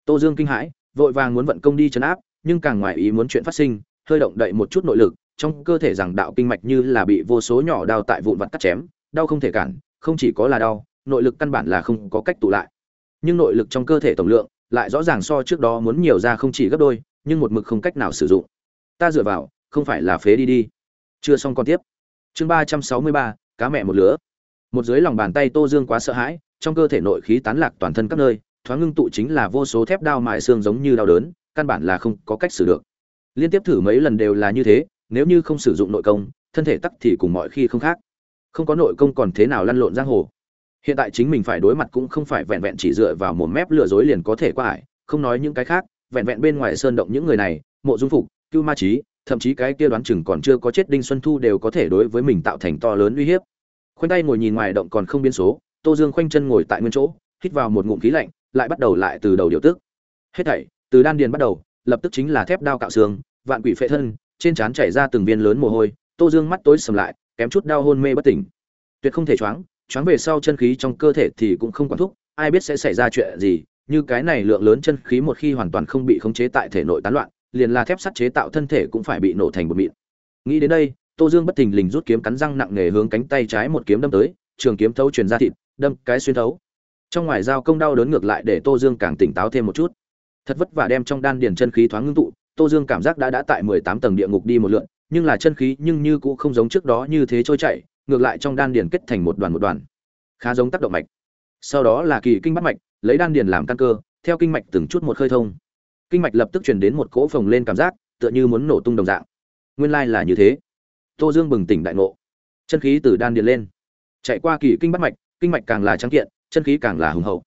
Tô Dương kinh hãi, vội vàng muốn vận công đi trấn áp, nhưng càng ngoài ý muốn chuyện phát sinh, hơi động đậy một chút nội lực, trong cơ thể rằng đạo kinh mạch như là bị vô số nhỏ đao tại vụn vặt cắt chém, đau không thể cản, không chỉ có là đau nội lực căn bản là không có cách tụ lại nhưng nội lực trong cơ thể tổng lượng lại rõ ràng so trước đó muốn nhiều ra không chỉ gấp đôi nhưng một mực không cách nào sử dụng ta dựa vào không phải là phế đi đi chưa xong còn tiếp chương ba trăm sáu mươi ba cá mẹ một lứa. Một dưới lòng bàn tay tô dương quá sợ hãi, trong cơ thể nội khí tán lạc toàn thân các nơi, thoáng ngưng tụ chính là vô số thép đao mại xương giống như đau đớn, căn bản là không có cách xử được. Liên tiếp thử mấy lần đều là như thế, nếu như không sử dụng nội công, thân thể tắc thì cùng mọi khi không khác. Không có nội công còn thế nào lăn lộn giang hồ. Hiện tại chính mình phải đối mặt cũng không phải vẹn vẹn chỉ dựa vào một mép lừa dối liền có thể qua ải, không nói những cái khác, vẹn vẹn bên ngoài sơn động những người này, mộ dung phục, cưu ma trí thậm chí cái kia đoán chừng còn chưa có chết đinh xuân thu đều có thể đối với mình tạo thành to lớn uy hiếp. Khoanh tay ngồi nhìn ngoài động còn không biến số, tô dương khoanh chân ngồi tại nguyên chỗ, hít vào một ngụm khí lạnh, lại bắt đầu lại từ đầu điều tức. Hết thảy, từ đan điền bắt đầu, lập tức chính là thép đao cạo xương, vạn quỷ phệ thân, trên trán chảy ra từng viên lớn mồ hôi, tô dương mắt tối sầm lại, kém chút đau hôn mê bất tỉnh. Tuyệt không thể choáng choáng về sau chân khí trong cơ thể thì cũng không quản thúc, ai biết sẽ xảy ra chuyện gì, như cái này lượng lớn chân khí một khi hoàn toàn không bị khống chế tại thể nội tán loạn liền là thép sắt chế tạo thân thể cũng phải bị nổ thành bột mịn. Nghĩ đến đây, tô dương bất thình lình rút kiếm cắn răng nặng nề hướng cánh tay trái một kiếm đâm tới, trường kiếm thấu truyền ra thịt, đâm cái xuyên thấu. Trong ngoài dao công đau đớn ngược lại để tô dương càng tỉnh táo thêm một chút. Thật vất vả đem trong đan điền chân khí thoáng ngưng tụ, tô dương cảm giác đã đã tại mười tám tầng địa ngục đi một lượn, nhưng là chân khí nhưng như cũng không giống trước đó như thế trôi chảy, ngược lại trong đan điền kết thành một đoàn một đoàn. Khá giống tác động mạch. Sau đó là kỳ kinh bắt mạch, lấy đan điền làm căn cơ, theo kinh mạch từng chút một khơi thông kinh mạch lập tức truyền đến một cỗ phồng lên cảm giác, tựa như muốn nổ tung đồng dạng. Nguyên lai là như thế. Tô dương bừng tỉnh đại ngộ. Chân khí từ đan điền lên. Chạy qua kỳ kinh bắt mạch, kinh mạch càng là trắng kiện, chân khí càng là hùng hậu.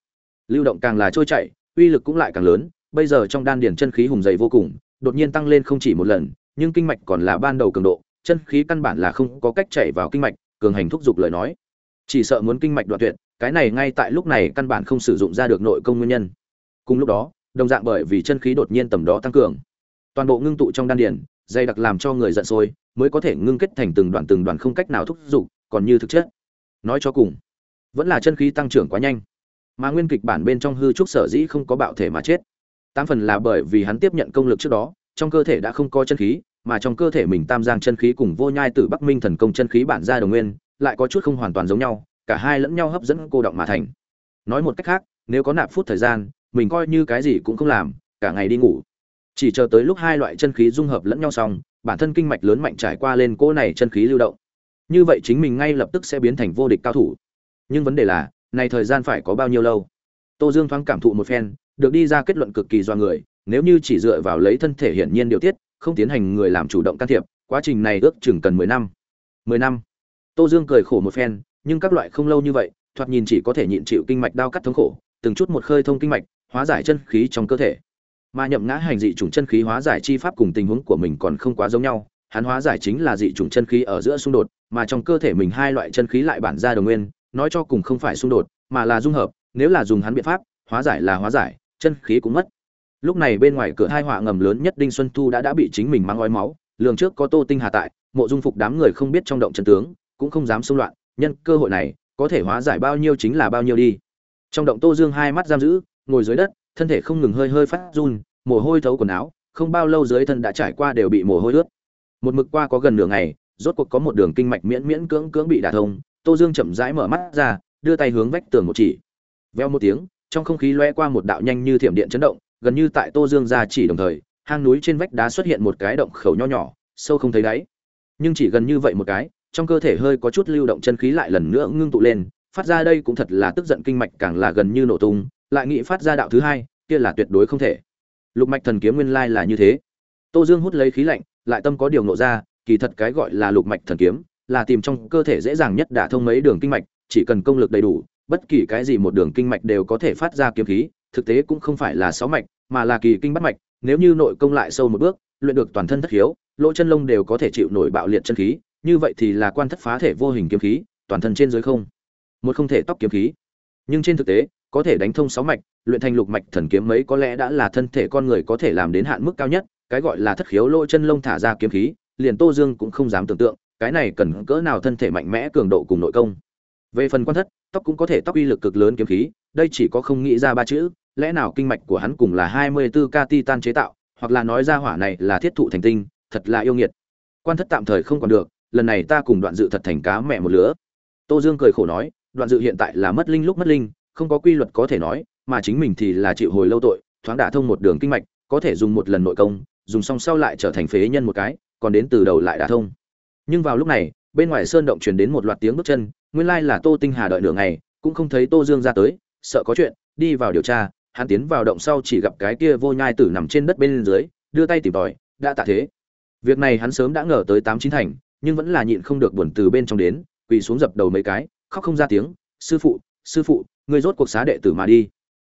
Lưu động càng là trôi chảy, uy lực cũng lại càng lớn, bây giờ trong đan điền chân khí hùng dày vô cùng, đột nhiên tăng lên không chỉ một lần, nhưng kinh mạch còn là ban đầu cường độ, chân khí căn bản là không có cách chạy vào kinh mạch, cường hành thúc giục lời nói. Chỉ sợ muốn kinh mạch đoạn tuyệt, cái này ngay tại lúc này căn bản không sử dụng ra được nội công nguyên nhân. Cùng lúc đó đồng dạng bởi vì chân khí đột nhiên tầm đó tăng cường. Toàn bộ ngưng tụ trong đan điền dây đặc làm cho người giận sôi, mới có thể ngưng kết thành từng đoạn từng đoạn không cách nào thúc giục, còn như thực chất. Nói cho cùng, vẫn là chân khí tăng trưởng quá nhanh, mà nguyên kịch bản bên trong hư trúc sở dĩ không có bạo thể mà chết. Tám phần là bởi vì hắn tiếp nhận công lực trước đó, trong cơ thể đã không có chân khí, mà trong cơ thể mình tam giang chân khí cùng vô nhai tử bắc minh thần công chân khí bản ra đồng nguyên, lại có chút không hoàn toàn giống nhau, cả hai lẫn nhau hấp dẫn cô động mà thành. Nói một cách khác, nếu có nạp phút thời gian mình coi như cái gì cũng không làm, cả ngày đi ngủ. Chỉ chờ tới lúc hai loại chân khí dung hợp lẫn nhau xong, bản thân kinh mạch lớn mạnh trải qua lên cỗ này chân khí lưu động. Như vậy chính mình ngay lập tức sẽ biến thành vô địch cao thủ. Nhưng vấn đề là, này thời gian phải có bao nhiêu lâu? Tô dương thoáng cảm thụ một phen, được đi ra kết luận cực kỳ do người, nếu như chỉ dựa vào lấy thân thể hiển nhiên điều tiết, không tiến hành người làm chủ động can thiệp, quá trình này ước chừng cần mười năm. Mười năm. Tô dương cười khổ một phen, nhưng các loại không lâu như vậy, thoạt nhìn chỉ có thể nhịn chịu kinh mạch đau cắt thống khổ, từng chút một khơi thông kinh mạch hóa giải chân khí trong cơ thể. Mà nhậm ngã hành dị chủng chân khí hóa giải chi pháp cùng tình huống của mình còn không quá giống nhau, hắn hóa giải chính là dị chủng chân khí ở giữa xung đột, mà trong cơ thể mình hai loại chân khí lại bản ra đồng nguyên, nói cho cùng không phải xung đột, mà là dung hợp, nếu là dùng hắn biện pháp, hóa giải là hóa giải, chân khí cũng mất. Lúc này bên ngoài cửa hai họa ngầm lớn nhất đinh xuân thu đã đã bị chính mình mang ói máu, lường trước có tô tinh hà tại, mộ dung phục đám người không biết trong động chân tướng, cũng không dám xung loạn, nhân cơ hội này, có thể hóa giải bao nhiêu chính là bao nhiêu đi. Trong động tô dương hai mắt giam giữ ngồi dưới đất, thân thể không ngừng hơi hơi phát run, mồ hôi thấu quần áo, không bao lâu dưới thân đã trải qua đều bị mồ hôi ướt. Một mực qua có gần nửa ngày, rốt cuộc có một đường kinh mạch miễn miễn cưỡng cưỡng bị đả thông, tô dương chậm rãi mở mắt ra, đưa tay hướng vách tường một chỉ. Veo một tiếng, trong không khí loe qua một đạo nhanh như thiểm điện chấn động, gần như tại tô dương ra chỉ đồng thời, hang núi trên vách đá xuất hiện một cái động khẩu nho nhỏ, sâu không thấy đáy. Nhưng chỉ gần như vậy một cái, trong cơ thể hơi có chút lưu động chân khí lại lần nữa ngưng tụ lên, phát ra đây cũng thật là tức giận kinh mạch càng là gần như nổ tung lại nghĩ phát ra đạo thứ hai, kia là tuyệt đối không thể. Lục mạch thần kiếm nguyên lai là như thế. Tô dương hút lấy khí lạnh, lại tâm có điều nộ ra, kỳ thật cái gọi là lục mạch thần kiếm, là tìm trong cơ thể dễ dàng nhất đả thông mấy đường kinh mạch, chỉ cần công lực đầy đủ, bất kỳ cái gì một đường kinh mạch đều có thể phát ra kiếm khí, thực tế cũng không phải là sáu mạch, mà là kỳ kinh bắt mạch, nếu như nội công lại sâu một bước, luyện được toàn thân thất khiếu, lỗ chân lông đều có thể chịu nổi bạo liệt chân khí, như vậy thì là quan thất phá thể vô hình kiếm khí, toàn thân trên dưới không. Một không thể tóc kiếm khí. Nhưng trên thực tế có thể đánh thông sáu mạch, luyện thành lục mạch thần kiếm mấy có lẽ đã là thân thể con người có thể làm đến hạn mức cao nhất, cái gọi là thất khiếu lỗ chân lông thả ra kiếm khí, liền tô dương cũng không dám tưởng tượng, cái này cần cỡ nào thân thể mạnh mẽ cường độ cùng nội công. Về phần quan thất, tóc cũng có thể tóc uy lực cực lớn kiếm khí, đây chỉ có không nghĩ ra ba chữ, lẽ nào kinh mạch của hắn cùng là hai mươi 24 k titan chế tạo, hoặc là nói ra hỏa này là thiết thụ thành tinh, thật là yêu nghiệt. Quan thất tạm thời không còn được, lần này ta cùng đoạn dự thật thành cá mẹ một lứa. Tô dương cười khổ nói, đoạn dự hiện tại là mất linh lúc mất linh không có quy luật có thể nói, mà chính mình thì là chịu hồi lâu tội, thoáng đả thông một đường kinh mạch, có thể dùng một lần nội công, dùng xong sau lại trở thành phế nhân một cái, còn đến từ đầu lại đả thông. Nhưng vào lúc này, bên ngoài sơn động truyền đến một loạt tiếng bước chân, nguyên lai là tô tinh hà đợi nửa ngày, cũng không thấy tô dương ra tới, sợ có chuyện, đi vào điều tra, hắn tiến vào động sau chỉ gặp cái kia vô nhai tử nằm trên đất bên dưới, đưa tay tìm tòi, đã tạ thế. Việc này hắn sớm đã ngờ tới tám chín thành, nhưng vẫn là nhịn không được buồn từ bên trong đến, quỳ xuống dập đầu mấy cái, khóc không ra tiếng, sư phụ sư phụ ngươi rốt cuộc xá đệ tử mà đi.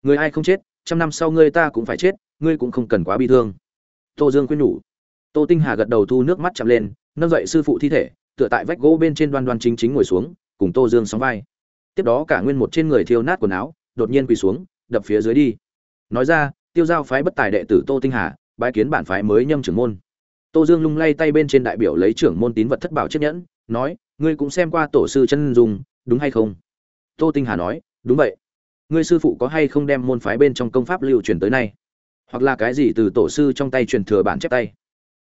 Người ai không chết, trăm năm sau ngươi ta cũng phải chết, ngươi cũng không cần quá bi thương. Tô dương khuyên nhủ. Tô tinh hà gật đầu thu nước mắt chậm lên, nâng dậy sư phụ thi thể, tựa tại vách gỗ bên trên đoan đoan chính chính ngồi xuống, cùng tô dương sóng vai. Tiếp đó cả nguyên một trên người thiêu nát quần áo, đột nhiên quỳ xuống, đập phía dưới đi. Nói ra, tiêu giao phái bất tài đệ tử tô tinh hà, bái kiến bản phái mới nhâm trưởng môn. Tô dương lung lay tay bên trên đại biểu lấy trưởng môn tín vật thất bảo chiếc nhẫn, nói, ngươi cũng xem qua tổ sư chân dung, đúng hay không? Tô tinh hà nói đúng vậy. Ngươi sư phụ có hay không đem môn phái bên trong công pháp lưu truyền tới nay? Hoặc là cái gì từ tổ sư trong tay truyền thừa bản chép tay?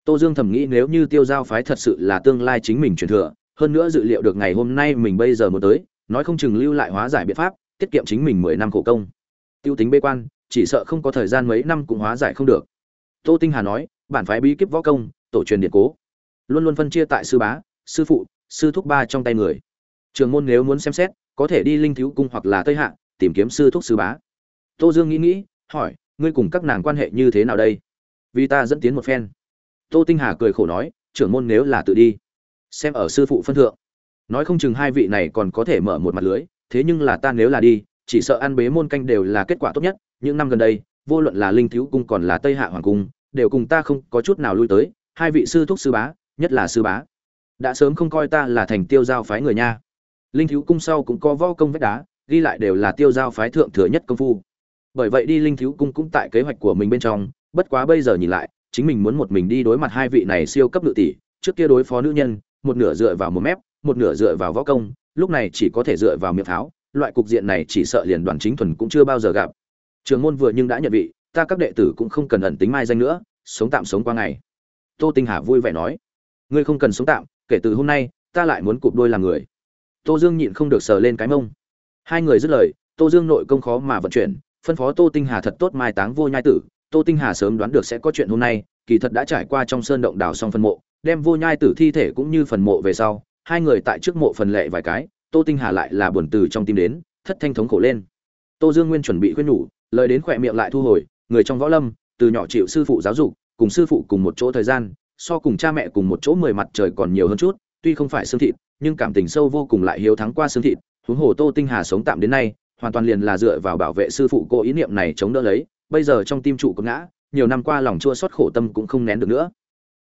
Tô dương thầm nghĩ nếu như tiêu giao phái thật sự là tương lai chính mình truyền thừa, hơn nữa dự liệu được ngày hôm nay mình bây giờ muốn tới, nói không chừng lưu lại hóa giải biện pháp, tiết kiệm chính mình mười năm khổ công. Tiêu tính bê quan, chỉ sợ không có thời gian mấy năm cũng hóa giải không được. Tô tinh hà nói, bản phái bí kíp võ công, tổ truyền điện cố. Luôn luôn phân chia tại sư bá, sư phụ, sư thúc ba trong tay người. Trường môn nếu muốn xem xét có thể đi linh thiếu cung hoặc là tây hạ, tìm kiếm sư thúc sư bá. Tô dương nghĩ nghĩ, hỏi, ngươi cùng các nàng quan hệ như thế nào đây? Vì ta dẫn tiến một phen. Tô tinh hà cười khổ nói, trưởng môn nếu là tự đi, xem ở sư phụ phân thượng. Nói không chừng hai vị này còn có thể mở một mặt lưới, thế nhưng là ta nếu là đi, chỉ sợ ăn bế môn canh đều là kết quả tốt nhất. Những năm gần đây, vô luận là linh thiếu cung còn là tây hạ hoàng cung, đều cùng ta không có chút nào lui tới. Hai vị sư thúc sư bá, nhất là sư bá, đã sớm không coi ta là thành tiêu giao phái người nha linh thiếu cung sau cũng có võ công vách đá, ghi lại đều là tiêu giao phái thượng thừa nhất công phu. Bởi vậy đi linh thiếu cung cũng tại kế hoạch của mình bên trong, bất quá bây giờ nhìn lại, chính mình muốn một mình đi đối mặt hai vị này siêu cấp nữ tỷ, trước kia đối phó nữ nhân, một nửa dựa vào một mép, một nửa dựa vào võ công, lúc này chỉ có thể dựa vào miệng tháo, loại cục diện này chỉ sợ liền đoàn chính thuần cũng chưa bao giờ gặp. Trường môn vừa nhưng đã nhận vị, ta các đệ tử cũng không cần ẩn tính mai danh nữa, sống tạm sống qua ngày. Tô tinh hà vui vẻ nói, ngươi không cần sống tạm, kể từ hôm nay, ta lại muốn cụp đôi làm người tô dương nhịn không được sờ lên cái mông. Hai người dứt lời, tô dương nội công khó mà vận chuyển, phân phó tô tinh hà thật tốt mai táng vô nhai tử. Tô tinh hà sớm đoán được sẽ có chuyện hôm nay, kỳ thật đã trải qua trong sơn động đào xong phân mộ, đem vô nhai tử thi thể cũng như phần mộ về sau, hai người tại trước mộ phần lệ vài cái, tô tinh hà lại là buồn từ trong tim đến, thất thanh thống khổ lên. Tô dương nguyên chuẩn bị khuyên nhủ, lời đến khỏe miệng lại thu hồi, người trong võ lâm, từ nhỏ chịu sư phụ giáo dục, cùng sư phụ cùng một chỗ thời gian, so cùng cha mẹ cùng một chỗ mười mặt trời còn nhiều hơn chút, tuy không phải xương thịt nhưng cảm tình sâu vô cùng lại hiếu thắng qua xương thịt, huống hồ tô tinh hà sống tạm đến nay, hoàn toàn liền là dựa vào bảo vệ sư phụ cô ý niệm này chống đỡ lấy, bây giờ trong tim trụ có ngã, nhiều năm qua lòng chua xót khổ tâm cũng không nén được nữa.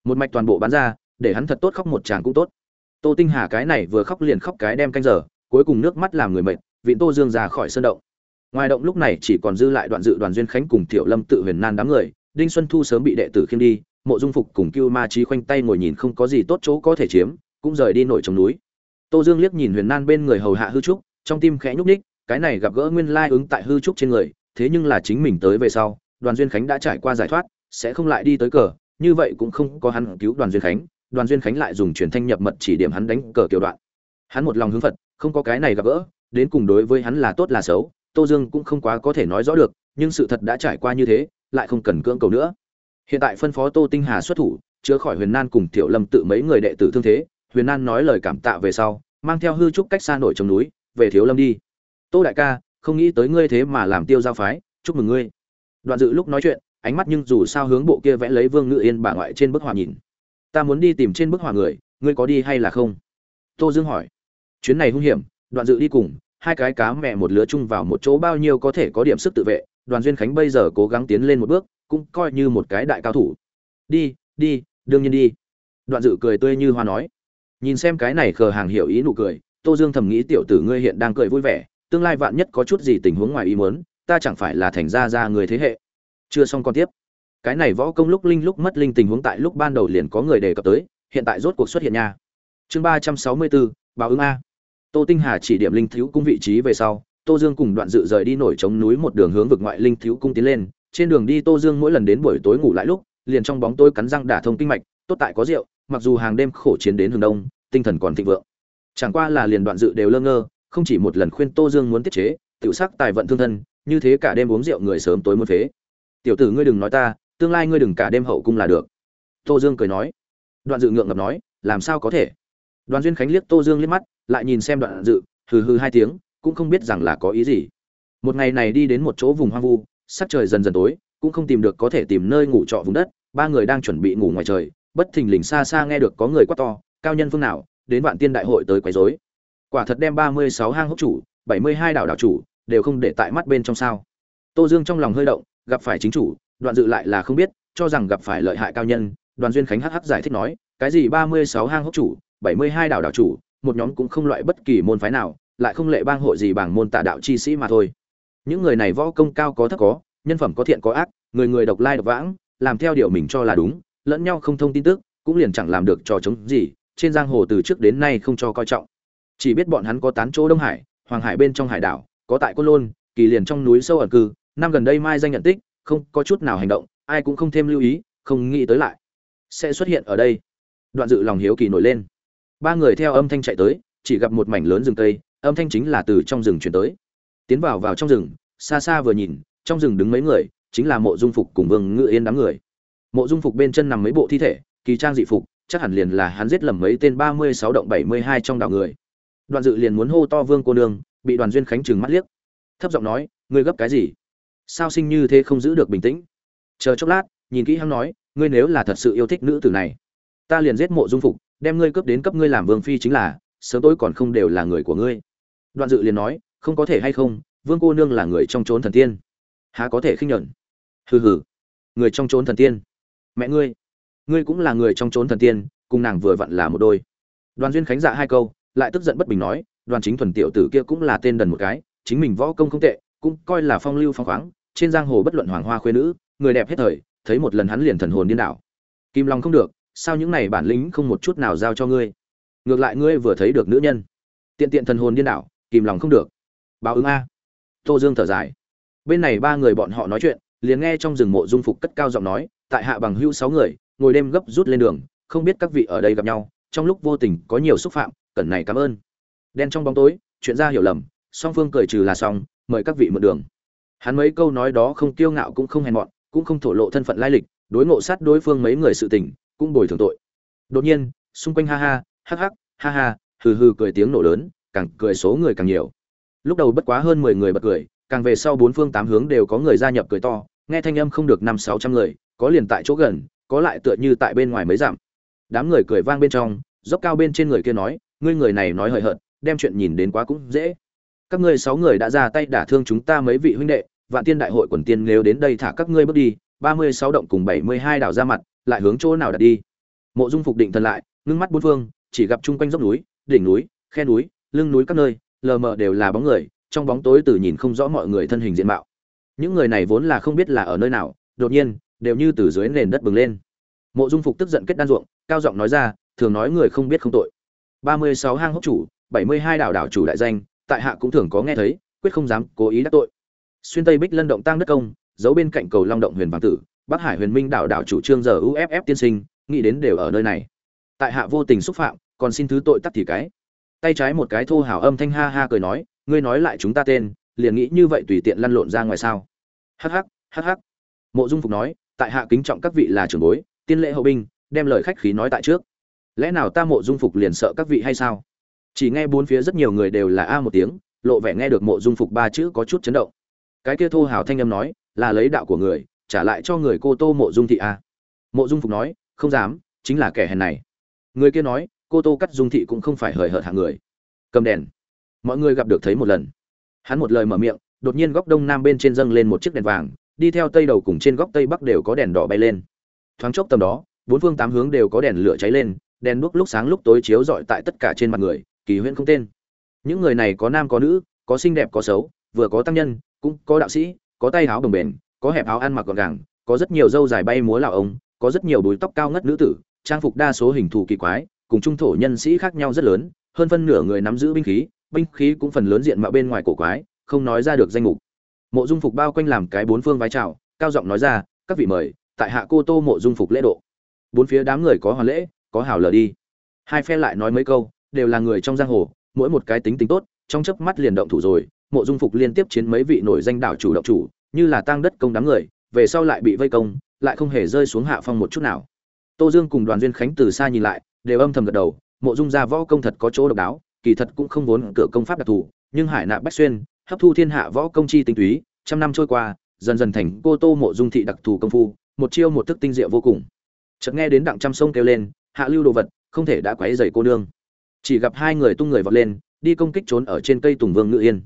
Một mạch toàn bộ bán ra, để hắn thật tốt khóc một chàng cũng tốt. Tô tinh hà cái này vừa khóc liền khóc cái đem canh giờ, cuối cùng nước mắt làm người mệt, vịn tô dương ra khỏi sân động. Ngoài động lúc này chỉ còn dư lại đoạn dự đoàn duyên khánh cùng tiểu lâm tự huyền nan đám người, đinh xuân thu sớm bị đệ tử khiêm đi, mộ dung phục cùng cưu ma trí khoanh tay ngồi nhìn không có gì tốt chỗ có thể chiếm, cũng rời đi nổi trong núi tô dương liếc nhìn huyền nan bên người hầu hạ hư trúc trong tim khẽ nhúc nhích, cái này gặp gỡ nguyên lai ứng tại hư trúc trên người thế nhưng là chính mình tới về sau đoàn duyên khánh đã trải qua giải thoát sẽ không lại đi tới cờ như vậy cũng không có hắn cứu đoàn duyên khánh đoàn duyên khánh lại dùng truyền thanh nhập mật chỉ điểm hắn đánh cờ tiểu đoạn. Hắn một lòng hướng phật không có cái này gặp gỡ đến cùng đối với hắn là tốt là xấu tô dương cũng không quá có thể nói rõ được nhưng sự thật đã trải qua như thế lại không cần cưỡng cầu nữa. Hiện tại phân phó tô tinh hà xuất thủ chữa khỏi huyền nan cùng tiểu lâm tự mấy người đệ tử thương thế huyền An nói lời cảm tạ về sau, mang theo hư trúc cách xa nổi trong núi, về thiếu lâm đi. Tô đại ca, không nghĩ tới ngươi thế mà làm tiêu giao phái, chúc mừng ngươi. Đoạn dự lúc nói chuyện, ánh mắt nhưng dù sao hướng bộ kia vẽ lấy vương ngự yên bà ngoại trên bức họa nhìn. Ta muốn đi tìm trên bức họa người, ngươi có đi hay là không? Tô dương hỏi. Chuyến này hung hiểm, đoạn dự đi cùng, hai cái cá mẹ một lứa chung vào một chỗ bao nhiêu có thể có điểm sức tự vệ, đoàn duyên khánh bây giờ cố gắng tiến lên một bước, cũng coi như một cái đại cao thủ. Đi đi, đương nhiên đi. Đoạn dự cười tươi như hoa nói nhìn xem cái này khờ hàng hiểu ý nụ cười, tô dương thầm nghĩ tiểu tử ngươi hiện đang cười vui vẻ, tương lai vạn nhất có chút gì tình huống ngoài ý muốn, ta chẳng phải là thành ra ra người thế hệ. Chưa xong con tiếp. Cái này võ công lúc linh lúc mất linh tình huống tại lúc ban đầu liền có người đề cập tới, hiện tại rốt cuộc xuất hiện nha. Chương ba trăm sáu mươi bốn, báo ứng a. Tô tinh hà chỉ điểm linh thiếu cung vị trí về sau, tô dương cùng đoạn dự rời đi nổi chống núi một đường hướng vực ngoại linh thiếu cung tiến lên. Trên đường đi tô dương mỗi lần đến buổi tối ngủ lại lúc, liền trong bóng tôi cắn răng đả thông kinh mạch, tốt tại có rượu mặc dù hàng đêm khổ chiến đến hướng đông, tinh thần còn thịnh vượng. Chẳng qua là liền đoạn dự đều lơ ngơ, không chỉ một lần khuyên tô dương muốn tiết chế tự sắc tài vận thương thân, như thế cả đêm uống rượu người sớm tối muốn phế. Tiểu tử ngươi đừng nói ta, tương lai ngươi đừng cả đêm hậu cung là được. Tô dương cười nói. Đoạn dự ngượng ngập nói, làm sao có thể? Đoàn duyên khánh liếc tô dương liếc mắt, lại nhìn xem đoạn dự, hừ hừ hai tiếng, cũng không biết rằng là có ý gì. Một ngày này đi đến một chỗ vùng hoang vu, sắc trời dần dần tối, cũng không tìm được có thể tìm nơi ngủ trọ vùng đất, ba người đang chuẩn bị ngủ ngoài trời bất thình lình xa xa nghe được có người quát to, cao nhân phương nào, đến vạn tiên đại hội tới quấy rối. Quả thật đem ba mươi sáu hang hốc chủ, bảy mươi hai đảo đảo chủ, đều không để tại mắt bên trong sao. Tô dương trong lòng hơi động, gặp phải chính chủ, đoạn dự lại là không biết, cho rằng gặp phải lợi hại cao nhân, đoàn duyên khánh hh giải thích nói, cái gì ba mươi sáu hang hốc chủ, bảy mươi hai đảo đảo chủ, một nhóm cũng không loại bất kỳ môn phái nào, lại không lệ bang hội gì bằng môn tà đạo chi sĩ mà thôi. Những người này võ công cao có thấp có, nhân phẩm có thiện có ác, người người độc lai độc vãng, làm theo điều mình cho là đúng lẫn nhau không thông tin tức, cũng liền chẳng làm được trò chống gì, trên giang hồ từ trước đến nay không cho coi trọng. Chỉ biết bọn hắn có tán chỗ đông hải, hoàng hải bên trong hải đảo, có tại côn lôn, kỳ liền trong núi sâu ẩn cư, năm gần đây mai danh nhận tích, không có chút nào hành động, ai cũng không thêm lưu ý, không nghĩ tới lại sẽ xuất hiện ở đây. Đoạn dự lòng hiếu kỳ nổi lên. Ba người theo âm thanh chạy tới, chỉ gặp một mảnh lớn rừng cây, âm thanh chính là từ trong rừng chuyển tới. Tiến vào vào trong rừng, xa xa vừa nhìn, trong rừng đứng mấy người, chính là mộ dung phục cùng vương ngự yên đám người mộ dung phục bên chân nằm mấy bộ thi thể, kỳ trang dị phục, chắc hẳn liền là hắn giết lầm mấy tên ba mươi sáu động bảy mươi hai trong đảo người. Đoàn dự liền muốn hô to vương cô nương, bị đoàn duyên khánh trừng mắt liếc. Thấp giọng nói, ngươi gấp cái gì? Sao sinh như thế không giữ được bình tĩnh? Chờ chốc lát, nhìn kỹ hắn nói, ngươi nếu là thật sự yêu thích nữ tử này, ta liền giết mộ dung phục, đem ngươi cướp đến cấp ngươi làm vương phi chính là, sớm tối còn không đều là người của ngươi. Đoạn dự liền nói, không có thể hay không, vương cô nương là người trong trốn thần tiên. Há có thể khinh nhẫn? Hừ hừ, người trong trốn thần tiên mẹ ngươi ngươi cũng là người trong trốn thần tiên, cùng nàng vừa vặn là một đôi. Đoàn duyên khánh dạ hai câu, lại tức giận bất bình nói, đoàn chính thuần tiểu tử kia cũng là tên đần một cái, chính mình võ công không tệ, cũng coi là phong lưu phong khoáng, trên giang hồ bất luận hoàng hoa khuê nữ, người đẹp hết thời, thấy một lần hắn liền thần hồn điên đảo. Kim long không được, sao những này bản lĩnh không một chút nào giao cho ngươi? Ngược lại ngươi vừa thấy được nữ nhân, tiện tiện thần hồn điên đảo kìm lòng không được. Báo ứng a. Tô dương thở dài. Bên này ba người bọn họ nói chuyện, liền nghe trong rừng mộ dung phục cất cao giọng nói tại hạ bằng hữu sáu người, ngồi đêm gấp rút lên đường, không biết các vị ở đây gặp nhau, trong lúc vô tình có nhiều xúc phạm, cẩn này cảm ơn. Đen trong bóng tối, chuyện ra hiểu lầm, song phương cười trừ là xong, mời các vị mượn đường. Hắn mấy câu nói đó không kiêu ngạo cũng không hèn mọn, cũng không thổ lộ thân phận lai lịch, đối ngộ sát đối phương mấy người sự tình, cũng bồi thường tội. Đột nhiên, xung quanh ha ha, hắc hắc, ha ha, hừ hừ cười tiếng nổ lớn, càng cười số người càng nhiều. Lúc đầu bất quá hơn mười người bật cười, càng về sau bốn phương tám hướng đều có người gia nhập cười to, nghe thanh âm không được năm sáu trăm người có liền tại chỗ gần, có lại tựa như tại bên ngoài mấy dặm. Đám người cười vang bên trong, dốc cao bên trên người kia nói, ngươi người này nói hời hợt, đem chuyện nhìn đến quá cũng dễ. Các ngươi sáu người đã ra tay đả thương chúng ta mấy vị huynh đệ, vạn tiên đại hội quần tiên nếu đến đây thả các ngươi bước đi, ba mươi sáu động cùng bảy mươi hai đảo ra mặt, lại hướng chỗ nào đặt đi? Mộ dung phục định thần lại, ngưng mắt bốn phương, chỉ gặp chung quanh dốc núi, đỉnh núi, khe núi, lưng núi các nơi, lờ mờ đều là bóng người, trong bóng tối từ nhìn không rõ mọi người thân hình diện mạo. Những người này vốn là không biết là ở nơi nào, đột nhiên đều như từ dưới nền đất bừng lên. Mộ dung phục tức giận kết đan ruộng, cao giọng nói ra, thường nói người không biết không tội. Ba mươi sáu hang hốc chủ, bảy mươi hai đảo đảo chủ đại danh, tại hạ cũng thường có nghe thấy, quyết không dám cố ý đắc tội. Xuyên tây bích lân động tăng đất công, giấu bên cạnh cầu long động huyền vàng tử, bắc hải huyền minh đảo đảo chủ trương giờ uff tiên sinh, nghĩ đến đều ở nơi này. Tại hạ vô tình xúc phạm, còn xin thứ tội tắt thì cái. Tay trái một cái thô hào âm thanh ha ha cười nói, ngươi nói lại chúng ta tên, liền nghĩ như vậy tùy tiện lăn lộn ra ngoài sao? Hắc hắc hắc hắc. Mộ dung phục nói tại hạ kính trọng các vị là trưởng bối, tiên lễ hậu binh, đem lời khách khí nói tại trước. Lẽ nào ta mộ dung phục liền sợ các vị hay sao? Chỉ nghe bốn phía rất nhiều người đều là a một tiếng, lộ vẻ nghe được mộ dung phục ba chữ có chút chấn động. Cái kia thô hào thanh âm nói, là lấy đạo của người, trả lại cho người cô tô mộ dung thị a. Mộ dung phục nói, không dám, chính là kẻ hèn này. Người kia nói, cô tô cắt dung thị cũng không phải hời hợt hạng người. Cầm đèn. Mọi người gặp được thấy một lần. Hắn một lời mở miệng, đột nhiên góc đông nam bên trên dâng lên một chiếc đèn vàng đi theo tây đầu cùng trên góc tây bắc đều có đèn đỏ bay lên. Thoáng chốc tầm đó, bốn phương tám hướng đều có đèn lửa cháy lên, đèn đuốc lúc sáng lúc tối chiếu rọi tại tất cả trên mặt người, kỳ huyễn không tên. Những người này có nam có nữ, có xinh đẹp có xấu, vừa có tăng nhân, cũng có đạo sĩ, có tay áo đồng bền có hẹp áo ăn mặc gọn gàng, có rất nhiều râu dài bay múa lạo ông có rất nhiều búi tóc cao ngất nữ tử, trang phục đa số hình thù kỳ quái, cùng trung thổ nhân sĩ khác nhau rất lớn, hơn phân nửa người nắm giữ binh khí binh khí cũng phần lớn diện mạo bên ngoài cổ quái, không nói ra được danh mục mộ dung phục bao quanh làm cái bốn phương vái chào, cao giọng nói ra, các vị mời, tại hạ cô tô mộ dung phục lễ độ. Bốn phía đám người có hoàn lễ, có hào lờ đi. Hai phe lại nói mấy câu, đều là người trong giang hồ, mỗi một cái tính tính tốt, trong chớp mắt liền động thủ rồi, mộ dung phục liên tiếp chiến mấy vị nổi danh đảo chủ động chủ, như là tăng đất công đám người, về sau lại bị vây công, lại không hề rơi xuống hạ phong một chút nào. Tô dương cùng đoàn duyên khánh từ xa nhìn lại, đều âm thầm gật đầu, mộ dung gia võ công thật có chỗ độc đáo, kỳ thật cũng không vốn cửa công pháp đặc thù, nhưng hải nạp bách xuyên hấp thu thiên hạ võ công chi tinh túy, trăm năm trôi qua, dần dần thành cô tô mộ dung thị đặc thù công phu, một chiêu một thức tinh diệu vô cùng. Chợt nghe đến đặng trăm sông kêu lên, hạ lưu đồ vật, không thể đã quấy rầy cô nương. Chỉ gặp hai người tung người vọt lên, đi công kích trốn ở trên cây tùng vương ngự yên.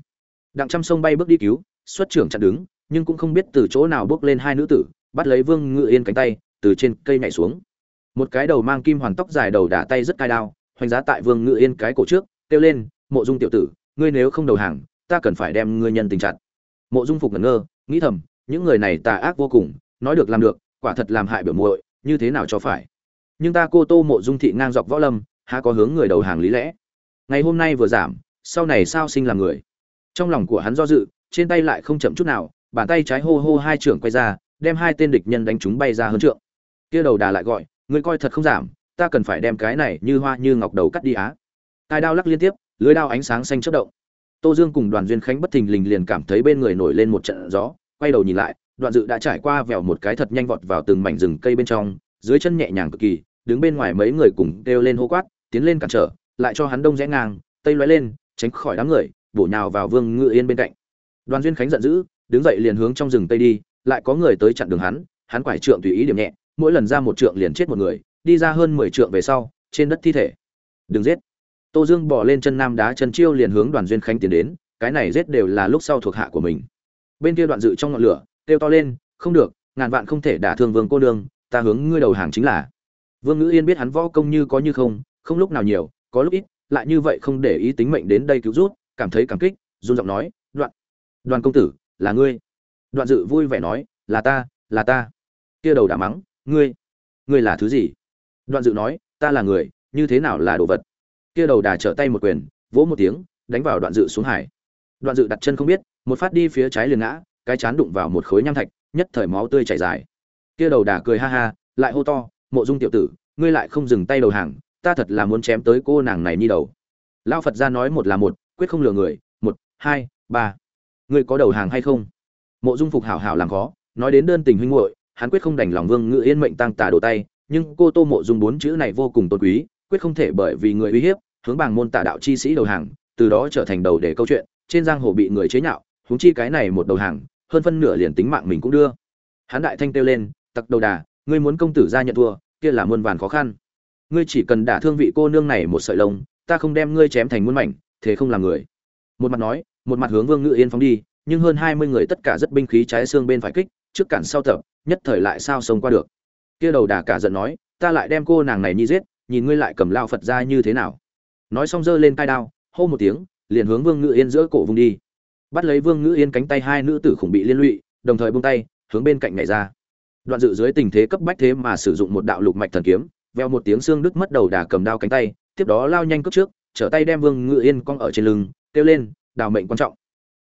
Đặng trăm sông bay bước đi cứu, xuất trưởng chặn đứng, nhưng cũng không biết từ chỗ nào bước lên hai nữ tử, bắt lấy vương ngự yên cánh tay, từ trên cây nhảy xuống. Một cái đầu mang kim hoàn tóc dài đầu đả tay rất cai đao hoành giá tại vương ngự yên cái cổ trước, kêu lên, mộ dung tiểu tử, ngươi nếu không đầu hàng ta cần phải đem ngươi nhân tình chặt. Mộ dung phục ngẩn ngơ, nghĩ thầm, những người này tà ác vô cùng, nói được làm được, quả thật làm hại biểu muội, như thế nào cho phải. Nhưng ta cô tô mộ dung thị ngang dọc võ lâm, há có hướng người đầu hàng lý lẽ. Ngày hôm nay vừa giảm, sau này sao sinh làm người? Trong lòng của hắn do dự, trên tay lại không chậm chút nào, bàn tay trái hô hô hai trưởng quay ra, đem hai tên địch nhân đánh chúng bay ra hơn trượng. Kia đầu đà lại gọi, ngươi coi thật không giảm, ta cần phải đem cái này như hoa như ngọc đầu cắt đi á. Tai đao lắc liên tiếp, lưới đao ánh sáng xanh chớp động tô dương cùng đoàn duyên khánh bất thình lình liền cảm thấy bên người nổi lên một trận gió, quay đầu nhìn lại đoạn dự đã trải qua vèo một cái thật nhanh vọt vào từng mảnh rừng cây bên trong, dưới chân nhẹ nhàng cực kỳ, đứng bên ngoài mấy người cùng kêu lên hô quát, tiến lên cản trở, lại cho hắn đông rẽ ngang, tây lóe lên, tránh khỏi đám người, bổ nhào vào vương ngự yên bên cạnh. Đoàn duyên khánh giận dữ, đứng dậy liền hướng trong rừng tây đi, lại có người tới chặn đường hắn hắn quải trượng tùy ý điểm nhẹ, mỗi lần ra một trượng liền chết một người, đi ra hơn mười trượng về sau, trên đất thi thể. Đừng giết tô dương bỏ lên chân nam đá chân chiêu liền hướng đoàn duyên khánh tiến đến, cái này giết đều là lúc sau thuộc hạ của mình. Bên kia đoạn dự trong ngọn lửa, kêu to lên, không được, ngàn vạn không thể đả thương vương cô nương, ta hướng ngươi đầu hàng chính là. Vương ngữ yên biết hắn võ công như có như không không lúc nào nhiều, có lúc ít, lại như vậy không để ý tính mệnh đến đây cứu rút, cảm thấy cảm kích, run giọng nói, đoạn, đoàn công tử, là ngươi. Đoạn dự vui vẻ nói, là ta là ta. Kia đầu đã mắng, ngươi ngươi là thứ gì? Đoạn dự nói, ta là người, như thế nào là đồ vật? Kia đầu đà trở tay một quyền, vỗ một tiếng, đánh vào đoạn dự xuống hải. Đoạn dự đặt chân không biết, một phát đi phía trái liền ngã, cái chán đụng vào một khối nham thạch, nhất thời máu tươi chảy dài. Kia đầu đà cười ha ha, lại hô to, mộ dung tiểu tử, ngươi lại không dừng tay đầu hàng, ta thật là muốn chém tới cô nàng này như đầu. Lao phật ra nói một là một, quyết không lừa người, một, hai, ba. Ngươi có đầu hàng hay không? Mộ dung phục hảo hảo làm khó, nói đến đơn tình huynh muội, hắn quyết không đành lòng vương ngự yên mệnh tăng tà đổ tay, nhưng cô tô mộ dung bốn chữ này vô cùng tôn quý quyết không thể bởi vì người uy hiếp, hướng bảng môn tả đạo chi sĩ đầu hàng, từ đó trở thành đầu để câu chuyện, trên giang hồ bị người chế nhạo, huống chi cái này một đầu hàng, hơn phân nửa liền tính mạng mình cũng đưa. Hắn đại thanh kêu lên, tặc đầu đà, ngươi muốn công tử ra nhận thua, kia là muôn vàn khó khăn. Ngươi chỉ cần đả thương vị cô nương này một sợi lông, ta không đem ngươi chém thành muôn mảnh, thế không làm người. Một mặt nói, một mặt hướng vương ngự yên phóng đi, nhưng hơn hai mươi người tất cả rất binh khí trái xương bên phải kích, trước cản sau tập, nhất thời lại sao sống qua được. Kia đầu đà cả giận nói, ta lại đem cô nàng này nhi giết nhìn ngươi lại cầm lao phật ra như thế nào. Nói xong giơ lên tai đao, hô một tiếng, liền hướng vương ngự yên giữa cổ vùng đi. Bắt lấy vương ngự yên cánh tay hai nữ tử khủng bị liên lụy, đồng thời buông tay, hướng bên cạnh nhảy ra. Đoạn dự dưới tình thế cấp bách thế mà sử dụng một đạo lục mạch thần kiếm, veo một tiếng xương đứt mất đầu đà cầm đao cánh tay, tiếp đó lao nhanh cướp trước, trở tay đem vương ngự yên cong ở trên lưng, kêu lên, đào mệnh quan trọng.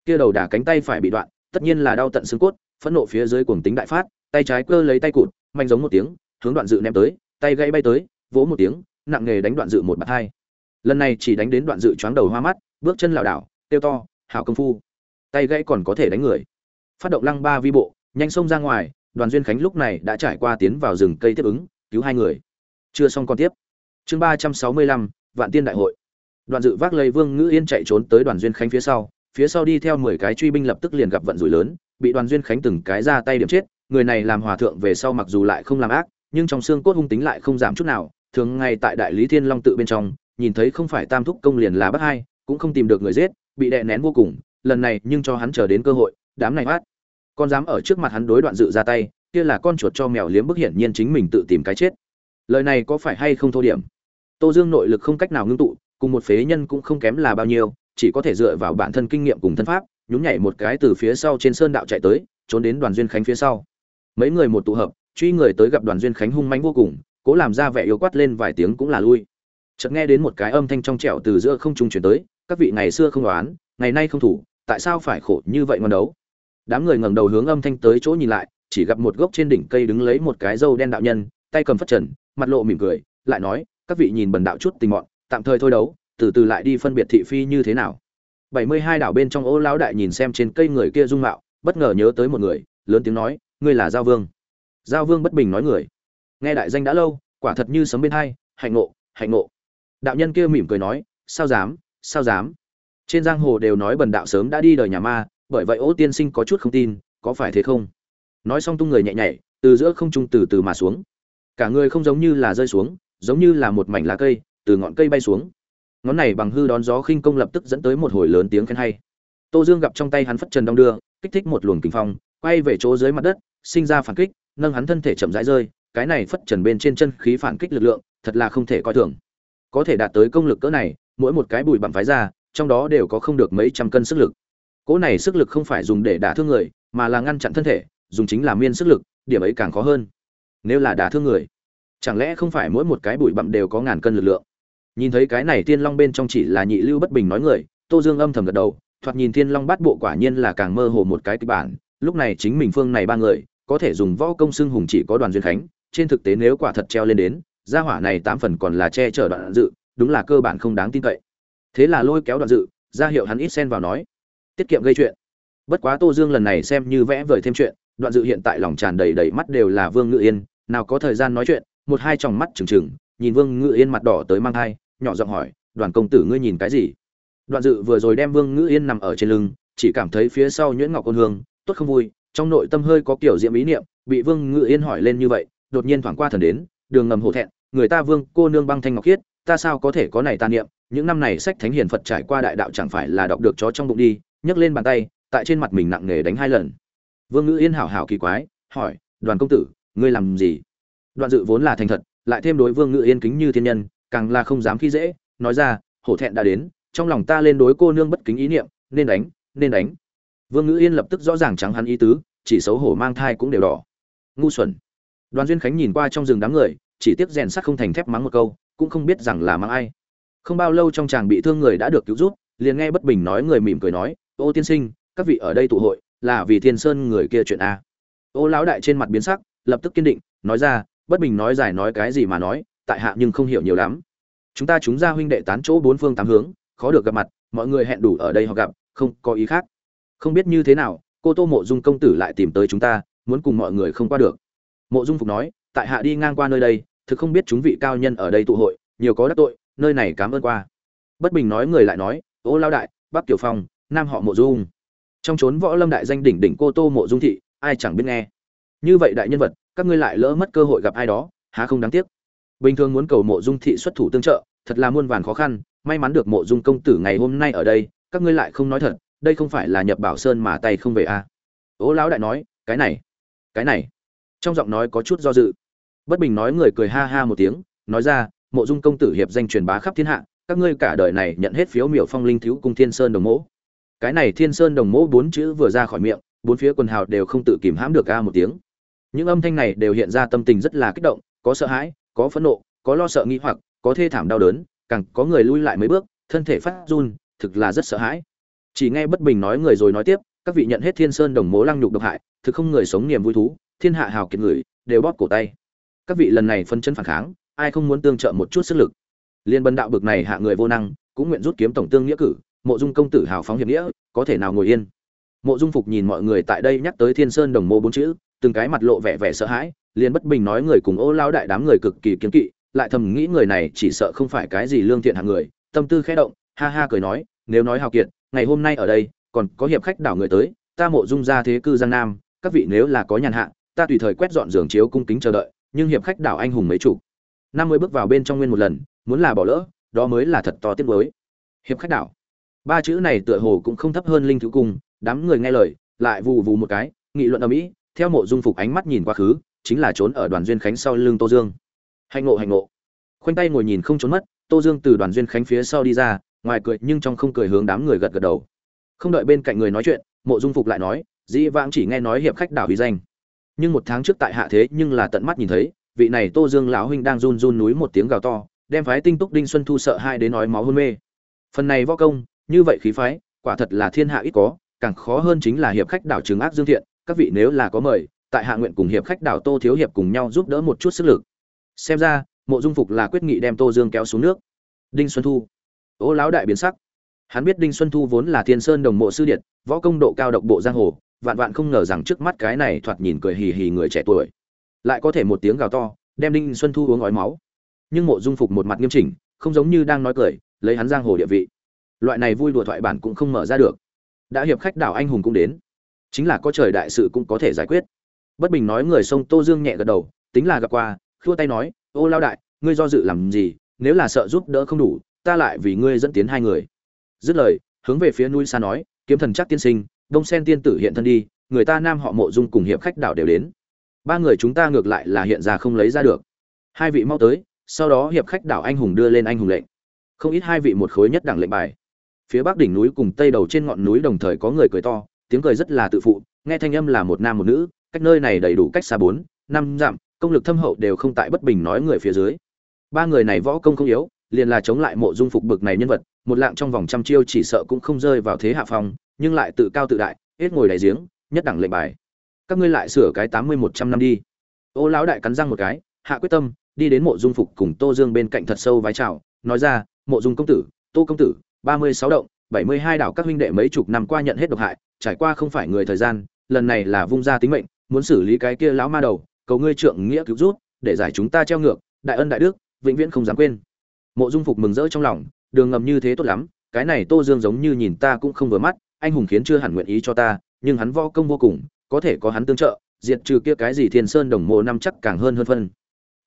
Kia đầu đà cánh tay phải bị đoạn, tất nhiên là đau tận xương cốt, phẫn nộ phía dưới cuồng tính đại phát, tay trái cơ lấy tay cụt manh giống một tiếng, hướng đoạn dự ném tới, tay gãy bay tới vỗ một tiếng, nặng nghề đánh đoạn dự một bạt hai. Lần này chỉ đánh đến đoạn dự choáng đầu hoa mắt, bước chân lảo đảo tiêu to, hảo công phu. Tay gãy còn có thể đánh người. Phát động lăng ba vi bộ, nhanh xông ra ngoài, đoàn duyên khánh lúc này đã trải qua tiến vào rừng cây tiếp ứng, cứu hai người. Chưa xong còn tiếp. Chương ba trăm sáu mươi lăm, vạn tiên đại hội. Đoàn dự vác lấy vương ngữ yên chạy trốn tới đoàn duyên khánh phía sau phía sau đi theo mười cái truy binh lập tức liền gặp vận rủi lớn, bị đoàn duyên khánh từng cái ra tay điểm chết, người này làm hòa thượng về sau mặc dù lại không làm ác, nhưng trong xương cốt hung tính lại không giảm chút nào thường ngày tại đại lý thiên long tự bên trong, nhìn thấy không phải tam thúc công liền là bắt hai, cũng không tìm được người giết, bị đè nén vô cùng, lần này nhưng cho hắn chờ đến cơ hội, đám này bắt. Con dám ở trước mặt hắn đối đoạn dự ra tay, kia là con chuột cho mèo liếm bức hiển nhiên chính mình tự tìm cái chết. Lời này có phải hay không thô điểm? Tô dương nội lực không cách nào ngưng tụ, cùng một phế nhân cũng không kém là bao nhiêu, chỉ có thể dựa vào bản thân kinh nghiệm cùng thân pháp, nhún nhảy một cái từ phía sau trên sơn đạo chạy tới, trốn đến đoàn duyên khánh phía sau. Mấy người một tụ hợp, truy người tới gặp đoàn duyên khánh hung manh vô cùng cố làm ra vẻ yếu quát lên vài tiếng cũng là lui. Chợt nghe đến một cái âm thanh trong trẻo từ giữa không trung chuyển tới, các vị ngày xưa không đoán, ngày nay không thủ, tại sao phải khổ như vậy ngon đấu? Đám người ngẩng đầu hướng âm thanh tới chỗ nhìn lại, chỉ gặp một gốc trên đỉnh cây đứng lấy một cái râu đen đạo nhân, tay cầm phất trần, mặt lộ mỉm cười, lại nói, các vị nhìn bần đạo chút tình mọn, tạm thời thôi đấu, từ từ lại đi phân biệt thị phi như thế nào. Bảy mươi hai đảo bên trong ô lão đại nhìn xem trên cây người kia dung mạo, bất ngờ nhớ tới một người, lớn tiếng nói, ngươi là giao vương. Giao vương bất bình nói người nghe đại danh đã lâu, quả thật như sấm bên hai, hạnh ngộ hạnh ngộ. Đạo nhân kia mỉm cười nói, sao dám sao dám? Trên giang hồ đều nói bần đạo sớm đã đi đời nhà ma, bởi vậy ô tiên sinh có chút không tin, có phải thế không? Nói xong tung người nhẹ nhảy, từ giữa không trung từ từ mà xuống. Cả người không giống như là rơi xuống, giống như là một mảnh lá cây, từ ngọn cây bay xuống. Ngón này bằng hư đón gió khinh công lập tức dẫn tới một hồi lớn tiếng khen hay. Tô dương gặp trong tay hắn phất trần đong đưa, kích thích một luồng kinh phong, quay về chỗ dưới mặt đất, sinh ra phản kích, nâng hắn thân thể chậm rãi rơi cái này phất trần bên trên chân khí phản kích lực lượng, thật là không thể coi thường. Có thể đạt tới công lực cỡ này, mỗi một cái bụi bặm phái ra, trong đó đều có không được mấy trăm cân sức lực. Cỗ này sức lực không phải dùng để đả thương người, mà là ngăn chặn thân thể, dùng chính là miên sức lực, điểm ấy càng khó hơn. Nếu là đả thương người, chẳng lẽ không phải mỗi một cái bụi bặm đều có ngàn cân lực lượng? Nhìn thấy cái này tiên long bên trong chỉ là nhị lưu bất bình nói người, tô dương âm thầm gật đầu, thoạt nhìn thiên long bát bộ quả nhiên là càng mơ hồ một cái kịch bản, lúc này chính mình phương này ba người, có thể dùng võ công xưng hùng chỉ có đoàn duyên khánh trên thực tế nếu quả thật treo lên đến, gia hỏa này tám phần còn là che chở đoạn dự, đúng là cơ bản không đáng tin cậy. Thế là lôi kéo đoạn dự, ra hiệu hắn ít xen vào nói, tiết kiệm gây chuyện. Bất quá tô dương lần này xem như vẽ vời thêm chuyện, đoạn dự hiện tại lòng tràn đầy đầy mắt đều là vương ngự yên, nào có thời gian nói chuyện, một hai tròng mắt trừng trừng, nhìn vương ngự yên mặt đỏ tới mang thai, nhỏ giọng hỏi, đoàn công tử ngươi nhìn cái gì? Đoạn dự vừa rồi đem vương ngự yên nằm ở trên lưng, chỉ cảm thấy phía sau nhuyễn ngọc ôn hương, tốt không vui, trong nội tâm hơi có kiểu diễm ý niệm, bị vương ngự yên hỏi lên như vậy đột nhiên thoảng qua thần đến, đường ngầm hổ thẹn, người ta vương, cô nương băng thanh ngọc khiết, ta sao có thể có này ta niệm, những năm này sách thánh hiền phật trải qua đại đạo chẳng phải là đọc được chó trong bụng đi, nhấc lên bàn tay, tại trên mặt mình nặng nề đánh hai lần. Vương ngữ yên hảo hảo kỳ quái, hỏi, đoàn công tử, ngươi làm gì? Đoạn dự vốn là thành thật, lại thêm đối vương ngữ yên kính như thiên nhân, càng là không dám khi dễ, nói ra, hổ thẹn đã đến, trong lòng ta lên đối cô nương bất kính ý niệm, nên đánh nên đánh. Vương ngữ yên lập tức rõ ràng trắng hắn ý tứ, chỉ xấu hổ mang thai cũng đều đỏ. Ngu xuẩn đoàn duyên khánh nhìn qua trong rừng đám người, chỉ tiếc rèn sắt không thành thép mắng một câu, cũng không biết rằng là mắng ai. Không bao lâu trong chàng bị thương người đã được cứu giúp, liền nghe bất bình nói người mỉm cười nói, ô tiên sinh, các vị ở đây tụ hội, là vì thiên sơn người kia chuyện a ô lão đại trên mặt biến sắc, lập tức kiên định, nói ra, bất bình nói giải nói cái gì mà nói, tại hạ nhưng không hiểu nhiều lắm. Chúng ta chúng ra huynh đệ tán chỗ bốn phương tám hướng, khó được gặp mặt, mọi người hẹn đủ ở đây họ gặp, không có ý khác. Không biết như thế nào, cô tô mộ dung công tử lại tìm tới chúng ta, muốn cùng mọi người không qua được mộ dung phục nói, tại hạ đi ngang qua nơi đây, thực không biết chúng vị cao nhân ở đây tụ hội, nhiều có đắc tội, nơi này cảm ơn qua. Bất bình nói người lại nói, ô lao đại, bắc tiểu phong, nam họ mộ dung. Trong chốn võ lâm đại danh đỉnh đỉnh cô tô mộ dung thị, ai chẳng biết nghe. Như vậy đại nhân vật, các ngươi lại lỡ mất cơ hội gặp ai đó, há không đáng tiếc? Bình thường muốn cầu mộ dung thị xuất thủ tương trợ, thật là muôn vàn khó khăn, may mắn được mộ dung công tử ngày hôm nay ở đây, các ngươi lại không nói thật, đây không phải là nhập bảo sơn mà tay không về à. ố lão đại nói, cái này cái này trong giọng nói có chút do dự. Bất bình nói người cười ha ha một tiếng, nói ra, mộ dung công tử hiệp danh truyền bá khắp thiên hạ, các ngươi cả đời này nhận hết phiếu miểu phong linh thiếu cung thiên sơn đồng mẫu cái này thiên sơn đồng mẫu bốn chữ vừa ra khỏi miệng, bốn phía quần hào đều không tự kìm hãm được a một tiếng. Những âm thanh này đều hiện ra tâm tình rất là kích động, có sợ hãi, có phẫn nộ, có lo sợ nghĩ hoặc, có thê thảm đau đớn, càng có người lui lại mấy bước, thân thể phát run, thực là rất sợ hãi. Chỉ nghe bất bình nói người rồi nói tiếp, các vị nhận hết thiên sơn đồng mố lăng nhục độc hại, thực không người sống niềm vui thú thiên hạ hào kiệt người, đều bóp cổ tay. Các vị lần này phân chân phản kháng, ai không muốn tương trợ một chút sức lực? Liên bần đạo bực này hạ người vô năng, cũng nguyện rút kiếm tổng tương nghĩa cử, mộ dung công tử hào phóng hiệp nghĩa, có thể nào ngồi yên? Mộ dung phục nhìn mọi người tại đây nhắc tới thiên sơn đồng mô bốn chữ, từng cái mặt lộ vẻ vẻ sợ hãi, liền bất bình nói người cùng ô lao đại đám người cực kỳ kiếm kỵ, lại thầm nghĩ người này chỉ sợ không phải cái gì lương thiện hạng người, tâm tư khẽ động, ha ha cười nói, nếu nói hào kiệt, ngày hôm nay ở đây, còn có hiệp khách đảo người tới, ta mộ dung ra thế cư giang nam, các vị nếu là có nhàn hạ ta tùy thời quét dọn giường chiếu cung kính chờ đợi, nhưng hiệp khách đảo anh hùng mấy chủ năm mươi bước vào bên trong nguyên một lần, muốn là bỏ lỡ, đó mới là thật to tiếc với hiệp khách đảo. Ba chữ này tựa hồ cũng không thấp hơn linh thứ cung, đám người nghe lời, lại vù vù một cái, nghị luận ở mỹ theo mộ dung phục ánh mắt nhìn quá khứ, chính là trốn ở đoàn duyên khánh sau lưng tô dương. Hành ngộ hành ngộ. Khoanh tay ngồi nhìn không trốn mất, tô dương từ đoàn duyên khánh phía sau đi ra, ngoài cười nhưng trong không cười hướng đám người gật gật đầu. Không đợi bên cạnh người nói chuyện, mộ dung phục lại nói, dĩ vãng chỉ nghe nói hiệp khách đảo uy danh nhưng một tháng trước tại hạ thế nhưng là tận mắt nhìn thấy, vị này tô dương lão huynh đang run run núi một tiếng gào to, đem phái tinh túc đinh xuân thu sợ hai đến nói máu hôn mê. Phần này võ công, như vậy khí phái, quả thật là thiên hạ ít có, càng khó hơn chính là hiệp khách đảo trường ác dương thiện, các vị nếu là có mời, tại hạ nguyện cùng hiệp khách đảo tô thiếu hiệp cùng nhau giúp đỡ một chút sức lực. Xem ra, mộ dung phục là quyết nghị đem tô dương kéo xuống nước. Đinh xuân thu. Ô lão đại biến sắc. Hắn biết đinh xuân thu vốn là thiên sơn đồng mộ sư điện, võ công độ cao độc bộ giang hồ vạn vạn không ngờ rằng trước mắt cái này thoạt nhìn cười hì hì người trẻ tuổi, lại có thể một tiếng gào to, đem đinh xuân thu uống ói máu. Nhưng mộ dung phục một mặt nghiêm chỉnh, không giống như đang nói cười, lấy hắn giang hồ địa vị. Loại này vui đùa thoại bản cũng không mở ra được. Đã hiệp khách đảo anh hùng cũng đến. Chính là có trời đại sự cũng có thể giải quyết. Bất bình nói người sông tô dương nhẹ gật đầu, tính là gặp qua, khua tay nói, ô lao đại, ngươi do dự làm gì? Nếu là sợ giúp đỡ không đủ, ta lại vì ngươi dẫn tiến hai người. Dứt lời, hướng về phía núi xa nói, kiếm thần chắc tiên sinh đông sen tiên tử hiện thân đi, người ta nam họ mộ dung cùng hiệp khách đảo đều đến. Ba người chúng ta ngược lại là hiện ra không lấy ra được. Hai vị mau tới, sau đó hiệp khách đảo anh hùng đưa lên anh hùng lệnh. Không ít hai vị một khối nhất đẳng lệnh bài. Phía bắc đỉnh núi cùng tây đầu trên ngọn núi đồng thời có người cười to, tiếng cười rất là tự phụ, nghe thanh âm là một nam một nữ, cách nơi này đầy đủ cách xa bốn, năm dặm, công lực thâm hậu đều không tại bất bình nói người phía dưới. Ba người này võ công không yếu, liền là chống lại mộ dung phục bực này nhân vật, một lạng trong vòng trăm chiêu chỉ sợ cũng không rơi vào thế hạ phong nhưng lại tự cao tự đại, hết ngồi đại giếng, nhất đẳng lệnh bài. Các ngươi lại sửa cái tám mươi một trăm năm đi. Ô lão đại cắn răng một cái, hạ quyết tâm, đi đến mộ dung phục cùng tô dương bên cạnh thật sâu vái chào, nói ra, mộ dung công tử, tô công tử, ba mươi sáu động, bảy mươi hai đảo các huynh đệ mấy chục năm qua nhận hết độc hại, trải qua không phải người thời gian, lần này là vung ra tính mệnh, muốn xử lý cái kia lão ma đầu, cầu ngươi trượng nghĩa cứu rút để giải chúng ta treo ngược, đại ân đại đức, vĩnh viễn không dám quên. Mộ dung phục mừng rỡ trong lòng, đường ngầm như thế tốt lắm, cái này tô dương giống như nhìn ta cũng không vừa mắt anh hùng khiến chưa hẳn nguyện ý cho ta, nhưng hắn võ công vô cùng, có thể có hắn tương trợ, diệt trừ kia cái gì thiên sơn đồng mộ năm chắc càng hơn hơn phân.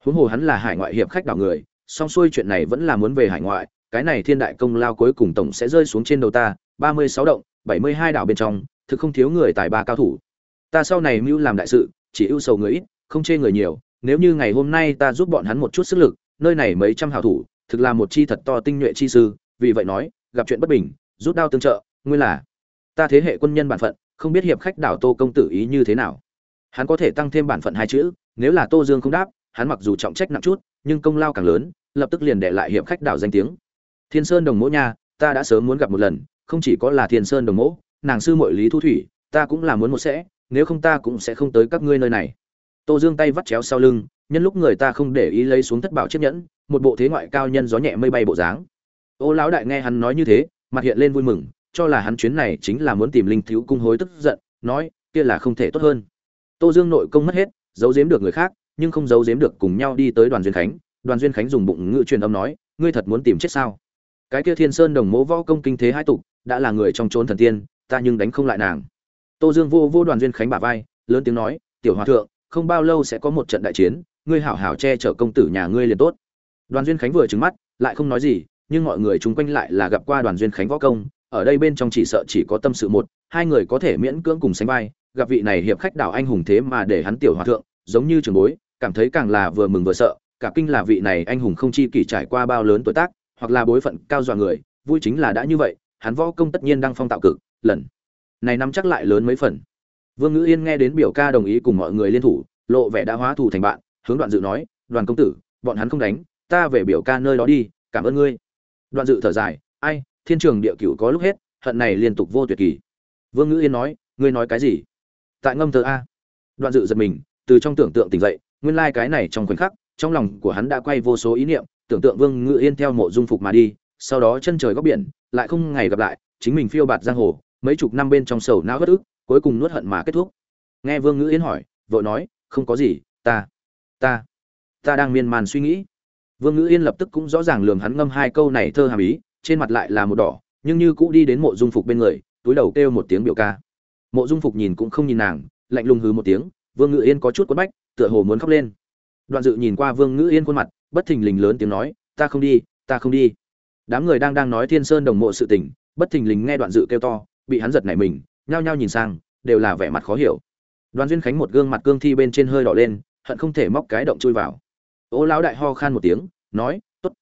Huống hồ hắn là hải ngoại hiệp khách đảo người, song xuôi chuyện này vẫn là muốn về hải ngoại, cái này thiên đại công lao cuối cùng tổng sẽ rơi xuống trên đầu ta, ba mươi sáu động, bảy mươi hai đảo bên trong, thực không thiếu người tài ba cao thủ. Ta sau này mưu làm đại sự, chỉ ưu sầu người ít, không chê người nhiều, nếu như ngày hôm nay ta giúp bọn hắn một chút sức lực, nơi này mấy trăm hảo thủ, thực là một chi thật to tinh nhuệ chi sư, vì vậy nói, gặp chuyện bất bình, rút đao tương trợ nguyên là ta thế hệ quân nhân bản phận, không biết hiệp khách đảo tô công tử ý như thế nào. Hắn có thể tăng thêm bản phận hai chữ, nếu là tô dương không đáp, hắn mặc dù trọng trách nặng chút, nhưng công lao càng lớn, lập tức liền để lại hiệp khách đảo danh tiếng. Thiên sơn đồng mỗ nha, ta đã sớm muốn gặp một lần, không chỉ có là thiên sơn đồng mỗ, nàng sư muội lý thu thủy, ta cũng là muốn một sẽ, nếu không ta cũng sẽ không tới các ngươi nơi này. Tô dương tay vắt chéo sau lưng, nhân lúc người ta không để ý lấy xuống thất bảo chiếc nhẫn, một bộ thế ngoại cao nhân gió nhẹ mây bay bộ dáng. Ô lão đại nghe hắn nói như thế, mặt hiện lên vui mừng cho là hắn chuyến này chính là muốn tìm linh thiếu cung hối tức giận, nói, kia là không thể tốt hơn. Tô dương nội công mất hết, giấu giếm được người khác, nhưng không giấu giếm được cùng nhau đi tới đoàn duyên khánh. Đoàn duyên khánh dùng bụng ngự truyền âm nói, ngươi thật muốn tìm chết sao? Cái kia thiên sơn đồng mố võ công kinh thế hai tục, đã là người trong trốn thần tiên, ta nhưng đánh không lại nàng. Tô dương vô vô đoàn duyên khánh bả vai, lớn tiếng nói, tiểu hòa thượng, không bao lâu sẽ có một trận đại chiến, ngươi hảo hảo che chở công tử nhà ngươi liền tốt. Đoàn duyên khánh vừa trừng mắt, lại không nói gì, nhưng mọi người chung quanh lại là gặp qua đoàn duyên khánh võ công ở đây bên trong chỉ sợ chỉ có tâm sự một, hai người có thể miễn cưỡng cùng sánh vai, gặp vị này hiệp khách đảo anh hùng thế mà để hắn tiểu hòa thượng, giống như trường bối, cảm thấy càng là vừa mừng vừa sợ, cả kinh là vị này anh hùng không chi kỷ trải qua bao lớn tuổi tác, hoặc là bối phận cao dọa người, vui chính là đã như vậy, hắn võ công tất nhiên đang phong tạo cực, lần này nắm chắc lại lớn mấy phần. Vương ngữ yên nghe đến biểu ca đồng ý cùng mọi người liên thủ, lộ vẻ đã hóa thù thành bạn, hướng đoạn dự nói, đoàn công tử, bọn hắn không đánh, ta về biểu ca nơi đó đi, cảm ơn ngươi. Đoạn dự thở dài, ai thiên trường địa cửu có lúc hết, hận này liên tục vô tuyệt kỳ. Vương ngữ yên nói, ngươi nói cái gì? Tại ngâm thơ a. Đoạn dự giật mình, từ trong tưởng tượng tỉnh dậy, nguyên lai cái này trong khoảnh khắc, trong lòng của hắn đã quay vô số ý niệm, tưởng tượng vương ngữ yên theo mộ dung phục mà đi, sau đó chân trời góc biển, lại không ngày gặp lại, chính mình phiêu bạt giang hồ, mấy chục năm bên trong sầu não bất ức, cuối cùng nuốt hận mà kết thúc. Nghe vương ngữ yên hỏi, vội nói, không có gì, ta ta ta đang miên man suy nghĩ. Vương ngữ yên lập tức cũng rõ ràng lường hắn ngâm hai câu này thơ hàm ý trên mặt lại là một đỏ, nhưng như cũ đi đến mộ dung phục bên người, túi đầu kêu một tiếng biểu ca. Mộ dung phục nhìn cũng không nhìn nàng, lạnh lùng hừ một tiếng, vương ngữ yên có chút quất bách, tựa hồ muốn khóc lên. Đoạn dự nhìn qua vương ngữ yên khuôn mặt, bất thình lình lớn tiếng nói, ta không đi, ta không đi. Đám người đang đang nói thiên sơn đồng mộ sự tình, bất thình lình nghe đoạn dự kêu to, bị hắn giật nảy mình, nhao nhao nhìn sang, đều là vẻ mặt khó hiểu. Đoàn duyên khánh một gương mặt cương thi bên trên hơi đỏ lên, hận không thể móc cái động chui vào. Ô lão đại ho khan một tiếng, nói, tốt,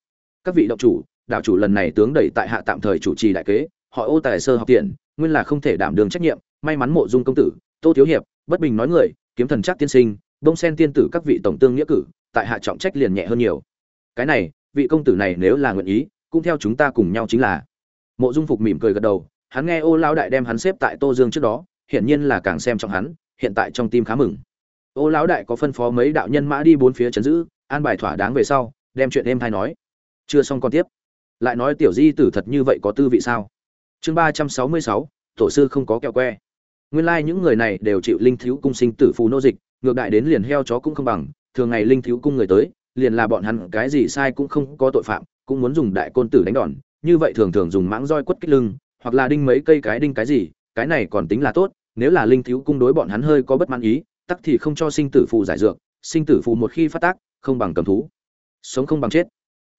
các vị động chủ đạo chủ lần này tướng đẩy tại hạ tạm thời chủ trì đại kế, họ ô tài sơ học tiền nguyên là không thể đảm đường trách nhiệm, may mắn mộ dung công tử, tô thiếu hiệp, bất bình nói người, kiếm thần chắc tiên sinh, bông sen tiên tử các vị tổng tương nghĩa cử, tại hạ trọng trách liền nhẹ hơn nhiều. Cái này, vị công tử này nếu là nguyện ý, cũng theo chúng ta cùng nhau chính là. Mộ dung phục mỉm cười gật đầu, hắn nghe ô lão đại đem hắn xếp tại tô dương trước đó, hiển nhiên là càng xem trọng hắn, hiện tại trong tim khá mừng. Ô lão đại có phân phó mấy đạo nhân mã đi bốn phía chấn giữ, an bài thỏa đáng về sau, đem chuyện em thay nói. Chưa xong còn tiếp lại nói tiểu di tử thật như vậy có tư vị sao? Chương ba trăm sáu mươi sáu, tổ sư không có kẹo que. Nguyên lai những người này đều chịu linh thiếu cung sinh tử phù nô dịch, ngược đại đến liền heo chó cũng không bằng, thường ngày linh thiếu cung người tới, liền là bọn hắn cái gì sai cũng không có tội phạm, cũng muốn dùng đại côn tử đánh đòn, như vậy thường thường dùng mãng roi quất kích lưng, hoặc là đinh mấy cây cái đinh cái gì, cái này còn tính là tốt, nếu là linh thiếu cung đối bọn hắn hơi có bất mãn ý, tắc thì không cho sinh tử phù giải dược, sinh tử phù một khi phát tác, không bằng cầm thú. Sống không bằng chết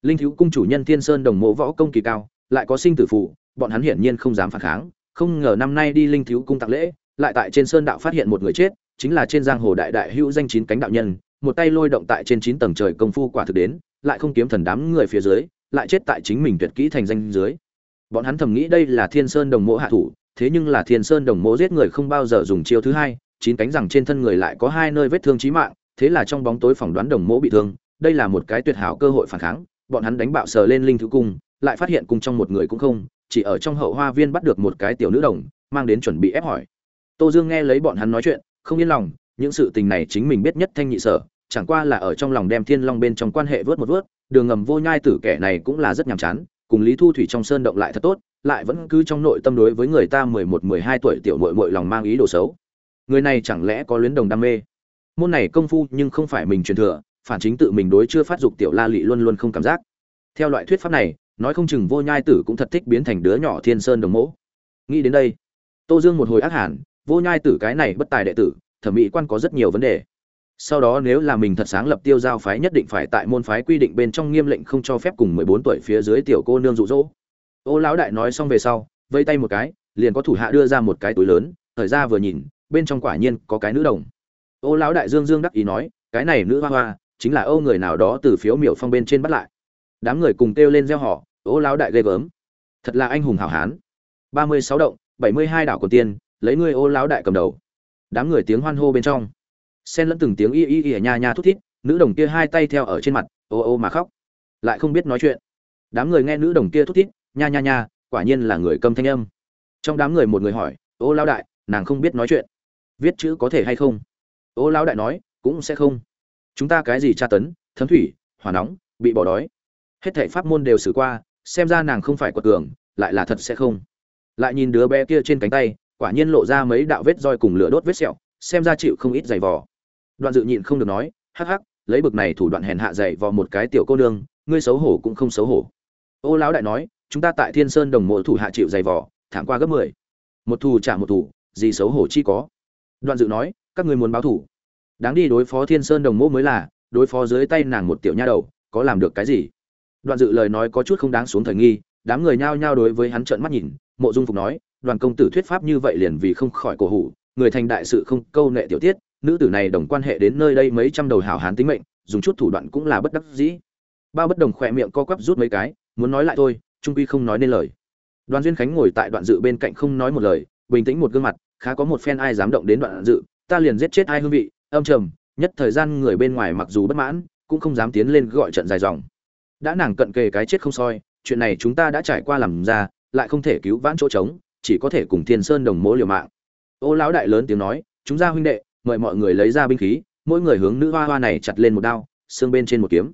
linh thiếu cung chủ nhân thiên sơn đồng mộ võ công kỳ cao lại có sinh tử phụ, bọn hắn hiển nhiên không dám phản kháng. Không ngờ năm nay đi linh thiếu cung tặng lễ lại tại trên sơn đạo phát hiện một người chết chính là trên giang hồ đại đại hữu danh chín cánh đạo nhân một tay lôi động tại trên chín tầng trời công phu quả thực đến lại không kiếm thần đám người phía dưới lại chết tại chính mình tuyệt kỹ thành danh dưới. Bọn hắn thầm nghĩ đây là thiên sơn đồng mộ hạ thủ thế nhưng là thiên sơn đồng mộ giết người không bao giờ dùng chiêu thứ hai chín cánh rằng trên thân người lại có hai nơi vết thương chí mạng thế là trong bóng tối phỏng đoán đồng mộ bị thương đây là một cái tuyệt hảo cơ hội phản kháng bọn hắn đánh bạo sờ lên linh thứ cung, lại phát hiện cùng trong một người cũng không, chỉ ở trong hậu hoa viên bắt được một cái tiểu nữ đồng, mang đến chuẩn bị ép hỏi. Tô dương nghe lấy bọn hắn nói chuyện, không yên lòng, những sự tình này chính mình biết nhất thanh nhị sở, chẳng qua là ở trong lòng đem thiên long bên trong quan hệ vớt một vớt, đường ngầm vô nhai tử kẻ này cũng là rất nhàm chán, cùng lý thu thủy trong sơn động lại thật tốt, lại vẫn cứ trong nội tâm đối với người ta mười một, mười hai tuổi tiểu mội mội lòng mang ý đồ xấu. Người này chẳng lẽ có luyến đồng đam mê? Môn này công phu nhưng không phải mình truyền thừa phản chính tự mình đối chưa phát dục tiểu la lị luôn luôn không cảm giác. Theo loại thuyết pháp này, nói không chừng vô nhai tử cũng thật thích biến thành đứa nhỏ thiên sơn đồng mẫu nghĩ đến đây, tô dương một hồi ác hẳn, vô nhai tử cái này bất tài đệ tử, thẩm mỹ quan có rất nhiều vấn đề. Sau đó nếu là mình thật sáng lập tiêu giao phái nhất định phải tại môn phái quy định bên trong nghiêm lệnh không cho phép cùng mười bốn tuổi phía dưới tiểu cô nương rụ rỗ ô lão đại nói xong về sau, vây tay một cái, liền có thủ hạ đưa ra một cái túi lớn, thời ra vừa nhìn, bên trong quả nhiên có cái nữ đồng. Ô lão đại dương dương đắc ý nói, cái này nữ hoa hoa chính là âu người nào đó từ phiếu miểu phong bên trên bắt lại. Đám người cùng kêu lên gieo họ ô lão đại ghê gớm. Thật là anh hùng hảo hán. Ba mươi sáu động, bảy mươi hai đảo còn tiên, lấy ngươi ô lão đại cầm đầu. Đám người tiếng hoan hô bên trong. Xen lẫn từng tiếng y y y nha nha thút thít, nữ đồng kia hai tay theo ở trên mặt, ô ô mà khóc. Lại không biết nói chuyện. Đám người nghe nữ đồng kia thút thít, nha nha nha, quả nhiên là người câm thanh âm. Trong đám người một người hỏi, ô lão đại, nàng không biết nói chuyện. Viết chữ có thể hay không? Ô lão đại nói, cũng sẽ không chúng ta cái gì tra tấn, thấm thủy, hỏa nóng, bị bỏ đói. Hết thảy pháp môn đều xử qua, xem ra nàng không phải quật cường, lại là thật sẽ không. Lại nhìn đứa bé kia trên cánh tay, quả nhiên lộ ra mấy đạo vết roi cùng lửa đốt vết sẹo, xem ra chịu không ít giày vò. Đoạn dự nhịn không được nói, hắc hắc, lấy bực này thủ đoạn hèn hạ dày vò một cái tiểu cô nương, ngươi xấu hổ cũng không xấu hổ. Ô lão đại nói, chúng ta tại thiên sơn đồng mộ thủ hạ chịu dày vò thảm qua gấp mười. Một thù trả một thù, gì xấu hổ chi có. Đoạn dự nói, các ngươi muốn báo thủ đáng đi đối phó thiên sơn đồng mộ mới là, đối phó dưới tay nàng một tiểu nha đầu, có làm được cái gì? Đoạn dự lời nói có chút không đáng xuống thời nghi, đám người nhao nhao đối với hắn trợn mắt nhìn, mộ dung phục nói, đoàn công tử thuyết pháp như vậy liền vì không khỏi cổ hủ, người thành đại sự không câu nệ tiểu tiết, nữ tử này đồng quan hệ đến nơi đây mấy trăm đầu hảo hán tính mệnh, dùng chút thủ đoạn cũng là bất đắc dĩ. Bao bất đồng khỏe miệng co quắp rút mấy cái, muốn nói lại thôi, trung quy không nói nên lời. Đoàn duyên khánh ngồi tại đoạn dự bên cạnh không nói một lời, bình tĩnh một gương mặt, khá có một phen ai dám động đến đoạn dự, ta liền giết chết ai hương vị âm trầm, nhất thời gian người bên ngoài mặc dù bất mãn, cũng không dám tiến lên gọi trận dài dòng. Đã nàng cận kề cái chết không soi, chuyện này chúng ta đã trải qua làm ra, lại không thể cứu vãn chỗ trống, chỉ có thể cùng thiên sơn đồng mỗ liều mạng. Ô lão đại lớn tiếng nói, chúng ra huynh đệ, mời mọi người lấy ra binh khí, mỗi người hướng nữ hoa hoa này chặt lên một đao, xương bên trên một kiếm.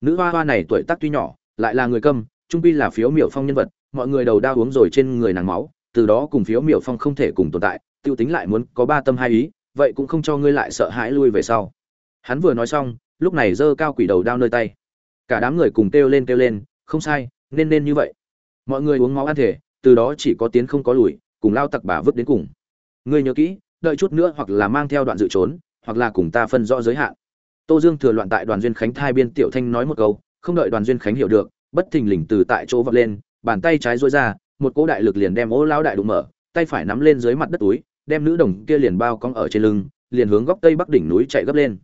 Nữ hoa hoa này tuổi tác tuy nhỏ, lại là người câm trung pi là phiếu miểu phong nhân vật, mọi người đầu đao uống rồi trên người nàng máu, từ đó cùng phiếu miểu phong không thể cùng tồn tại, tiêu tính lại muốn có ba tâm hai ý vậy cũng không cho ngươi lại sợ hãi lui về sau. Hắn vừa nói xong, lúc này giơ cao quỷ đầu đao nơi tay. Cả đám người cùng kêu lên kêu lên, không sai, nên nên như vậy. Mọi người uống máu ăn thể, từ đó chỉ có tiến không có lùi, cùng lao tặc bà vứt đến cùng. Ngươi nhớ kỹ, đợi chút nữa hoặc là mang theo đoạn dự trốn, hoặc là cùng ta phân rõ giới hạn. Tô dương thừa loạn tại đoàn duyên khánh thai biên tiểu thanh nói một câu, không đợi đoàn duyên khánh hiểu được, bất thình lình từ tại chỗ vọt lên, bàn tay trái dối ra, một cỗ đại lực liền đem ô lao đại đụng mở, tay phải nắm lên dưới mặt đất túi đem nữ đồng kia liền bao cong ở trên lưng, liền hướng góc tây bắc đỉnh núi chạy gấp lên.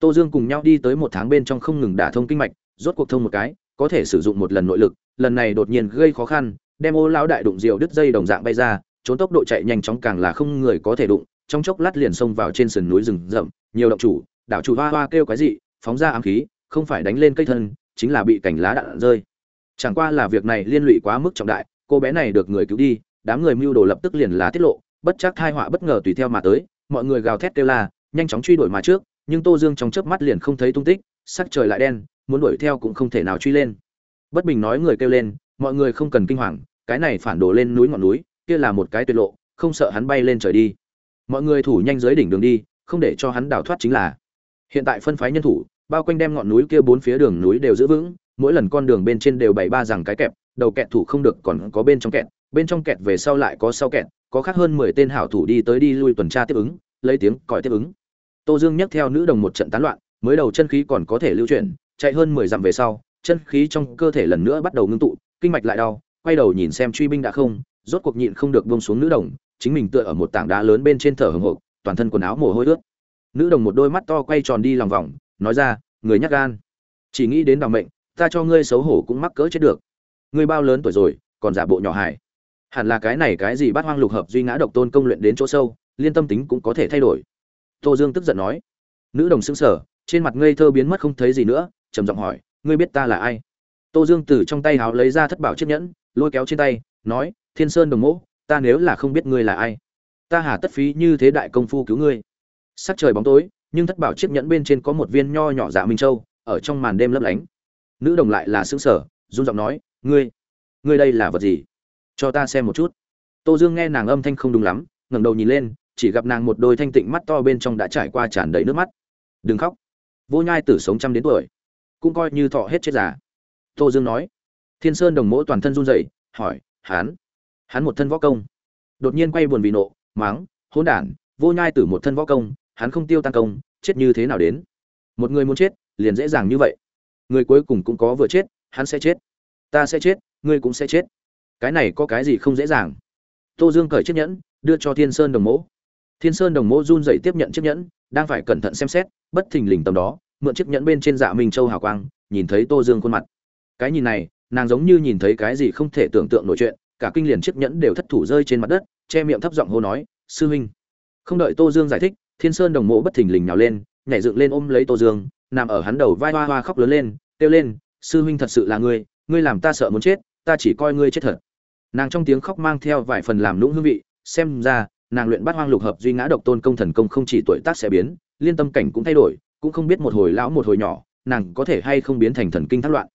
Tô dương cùng nhau đi tới một tháng bên trong không ngừng đả thông kinh mạch, rốt cuộc thông một cái, có thể sử dụng một lần nội lực, lần này đột nhiên gây khó khăn, đem ô lão đại đụng diều đứt dây đồng dạng bay ra, trốn tốc độ chạy nhanh chóng càng là không người có thể đụng, trong chốc lát liền xông vào trên sườn núi rừng rậm, nhiều động chủ, đảo chủ hoa hoa kêu cái gì, phóng ra ám khí, không phải đánh lên cây thân, chính là bị cảnh lá đạn rơi. Chẳng qua là việc này liên lụy quá mức trọng đại, cô bé này được người cứu đi, đám người mưu đồ lập tức liền là tiết lộ bất chắc thai họa bất ngờ tùy theo mà tới, mọi người gào thét kêu la, nhanh chóng truy đuổi mà trước, nhưng tô dương trong chớp mắt liền không thấy tung tích, sắc trời lại đen, muốn đuổi theo cũng không thể nào truy lên. Bất bình nói người kêu lên, mọi người không cần kinh hoàng, cái này phản đổ lên núi ngọn núi, kia là một cái tuyệt lộ, không sợ hắn bay lên trời đi. Mọi người thủ nhanh dưới đỉnh đường đi, không để cho hắn đào thoát chính là. Hiện tại phân phái nhân thủ, bao quanh đem ngọn núi kia bốn phía đường núi đều giữ vững, mỗi lần con đường bên trên đều bày ba rằng cái kẹp, đầu kẹt thủ không được còn có bên trong kẹt bên trong kẹt về sau lại có sau kẹt, có khác hơn mười tên hảo thủ đi tới đi lui tuần tra tiếp ứng, lấy tiếng còi tiếp ứng. Tô dương nhắc theo nữ đồng một trận tán loạn, mới đầu chân khí còn có thể lưu chuyển, chạy hơn mười dặm về sau, chân khí trong cơ thể lần nữa bắt đầu ngưng tụ, kinh mạch lại đau, quay đầu nhìn xem truy binh đã không, rốt cuộc nhịn không được bông xuống nữ đồng, chính mình tựa ở một tảng đá lớn bên trên thở hồng hộc, toàn thân quần áo mồ hôi ướt. Nữ đồng một đôi mắt to quay tròn đi lòng vòng, nói ra, người nhắc gan, chỉ nghĩ đến đ mệnh, ta cho ngươi xấu hổ cũng mắc cỡ chết được. Ngươi bao lớn tuổi rồi, còn giả bộ nhỏ hài? Hẳn là cái này cái gì bắt hoang lục hợp duy ngã độc tôn công luyện đến chỗ sâu, liên tâm tính cũng có thể thay đổi. Tô dương tức giận nói. Nữ đồng xứng sở trên mặt ngây thơ biến mất không thấy gì nữa, trầm giọng hỏi, ngươi biết ta là ai? Tô dương từ trong tay háo lấy ra thất bảo chiếc nhẫn, lôi kéo trên tay, nói, thiên sơn đồng mỗ, ta nếu là không biết ngươi là ai, ta hà tất phí như thế đại công phu cứu ngươi. Sắc trời bóng tối, nhưng thất bảo chiếc nhẫn bên trên có một viên nho nhỏ dạ minh châu, ở trong màn đêm lấp lánh. Nữ đồng lại là xứng sở run giọng nói, ngươi ngươi đây là vật gì? Cho ta xem một chút. Tô dương nghe nàng âm thanh không đúng lắm, ngẩng đầu nhìn lên, chỉ gặp nàng một đôi thanh tịnh mắt to bên trong đã trải qua tràn đầy nước mắt. Đừng khóc. Vô nhai tử sống trăm đến tuổi, cũng coi như thọ hết chết già. Tô dương nói. Thiên sơn đồng mỗ toàn thân run rẩy, hỏi, hắn hắn một thân võ công? Đột nhiên quay buồn vì nộ, mắng, hỗn đản, vô nhai tử một thân võ công, hắn không tiêu tăng công, chết như thế nào đến? Một người muốn chết, liền dễ dàng như vậy. Người cuối cùng cũng có vừa chết, hắn sẽ chết. Ta sẽ chết, ngươi cũng sẽ chết cái này có cái gì không dễ dàng. Tô dương cởi chiếc nhẫn, đưa cho thiên sơn đồng mỗ. Thiên sơn đồng mỗ run dậy tiếp nhận chiếc nhẫn, đang phải cẩn thận xem xét, bất thình lình tầm đó, mượn chiếc nhẫn bên trên dạ minh châu hào quang, nhìn thấy tô dương khuôn mặt. Cái nhìn này, nàng giống như nhìn thấy cái gì không thể tưởng tượng nổi chuyện, cả kinh liền chiếc nhẫn đều thất thủ rơi trên mặt đất, che miệng thấp giọng hô nói, sư huynh. Không đợi tô dương giải thích, thiên sơn đồng mộ bất thình lình nào lên, nhảy dựng lên ôm lấy tô dương, nằm ở hắn đầu vai hoa hoa khóc lớn lên, kêu lên, sư huynh thật sự là ngươi ngươi làm ta sợ muốn chết, ta chỉ coi ngươi chết thật nàng trong tiếng khóc mang theo vài phần làm lũng hương vị, xem ra, nàng luyện bắt hoang lục hợp duy ngã độc tôn công thần công không chỉ tuổi tác sẽ biến, liên tâm cảnh cũng thay đổi, cũng không biết một hồi lão một hồi nhỏ, nàng có thể hay không biến thành thần kinh thác loạn.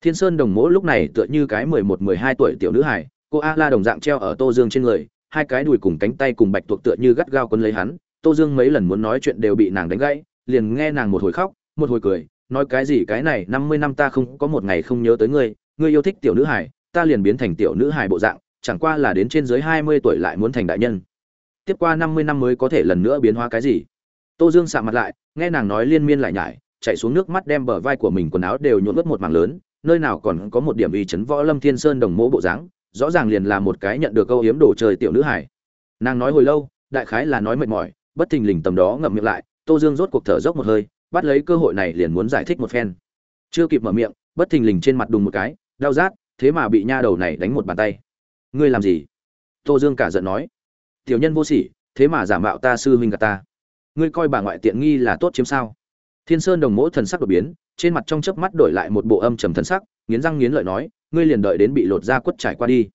Thiên sơn đồng mỗ lúc này tựa như cái mười một, mười hai tuổi tiểu nữ hải cô a la đồng dạng treo ở tô dương trên người, hai cái đùi cùng cánh tay cùng bạch tuộc tựa như gắt gao quấn lấy hắn, tô dương mấy lần muốn nói chuyện đều bị nàng đánh gãy, liền nghe nàng một hồi khóc, một hồi cười, nói cái gì cái này, năm mươi năm ta không có một ngày không nhớ tới ngươi ngươi yêu thích tiểu nữ hải ta liền biến thành tiểu nữ hài bộ dạng, chẳng qua là đến trên dưới hai mươi tuổi lại muốn thành đại nhân. Tiếp qua năm mươi năm mới có thể lần nữa biến hóa cái gì? Tô dương sạm mặt lại, nghe nàng nói liên miên lại nhải, chạy xuống nước mắt đem bờ vai của mình quần áo đều nhuộm ướt một mảng lớn, nơi nào còn có một điểm uy chấn võ lâm thiên sơn đồng mỗ bộ dáng, rõ ràng liền là một cái nhận được câu hiếm đồ trời tiểu nữ hải nàng nói hồi lâu, đại khái là nói mệt mỏi, bất thình lình tầm đó ngậm miệng lại, tô dương rốt cuộc thở dốc một hơi, bắt lấy cơ hội này liền muốn giải thích một phen. Chưa kịp mở miệng, bất thình lình trên mặt đùng một cái, đau rát thế mà bị nha đầu này đánh một bàn tay. Ngươi làm gì? Tô dương cả giận nói. Tiểu nhân vô sỉ, thế mà giả mạo ta sư huynh gà ta. Ngươi coi bà ngoại tiện nghi là tốt chiếm sao? Thiên sơn đồng mỗ thần sắc đột biến, trên mặt trong chớp mắt đổi lại một bộ âm trầm thần sắc, nghiến răng nghiến lợi nói, ngươi liền đợi đến bị lột da quất trải qua đi.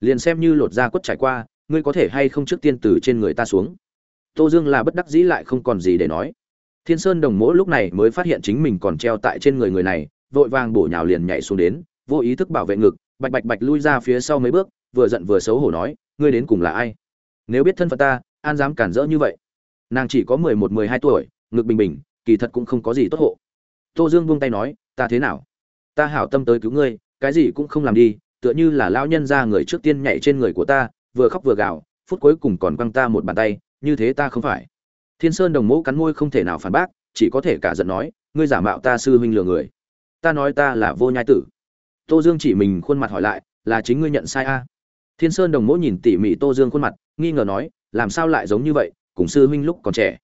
Liền xem như lột da quất trải qua, ngươi có thể hay không trước tiên từ trên người ta xuống? Tô dương là bất đắc dĩ lại không còn gì để nói. Thiên sơn đồng mỗ lúc này mới phát hiện chính mình còn treo tại trên người người này, vội vàng bổ nhào liền nhảy xuống đến vô ý thức bảo vệ ngực, bạch bạch bạch lui ra phía sau mấy bước, vừa giận vừa xấu hổ nói, ngươi đến cùng là ai? Nếu biết thân phận ta, an dám cản rỡ như vậy? Nàng chỉ có mười một, mười hai tuổi, ngực bình bình, kỳ thật cũng không có gì tốt hộ. Tô dương buông tay nói, ta thế nào? Ta hảo tâm tới cứu ngươi, cái gì cũng không làm đi, tựa như là lão nhân ra người trước tiên nhảy trên người của ta, vừa khóc vừa gào, phút cuối cùng còn quăng ta một bàn tay, như thế ta không phải. Thiên sơn đồng mẫu cắn môi không thể nào phản bác, chỉ có thể cả giận nói, ngươi giả mạo ta sư huynh lừa người. Ta nói ta là vô nhai tử tô dương chỉ mình khuôn mặt hỏi lại, là chính ngươi nhận sai a? Thiên sơn đồng mỗ nhìn tỉ mỉ tô dương khuôn mặt, nghi ngờ nói, làm sao lại giống như vậy, cùng sư huynh lúc còn trẻ?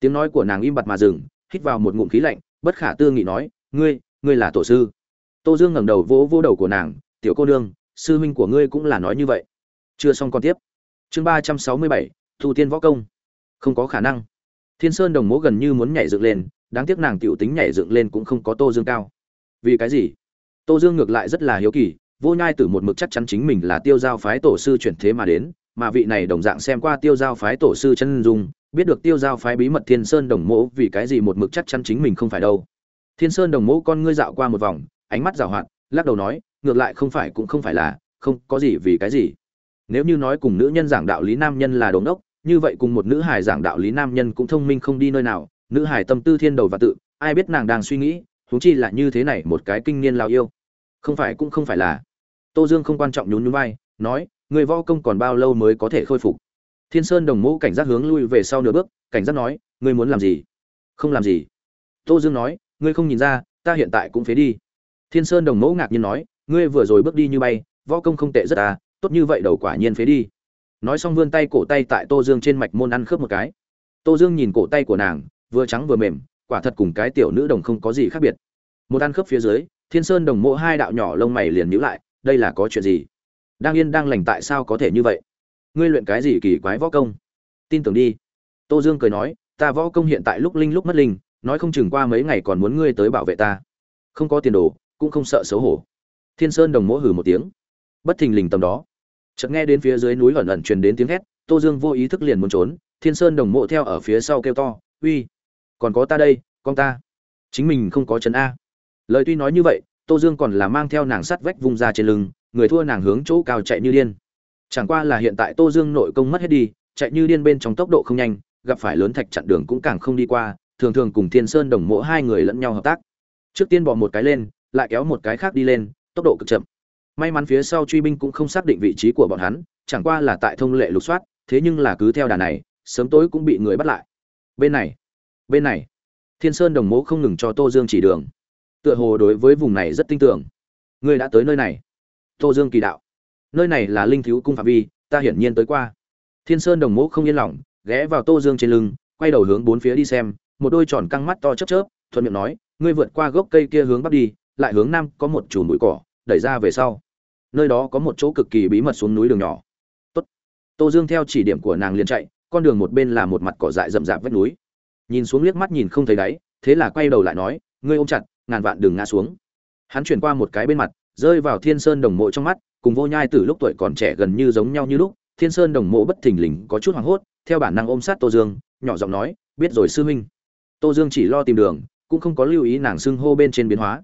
Tiếng nói của nàng im bặt mà dừng, hít vào một ngụm khí lạnh, bất khả tư nghị nói, ngươi ngươi là tổ sư. Tô dương ngẩng đầu vỗ vỗ đầu của nàng, tiểu cô nương, sư huynh của ngươi cũng là nói như vậy. Chưa xong còn tiếp. Chương ba trăm sáu mươi bảy, thu tiên võ công. Không có khả năng. Thiên sơn đồng mố gần như muốn nhảy dựng lên, đáng tiếc nàng t i ể u tính nhảy dựng lên cũng không có tô dương cao. Vì cái gì? Tô dương ngược lại rất là hiếu kỳ, vô nhai tử một mực chắc chắn chính mình là tiêu giao phái tổ sư chuyển thế mà đến, mà vị này đồng dạng xem qua tiêu giao phái tổ sư chân dung, biết được tiêu giao phái bí mật thiên sơn đồng Mộ vì cái gì một mực chắc chắn chính mình không phải đâu. Thiên sơn đồng Mộ con ngươi dạo qua một vòng, ánh mắt giảo hoạt, lắc đầu nói, ngược lại không phải cũng không phải là, không có gì vì cái gì. Nếu như nói cùng nữ nhân giảng đạo lý nam nhân là đống đốc, như vậy cùng một nữ hài giảng đạo lý nam nhân cũng thông minh không đi nơi nào, nữ hài tâm tư thiên đầu và tự, ai biết nàng đang suy nghĩ huống chi là như thế này một cái kinh niên lao yêu. Không phải cũng không phải là. Tô dương không quan trọng nhún nhún vai, nói, người võ công còn bao lâu mới có thể khôi phục? Thiên sơn đồng mẫu cảnh giác hướng lui về sau nửa bước, cảnh giác nói ngươi muốn làm gì? Không làm gì. Tô dương nói ngươi không nhìn ra, ta hiện tại cũng phế đi. Thiên sơn đồng mẫu ngạc nhiên nói ngươi vừa rồi bước đi như bay, võ công không tệ rất à tốt như vậy đầu quả nhiên phế đi. Nói xong vươn tay cổ tay tại tô dương trên mạch môn ăn khớp một cái. Tô dương nhìn cổ tay của nàng, vừa trắng vừa mềm quả thật cùng cái tiểu nữ đồng không có gì khác biệt. Một ăn khớp phía dưới, thiên sơn đồng mộ hai đạo nhỏ lông mày liền nhíu lại, đây là có chuyện gì? Đang yên đang lành tại sao có thể như vậy? Ngươi luyện cái gì kỳ quái võ công? Tin tưởng đi. Tô dương cười nói, ta võ công hiện tại lúc linh lúc mất linh, nói không chừng qua mấy ngày còn muốn ngươi tới bảo vệ ta. Không có tiền đồ, cũng không sợ xấu hổ. Thiên sơn đồng mỗ hử một tiếng. Bất thình lình tầm đó, chợt nghe đến phía dưới núi ẩn ẩn truyền đến tiếng hét, tô dương vô ý thức liền muốn trốn, thiên sơn đồng mộ theo ở phía sau kêu to, uy! Còn có ta đây, con ta. Chính mình không có chấn a. Lời tuy nói như vậy, tô dương còn là mang theo nàng sắt vách vung ra trên lưng, người thua nàng hướng chỗ cao chạy như điên. Chẳng qua là hiện tại tô dương nội công mất hết đi, chạy như điên bên trong tốc độ không nhanh, gặp phải lớn thạch chặn đường cũng càng không đi qua, thường thường cùng thiên sơn đồng mỗ hai người lẫn nhau hợp tác. Trước tiên bỏ một cái lên, lại kéo một cái khác đi lên, tốc độ cực chậm. May mắn phía sau truy binh cũng không xác định vị trí của bọn hắn, chẳng qua là tại thông lệ lục soát, thế nhưng là cứ theo đà này, sớm tối cũng bị người bắt lại. Bên này bên này, thiên sơn đồng mố không ngừng cho tô dương chỉ đường. Tựa hồ đối với vùng này rất tin tưởng. Ngươi đã tới nơi này. Tô dương kỳ đạo. Nơi này là linh thiếu cung phạm vi, ta hiển nhiên tới qua. Thiên sơn đồng mố không yên lòng, ghé vào tô dương trên lưng, quay đầu hướng bốn phía đi xem, một đôi tròn căng mắt to chớp chớp, thuận miệng nói, ngươi vượt qua gốc cây kia hướng bắc đi, lại hướng nam có một chùm bụi cỏ, đẩy ra về sau. Nơi đó có một chỗ cực kỳ bí mật xuống núi đường nhỏ. Tốt. tô dương theo chỉ điểm của nàng liền chạy, con đường một bên là một mặt cỏ dại rậm rạp vách núi nhìn xuống liếc mắt nhìn không thấy đáy, thế là quay đầu lại nói, ngươi ôm chặt, ngàn vạn đường ngã xuống. Hắn chuyển qua một cái bên mặt, rơi vào thiên sơn đồng mộ trong mắt, cùng vô nhai từ lúc tuổi còn trẻ gần như giống nhau như lúc, thiên sơn đồng mộ bất thình lình có chút hoảng hốt, theo bản năng ôm sát tô dương, nhỏ giọng nói, biết rồi sư huynh. Tô dương chỉ lo tìm đường, cũng không có lưu ý nàng xưng hô bên trên biến hóa.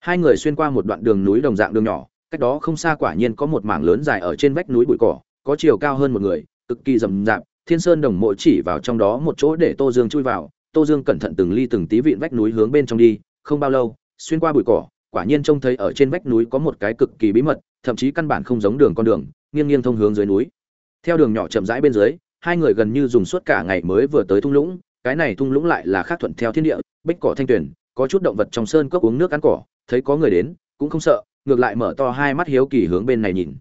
Hai người xuyên qua một đoạn đường núi đồng dạng đường nhỏ, cách đó không xa quả nhiên có một mảng lớn dài ở trên vách núi bụi cỏ, có chiều cao hơn một người, cực kỳ rậm rạp thiên sơn đồng mộ chỉ vào trong đó một chỗ để tô dương chui vào. Tô dương cẩn thận từng ly từng tí vịn vách núi hướng bên trong đi, không bao lâu, xuyên qua bụi cỏ, quả nhiên trông thấy ở trên vách núi có một cái cực kỳ bí mật, thậm chí căn bản không giống đường con đường, nghiêng nghiêng thông hướng dưới núi. Theo đường nhỏ chậm rãi bên dưới, hai người gần như dùng suốt cả ngày mới vừa tới thung lũng, cái này thung lũng lại là khác thuận theo thiên địa, bích cỏ thanh tuyển có chút động vật trong sơn cốc uống nước ăn cỏ, thấy có người đến, cũng không sợ, ngược lại mở to hai mắt hiếu kỳ hướng bên này nhìn.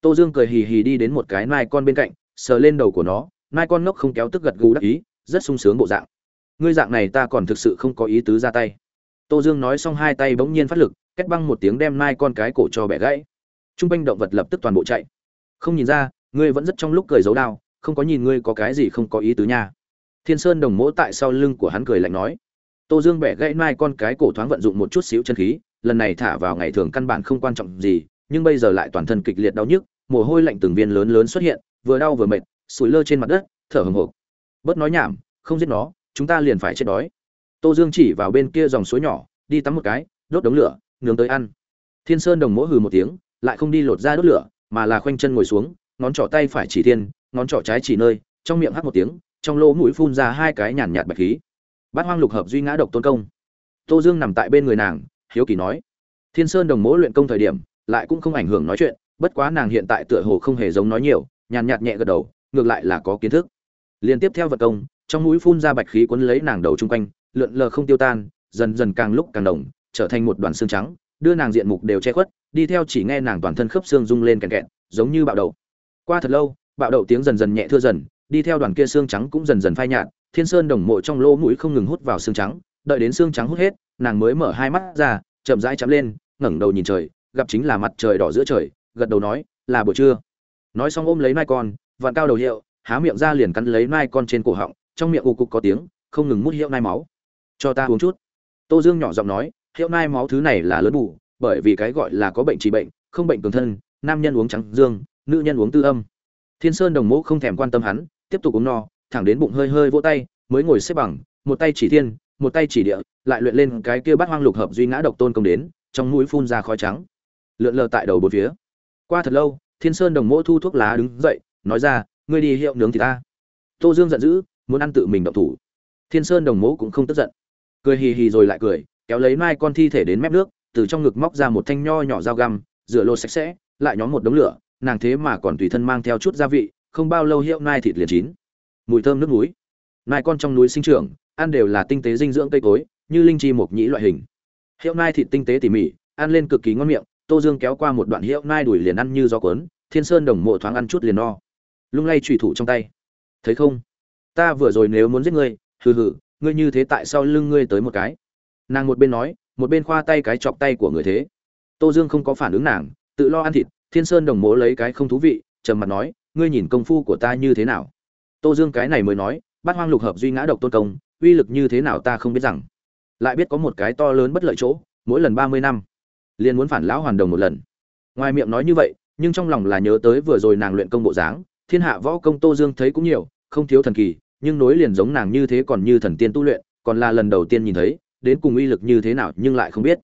Tô dương cười hì hì đi đến một cái nai con bên cạnh, sờ lên đầu của nó nai con ngốc không kéo tức gật gù đắc ý, rất sung sướng bộ dạng. Ngươi dạng này ta còn thực sự không có ý tứ ra tay. Tô dương nói xong hai tay bỗng nhiên phát lực kết băng một tiếng đem nai con cái cổ cho bẻ gãy. T r u n g quanh động vật lập tức toàn bộ chạy. Không nhìn ra, ngươi vẫn rất trong lúc cười giấu đao không có nhìn ngươi có cái gì không có ý tứ nha. Thiên sơn đồng mỗ tại sau lưng của hắn cười lạnh nói. Tô dương bẻ gãy nai con cái cổ thoáng vận dụng một chút xíu chân khí, lần này thả vào ngày thường căn bản không quan trọng gì, nhưng bây giờ lại toàn thân kịch liệt đau nhức, mồ hôi lạnh từng viên lớn lớn xuất hiện, vừa đau vừa mệt sủi lơ trên mặt đất, thở hừng hộp bớt nói nhảm, không giết nó, chúng ta liền phải chết đói. Tô dương chỉ vào bên kia dòng suối nhỏ, đi tắm một cái, đốt đống lửa, nướng tới ăn. Thiên sơn đồng mỗ hừ một tiếng, lại không đi lột ra đốt lửa, mà là khoanh chân ngồi xuống, ngón trỏ tay phải chỉ thiên, ngón trỏ trái chỉ nơi, trong miệng hắt một tiếng, trong lỗ mũi phun ra hai cái nhàn nhạt bạch khí. Bát hoang lục hợp duy ngã độc tôn công. Tô dương nằm tại bên người nàng, hiếu kỳ nói. Thiên sơn đồng mỗ luyện công thời điểm, lại cũng không ảnh hưởng nói chuyện, bất quá nàng hiện tại tựa hồ không hề giống nói nhiều, nhàn nhạt nhẹ gật đầu ngược lại là có kiến thức liên tiếp theo vật công, trong mũi phun ra bạch khí cuốn lấy nàng đầu chung quanh, lượn lờ không tiêu tan, dần dần càng lúc càng đồng trở thành một đoàn xương trắng, đưa nàng diện mục đều che khuất, đi theo chỉ nghe nàng toàn thân khớp xương rung lên kèn kẹt, giống như bạo đậu. qua thật lâu, bạo đậu tiếng dần dần nhẹ thưa dần, đi theo đoàn kia xương trắng cũng dần dần phai nhạt, thiên sơn đồng mộ trong lỗ mũi không ngừng hút vào xương trắng, đợi đến xương trắng hút hết, nàng mới mở hai mắt ra, chậm rãi chắm lên, ngẩng đầu nhìn trời, gặp chính là mặt trời đỏ giữa trời, gật đầu nói, là buổi trưa nói xong ôm lấy nai con vặn cao đầu hiệu, há miệng ra liền cắn lấy nai con trên cổ họng, trong miệng ù cục có tiếng, không ngừng mút hiệu nai máu. Cho ta uống chút. Tô dương nhỏ giọng nói, hiệu nai máu thứ này là lớn bù, bởi vì cái gọi là có bệnh trị bệnh, không bệnh cường thân, nam nhân uống trắng dương, nữ nhân uống tư âm. Thiên sơn đồng mẫu không thèm quan tâm hắn, tiếp tục uống no, thẳng đến bụng hơi hơi vỗ tay, mới ngồi xếp bằng, một tay chỉ thiên, một tay chỉ địa, lại luyện lên cái kia bát hoang lục hợp duy ngã độc tôn công đến, trong mũi phun ra khói trắng. Lượn lờ tại đầu bốn phía. Qua thật lâu, thiên sơn đồng mẫu thu thuốc lá đứng dậy nói ra, ngươi đi hiệu nướng thì ta. Tô dương giận dữ, muốn ăn tự mình động thủ. Thiên sơn đồng mố cũng không tức giận. Cười hì hì rồi lại cười, kéo lấy mai con thi thể đến mép nước, từ trong ngực móc ra một thanh nho nhỏ dao găm, rửa lô sạch sẽ, lại nhóm một đống lửa, nàng thế mà còn tùy thân mang theo chút gia vị, không bao lâu hiệu nai thịt liền chín. Mùi thơm nước núi nai con trong núi sinh trưởng, ăn đều là tinh tế dinh dưỡng cây cối, như linh chi mộc nhĩ loại hình. Hiệu nai thịt tinh tế tỉ mỉ, ăn lên cực kỳ ngon miệng, tô dương kéo qua một đoạn hiệu nai đuổi liền ăn như gió cuốn, thiên sơn đồng mộ thoáng ăn chút liền no lung lay trùy thủ trong tay. Thấy không? Ta vừa rồi nếu muốn giết ngươi, hừ hừ, ngươi như thế tại sao lưng ngươi tới một cái? Nàng một bên nói, một bên khoa tay cái chọc tay của người thế. Tô dương không có phản ứng nàng, tự lo ăn thịt, thiên sơn đồng mố lấy cái không thú vị, trầm mặt nói, ngươi nhìn công phu của ta như thế nào? Tô dương cái này mới nói, bát hoang lục hợp duy ngã độc tôn công, uy lực như thế nào ta không biết rằng. Lại biết có một cái to lớn bất lợi chỗ, mỗi lần ba mươi năm, liền muốn phản lão hoàn đồng một lần. Ngoài miệng nói như vậy, nhưng trong lòng là nhớ tới vừa rồi nàng luyện công bộ dáng thiên hạ võ công tô dương thấy cũng nhiều, không thiếu thần kỳ, nhưng nối liền giống nàng như thế còn như thần tiên tu luyện, còn là lần đầu tiên nhìn thấy, đến cùng uy lực như thế nào nhưng lại không biết.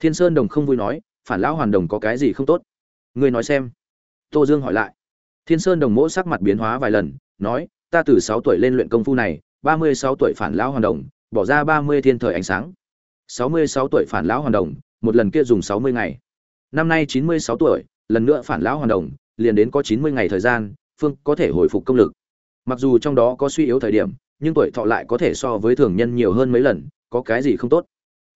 Thiên sơn đồng không vui nói, phản lão hoàn đồng có cái gì không tốt? Ngươi nói xem. Tô dương hỏi lại. Thiên sơn đồng mỗ sắc mặt biến hóa vài lần, nói, ta từ sáu tuổi lên luyện công phu này, ba mươi sáu tuổi phản lão hoàn đồng, bỏ ra ba mươi thiên thời ánh sáng. Sáu mươi sáu tuổi phản lão hoàn đồng, một lần kia dùng sáu mươi ngày. Năm nay chín mươi sáu tuổi, lần nữa phản lão hoàn đồng, liền đến có chín mươi ngày thời gian phương có thể hồi phục công lực. Mặc dù trong đó có suy yếu thời điểm, nhưng tuổi thọ lại có thể so với thường nhân nhiều hơn mấy lần, có cái gì không tốt?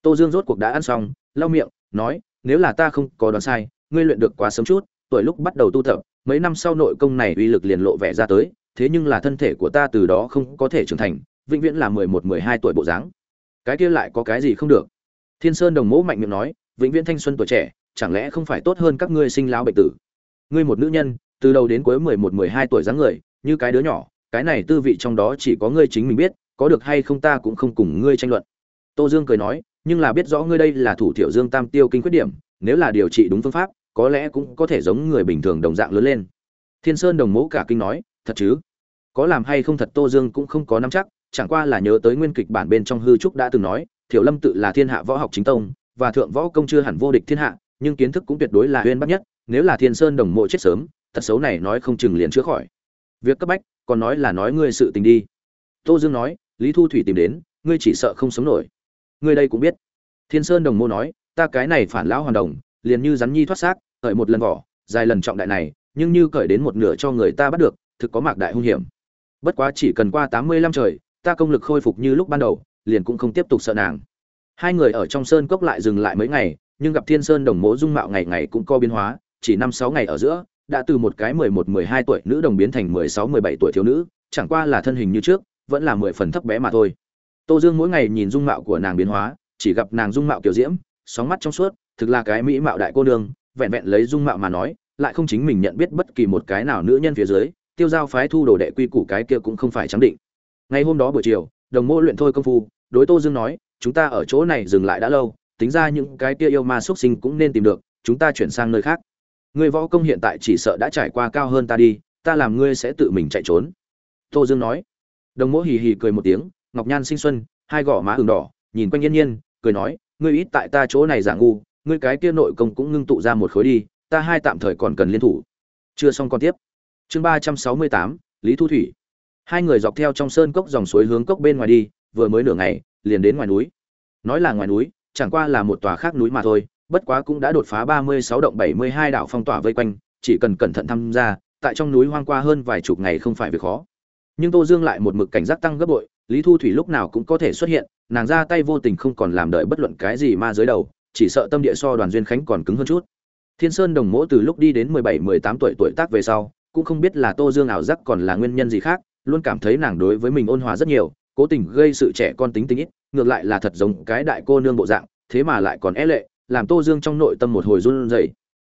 Tô dương rốt cuộc đã ăn xong, lau miệng, nói, nếu là ta không có đoán sai, ngươi luyện được quá sớm chút, tuổi lúc bắt đầu tu tập, mấy năm sau nội công này uy lực liền lộ vẻ ra tới, thế nhưng là thân thể của ta từ đó không có thể trưởng thành, vĩnh viễn là mười một, mười hai tuổi bộ dáng. Cái kia lại có cái gì không được? Thiên sơn đồng mẫu mạnh miệng nói, vĩnh viễn thanh xuân tuổi trẻ, chẳng lẽ không phải tốt hơn các ngươi sinh lão bệnh tử? Ngươi một nữ nhân từ đầu đến cuối mười một, mười hai tuổi dáng người, như cái đứa nhỏ, cái này tư vị trong đó chỉ có ngươi chính mình biết, có được hay không ta cũng không cùng ngươi tranh luận. Tô dương cười nói, nhưng là biết rõ ngươi đây là thủ thiểu dương tam tiêu kinh khuyết điểm, nếu là điều trị đúng phương pháp, có lẽ cũng có thể giống người bình thường đồng dạng lớn lên. Thiên sơn đồng mẫu cả kinh nói, thật chứ? Có làm hay không thật tô dương cũng không có nắm chắc, chẳng qua là nhớ tới nguyên kịch bản bên trong hư trúc đã từng nói, thiểu lâm tự là thiên hạ võ học chính tông, và thượng võ công chưa hẳn vô địch thiên hạ, nhưng kiến thức cũng tuyệt đối là uyên bác nhất, nếu là thiên sơn đồng mộ chết sớm thật xấu này nói không chừng liền chữa khỏi. Việc cấp bách, còn nói là nói ngươi sự tình đi. Tô dương nói, lý thu thủy tìm đến, ngươi chỉ sợ không sống nổi. Ngươi đây cũng biết. Thiên sơn đồng mô nói, ta cái này phản lão hoàn đồng, liền như rắn nhi thoát xác, cởi một lần vỏ, dài lần trọng đại này, nhưng như cởi đến một nửa cho người ta bắt được, thực có mạc đại hung hiểm. Bất quá chỉ cần qua tám mươi lăm trời, ta công lực khôi phục như lúc ban đầu, liền cũng không tiếp tục sợ nàng. Hai người ở trong sơn cốc lại dừng lại mấy ngày, nhưng gặp thiên sơn đồng mố dung mạo ngày ngày cũng có biến hóa, chỉ năm sáu ngày ở giữa đã từ một cái mười một, mười hai tuổi nữ đồng biến thành mười sáu, mười bảy tuổi thiếu nữ, chẳng qua là thân hình như trước, vẫn là mười phần thấp bé mà thôi. Tô dương mỗi ngày nhìn dung mạo của nàng biến hóa, chỉ gặp nàng dung mạo kiểu diễm, sóng mắt trong suốt, thực là cái mỹ mạo đại cô nương, vẹn vẹn lấy dung mạo mà nói, lại không chính mình nhận biết bất kỳ một cái nào nữ nhân phía dưới, tiêu giao phái thu đồ đệ quy củ cái kia cũng không phải trắng định. Ngày hôm đó buổi chiều, đồng mô luyện thôi công phu, đối tô dương nói, chúng ta ở chỗ này dừng lại đã lâu, tính ra những cái kia yêu ma xuất sinh cũng nên tìm được, chúng ta chuyển sang nơi khác. Ngươi võ công hiện tại chỉ sợ đã trải qua cao hơn ta đi, ta làm ngươi sẽ tự mình chạy trốn. Tô dương nói. Đồng mỗ hì hì cười một tiếng, ngọc nhan sinh xuân, hai gò má ửng đỏ, nhìn quanh yên nhiên, cười nói, ngươi ít tại ta chỗ này giả ngu, ngươi cái kia nội công cũng ngưng tụ ra một khối đi, ta hai tạm thời còn cần liên thủ. Chưa xong còn tiếp. Chương ba trăm sáu mươi tám, lý thu thủy. Hai người dọc theo trong sơn cốc dòng suối hướng cốc bên ngoài đi, vừa mới nửa ngày, liền đến ngoài núi. Nói là ngoài núi, chẳng qua là một tòa khác núi mà thôi bất quá cũng đã đột phá ba mươi sáu động bảy mươi hai đảo phong tỏa vây quanh, chỉ cần cẩn thận tham gia, tại trong núi hoang qua hơn vài chục ngày không phải việc khó. Nhưng tô dương lại một mực cảnh giác tăng gấp bội, lý thu thủy lúc nào cũng có thể xuất hiện, nàng ra tay vô tình không còn làm đợi bất luận cái gì ma dưới đầu, chỉ sợ tâm địa so đoàn duyên khánh còn cứng hơn chút. Thiên sơn đồng mỗ từ lúc đi đến mười bảy, mười tám tuổi tuổi tác về sau, cũng không biết là tô dương ảo giác còn là nguyên nhân gì khác, luôn cảm thấy nàng đối với mình ôn hòa rất nhiều, cố tình gây sự trẻ con tính tính ít, ngược lại là thật giống cái đại cô nương bộ dạng, thế mà lại còn é lệ làm tô dương trong nội tâm một hồi run rẩy.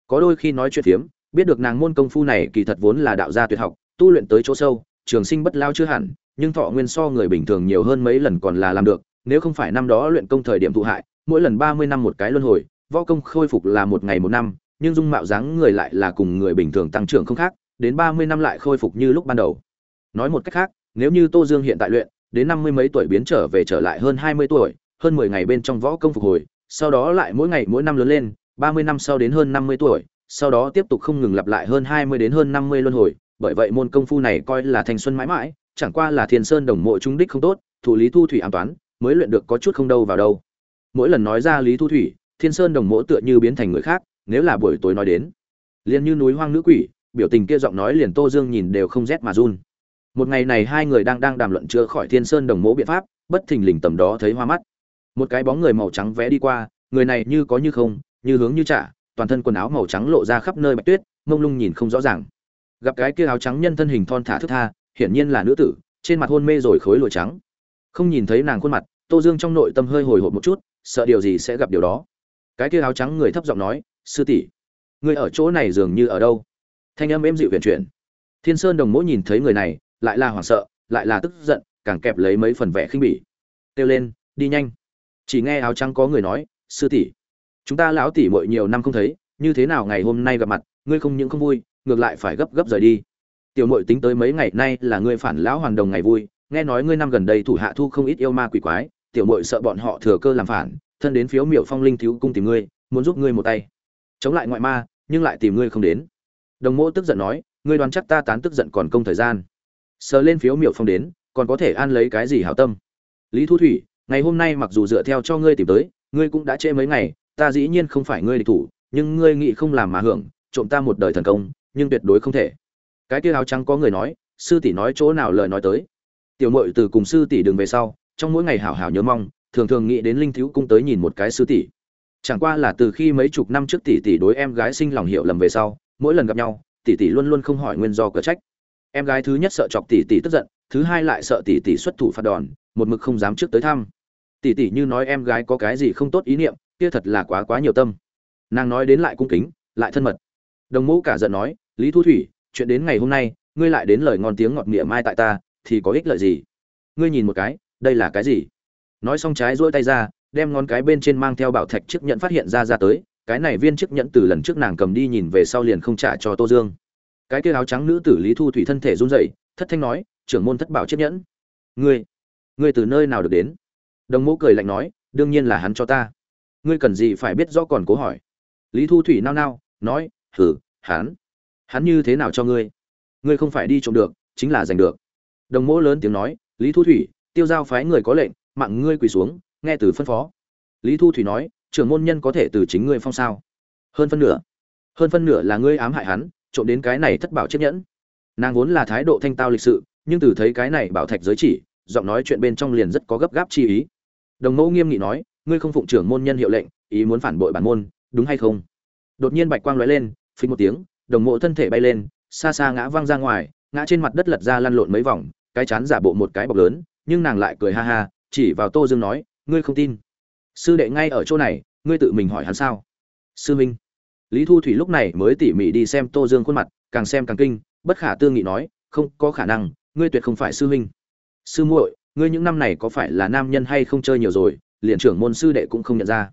Có đôi khi nói chuyện phiếm, biết được nàng môn công phu này kỳ thật vốn là đạo gia tuyệt học, tu luyện tới chỗ sâu, trường sinh bất lao chưa hẳn, nhưng thọ nguyên so người bình thường nhiều hơn mấy lần còn là làm được, nếu không phải năm đó luyện công thời điểm thụ hại, mỗi lần ba mươi năm một cái luân hồi, võ công khôi phục là một ngày một năm, nhưng dung mạo dáng người lại là cùng người bình thường tăng trưởng không khác, đến ba mươi năm lại khôi phục như lúc ban đầu. Nói một cách khác, nếu như tô dương hiện tại luyện, đến năm mươi mấy tuổi biến trở về trở lại hơn hai mươi tuổi, hơn mười ngày bên trong võ công phục hồi sau đó lại mỗi ngày mỗi năm lớn lên, ba mươi năm sau đến hơn năm mươi tuổi, sau đó tiếp tục không ngừng lặp lại hơn hai mươi đến hơn năm mươi luân hồi, bởi vậy môn công phu này coi là thanh xuân mãi mãi, chẳng qua là thiên sơn đồng mộ trung đích không tốt, thủ lý thu thủy an toán, mới luyện được có chút không đâu vào đâu. Mỗi lần nói ra lý thu thủy, thiên sơn đồng mộ tựa như biến thành người khác, nếu là buổi tối nói đến, liền như núi hoang nữ quỷ, biểu tình kia giọng nói liền tô dương nhìn đều không rét mà run. Một ngày này hai người đang đang đàm luận chữa khỏi thiên sơn đồng mộ biện pháp, bất thình lình tầm đó thấy hoa mắt một cái bóng người màu trắng vẽ đi qua, người này như có như không, như hướng như trả, toàn thân quần áo màu trắng lộ ra khắp nơi bạch tuyết, mông lung nhìn không rõ ràng. Gặp cái kia áo trắng nhân thân hình thon thả thức tha, hiển nhiên là nữ tử, trên mặt hôn mê rồi khối lụa trắng. Không nhìn thấy nàng khuôn mặt, tô dương trong nội tâm hơi hồi hộp một chút, sợ điều gì sẽ gặp điều đó. Cái kia áo trắng người thấp giọng nói, sư tỷ, người ở chỗ này dường như ở đâu? Thanh âm êm dịu huyền chuyển. Thiên sơn đồng mỗi nhìn thấy người này, lại là hoảng sợ, lại là tức giận, càng kẹp lấy mấy phần vẻ khinh bỉ. Kêu lên, đi nhanh chỉ nghe áo trắng có người nói, sư tỷ, chúng ta lão tỷ muội nhiều năm không thấy, như thế nào ngày hôm nay gặp mặt, ngươi không những không vui, ngược lại phải gấp gấp rời đi. Tiểu muội tính tới mấy ngày nay là ngươi phản lão hoàng đồng ngày vui, nghe nói ngươi năm gần đây thủ hạ thu không ít yêu ma quỷ quái, tiểu muội sợ bọn họ thừa cơ làm phản, thân đến phiếu miểu phong linh thiếu cung tìm ngươi, muốn giúp ngươi một tay. Chống lại ngoại ma, nhưng lại tìm ngươi không đến. Đồng mỗ tức giận nói, ngươi đoán chắc ta tán tức giận còn công thời gian. Sờ lên phiếu miểu phong đến, còn có thể an lấy cái gì hảo tâm? Lý thu thủy ngày hôm nay mặc dù dựa theo cho ngươi tìm tới, ngươi cũng đã trễ mấy ngày, ta dĩ nhiên không phải ngươi địch thủ, nhưng ngươi nghĩ không làm mà hưởng, trộm ta một đời thần công, nhưng tuyệt đối không thể. Cái kia áo trắng có người nói, sư tỷ nói chỗ nào lời nói tới. Tiểu mội từ cùng sư tỷ đường về sau, trong mỗi ngày hảo hảo nhớ mong, thường thường nghĩ đến linh thiếu cung tới nhìn một cái sư tỷ. Chẳng qua là từ khi mấy chục năm trước tỷ tỷ đối em gái sinh lòng hiểu lầm về sau, mỗi lần gặp nhau, tỷ tỷ luôn luôn không hỏi nguyên do cờ trách. Em gái thứ nhất sợ chọc tỷ tỷ tức giận, thứ hai lại sợ tỷ tỷ xuất thủ phạt đòn, một mực không dám trước tới thăm tỷ tỷ như nói em gái có cái gì không tốt ý niệm, kia thật là quá quá nhiều tâm. Nàng nói đến lại cung kính, lại thân mật. Đồng mẫu cả giận nói, lý thu thủy, chuyện đến ngày hôm nay, ngươi lại đến lời ngon tiếng ngọt nghĩa mai tại ta, thì có ích lợi gì? Ngươi nhìn một cái, đây là cái gì? Nói xong trái duỗi tay ra, đem ngón cái bên trên mang theo bảo thạch chiếc nhẫn phát hiện ra ra tới, cái này viên chiếc nhẫn từ lần trước nàng cầm đi nhìn về sau liền không trả cho tô dương. Cái kia áo trắng nữ tử lý thu thủy thân thể run rẩy, thất thanh nói, trưởng môn thất bảo chiếc nhẫn. Ngươi ngươi từ nơi nào được đến? Đồng mẫu cười lạnh nói, đương nhiên là hắn cho ta. Ngươi cần gì phải biết rõ còn cố hỏi. Lý thu thủy nao nao, nói, hử, hắn? Hắn như thế nào cho ngươi? Ngươi không phải đi trộm được, chính là giành được. Đồng mẫu lớn tiếng nói, lý thu thủy, tiêu giao phái người có lệnh, mạng ngươi quỳ xuống, nghe từ phân phó. Lý thu thủy nói, trưởng môn nhân có thể từ chính ngươi phong sao? Hơn phân nửa. Hơn phân nửa là ngươi ám hại hắn, trộm đến cái này thất bảo chiếc nhẫn. Nàng vốn là thái độ thanh tao lịch sự, nhưng từ thấy cái này bảo thạch giới chỉ, giọng nói chuyện bên trong liền rất có gấp gáp chi ý đồng mẫu nghiêm nghị nói, ngươi không phụng trưởng môn nhân hiệu lệnh, ý muốn phản bội bản môn, đúng hay không? Đột nhiên bạch quang lóe lên, phình một tiếng, đồng mộ thân thể bay lên, xa xa ngã văng ra ngoài, ngã trên mặt đất lật ra lăn lộn mấy vòng, cái chán giả bộ một cái bọc lớn, nhưng nàng lại cười ha ha, chỉ vào tô dương nói, ngươi không tin. Sư đệ ngay ở chỗ này, ngươi tự mình hỏi hắn sao? Sư minh. Lý thu thủy lúc này mới tỉ mỉ đi xem tô dương khuôn mặt, càng xem càng kinh, bất khả tư nghị nói, không có khả năng, ngươi tuyệt không phải sư minh sư muội ngươi những năm này có phải là nam nhân hay không chơi nhiều rồi? Liền trưởng môn sư đệ cũng không nhận ra.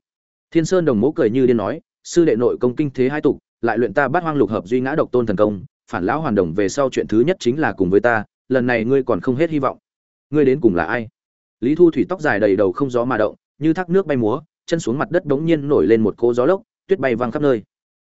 Thiên sơn đồng mố cười như điên nói, sư đệ nội công kinh thế hai tục, lại luyện ta bắt hoang lục hợp duy ngã độc tôn thần công, phản lão hoàn đồng về sau chuyện thứ nhất chính là cùng với ta, lần này ngươi còn không hết hy vọng. Ngươi đến cùng là ai? Lý thu thủy tóc dài đầy đầu không gió mà động, như thác nước bay múa, chân xuống mặt đất đống nhiên nổi lên một cô gió lốc, tuyết bay văng khắp nơi.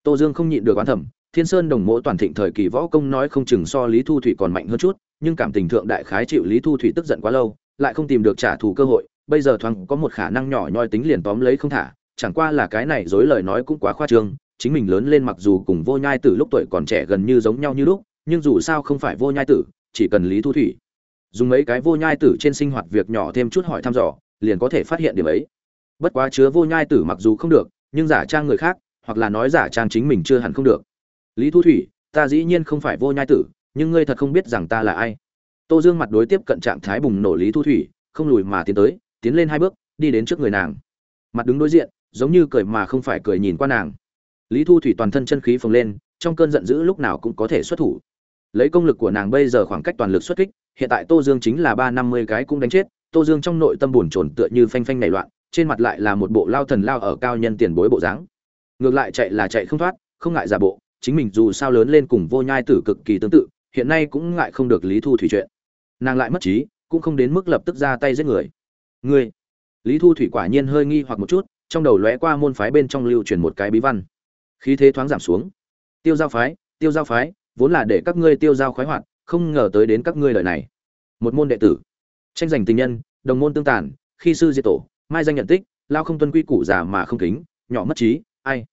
Tô dương không nhịn được oán thẩm thiên sơn đồng mỗ toàn thịnh thời kỳ võ công nói không chừng so lý thu thủy còn mạnh hơn chút, nhưng cảm tình thượng đại khái chịu lý thu thủy tức giận quá lâu lại không tìm được trả thù cơ hội, bây giờ thoáng có một khả năng nhỏ nhoi tính liền tóm lấy không thả, chẳng qua là cái này dối lời nói cũng quá khoa trương, chính mình lớn lên mặc dù cùng vô nhai tử lúc tuổi còn trẻ gần như giống nhau như lúc, nhưng dù sao không phải vô nhai tử, chỉ cần lý thu thủy. Dùng mấy cái vô nhai tử trên sinh hoạt việc nhỏ thêm chút hỏi thăm dò, liền có thể phát hiện điểm ấy. Bất quá chứa vô nhai tử mặc dù không được, nhưng giả trang người khác, hoặc là nói giả trang chính mình chưa hẳn không được. Lý thu thủy, ta dĩ nhiên không phải vô nhai tử, nhưng ngươi thật không biết rằng ta là ai tô dương mặt đối tiếp cận trạng thái bùng nổ lý thu thủy, không lùi mà tiến tới, tiến lên hai bước, đi đến trước người nàng. Mặt đứng đối diện, giống như cười mà không phải cười nhìn qua nàng. Lý thu thủy toàn thân chân khí phồng lên, trong cơn giận dữ lúc nào cũng có thể xuất thủ. Lấy công lực của nàng bây giờ khoảng cách toàn lực xuất kích, hiện tại tô dương chính là ba năm mươi cái cũng đánh chết, tô dương trong nội tâm buồn chồn tựa như phanh phanh nảy loạn, trên mặt lại là một bộ lao thần lao ở cao nhân tiền bối bộ dáng. Ngược lại chạy là chạy không thoát, không ngại giả bộ, chính mình dù sao lớn lên cùng vô nhai tử cực kỳ tương tự, hiện nay cũng ngại không được lý thu thủy chuyện nàng lại mất trí, cũng không đến mức lập tức ra tay giết người. Ngươi? Lý thu thủy quả nhiên hơi nghi hoặc một chút, trong đầu lóe qua môn phái bên trong lưu truyền một cái bí văn. Khí thế thoáng giảm xuống. Tiêu giao phái, tiêu giao phái, vốn là để các ngươi tiêu giao khoái hoạt, không ngờ tới đến các ngươi lời này. Một môn đệ tử. Tranh giành tình nhân, đồng môn tương tàn, khi sư diệt tổ, mai danh nhận tích, lao không tuân quy củ giả mà không kính, nhỏ mất trí, ai?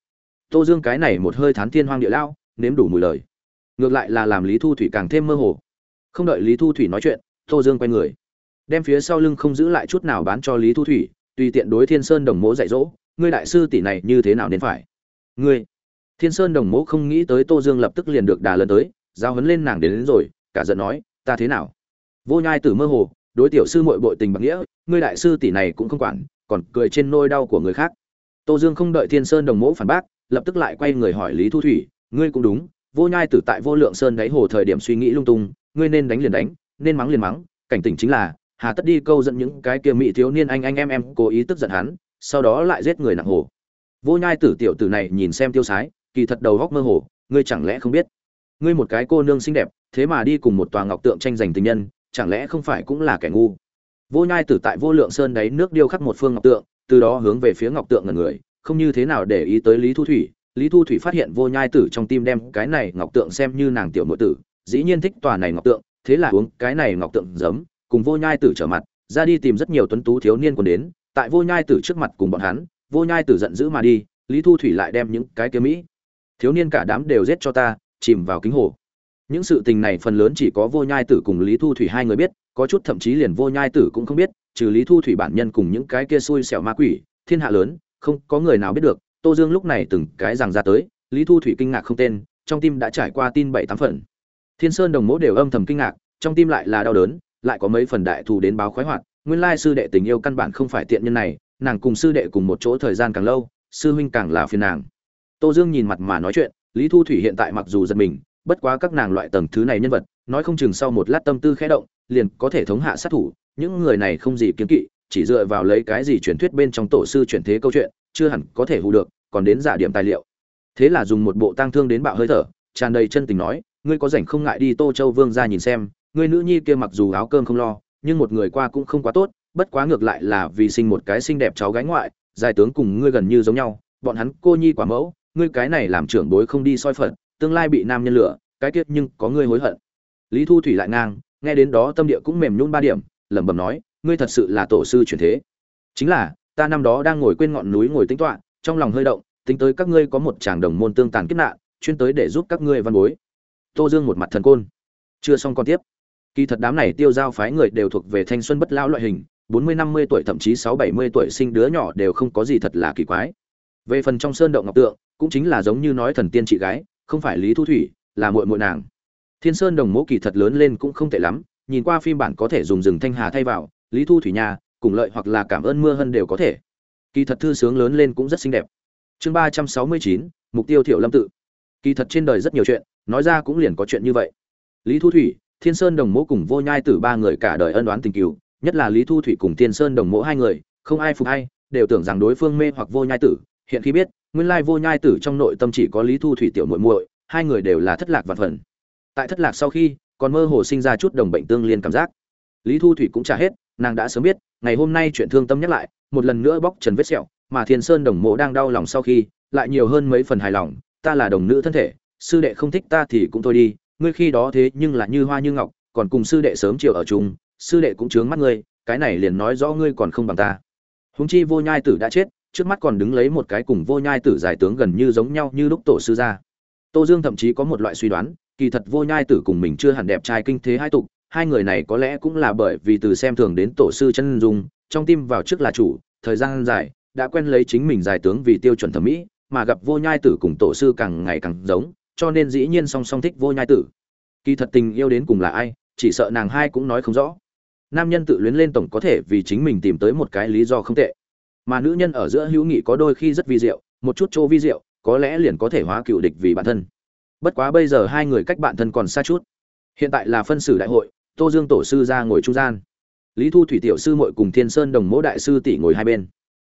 Tô dương cái này một hơi thán thiên hoang địa lao, nếm đủ mùi lời. Ngược lại là làm lý thu thủy càng thêm mơ hồ không đợi lý thu thủy nói chuyện tô dương quay người. Đem phía sau lưng không giữ lại chút nào bán cho lý thu thủy tùy tiện đối thiên sơn đồng mỗ dạy dỗ ngươi đại sư tỷ này như thế nào nên phải? Ngươi? Thiên sơn đồng mỗ không nghĩ tới tô dương lập tức liền được đà lần tới giao hấn lên nàng đến, đến rồi cả giận nói ta thế nào? Vô nhai tử mơ hồ đối tiểu sư muội bội tình bằng nghĩa ngươi đại sư tỷ này cũng không quản còn cười trên nôi đau của người khác. Tô dương không đợi thiên sơn đồng mỗ phản bác lập tức lại quay người hỏi lý thu thủy ngươi cũng đúng vô nhai tử tại vô lượng sơn đáy hồ thời điểm suy nghĩ lung tung, ngươi nên đánh liền đánh, nên mắng liền mắng, cảnh tỉnh chính là, hà tất đi câu dẫn những cái kia mỹ thiếu niên anh anh em em cố ý tức giận hắn, sau đó lại giết người nặng hồ. Vô nhai tử tiểu tử này nhìn xem tiêu sái, kỳ thật đầu góc mơ hồ, ngươi chẳng lẽ không biết? Ngươi một cái cô nương xinh đẹp, thế mà đi cùng một tòa ngọc tượng tranh giành tình nhân, chẳng lẽ không phải cũng là kẻ ngu? Vô nhai tử tại vô lượng sơn đáy nước điêu khắc một phương ngọc tượng, từ đó hướng về phía ngọc tượng ngần người, không như thế nào để ý tới lý thu thủy lý thu thủy phát hiện vô nhai tử trong tim đem cái này ngọc tượng xem như nàng tiểu nội tử, dĩ nhiên thích tòa này ngọc tượng, thế là uống cái này ngọc tượng giấm, cùng vô nhai tử trở mặt, ra đi tìm rất nhiều tuấn tú thiếu niên còn đến, tại vô nhai tử trước mặt cùng bọn hắn, vô nhai tử giận dữ mà đi, lý thu thủy lại đem những cái kia mỹ thiếu niên cả đám đều giết cho ta, chìm vào kính hồ. Những sự tình này phần lớn chỉ có vô nhai tử cùng lý thu thủy hai người biết, có chút thậm chí liền vô nhai tử cũng không biết, trừ lý thu thủy bản nhân cùng những cái kia xui xẻo ma quỷ, thiên hạ lớn, không có người nào biết được tô dương lúc này từng cái rằng ra tới, lý thu thủy kinh ngạc không tên, trong tim đã trải qua tin bảy tám phần. Thiên sơn đồng mỗ đều âm thầm kinh ngạc, trong tim lại là đau đớn, lại có mấy phần đại thù đến báo khoái hoạt. Nguyên lai sư đệ tình yêu căn bản không phải tiện nhân này, nàng cùng sư đệ cùng một chỗ thời gian càng lâu, sư huynh càng là phiền nàng. Tô dương nhìn mặt mà nói chuyện, lý thu thủy hiện tại mặc dù giật mình, bất quá các nàng loại tầng thứ này nhân vật, nói không chừng sau một lát tâm tư khẽ động, liền có thể thống hạ sát thủ, những người này không gì kiến kỵ, chỉ dựa vào lấy cái gì truyền thuyết bên trong tổ sư chuyển thế câu chuyện chưa hẳn có thể hù được, còn đến giả điểm tài liệu. Thế là dùng một bộ tang thương đến bạo hơi thở, tràn đầy chân tình nói, ngươi có rảnh không ngại đi tô châu vương ra nhìn xem, ngươi nữ nhi kia mặc dù áo cơm không lo, nhưng một người qua cũng không quá tốt, bất quá ngược lại là vì sinh một cái xinh đẹp cháu gái ngoại giải tướng cùng ngươi gần như giống nhau, bọn hắn cô nhi quả mẫu, ngươi cái này làm trưởng bối không đi soi phận tương lai bị nam nhân lửa cái tiết nhưng có ngươi hối hận. Lý thu thủy lại ngang, nghe đến đó tâm địa cũng mềm nhún ba điểm, lẩm bẩm nói, ngươi thật sự là tổ sư chuyển thế. Chính là ta năm đó đang ngồi quên ngọn núi ngồi tính toán, trong lòng hơi động, tính tới các ngươi có một chàng đồng môn tương tàn kiếp nạn, chuyên tới để giúp các ngươi văn bối. Tô dương một mặt thần côn. Chưa xong còn tiếp. Kỳ thật đám này tiêu giao phái người đều thuộc về thanh xuân bất lao loại hình, bốn mươi năm mươi tuổi thậm chí sáu bảy mươi tuổi sinh đứa nhỏ đều không có gì thật là kỳ quái. Về phần trong sơn động ngọc tượng, cũng chính là giống như nói thần tiên chị gái, không phải lý thu thủy, là muội muội nàng. Thiên sơn đồng mẫu kỳ thật lớn lên cũng không tệ lắm, nhìn qua phim bản có thể dùng rừng thanh hà thay vào, lý thu thủy nhà cùng lợi hoặc là cảm ơn mưa hơn đều có thể. Kỳ thật thư sướng lớn lên cũng rất xinh đẹp. Chương ba trăm sáu mươi chín, mục tiêu thiểu lâm tự. Kỳ thật trên đời rất nhiều chuyện, nói ra cũng liền có chuyện như vậy. Lý thu thủy, thiên sơn đồng mỗ cùng vô nhai tử ba người cả đời ân đoán tình cựu nhất là lý thu thủy cùng thiên sơn đồng mỗ hai người, không ai phục hay đều tưởng rằng đối phương mê hoặc vô nhai tử. Hiện khi biết, nguyên lai vô nhai tử trong nội tâm chỉ có lý thu thủy tiểu muội muội, hai người đều là thất lạc vạn phần. Tại thất lạc sau khi, còn mơ hồ sinh ra chút đồng bệnh tương liên cảm giác. Lý thu thủy cũng trả hết nàng đã sớm biết, ngày hôm nay chuyện thương tâm nhắc lại, một lần nữa bóc trần vết sẹo, mà thiên sơn đồng mộ đang đau lòng sau khi, lại nhiều hơn mấy phần hài lòng, ta là đồng nữ thân thể, sư đệ không thích ta thì cũng thôi đi, ngươi khi đó thế nhưng là như hoa như ngọc, còn cùng sư đệ sớm chiều ở chung, sư đệ cũng chướng mắt ngươi, cái này liền nói rõ ngươi còn không bằng ta. Húng chi vô nhai tử đã chết, trước mắt còn đứng lấy một cái cùng vô nhai tử giải tướng gần như giống nhau như lúc tổ sư ra tô dương thậm chí có một loại suy đoán, kỳ thật vô nhai tử cùng mình chưa hẳn đẹp trai kinh thế hai tục hai người này có lẽ cũng là bởi vì từ xem thường đến tổ sư chân dung, trong tim vào trước là chủ, thời gian dài, đã quen lấy chính mình giải tướng vì tiêu chuẩn thẩm mỹ, mà gặp vô nhai tử cùng tổ sư càng ngày càng giống, cho nên dĩ nhiên song song thích vô nhai tử. Kỳ thật tình yêu đến cùng là ai, chỉ sợ nàng hai cũng nói không rõ. Nam nhân tự luyến lên tổng có thể vì chính mình tìm tới một cái lý do không tệ. Mà nữ nhân ở giữa hữu nghị có đôi khi rất vi diệu, một chút chỗ vi diệu, có lẽ liền có thể hóa cựu địch vì bản thân. Bất quá bây giờ hai người cách bạn thân còn xa chút. Hiện tại là phân xử đại hội tô dương tổ sư ra ngồi trung gian. Lý thu thủy tiểu sư mội cùng thiên sơn đồng mỗ đại sư tỷ ngồi hai bên.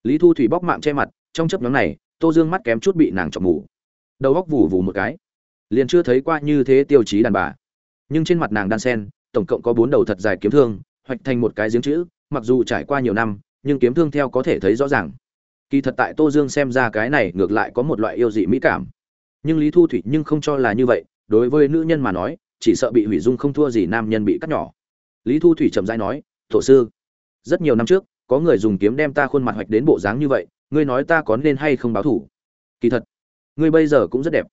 Lý thu thủy bóc mạng che mặt, trong chấp nhóm này, tô dương mắt kém chút bị nàng chọc mù. Đầu góc vù vù một cái. Liền chưa thấy qua như thế tiêu chí đàn bà. Nhưng trên mặt nàng đan sen, tổng cộng có bốn đầu thật dài kiếm thương, hoạch thành một cái giếng chữ, mặc dù trải qua nhiều năm, nhưng kiếm thương theo có thể thấy rõ ràng. Kỳ thật tại tô dương xem ra cái này ngược lại có một loại yêu dị mỹ cảm. Nhưng lý thu thủy nhưng không cho là như vậy, đối với nữ nhân mà nói chỉ sợ bị hủy dung không thua gì nam nhân bị cắt nhỏ. Lý thu thủy chậm rãi nói, tổ sư, rất nhiều năm trước, có người dùng kiếm đem ta khuôn mặt hoạch đến bộ dáng như vậy, ngươi nói ta có nên hay không báo thủ? Kỳ thật, ngươi bây giờ cũng rất đẹp.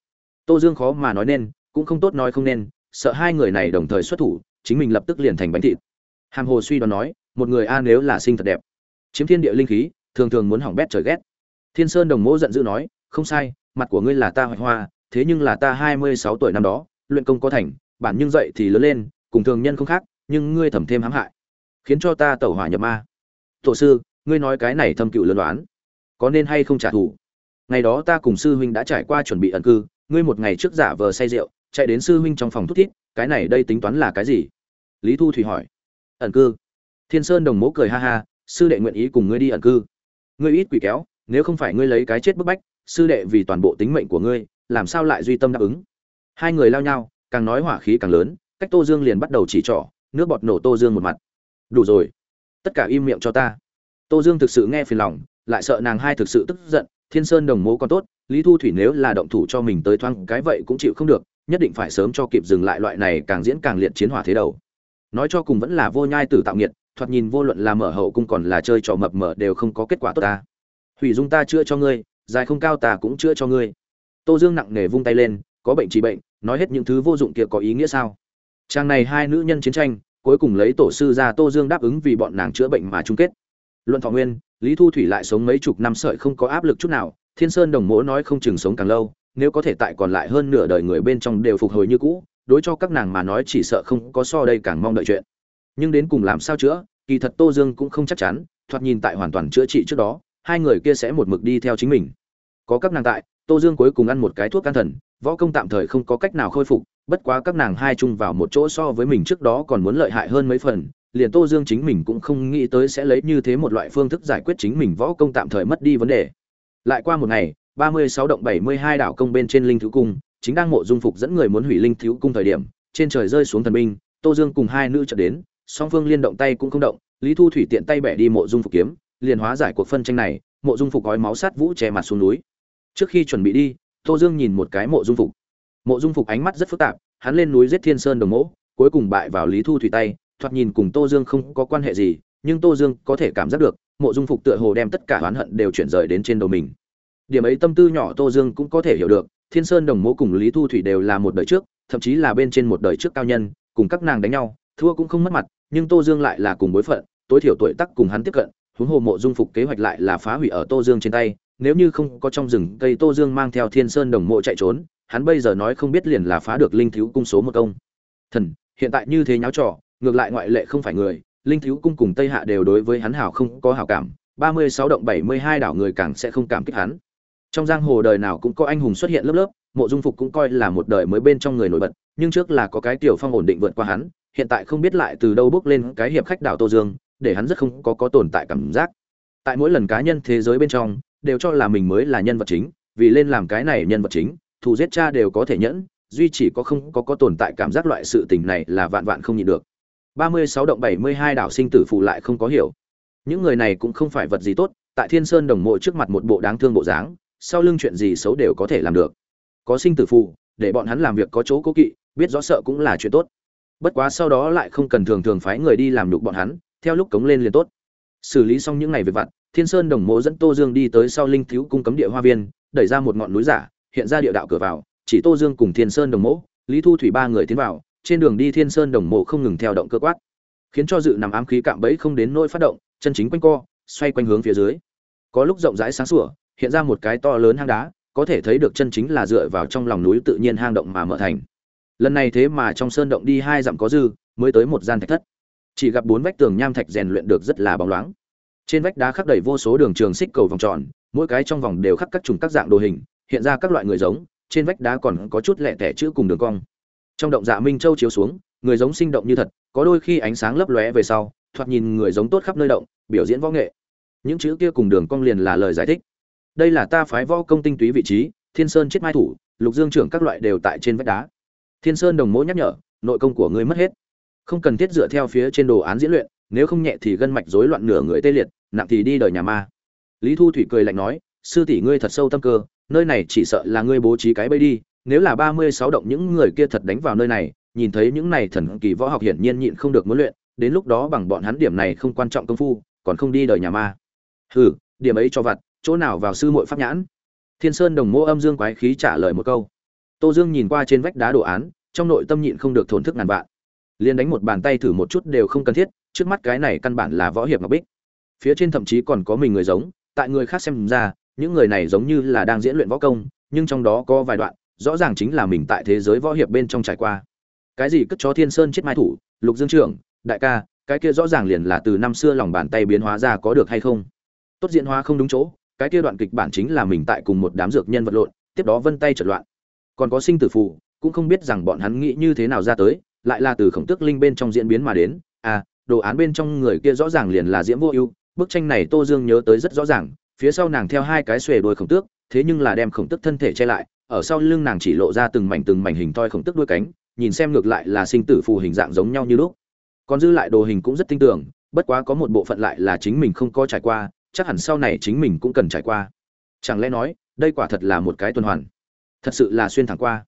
Tô dương khó mà nói nên, cũng không tốt nói không nên, sợ hai người này đồng thời xuất thủ, chính mình lập tức liền thành bánh thịt. Hàm hồ suy đoán nói, một người a nếu là sinh thật đẹp. Chiếm thiên địa linh khí, thường thường muốn hỏng bét trời ghét. Thiên sơn đồng mỗ giận dữ nói, không sai, mặt của ngươi là ta hoạch hoa, thế nhưng là ta hai mươi sáu tuổi năm đó, luyện công có thành bản nhưng dậy thì lớn lên, cùng thường nhân không khác, nhưng ngươi thẩm thêm hãm hại. Khiến cho ta tẩu hỏa nhập ma. Tổ sư, ngươi nói cái này thâm cựu lớn đoán. Có nên hay không trả thù? Ngày đó ta cùng sư huynh đã trải qua chuẩn bị ẩn cư, ngươi một ngày trước giả vờ say rượu, chạy đến sư huynh trong phòng thúc thiết cái này đây tính toán là cái gì? Lý thu thủy hỏi. Ẩn cư. Thiên sơn đồng mố cười ha ha, sư đệ nguyện ý cùng ngươi đi ẩn cư. Ngươi ít quỷ kéo, nếu không phải ngươi lấy cái chết bức bách, sư đệ vì toàn bộ tính mệnh của ngươi, làm sao lại duy tâm đáp ứng? Hai người lao nhau càng nói hỏa khí càng lớn, cách tô dương liền bắt đầu chỉ trỏ, nước bọt nổ tô dương một mặt. Đủ rồi, tất cả im miệng cho ta. Tô dương thực sự nghe phiền lòng, lại sợ nàng hai thực sự tức giận, thiên sơn đồng mố còn tốt, lý thu thủy nếu là động thủ cho mình tới thoáng cái vậy cũng chịu không được, nhất định phải sớm cho kịp dừng lại loại này càng diễn càng liệt chiến hỏa thế đầu. Nói cho cùng vẫn là vô nhai tử tạo nghiệt, thoạt nhìn vô luận là mở hậu cung còn là chơi trò mập mờ đều không có kết quả tốt ta. Hủy dung ta chữa cho ngươi, dài không cao ta cũng chữa cho ngươi. Tô dương nặng nề vung tay lên, có bệnh trị bệnh nói hết những thứ vô dụng kia có ý nghĩa sao? Trang này hai nữ nhân chiến tranh, cuối cùng lấy tổ sư ra tô dương đáp ứng vì bọn nàng chữa bệnh mà chung kết. Luận thọ nguyên, lý thu thủy lại sống mấy chục năm sợi không có áp lực chút nào, thiên sơn đồng mỗ nói không chừng sống càng lâu, nếu có thể tại còn lại hơn nửa đời người bên trong đều phục hồi như cũ, đối cho các nàng mà nói chỉ sợ không có so đây càng mong đợi chuyện. Nhưng đến cùng làm sao chữa, kỳ thật tô dương cũng không chắc chắn, thoạt nhìn tại hoàn toàn chữa trị trước đó, hai người kia sẽ một mực đi theo chính mình. Có các nàng tại tô dương cuối cùng ăn một cái thuốc can thần, võ công tạm thời không có cách nào khôi phục, bất quá các nàng hai chung vào một chỗ so với mình trước đó còn muốn lợi hại hơn mấy phần, liền tô dương chính mình cũng không nghĩ tới sẽ lấy như thế một loại phương thức giải quyết chính mình võ công tạm thời mất đi vấn đề. Lại qua một ngày, ba mươi sáu động bảy mươi hai đảo công bên trên linh thiếu cung, chính đang mộ dung phục dẫn người muốn hủy linh thiếu cung thời điểm, trên trời rơi xuống thần binh, tô dương cùng hai nữ trở đến, song phương liên động tay cũng không động, lý thu thủy tiện tay bẻ đi mộ dung phục kiếm, liền hóa giải cuộc phân tranh này, mộ dung phục gói máu sát vũ che mặt xuống núi trước khi chuẩn bị đi, tô dương nhìn một cái mộ dung phục. Mộ dung phục ánh mắt rất phức tạp, hắn lên núi giết thiên sơn đồng mỗ, cuối cùng bại vào lý thu thủy tay thoạt nhìn cùng tô dương không có quan hệ gì, nhưng tô dương có thể cảm giác được, mộ dung phục tựa hồ đem tất cả oán hận đều chuyển rời đến trên đầu mình. Điểm ấy tâm tư nhỏ tô dương cũng có thể hiểu được, thiên sơn đồng mỗ cùng lý thu thủy đều là một đời trước, thậm chí là bên trên một đời trước cao nhân, cùng các nàng đánh nhau, thua cũng không mất mặt, nhưng tô dương lại là cùng bối phận, tối thiểu tuổi tác cùng hắn tiếp cận, huống hồ mộ dung phục kế hoạch lại là phá hủy ở tô dương trên tay nếu như không có trong rừng cây tô dương mang theo thiên sơn đồng mộ chạy trốn, hắn bây giờ nói không biết liền là phá được linh thiếu cung số một công. Thần, hiện tại như thế nháo trò, ngược lại ngoại lệ không phải người, linh thiếu cung cùng tây hạ đều đối với hắn hảo không có hảo cảm, ba mươi sáu động bảy mươi hai đảo người càng sẽ không cảm kích hắn. Trong giang hồ đời nào cũng có anh hùng xuất hiện lớp lớp, mộ dung phục cũng coi là một đời mới bên trong người nổi bật, nhưng trước là có cái tiểu phong ổn định vượt qua hắn, hiện tại không biết lại từ đâu bước lên cái hiệp khách đảo tô dương, để hắn rất không có có tồn tại cảm giác. Tại mỗi lần cá nhân thế giới bên trong đều cho là mình mới là nhân vật chính, vì lên làm cái này nhân vật chính, thù giết cha đều có thể nhẫn, duy chỉ có không có có tồn tại cảm giác loại sự tình này là vạn vạn không nhịn được. Ba mươi sáu động bảy mươi hai đảo sinh tử phụ lại không có hiểu. Những người này cũng không phải vật gì tốt, tại thiên sơn đồng mộ trước mặt một bộ đáng thương bộ dáng, sau lưng chuyện gì xấu đều có thể làm được. Có sinh tử phụ, để bọn hắn làm việc có chỗ cố kỵ, biết rõ sợ cũng là chuyện tốt. Bất quá sau đó lại không cần thường thường phái người đi làm nhục bọn hắn, theo lúc cống lên liền tốt. Xử lý xong những ngày về vặt thiên sơn đồng mộ dẫn tô dương đi tới sau linh thiếu cung cấm địa hoa viên, đẩy ra một ngọn núi giả, hiện ra địa đạo cửa vào, chỉ tô dương cùng thiên sơn đồng mộ, lý thu thủy ba người tiến vào, trên đường đi thiên sơn đồng mộ không ngừng theo động cơ quát, khiến cho dự nằm ám khí cạm bẫy không đến nỗi phát động, chân chính quanh co, xoay quanh hướng phía dưới. Có lúc rộng rãi sáng sủa, hiện ra một cái to lớn hang đá, có thể thấy được chân chính là dựa vào trong lòng núi tự nhiên hang động mà mở thành. Lần này thế mà trong sơn động đi hai dặm có dư, mới tới một gian thạch thất. Chỉ gặp bốn vách tường nham thạch rèn luyện được rất là bóng loáng trên vách đá khắc đầy vô số đường trường xích cầu vòng tròn, mỗi cái trong vòng đều khắc các chủng các dạng đồ hình, hiện ra các loại người giống, trên vách đá còn có chút lẹ tẻ chữ cùng đường cong. Trong động dạ minh châu chiếu xuống, người giống sinh động như thật, có đôi khi ánh sáng lấp lóe về sau, thoạt nhìn người giống tốt khắp nơi động, biểu diễn võ nghệ. Những chữ kia cùng đường cong liền là lời giải thích. Đây là ta phái võ công tinh túy vị trí, thiên sơn chết mai thủ, lục dương trưởng các loại đều tại trên vách đá. Thiên sơn đồng mỗ nhắc nhở, nội công của ngươi mất hết. Không cần thiết dựa theo phía trên đồ án diễn luyện nếu không nhẹ thì gân mạch rối loạn nửa người tê liệt, nặng thì đi đời nhà ma. Lý thu thủy cười lạnh nói, sư tỷ ngươi thật sâu tâm cơ, nơi này chỉ sợ là ngươi bố trí cái bẫy đi, nếu là ba mươi sáu động những người kia thật đánh vào nơi này, nhìn thấy những này thần kỳ võ học hiển nhiên nhịn không được muốn luyện, đến lúc đó bằng bọn hắn điểm này không quan trọng công phu, còn không đi đời nhà ma. Hừ, điểm ấy cho vặt, chỗ nào vào sư muội pháp nhãn? Thiên sơn đồng mô âm dương quái khí trả lời một câu. Tô dương nhìn qua trên vách đá đồ án, trong nội tâm nhịn không được thổn thức ngàn vạn. Liền đánh một bàn tay thử một chút đều không cần thiết trước mắt cái này căn bản là võ hiệp ngọc bích. Phía trên thậm chí còn có mình người giống, tại người khác xem ra, những người này giống như là đang diễn luyện võ công, nhưng trong đó có vài đoạn, rõ ràng chính là mình tại thế giới võ hiệp bên trong trải qua. Cái gì cất chó thiên sơn chết mai thủ, lục dương trưởng, đại ca, cái kia rõ ràng liền là từ năm xưa lòng bàn tay biến hóa ra có được hay không? Tốt diễn hóa không đúng chỗ, cái kia đoạn kịch bản chính là mình tại cùng một đám dược nhân vật lộn, tiếp đó vân tay trật loạn. Còn có sinh tử phụ cũng không biết rằng bọn hắn nghĩ như thế nào ra tới, lại là từ khổng tước linh bên trong diễn biến mà đến à đồ án bên trong người kia rõ ràng liền là diễm vô ưu, bức tranh này tô dương nhớ tới rất rõ ràng, phía sau nàng theo hai cái xuề đuôi khổng tước, thế nhưng là đem khổng tước thân thể che lại, ở sau lưng nàng chỉ lộ ra từng mảnh từng mảnh hình toi khổng tước đuôi cánh, nhìn xem ngược lại là sinh tử phù hình dạng giống nhau như lúc. Còn dư lại đồ hình cũng rất tinh tưởng bất quá có một bộ phận lại là chính mình không có trải qua, chắc hẳn sau này chính mình cũng cần trải qua. Chẳng lẽ nói, đây quả thật là một cái tuần hoàn? Thật sự là xuyên thẳng qua.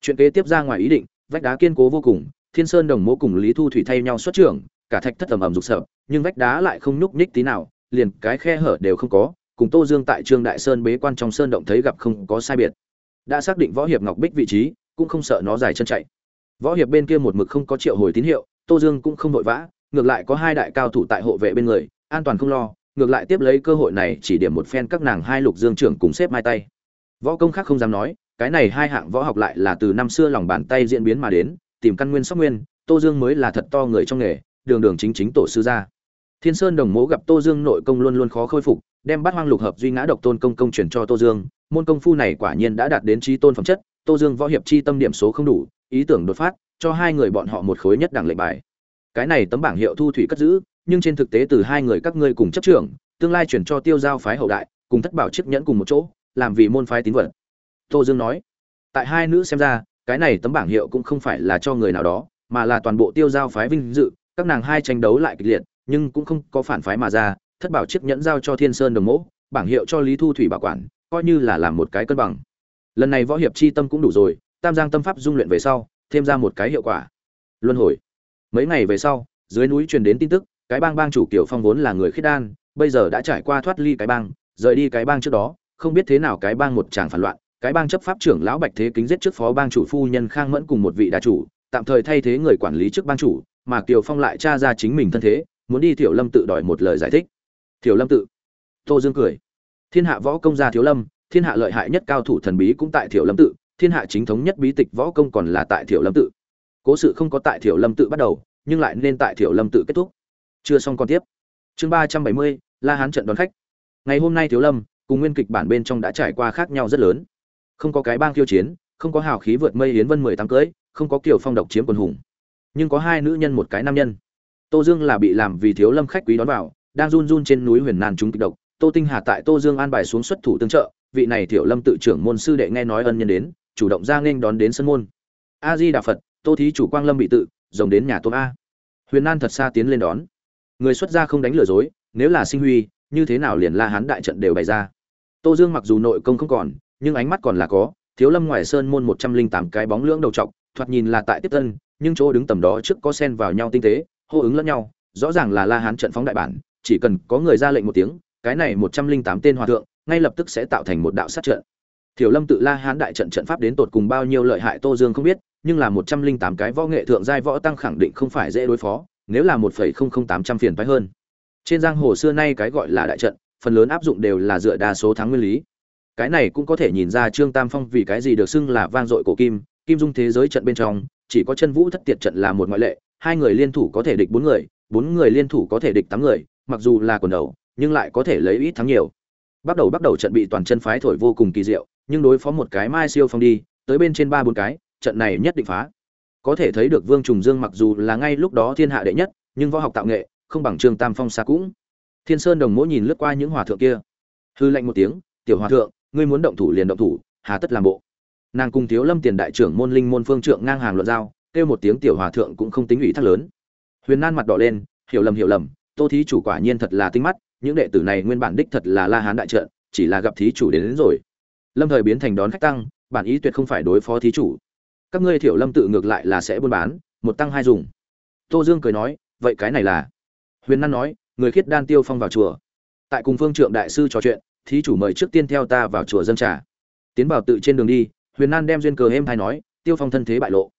Chuyện kế tiếp ra ngoài ý định, vách đá kiên cố vô cùng, thiên sơn đồng mô cùng lý thu thủy thay nhau xuất trưởng cả thạch thất ầm ầm rục sợ nhưng vách đá lại không nhúc nhích tí nào, liền cái khe hở đều không có, cùng tô dương tại trương đại sơn bế quan trong sơn động thấy gặp không có sai biệt. Đã xác định võ hiệp ngọc bích vị trí, cũng không sợ nó dài chân chạy. Võ hiệp bên kia một mực không có triệu hồi tín hiệu, tô dương cũng không vội vã, ngược lại có hai đại cao thủ tại hộ vệ bên người, an toàn không lo, ngược lại tiếp lấy cơ hội này chỉ điểm một phen các nàng hai lục dương trưởng cùng xếp mai tay. Võ công khác không dám nói, cái này hai hạng võ học lại là từ năm xưa lòng bàn tay diễn biến mà đến, tìm căn nguyên sóc nguyên, tô dương mới là thật to người trong nghề đường đường chính chính tổ sư gia. Thiên sơn đồng mố gặp tô dương nội công luôn luôn khó khôi phục, đem bắt hoang lục hợp duy ngã độc tôn công công truyền cho tô dương. Môn công phu này quả nhiên đã đạt đến trí tôn phẩm chất, tô dương võ hiệp chi tâm điểm số không đủ, ý tưởng đột phát, cho hai người bọn họ một khối nhất đẳng lệnh bài. Cái này tấm bảng hiệu thu thủy cất giữ, nhưng trên thực tế từ hai người các ngươi cùng chấp trưởng, tương lai chuyển cho tiêu giao phái hậu đại, cùng thất bảo chiếc nhẫn cùng một chỗ, làm vì môn phái tín vật. Tô dương nói, tại hai nữ xem ra, cái này tấm bảng hiệu cũng không phải là cho người nào đó, mà là toàn bộ tiêu giao phái vinh dự các nàng hai tranh đấu lại kịch liệt, nhưng cũng không có phản phái mà ra, thất bảo chiếc nhẫn giao cho thiên sơn đồng mẫu bảng hiệu cho lý thu thủy bảo quản, coi như là làm một cái cân bằng. Lần này võ hiệp chi tâm cũng đủ rồi, tam giang tâm pháp dung luyện về sau, thêm ra một cái hiệu quả. Luân hồi. Mấy ngày về sau, dưới núi truyền đến tin tức, cái bang bang chủ kiểu phong vốn là người khiết đan, bây giờ đã trải qua thoát ly cái bang, rời đi cái bang trước đó, không biết thế nào cái bang một tràng phản loạn, cái bang chấp pháp trưởng lão bạch thế kính giết trước phó bang chủ phu nhân khang mẫn cùng một vị đà chủ, tạm thời thay thế người quản lý trước bang chủ mà kiều phong lại tra ra chính mình thân thế, muốn đi Tiểu lâm tự đòi một lời giải thích. Tiểu lâm tự. Tô dương cười. Thiên hạ võ công gia thiếu lâm, thiên hạ lợi hại nhất cao thủ thần bí cũng tại Tiểu lâm tự, thiên hạ chính thống nhất bí tịch võ công còn là tại Tiểu lâm tự. Cố sự không có tại Tiểu lâm tự bắt đầu, nhưng lại nên tại Tiểu lâm tự kết thúc. Chưa xong còn tiếp. Chương ba trăm bảy mươi, la hán trận đón khách. Ngày hôm nay thiếu lâm cùng nguyên kịch bản bên trong đã trải qua khác nhau rất lớn. Không có cái bang khiêu chiến, không có hào khí vượt mây yến vân mười tám cưới, không có kiểu phong độc chiếm quần hùng nhưng có hai nữ nhân một cái nam nhân. Tô dương là bị làm vì thiếu lâm khách quý đón vào, đang run run trên núi huyền nan chúng kịch độc. Tô tinh hà tại tô dương an bài xuống xuất thủ tương trợ, vị này thiểu lâm tự trưởng môn sư đệ nghe nói ân nhân đến, chủ động ra nghênh đón đến sân môn. A di đà phật, tô thí chủ quang lâm bị tự, rồng đến nhà tôm a. Huyền nan thật xa tiến lên đón. Người xuất gia không đánh lừa dối, nếu là sinh huy, như thế nào liền la hán đại trận đều bày ra. Tô dương mặc dù nội công không còn, nhưng ánh mắt còn là có, thiếu lâm ngoài sơn môn một trăm linh tám cái bóng lưỡng đầu trọc thoạt nhìn là tại tiếp tân, nhưng chỗ đứng tầm đó trước có sen vào nhau tinh tế, hô ứng lẫn nhau, rõ ràng là la hán trận phóng đại bản, chỉ cần có người ra lệnh một tiếng, cái này một trăm linh tám tên hòa thượng, ngay lập tức sẽ tạo thành một đạo sát trận. Thiểu lâm tự la hán đại trận trận pháp đến tột cùng bao nhiêu lợi hại tô dương không biết, nhưng là một trăm linh tám cái võ nghệ thượng giai võ tăng khẳng định không phải dễ đối phó, nếu là một phẩy không không tám trăm phiền phái hơn. Trên giang hồ xưa nay cái gọi là đại trận, phần lớn áp dụng đều là dựa đa số thắng nguyên lý. Cái này cũng có thể nhìn ra trương tam phong vì cái gì được xưng là vang dội cổ kim kim dung thế giới trận bên trong, chỉ có chân vũ thất tiệt trận là một ngoại lệ, hai người liên thủ có thể địch bốn người bốn người liên thủ có thể địch tám người, mặc dù là quần đầu, nhưng lại có thể lấy ít thắng nhiều. Bắt đầu bắt đầu trận bị toàn chân phái thổi vô cùng kỳ diệu, nhưng đối phó một cái mai siêu phong đi, tới bên trên ba bốn cái, trận này nhất định phá. Có thể thấy được vương trùng dương mặc dù là ngay lúc đó thiên hạ đệ nhất, nhưng võ học tạo nghệ, không bằng trương tam phong xa cũng. Thiên sơn đồng mỗi nhìn lướt qua những hòa thượng kia. Hư lạnh một tiếng, tiểu hòa thượng, ngươi muốn động thủ liền động thủ, hà tất làm bộ nàng cùng thiếu lâm tiền đại trưởng môn linh môn phương trượng ngang hàng luận giao kêu một tiếng tiểu hòa thượng cũng không tính ủy thác lớn. Huyền nan mặt đỏ lên hiểu lầm hiểu lầm tô thí chủ quả nhiên thật là tinh mắt những đệ tử này nguyên bản đích thật là la hán đại trợn chỉ là gặp thí chủ đến, đến rồi. Lâm thời biến thành đón khách tăng bản ý tuyệt không phải đối phó thí chủ. Các ngươi thiểu lâm tự ngược lại là sẽ buôn bán một tăng hai dùng. Tô dương cười nói vậy cái này là? Huyền nan nói người khiết đan tiêu phong vào chùa. Tại cùng phương trượng đại sư trò chuyện thí chủ mời trước tiên theo ta vào chùa dân trà. Tiến vào tự trên đường đi huyền nan đem duyên cờ êm hay nói, tiêu phong thân thế bại lộ,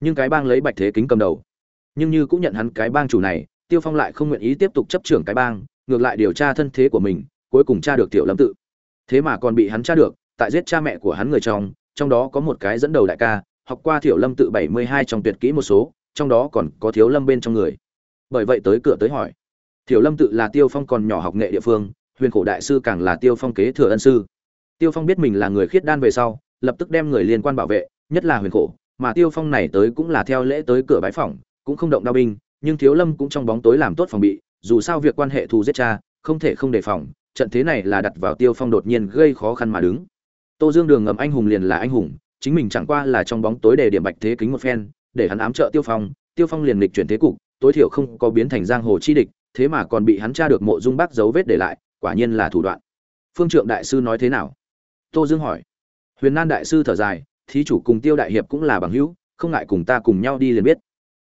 nhưng cái bang lấy bạch thế kính cầm đầu. Nhưng như cũng nhận hắn cái bang chủ này, tiêu phong lại không nguyện ý tiếp tục chấp trưởng cái bang, ngược lại điều tra thân thế của mình, cuối cùng tra được tiểu lâm tự. Thế mà còn bị hắn tra được, tại giết cha mẹ của hắn người trong trong đó có một cái dẫn đầu đại ca, học qua tiểu lâm tự bảy mươi hai trong tuyệt kỹ một số, trong đó còn có thiếu lâm bên trong người. Bởi vậy tới cửa tới hỏi, tiểu lâm tự là tiêu phong còn nhỏ học nghệ địa phương, huyền khổ đại sư càng là tiêu phong kế thừa ân sư. Tiêu phong biết mình là người khiết đan về sau lập tức đem người liên quan bảo vệ, nhất là huyền khổ, mà tiêu phong này tới cũng là theo lễ tới cửa bái phỏng, cũng không động đao binh, nhưng thiếu lâm cũng trong bóng tối làm tốt phòng bị, dù sao việc quan hệ thù giết cha, không thể không đề phòng, trận thế này là đặt vào tiêu phong đột nhiên gây khó khăn mà đứng. Tô dương đường ngầm anh hùng liền là anh hùng, chính mình chẳng qua là trong bóng tối để điểm bạch thế kính một phen, để hắn ám trợ tiêu phong tiêu phong liền lịch chuyển thế cục, tối thiểu không có biến thành giang hồ chi địch, thế mà còn bị hắn tra được mộ dung bác dấu vết để lại, quả nhiên là thủ đoạn. Phương trượng đại sư nói thế nào? Tô dương hỏi huyền nan đại sư thở dài, thí chủ cùng tiêu đại hiệp cũng là bằng hữu, không ngại cùng ta cùng nhau đi liền biết.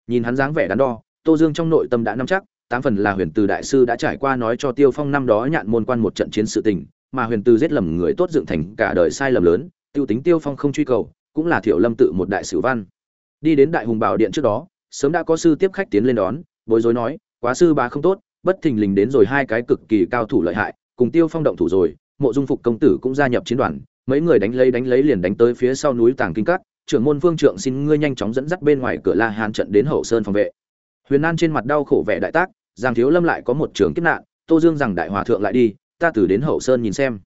Nhìn hắn dáng vẻ đắn đo, tô dương trong nội tâm đã nắm chắc, tám phần là huyền từ đại sư đã trải qua nói cho tiêu phong năm đó nhạn môn quan một trận chiến sự tình, mà huyền từ giết lầm người tốt dựng thành cả đời sai lầm lớn, tiêu tính tiêu phong không truy cầu, cũng là thiểu lâm tự một đại sử văn. Đi đến đại hùng bảo điện trước đó, sớm đã có sư tiếp khách tiến lên đón, bối rối nói, quá sư bà không tốt, bất thình lình đến rồi hai cái cực kỳ cao thủ lợi hại, cùng tiêu phong động thủ rồi, mộ dung phục công tử cũng gia nhập chiến đoàn mấy người đánh lấy đánh lấy liền đánh tới phía sau núi tàng kinh cắt trưởng môn vương trượng xin ngươi nhanh chóng dẫn dắt bên ngoài cửa la hàn trận đến hậu sơn phòng vệ. Huyền an trên mặt đau khổ vẻ đại tác, giang thiếu lâm lại có một trường kiếp nạn, tô dương rằng đại hòa thượng lại đi, ta từ đến hậu sơn nhìn xem.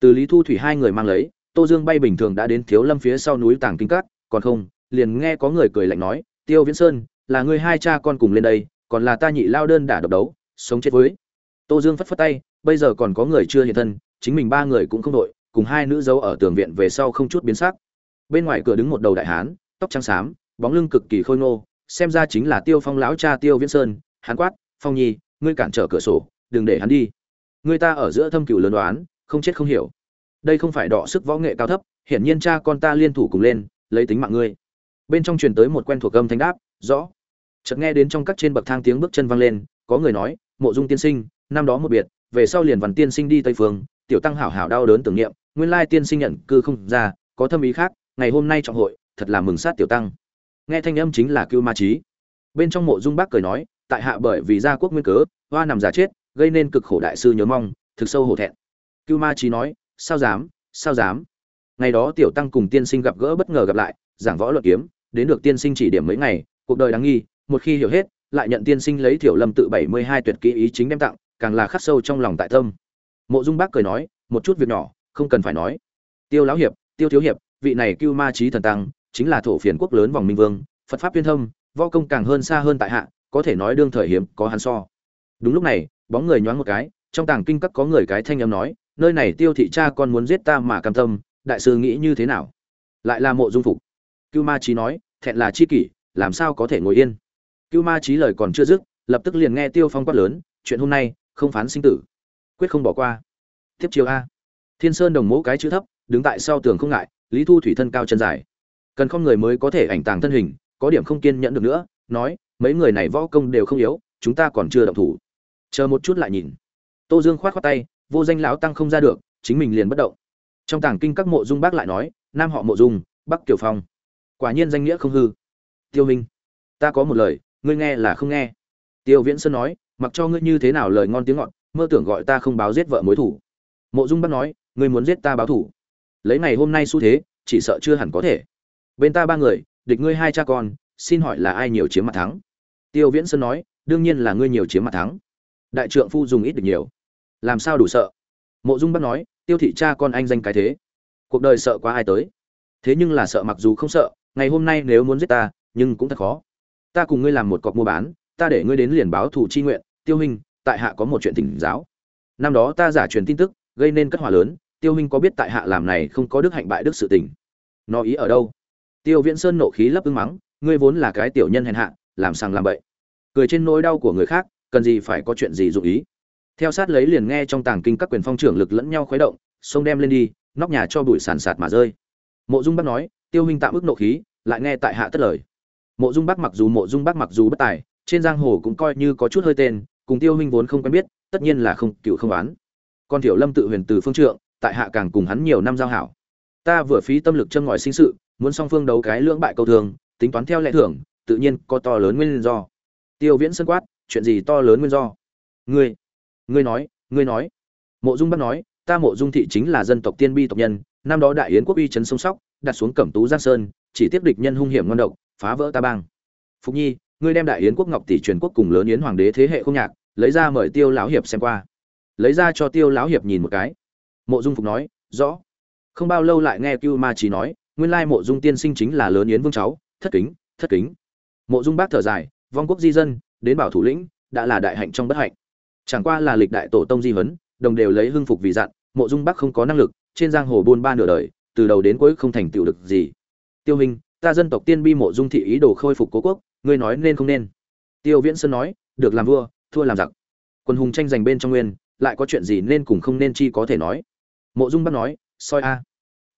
Từ lý thu thủy hai người mang lấy, tô dương bay bình thường đã đến thiếu lâm phía sau núi tàng kinh cắt còn không, liền nghe có người cười lạnh nói, tiêu viễn sơn, là người hai cha con cùng lên đây, còn là ta nhị lao đơn đả độc đấu, sống chết với. Tô dương phất phất tay, bây giờ còn có người chưa hiện thân, chính mình ba người cũng không đội cùng hai nữ dấu ở tường viện về sau không chút biến sắc. Bên ngoài cửa đứng một đầu đại hán, tóc trắng xám, bóng lưng cực kỳ khôi ngô, xem ra chính là tiêu phong lão cha tiêu viễn sơn. Hắn quát, phong nhi, ngươi cản trở cửa sổ, đừng để hắn đi. Người ta ở giữa thâm cửu lớn đoán, không chết không hiểu. Đây không phải đọ sức võ nghệ cao thấp, hiển nhiên cha con ta liên thủ cùng lên, lấy tính mạng ngươi. Bên trong truyền tới một quen thuộc âm thanh đáp, rõ. Chợt nghe đến trong các trên bậc thang tiếng bước chân vang lên, có người nói, mộ dung tiên sinh, năm đó một biệt, về sau liền văn tiên sinh đi tây phương, tiểu tăng hảo hảo đau đớn tưởng niệm nguyên lai tiên sinh nhận cư không ra, có thâm ý khác, ngày hôm nay trọng hội, thật là mừng sát tiểu tăng. Nghe thanh âm chính là cưu ma trí bên trong mộ dung bác cười nói, tại hạ bởi vì gia quốc nguyên cớ, hoa nằm giả chết, gây nên cực khổ đại sư nhớ mong, thực sâu hổ thẹn. Cưu ma trí nói, sao dám sao dám? Ngày đó tiểu tăng cùng tiên sinh gặp gỡ bất ngờ gặp lại, giảng võ luận kiếm, đến được tiên sinh chỉ điểm mấy ngày, cuộc đời đáng nghi, một khi hiểu hết, lại nhận tiên sinh lấy thiểu lâm tự bảy mươi hai tuyệt kỹ ý chính đem tặng, càng là khắc sâu trong lòng tại tâm. Mộ dung bác cười nói, một chút việc nhỏ không cần phải nói. Tiêu lão hiệp, tiêu thiếu hiệp, vị này cưu ma trí thần tăng, chính là thổ phiền quốc lớn vòng minh vương, phật pháp uyên thâm, võ công càng hơn xa hơn tại hạ, có thể nói đương thời hiếm, có hắn so. Đúng lúc này, bóng người nhoáng một cái, trong tàng kinh các có người cái thanh âm nói, nơi này tiêu thị cha con muốn giết ta mà cam tâm, đại sư nghĩ như thế nào? Lại là mộ dung phục. Cưu ma trí nói, thẹn là chi kỷ, làm sao có thể ngồi yên? Cưu ma trí lời còn chưa dứt, lập tức liền nghe tiêu phong quát lớn, chuyện hôm nay, không phán sinh tử, quyết không bỏ qua. Tiếp chiều a thiên sơn đồng mỗ cái chữ thấp, đứng tại sau tường không ngại, lý thu thủy thân cao chân dài. Cần không người mới có thể ảnh tàng thân hình, có điểm không kiên nhẫn được nữa, nói, mấy người này võ công đều không yếu, chúng ta còn chưa động thủ. Chờ một chút lại nhìn. Tô dương khoát khoát tay, vô danh lão tăng không ra được, chính mình liền bất động. Trong tàng kinh các mộ dung bác lại nói, nam họ mộ dung, bắc kiều phong. Quả nhiên danh nghĩa không hư. Tiêu minh, ta có một lời, ngươi nghe là không nghe. Tiêu viễn sơn nói, mặc cho ngươi như thế nào lời ngon tiếng ngọt, mơ tưởng gọi ta không báo giết vợ mối thủ. Mộ dung bác nói ngươi muốn giết ta báo thủ. Lấy ngày hôm nay xu thế, chỉ sợ chưa hẳn có thể. Bên ta ba người, địch ngươi hai cha con, xin hỏi là ai nhiều chiếm mặt thắng? Tiêu viễn sơn nói, đương nhiên là ngươi nhiều chiếm mặt thắng. Đại trượng phu dùng ít được nhiều. Làm sao đủ sợ? Mộ dung bác nói, tiêu thị cha con anh danh cái thế. Cuộc đời sợ quá ai tới. Thế nhưng là sợ mặc dù không sợ, ngày hôm nay nếu muốn giết ta, nhưng cũng thật khó. Ta cùng ngươi làm một cọc mua bán, ta để ngươi đến liền báo thủ chi nguyện. Tiêu hình tại hạ có một chuyện thỉnh giáo. Năm đó ta giả truyền tin tức, gây nên cất hỏa lớn tiêu huynh có biết tại hạ làm này không có đức hạnh bại đức sự tình? Nó ý ở đâu? Tiêu viễn sơn nộ khí lấp ưng mắng, ngươi vốn là cái tiểu nhân hèn hạ, làm sàng làm bậy. Cười trên nỗi đau của người khác, cần gì phải có chuyện gì dụ ý? Theo sát lấy liền nghe trong tàng kinh các quyền phong trưởng lực lẫn nhau khuấy động, xông đem lên đi, nóc nhà cho bụi sàn sạt mà rơi. Mộ dung bắc nói, tiêu huynh tạm ức nộ khí, lại nghe tại hạ tất lời. Mộ dung bắc mặc dù mộ dung bắc mặc dù bất tài, trên giang hồ cũng coi như có chút hơi tên, cùng tiêu huynh vốn không quen biết, tất nhiên là không, cựu không oán. Còn tiểu lâm tự huyền từ phương trượng tại hạ càng cùng hắn nhiều năm giao hảo. Ta vừa phí tâm lực châm ngòi sinh sự, muốn song phương đấu cái lưỡng bại câu thường, tính toán theo lẽ thưởng, tự nhiên có to lớn nguyên do. Tiêu viễn sân quát, chuyện gì to lớn nguyên do? Ngươi ngươi nói ngươi nói. Mộ dung bắt nói, ta mộ dung thị chính là dân tộc tiên bi tộc nhân, năm đó đại yến quốc uy trấn sông sóc, đặt xuống cẩm tú giang sơn, chỉ tiếp địch nhân hung hiểm ngon độc, phá vỡ ta bang. Phục nhi, ngươi đem đại yến quốc ngọc tỷ truyền quốc cùng lớn yến hoàng đế thế hệ không nhạc, lấy ra mời tiêu lão hiệp xem qua. Lấy ra cho tiêu lão hiệp nhìn một cái mộ dung phục nói, rõ. Không bao lâu lại nghe cưu ma trí nói, nguyên lai mộ dung tiên sinh chính là lớn yến vương cháu, thất kính thất kính. Mộ dung bác thở dài, vong quốc di dân, đến bảo thủ lĩnh, đã là đại hạnh trong bất hạnh. Chẳng qua là lịch đại tổ tông di vấn đồng đều lấy hưng phục vì dặn, mộ dung bắc không có năng lực, trên giang hồ buôn ba nửa đời, từ đầu đến cuối không thành tựu được gì. Tiêu hình ta dân tộc tiên bi mộ dung thị ý đồ khôi phục cố quốc, ngươi nói nên không nên? Tiêu viễn sơn nói, được làm vua, thua làm giặc. Quân hùng tranh giành bên trong nguyên, lại có chuyện gì nên cùng không nên chi có thể nói mộ dung bắc nói, soi a,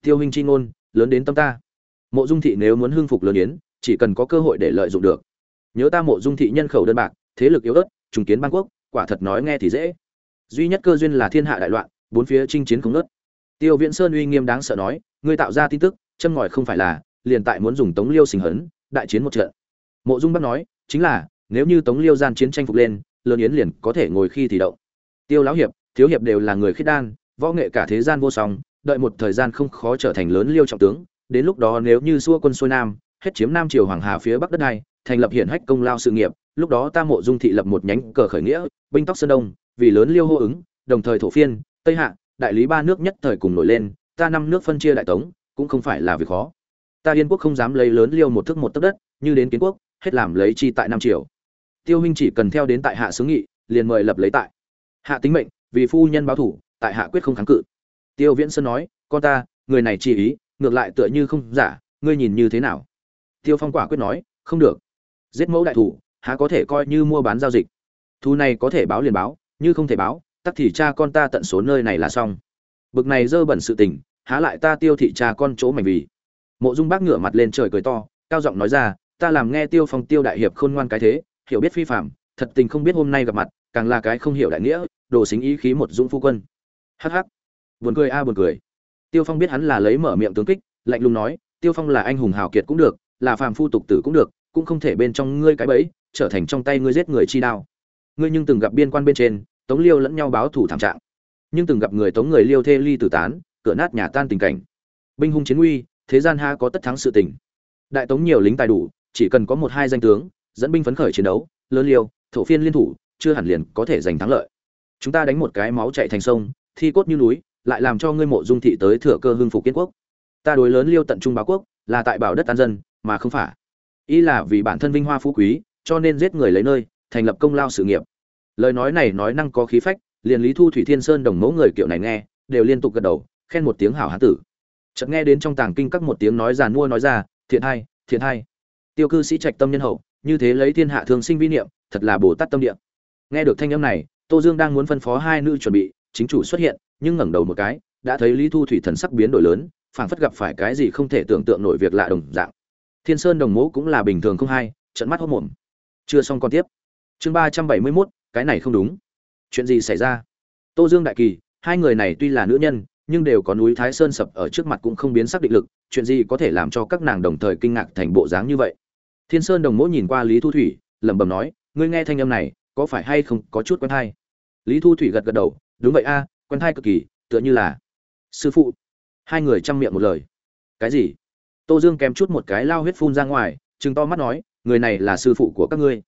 tiêu hình chi ngôn, lớn đến tâm ta. Mộ dung thị nếu muốn hưng phục lớn yến, chỉ cần có cơ hội để lợi dụng được. Nhớ ta mộ dung thị nhân khẩu đơn bạc, thế lực yếu ớt, trùng kiến bang quốc, quả thật nói nghe thì dễ. Duy nhất cơ duyên là thiên hạ đại loạn, bốn phía chinh chiến không nớt tiêu viễn sơn uy nghiêm đáng sợ nói, ngươi tạo ra tin tức, châm ngòi không phải là, liền tại muốn dùng tống liêu sinh hấn, đại chiến một trận. Mộ dung bắc nói, chính là, nếu như tống liêu gian chiến tranh phục lên, lớn yến liền có thể ngồi khi thì động. Tiêu lão hiệp, thiếu hiệp đều là người khiết đan võ nghệ cả thế gian vô song, đợi một thời gian không khó trở thành lớn liêu trọng tướng, đến lúc đó nếu như xua quân xuôi nam, hết chiếm nam triều hoàng hà phía bắc đất này, thành lập hiển hách công lao sự nghiệp, lúc đó ta mộ dung thị lập một nhánh cờ khởi nghĩa, binh tóc sơn đông, vì lớn liêu hô ứng, đồng thời thổ phiên, tây hạ, đại lý ba nước nhất thời cùng nổi lên, ta năm nước phân chia đại tống, cũng không phải là việc khó. Ta yên quốc không dám lấy lớn liêu một thước một tấc đất, như đến kiến quốc, hết làm lấy chi tại nam triều. Tiêu huynh chỉ cần theo đến tại hạ xướng nghị, liền mời lập lấy tại. Hạ tính mệnh, vì phu nhân báo thủ tại hạ quyết không kháng cự. Tiêu viễn sơn nói, con ta, người này chỉ ý, ngược lại tựa như không giả, ngươi nhìn như thế nào? Tiêu phong quả quyết nói, không được. Giết mẫu đại thủ, há có thể coi như mua bán giao dịch. Thu này có thể báo liền báo, như không thể báo, tắc thì cha con ta tận số nơi này là xong. Bực này dơ bẩn sự tình, há lại ta tiêu thị cha con chỗ mảnh vì. Mộ dung bác ngửa mặt lên trời cười to, cao giọng nói ra, ta làm nghe tiêu phong tiêu đại hiệp khôn ngoan cái thế, hiểu biết phi phạm, thật tình không biết hôm nay gặp mặt, càng là cái không hiểu đại nghĩa, đồ xính ý khí một dũng phu quân hh buồn cười a, buồn cười. Tiêu phong biết hắn là lấy mở miệng tướng kích, lạnh lùng nói, tiêu phong là anh hùng hào kiệt cũng được, là phàm phu tục tử cũng được, cũng không thể bên trong ngươi cái bẫy, trở thành trong tay ngươi giết người chi đao. Ngươi nhưng từng gặp biên quan bên trên, tống liêu lẫn nhau báo thủ thảm trạng. Nhưng từng gặp người tống người liêu thê ly tử tán, cửa nát nhà tan tình cảnh. Binh hung chiến uy thế gian ha có tất thắng sự tình. Đại tống nhiều lính tài đủ, chỉ cần có một hai danh tướng, dẫn binh phấn khởi chiến đấu, lớn liêu, thổ phiên liên thủ, chưa hẳn liền có thể giành thắng lợi. Chúng ta đánh một cái máu chạy thành sông thi cốt như núi, lại làm cho ngươi mộ dung thị tới thừa cơ hưng phục kiến quốc. Ta đối lớn liêu tận trung báo quốc, là tại bảo đất an dân, mà không phải. Ý là vì bản thân vinh hoa phú quý, cho nên giết người lấy nơi, thành lập công lao sự nghiệp. Lời nói này nói năng có khí phách, liền lý thu thủy thiên sơn đồng mẫu người kiệu này nghe, đều liên tục gật đầu, khen một tiếng hảo hán tử. Chợt nghe đến trong tàng kinh các một tiếng nói giàn mua nói ra, thiện hai thiện hai. Tiêu cư sĩ trạch tâm nhân hậu, như thế lấy thiên hạ thường sinh vi niệm, thật là bồ tát tâm địa. Nghe được thanh âm này, tô dương đang muốn phân phó hai nữ chuẩn bị chính chủ xuất hiện, nhưng ngẩng đầu một cái, đã thấy lý thu thủy thần sắc biến đổi lớn, phảng phất gặp phải cái gì không thể tưởng tượng nổi việc lạ đồng dạng. Thiên sơn đồng mẫu cũng là bình thường không hay trận mắt hốt mồm. Chưa xong còn tiếp. Chương ba trăm bảy mươi mốt, cái này không đúng. Chuyện gì xảy ra? Tô dương đại kỳ, hai người này tuy là nữ nhân, nhưng đều có núi thái sơn sập ở trước mặt cũng không biến sắc định lực, chuyện gì có thể làm cho các nàng đồng thời kinh ngạc thành bộ dáng như vậy? Thiên sơn đồng mẫu nhìn qua lý thu thủy, lẩm bẩm nói, ngươi nghe thanh âm này, có phải hay không có chút quen thai lý thu thủy gật gật đầu đúng vậy a, quen thai cực kỳ, tựa như là sư phụ. Hai người chăm miệng một lời. Cái gì? Tô dương kém chút một cái lao huyết phun ra ngoài chừng to mắt nói, người này là sư phụ của các ngươi.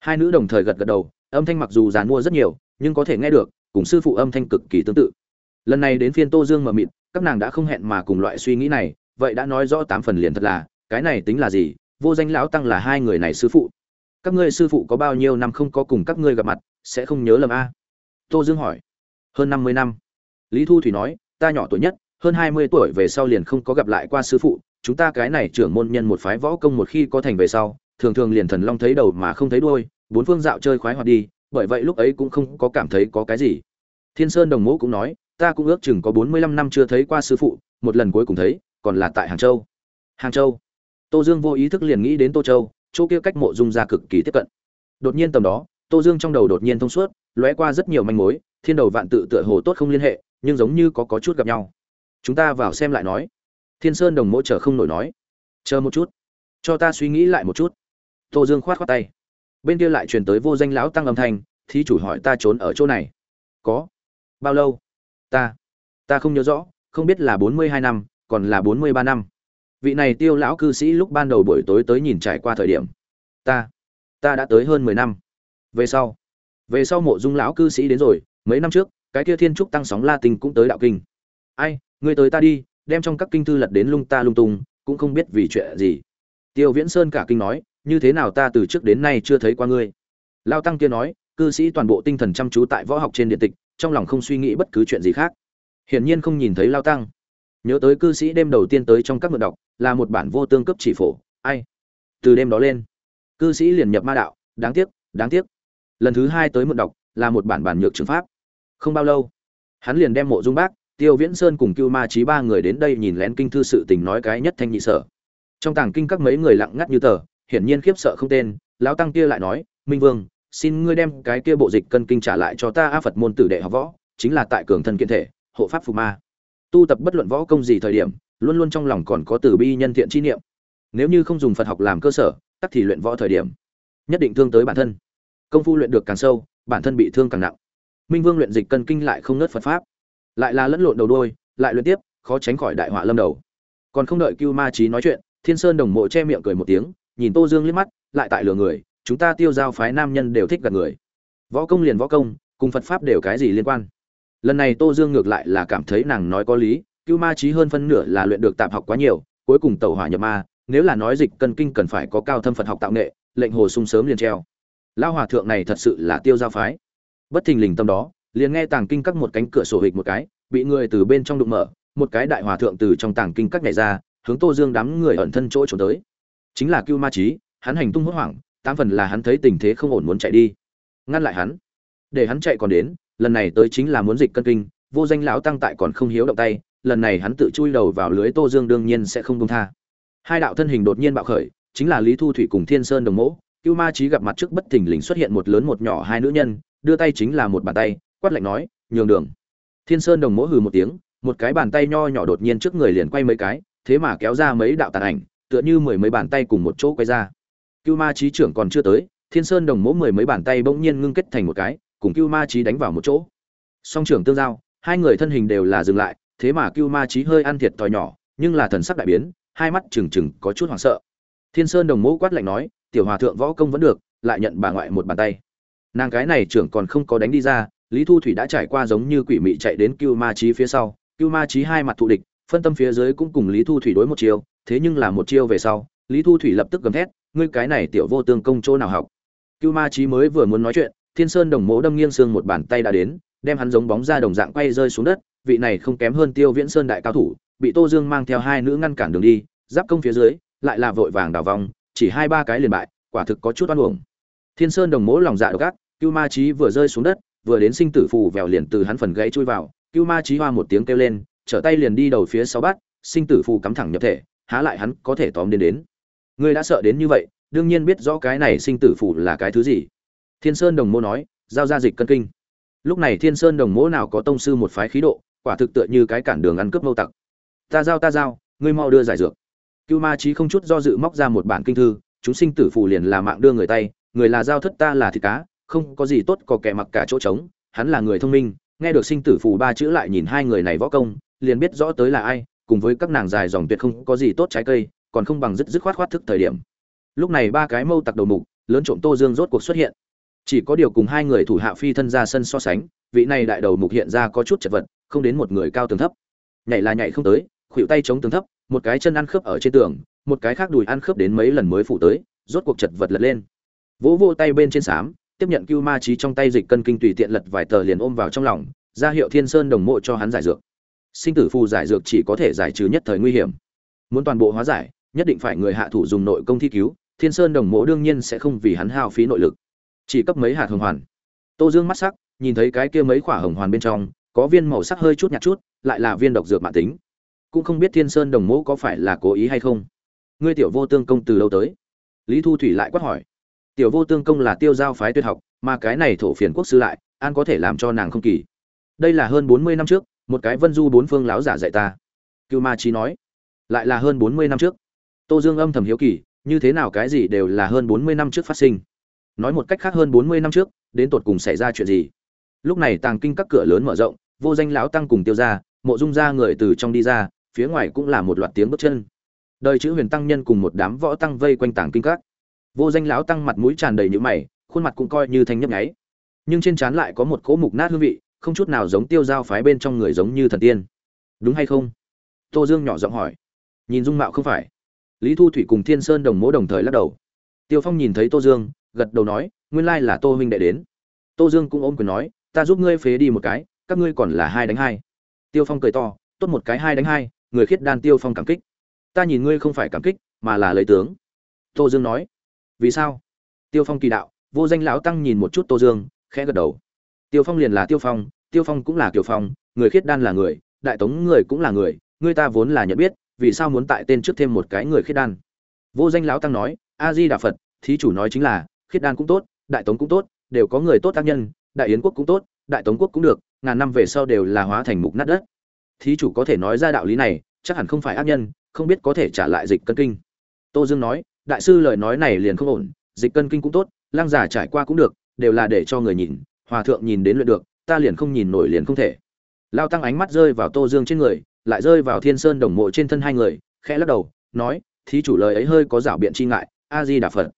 Hai nữ đồng thời gật gật đầu, âm thanh mặc dù dàn mua rất nhiều, nhưng có thể nghe được, cùng sư phụ âm thanh cực kỳ tương tự. Lần này đến phiên tô dương mờ mịt, các nàng đã không hẹn mà cùng loại suy nghĩ này, vậy đã nói rõ tám phần liền thật là, cái này tính là gì? Vô danh lão tăng là hai người này sư phụ. Các ngươi sư phụ có bao nhiêu năm không có cùng các ngươi gặp mặt, sẽ không nhớ lầm a? Tô dương hỏi hơn năm mươi năm. Lý thu thủy nói, ta nhỏ tuổi nhất, hơn hai mươi tuổi về sau liền không có gặp lại qua sư phụ. Chúng ta cái này trưởng môn nhân một phái võ công một khi có thành về sau, thường thường liền thần long thấy đầu mà không thấy đuôi, bốn phương dạo chơi khoái hoạt đi, bởi vậy lúc ấy cũng không có cảm thấy có cái gì. Thiên sơn đồng mẫu cũng nói, ta cũng ước chừng có bốn mươi lăm năm chưa thấy qua sư phụ, một lần cuối cùng thấy, còn là tại hàng châu. Hàng châu. Tô dương vô ý thức liền nghĩ đến tô châu, chỗ kia cách mộ dung ra cực kỳ tiếp cận. Đột nhiên tầm đó, tô dương trong đầu đột nhiên thông suốt, lóe qua rất nhiều manh mối thiên đầu vạn tự tựa hồ tốt không liên hệ, nhưng giống như có có chút gặp nhau. Chúng ta vào xem lại nói. Thiên sơn đồng mỗ chờ không nổi nói. Chờ một chút. Cho ta suy nghĩ lại một chút. Tô dương khoát khoát tay. Bên kia lại truyền tới vô danh lão tăng âm thanh, thí chủ hỏi ta trốn ở chỗ này. Có. Bao lâu? Ta. Ta không nhớ rõ, không biết là bốn mươi hai năm, còn là bốn mươi ba năm. Vị này tiêu lão cư sĩ lúc ban đầu buổi tối tới nhìn trải qua thời điểm. Ta. Ta đã tới hơn mười năm. Về sau. Về sau mộ dung lão cư sĩ đến rồi mấy năm trước, cái kia thiên trúc tăng sóng la tinh cũng tới đạo kinh. Ai, ngươi tới ta đi, đem trong các kinh thư lật đến lung ta lung tung, cũng không biết vì chuyện gì. Tiêu viễn sơn cả kinh nói, như thế nào ta từ trước đến nay chưa thấy qua ngươi? Lao tăng kia nói, cư sĩ toàn bộ tinh thần chăm chú tại võ học trên điện tịch, trong lòng không suy nghĩ bất cứ chuyện gì khác. Hiển nhiên không nhìn thấy lao tăng. Nhớ tới cư sĩ đêm đầu tiên tới trong các mượn đọc, là một bản vô tương cấp chỉ phổ, ai? Từ đêm đó lên, cư sĩ liền nhập ma đạo, đáng tiếc đáng tiếc. Lần thứ hai tới mượn đọc là một bản bản nhược trường pháp. Không bao lâu, hắn liền đem mộ dung bác, tiêu viễn sơn cùng cưu ma trí ba người đến đây nhìn lén kinh thư sự tình nói cái nhất thanh nhị sở. Trong tàng kinh các mấy người lặng ngắt như tờ, hiển nhiên khiếp sợ không tên, lão tăng kia lại nói, minh vương, xin ngươi đem cái kia bộ dịch cân kinh trả lại cho ta a phật môn tử đệ học võ, chính là tại cường thân kiên thể, hộ pháp phù ma. Tu tập bất luận võ công gì thời điểm, luôn luôn trong lòng còn có từ bi nhân thiện chi niệm. Nếu như không dùng phật học làm cơ sở, tắc thì luyện võ thời điểm, nhất định thương tới bản thân. Công phu luyện được càng sâu bản thân bị thương càng nặng. Minh vương luyện dịch cân kinh lại không nớt phật pháp. Lại là lẫn lộn đầu đôi, lại luyện tiếp, khó tránh khỏi đại họa lâm đầu. Còn không đợi cưu ma trí nói chuyện, thiên sơn đồng mộ che miệng cười một tiếng, nhìn tô dương liếc mắt, lại tại lừa người, chúng ta tiêu giao phái nam nhân đều thích gạt người. Võ công liền võ công, cùng phật pháp đều cái gì liên quan? Lần này tô dương ngược lại là cảm thấy nàng nói có lý, cưu ma trí hơn phân nửa là luyện được tạp học quá nhiều, cuối cùng tẩu hỏa nhập ma, nếu là nói dịch cân kinh cần phải có cao thâm phật học tạo nghệ, lệnh hồ sung sớm liền treo lao hòa thượng này thật sự là tiêu giao phái. Bất thình lình tâm đó, liền nghe tàng kinh các một cánh cửa sổ hịch một cái, bị người từ bên trong đụng mở, một cái đại hòa thượng từ trong tàng kinh các này ra, hướng tô dương đám người ẩn thân chỗ trốn tới. Chính là cưu ma trí hắn hành tung hốt hoảng, tám phần là hắn thấy tình thế không ổn muốn chạy đi. Ngăn lại hắn. Để hắn chạy còn đến, lần này tới chính là muốn dịch cân kinh, vô danh lão tăng tại còn không hiếu động tay, lần này hắn tự chui đầu vào lưới tô dương đương nhiên sẽ không công tha. Hai đạo thân hình đột nhiên bạo khởi, chính là lý thu thủy cùng thiên sơn đồng mẫu cưu ma trí gặp mặt trước bất thình lình xuất hiện một lớn một nhỏ hai nữ nhân, đưa tay chính là một bàn tay, quát lạnh nói, nhường đường. Thiên sơn đồng mỗ hừ một tiếng, một cái bàn tay nho nhỏ đột nhiên trước người liền quay mấy cái, thế mà kéo ra mấy đạo tàn ảnh, tựa như mười mấy bàn tay cùng một chỗ quay ra. Cưu ma trí trưởng còn chưa tới, thiên sơn đồng mỗ mười mấy bàn tay bỗng nhiên ngưng kết thành một cái, cùng cưu ma trí đánh vào một chỗ. Song trưởng tương giao, hai người thân hình đều là dừng lại, thế mà cưu ma trí hơi ăn thiệt thòi nhỏ, nhưng là thần sắc đại biến, hai mắt trừng trừng có chút hoảng sợ. Thiên sơn đồng mỗ quát lạnh nói tiểu hòa thượng võ công vẫn được, lại nhận bà ngoại một bàn tay. Nàng cái này trưởng còn không có đánh đi ra, lý thu thủy đã trải qua giống như quỷ mị chạy đến cưu ma trí phía sau. Cưu ma trí hai mặt thù địch, phân tâm phía dưới cũng cùng lý thu thủy đối một chiêu, thế nhưng là một chiêu về sau, lý thu thủy lập tức gầm thét, ngươi cái này tiểu vô tương công chỗ nào học? Cưu ma trí mới vừa muốn nói chuyện, thiên sơn đồng mố đâm nghiêng xương một bàn tay đã đến, đem hắn giống bóng ra đồng dạng quay rơi xuống đất, vị này không kém hơn tiêu viễn sơn đại cao thủ, bị tô dương mang theo hai nữ ngăn cản đường đi, giáp công phía dưới, lại là vội vàng đào vòng chỉ hai ba cái liền bại, quả thực có chút oan uổng. Thiên sơn đồng mỗ lòng dạ độc ác, cưu ma trí vừa rơi xuống đất, vừa đến sinh tử phù vèo liền từ hắn phần gãy chui vào, cưu ma trí hoa một tiếng kêu lên, trở tay liền đi đầu phía sau bát sinh tử phù cắm thẳng nhập thể, há lại hắn có thể tóm đến đến. Ngươi đã sợ đến như vậy, đương nhiên biết rõ cái này sinh tử phù là cái thứ gì. Thiên sơn đồng mô nói, giao ra dịch cân kinh. Lúc này thiên sơn đồng mỗ nào có tông sư một phái khí độ, quả thực tựa như cái cản đường ăn cướp mâu tặc. Ta giao ta giao, ngươi mau đưa giải dược cưu ma trí không chút do dự móc ra một bản kinh thư, chúng sinh tử phù liền là mạng đưa người tay, người là giao thất ta là thịt cá, không có gì tốt có kẻ mặc cả chỗ trống, hắn là người thông minh, nghe được sinh tử phù ba chữ lại nhìn hai người này võ công, liền biết rõ tới là ai, cùng với các nàng dài dòng tuyệt không có gì tốt trái cây, còn không bằng dứt dứt khoát khoát thức thời điểm. Lúc này ba cái mâu tặc đầu mục, lớn trộm tô dương rốt cuộc xuất hiện. Chỉ có điều cùng hai người thủ hạ phi thân ra sân so sánh, vị này đại đầu mục hiện ra có chút chật vật, không đến một người cao tường thấp. Nhảy là nhảy không tới khuỷu tay chống tường thấp, một cái chân ăn khớp ở trên tường, một cái khác đùi ăn khớp đến mấy lần mới phụ tới, rốt cuộc chật vật lật lên. Vỗ vỗ tay bên trên xám tiếp nhận cưu ma chí trong tay dịch cân kinh tùy tiện lật vài tờ liền ôm vào trong lòng, ra hiệu thiên sơn đồng mộ cho hắn giải dược. Sinh tử phù giải dược chỉ có thể giải trừ nhất thời nguy hiểm. Muốn toàn bộ hóa giải, nhất định phải người hạ thủ dùng nội công thi cứu, thiên sơn đồng mộ đương nhiên sẽ không vì hắn hao phí nội lực. Chỉ cấp mấy hạt hồng hoàn. Tô dương mắt sắc, nhìn thấy cái kia mấy quả hồng hoàn bên trong, có viên màu sắc hơi chút nhạt chút, lại là viên độc dược mạng tính cũng không biết thiên sơn đồng mẫu có phải là cố ý hay không. Ngươi tiểu vô tương công từ lâu tới? Lý thu thủy lại quát hỏi. Tiểu vô tương công là tiêu giao phái tuyệt học, mà cái này thổ phiền quốc sư lại, an có thể làm cho nàng không kỳ. Đây là hơn bốn mươi năm trước, một cái vân du bốn phương láo giả dạy ta. Cưu ma trí nói. Lại là hơn bốn mươi năm trước. Tô dương âm thầm hiếu kỳ, như thế nào cái gì đều là hơn bốn mươi năm trước phát sinh. Nói một cách khác hơn bốn mươi năm trước, đến tột cùng xảy ra chuyện gì? Lúc này tàng kinh các cửa lớn mở rộng, vô danh lão tăng cùng tiêu ra mộ dung ra người từ trong đi ra phía ngoài cũng là một loạt tiếng bước chân. Đời chữ huyền tăng nhân cùng một đám võ tăng vây quanh tảng kinh các. Vô danh lão tăng mặt mũi tràn đầy nhữ mày, khuôn mặt cũng coi như thanh nhấp nháy. Nhưng trên trán lại có một cỗ mục nát hương vị, không chút nào giống tiêu giao phái bên trong người giống như thần tiên. Đúng hay không? Tô dương nhỏ giọng hỏi. Nhìn dung mạo không phải. Lý thu thủy cùng thiên sơn đồng mỗ đồng thời lắc đầu. Tiêu phong nhìn thấy tô dương, gật đầu nói, nguyên lai là tô huynh đệ đến. Tô dương cũng ôm quyền nói, ta giúp ngươi phế đi một cái, các ngươi còn là hai đánh hai. Tiêu phong cười to, tốt một cái hai đánh hai người khiết đan tiêu phong cảm kích. Ta nhìn ngươi không phải cảm kích, mà là lấy tướng. Tô dương nói. Vì sao? Tiêu phong kỳ đạo, vô danh lão tăng nhìn một chút tô dương, khẽ gật đầu. Tiêu phong liền là tiêu phong tiêu phong cũng là kiều phong, người khiết đan là người, đại tống người cũng là người ngươi ta vốn là nhận biết, vì sao muốn tại tên trước thêm một cái người khiết đan? Vô danh lão tăng nói, a di đà phật, thí chủ nói chính là, khiết đan cũng tốt, đại tống cũng tốt, đều có người tốt tác nhân, đại yến quốc cũng tốt, đại tống quốc cũng được, ngàn năm về sau đều là hóa thành mục nát đất thí chủ có thể nói ra đạo lý này, chắc hẳn không phải ác nhân, không biết có thể trả lại dịch cân kinh. Tô dương nói, đại sư lời nói này liền không ổn, dịch cân kinh cũng tốt lang giả trải qua cũng được, đều là để cho người nhìn, hòa thượng nhìn đến luyện được, ta liền không nhìn nổi liền không thể. Lao tăng ánh mắt rơi vào tô dương trên người, lại rơi vào thiên sơn đồng mộ trên thân hai người, khẽ lắc đầu, nói, thí chủ lời ấy hơi có rảo biện chi ngại, a di đà phật.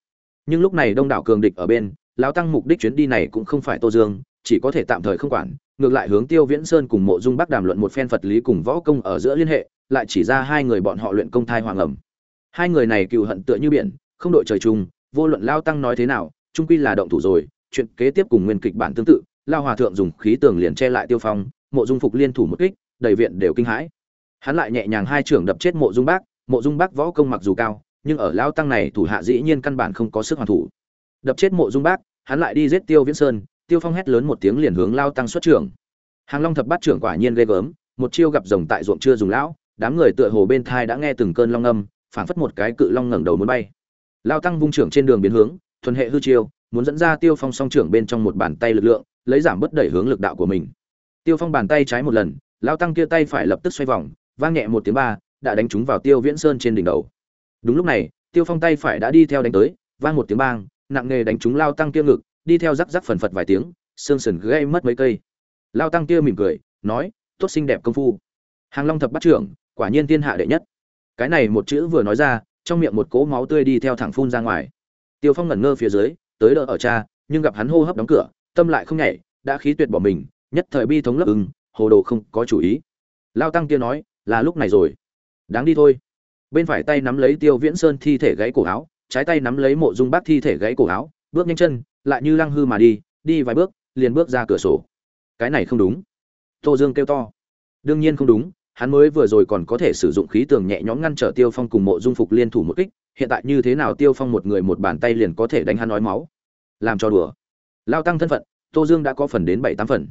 Nhưng lúc này đông đảo cường địch ở bên, lao tăng mục đích chuyến đi này cũng không phải tô dương chỉ có thể tạm thời không quản, ngược lại hướng tiêu viễn sơn cùng mộ dung bắc đàm luận một phen phật lý cùng võ công ở giữa liên hệ, lại chỉ ra hai người bọn họ luyện công thai hoàng ẩm. Hai người này cựu hận tựa như biển, không đội trời chung, vô luận lao tăng nói thế nào trung quy là động thủ rồi, chuyện kế tiếp cùng nguyên kịch bản tương tự, lao hòa thượng dùng khí tường liền che lại tiêu phong, mộ dung phục liên thủ một kích, đầy viện đều kinh hãi. Hắn lại nhẹ nhàng hai trưởng đập chết mộ dung bác mộ dung bác võ công mặc dù cao, nhưng ở lao tăng này thủ hạ dĩ nhiên căn bản không có sức hoàn thủ. Đập chết mộ dung bác hắn lại đi giết tiêu viễn sơn tiêu phong hét lớn một tiếng liền hướng lao tăng xuất trưởng. Hàng long thập bát trưởng quả nhiên ghê gớm, một chiêu gặp rồng tại ruộng chưa dùng lão, đám người tựa hồ bên thai đã nghe từng cơn long âm, phảng phất một cái cự long ngẩng đầu muốn bay. Lao tăng vung trưởng trên đường biến hướng, thuần hệ hư chiêu, muốn dẫn ra tiêu phong song trưởng bên trong một bàn tay lực lượng, lấy giảm bất đẩy hướng lực đạo của mình. Tiêu phong bàn tay trái một lần, lao tăng kia tay phải lập tức xoay vòng, vang nhẹ một tiếng ba, đã đánh trúng vào tiêu viễn sơn trên đỉnh đầu. Đúng lúc này, tiêu phong tay phải đã đi theo đánh tới, vang một tiếng bang, nặng nề đánh trúng lao tăng kia ngực đi theo rắc rắc phần phật vài tiếng xương sườn gây mất mấy cây. Lao tăng kia mỉm cười, nói, tốt xinh đẹp công phu. Hàng long thập bắt trưởng, quả nhiên thiên hạ đệ nhất. Cái này một chữ vừa nói ra, trong miệng một cỗ máu tươi đi theo thẳng phun ra ngoài. Tiêu phong ngẩn ngơ phía dưới, tới đỡ ở cha, nhưng gặp hắn hô hấp đóng cửa, tâm lại không nhảy, đã khí tuyệt bỏ mình, nhất thời bi thống lấp ưng, hồ đồ không có chủ ý. Lao tăng kia nói, là lúc này rồi. Đáng đi thôi. Bên phải tay nắm lấy tiêu viễn sơn thi thể gãy cổ áo, trái tay nắm lấy mộ dung bác thi thể gãy cổ áo, bước nhanh chân lại như lăng hư mà đi đi vài bước, liền bước ra cửa sổ. Cái này không đúng. Tô dương kêu to. Đương nhiên không đúng, hắn mới vừa rồi còn có thể sử dụng khí tường nhẹ nhõm ngăn trở tiêu phong cùng mộ dung phục liên thủ một kích, hiện tại như thế nào tiêu phong một người một bàn tay liền có thể đánh hắn nói máu? Làm cho đùa. Lao tăng thân phận, tô dương đã có phần đến bảy tám phần.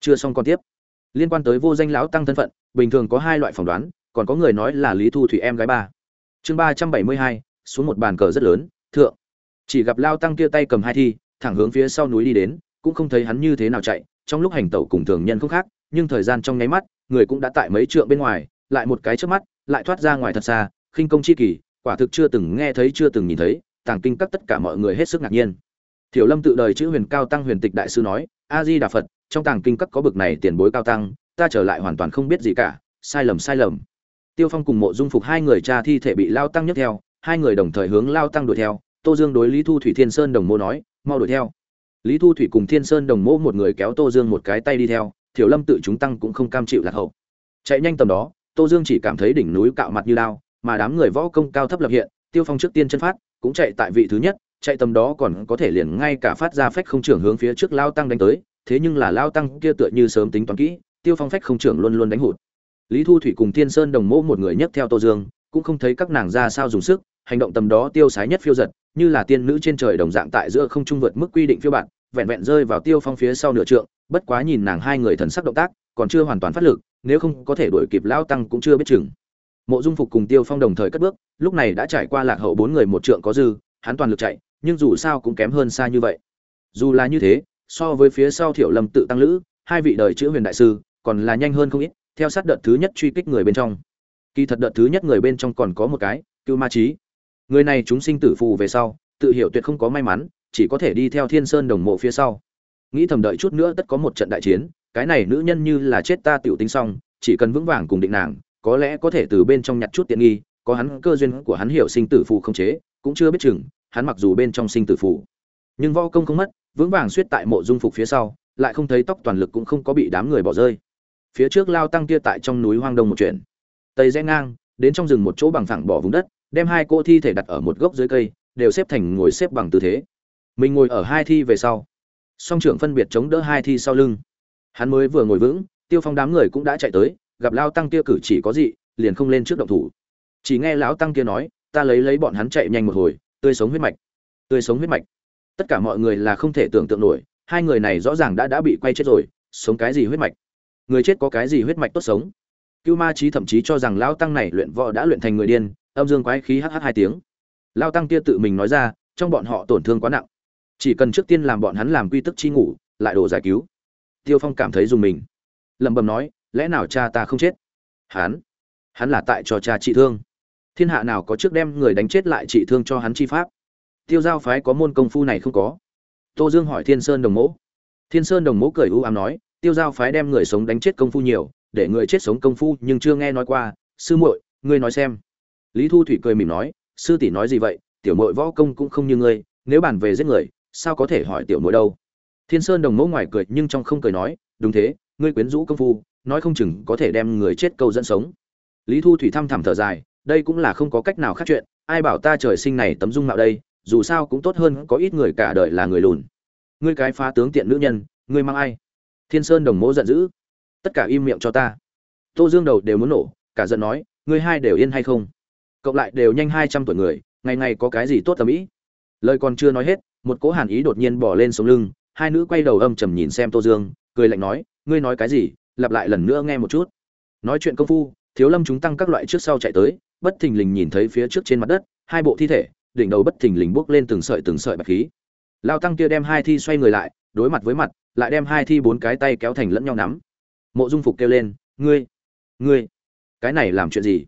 Chưa xong còn tiếp. Liên quan tới vô danh lão tăng thân phận, bình thường có hai loại phỏng đoán, còn có người nói là lý thu thủy em gái ba. Chương ba trăm bảy mươi hai, xuống một bàn cờ rất lớn, thượng. Chỉ gặp lao tăng kia tay cầm hai thi thẳng hướng phía sau núi đi đến cũng không thấy hắn như thế nào chạy trong lúc hành tẩu cùng thường nhân không khác nhưng thời gian trong nháy mắt người cũng đã tại mấy trượng bên ngoài lại một cái chớp mắt lại thoát ra ngoài thật xa khinh công chi kỳ quả thực chưa từng nghe thấy chưa từng nhìn thấy tàng kinh các tất cả mọi người hết sức ngạc nhiên Tiểu Lâm tự đời chữ huyền cao tăng huyền tịch đại sư nói, A Di Đà Phật, trong tàng kinh các có bực này tiền bối cao tăng, ta trở lại hoàn toàn không biết gì cả, sai lầm sai lầm. Tiêu Phong cùng Mộ Dung Phục hai người cha thi thể bị lao tăng nhấc theo, hai người đồng thời hướng lao tăng đuổi theo, Tô Dương đối Lý Thu Thủy Thiên Sơn đồng mô nói, mau đuổi theo. Lý Thu Thủy cùng Thiên Sơn đồng mô một người kéo Tô Dương một cái tay đi theo, thiểu Lâm tự chúng tăng cũng không cam chịu lạc hậu. Chạy nhanh tầm đó, Tô Dương chỉ cảm thấy đỉnh núi cạo mặt như lao, mà đám người võ công cao thấp lập hiện, Tiêu Phong trước tiên chân phát, cũng chạy tại vị thứ nhất, chạy tầm đó còn có thể liền ngay cả phát ra phách không trưởng hướng phía trước lao tăng đánh tới thế nhưng là lao tăng kia tựa như sớm tính toán kỹ tiêu phong phách không trưởng luôn luôn đánh hụt lý thu thủy cùng thiên sơn đồng mỗ một người nhấc theo tô dương cũng không thấy các nàng ra sao dùng sức hành động tầm đó tiêu sái nhất phiêu giật như là tiên nữ trên trời đồng dạng tại giữa không trung vượt mức quy định phiêu bạn vẹn vẹn rơi vào tiêu phong phía sau nửa trượng, bất quá nhìn nàng hai người thần sắc động tác, còn chưa hoàn toàn phát lực, nếu không có thể đuổi kịp lao tăng cũng chưa biết chừng. Mộ dung phục cùng tiêu phong đồng thời cất bước, lúc này đã trải qua lạc hậu bốn người một trượng có dư, hắn toàn lực chạy, nhưng dù sao cũng kém hơn xa như vậy. Dù là như thế, so với phía sau thiểu lâm tự tăng lữ, hai vị đời chữ huyền đại sư, còn là nhanh hơn không ít, theo sát đợt thứ nhất truy kích người bên trong. Kỳ thật đợt thứ nhất người bên trong còn có một cái, cưu ma trí người này chúng sinh tử phù về sau tự hiểu tuyệt không có may mắn chỉ có thể đi theo thiên sơn đồng mộ phía sau. Nghĩ thầm đợi chút nữa tất có một trận đại chiến cái này nữ nhân như là chết ta tiểu tính xong chỉ cần vững vàng cùng định nàng có lẽ có thể từ bên trong nhặt chút tiện nghi có hắn cơ duyên của hắn hiểu sinh tử phù không chế cũng chưa biết chừng hắn mặc dù bên trong sinh tử phù, nhưng võ công không mất vững vàng suýt tại mộ dung phục phía sau lại không thấy tóc toàn lực cũng không có bị đám người bỏ rơi. Phía trước lao tăng kia tại trong núi hoang đông một chuyện tây rẽ ngang đến trong rừng một chỗ bằng phẳng bỏ vùng đất đem hai cô thi thể đặt ở một gốc dưới cây, đều xếp thành ngồi xếp bằng tư thế. Mình ngồi ở hai thi về sau. Song trưởng phân biệt chống đỡ hai thi sau lưng. Hắn mới vừa ngồi vững, tiêu phong đám người cũng đã chạy tới, gặp lao tăng kia cử chỉ có gì liền không lên trước động thủ. Chỉ nghe lão tăng kia nói, ta lấy lấy bọn hắn chạy nhanh một hồi, tươi sống huyết mạch, tươi sống huyết mạch. Tất cả mọi người là không thể tưởng tượng nổi, hai người này rõ ràng đã đã bị quay chết rồi, sống cái gì huyết mạch? Người chết có cái gì huyết mạch tốt sống? Cưu ma trí thậm chí cho rằng lao tăng này luyện võ đã luyện thành người điên âm dương quái khí hh hai tiếng. Lao tăng kia tự mình nói ra, trong bọn họ tổn thương quá nặng. Chỉ cần trước tiên làm bọn hắn làm quy tức chi ngủ, lại đồ giải cứu. Tiêu phong cảm thấy dùng mình. Lẩm bẩm nói, lẽ nào cha ta không chết? Hắn hắn là tại cho cha trị thương. Thiên hạ nào có trước đem người đánh chết lại trị thương cho hắn chi pháp? Tiêu giao phái có môn công phu này không có. Tô dương hỏi thiên sơn đồng mẫu thiên sơn đồng mẫu cười u ám nói, tiêu giao phái đem người sống đánh chết công phu nhiều, để người chết sống công phu nhưng chưa nghe nói qua. Sư muội, ngươi nói xem lý thu thủy cười mỉm nói, sư tỷ nói gì vậy? Tiểu muội võ công cũng không như ngươi, nếu bàn về giết người, sao có thể hỏi tiểu muội đâu? Thiên sơn đồng mẫu ngoài cười nhưng trong không cười nói, đúng thế, ngươi quyến rũ công phu, nói không chừng có thể đem người chết câu dẫn sống. Lý thu thủy thăm thẳm thở dài, đây cũng là không có cách nào khác chuyện, ai bảo ta trời sinh này tấm dung mạo đây, dù sao cũng tốt hơn có ít người cả đời là người lùn. Ngươi cái phá tướng tiện nữ nhân, ngươi mang ai? Thiên sơn đồng mẫu giận dữ, tất cả im miệng cho ta. Tô dương đầu đều muốn nổ, cả giận nói, ngươi hai đều yên hay không? Cộng lại đều nhanh hai trăm tuổi người, ngày ngày có cái gì tốt tầm ý? Lời còn chưa nói hết, một cỗ hàn ý đột nhiên bỏ lên sống lưng, hai nữ quay đầu âm trầm nhìn xem tô dương, cười lạnh nói, ngươi nói cái gì? Lặp lại lần nữa nghe một chút. Nói chuyện công phu, thiếu lâm chúng tăng các loại trước sau chạy tới, bất thình lình nhìn thấy phía trước trên mặt đất, hai bộ thi thể, đỉnh đầu bất thình lình bốc lên từng sợi từng sợi bạch khí. Lao tăng kia đem hai thi xoay người lại, đối mặt với mặt, lại đem hai thi bốn cái tay kéo thành lẫn nhau nắm. Mộ dung phục kêu lên, ngươi ngươi, cái này làm chuyện gì?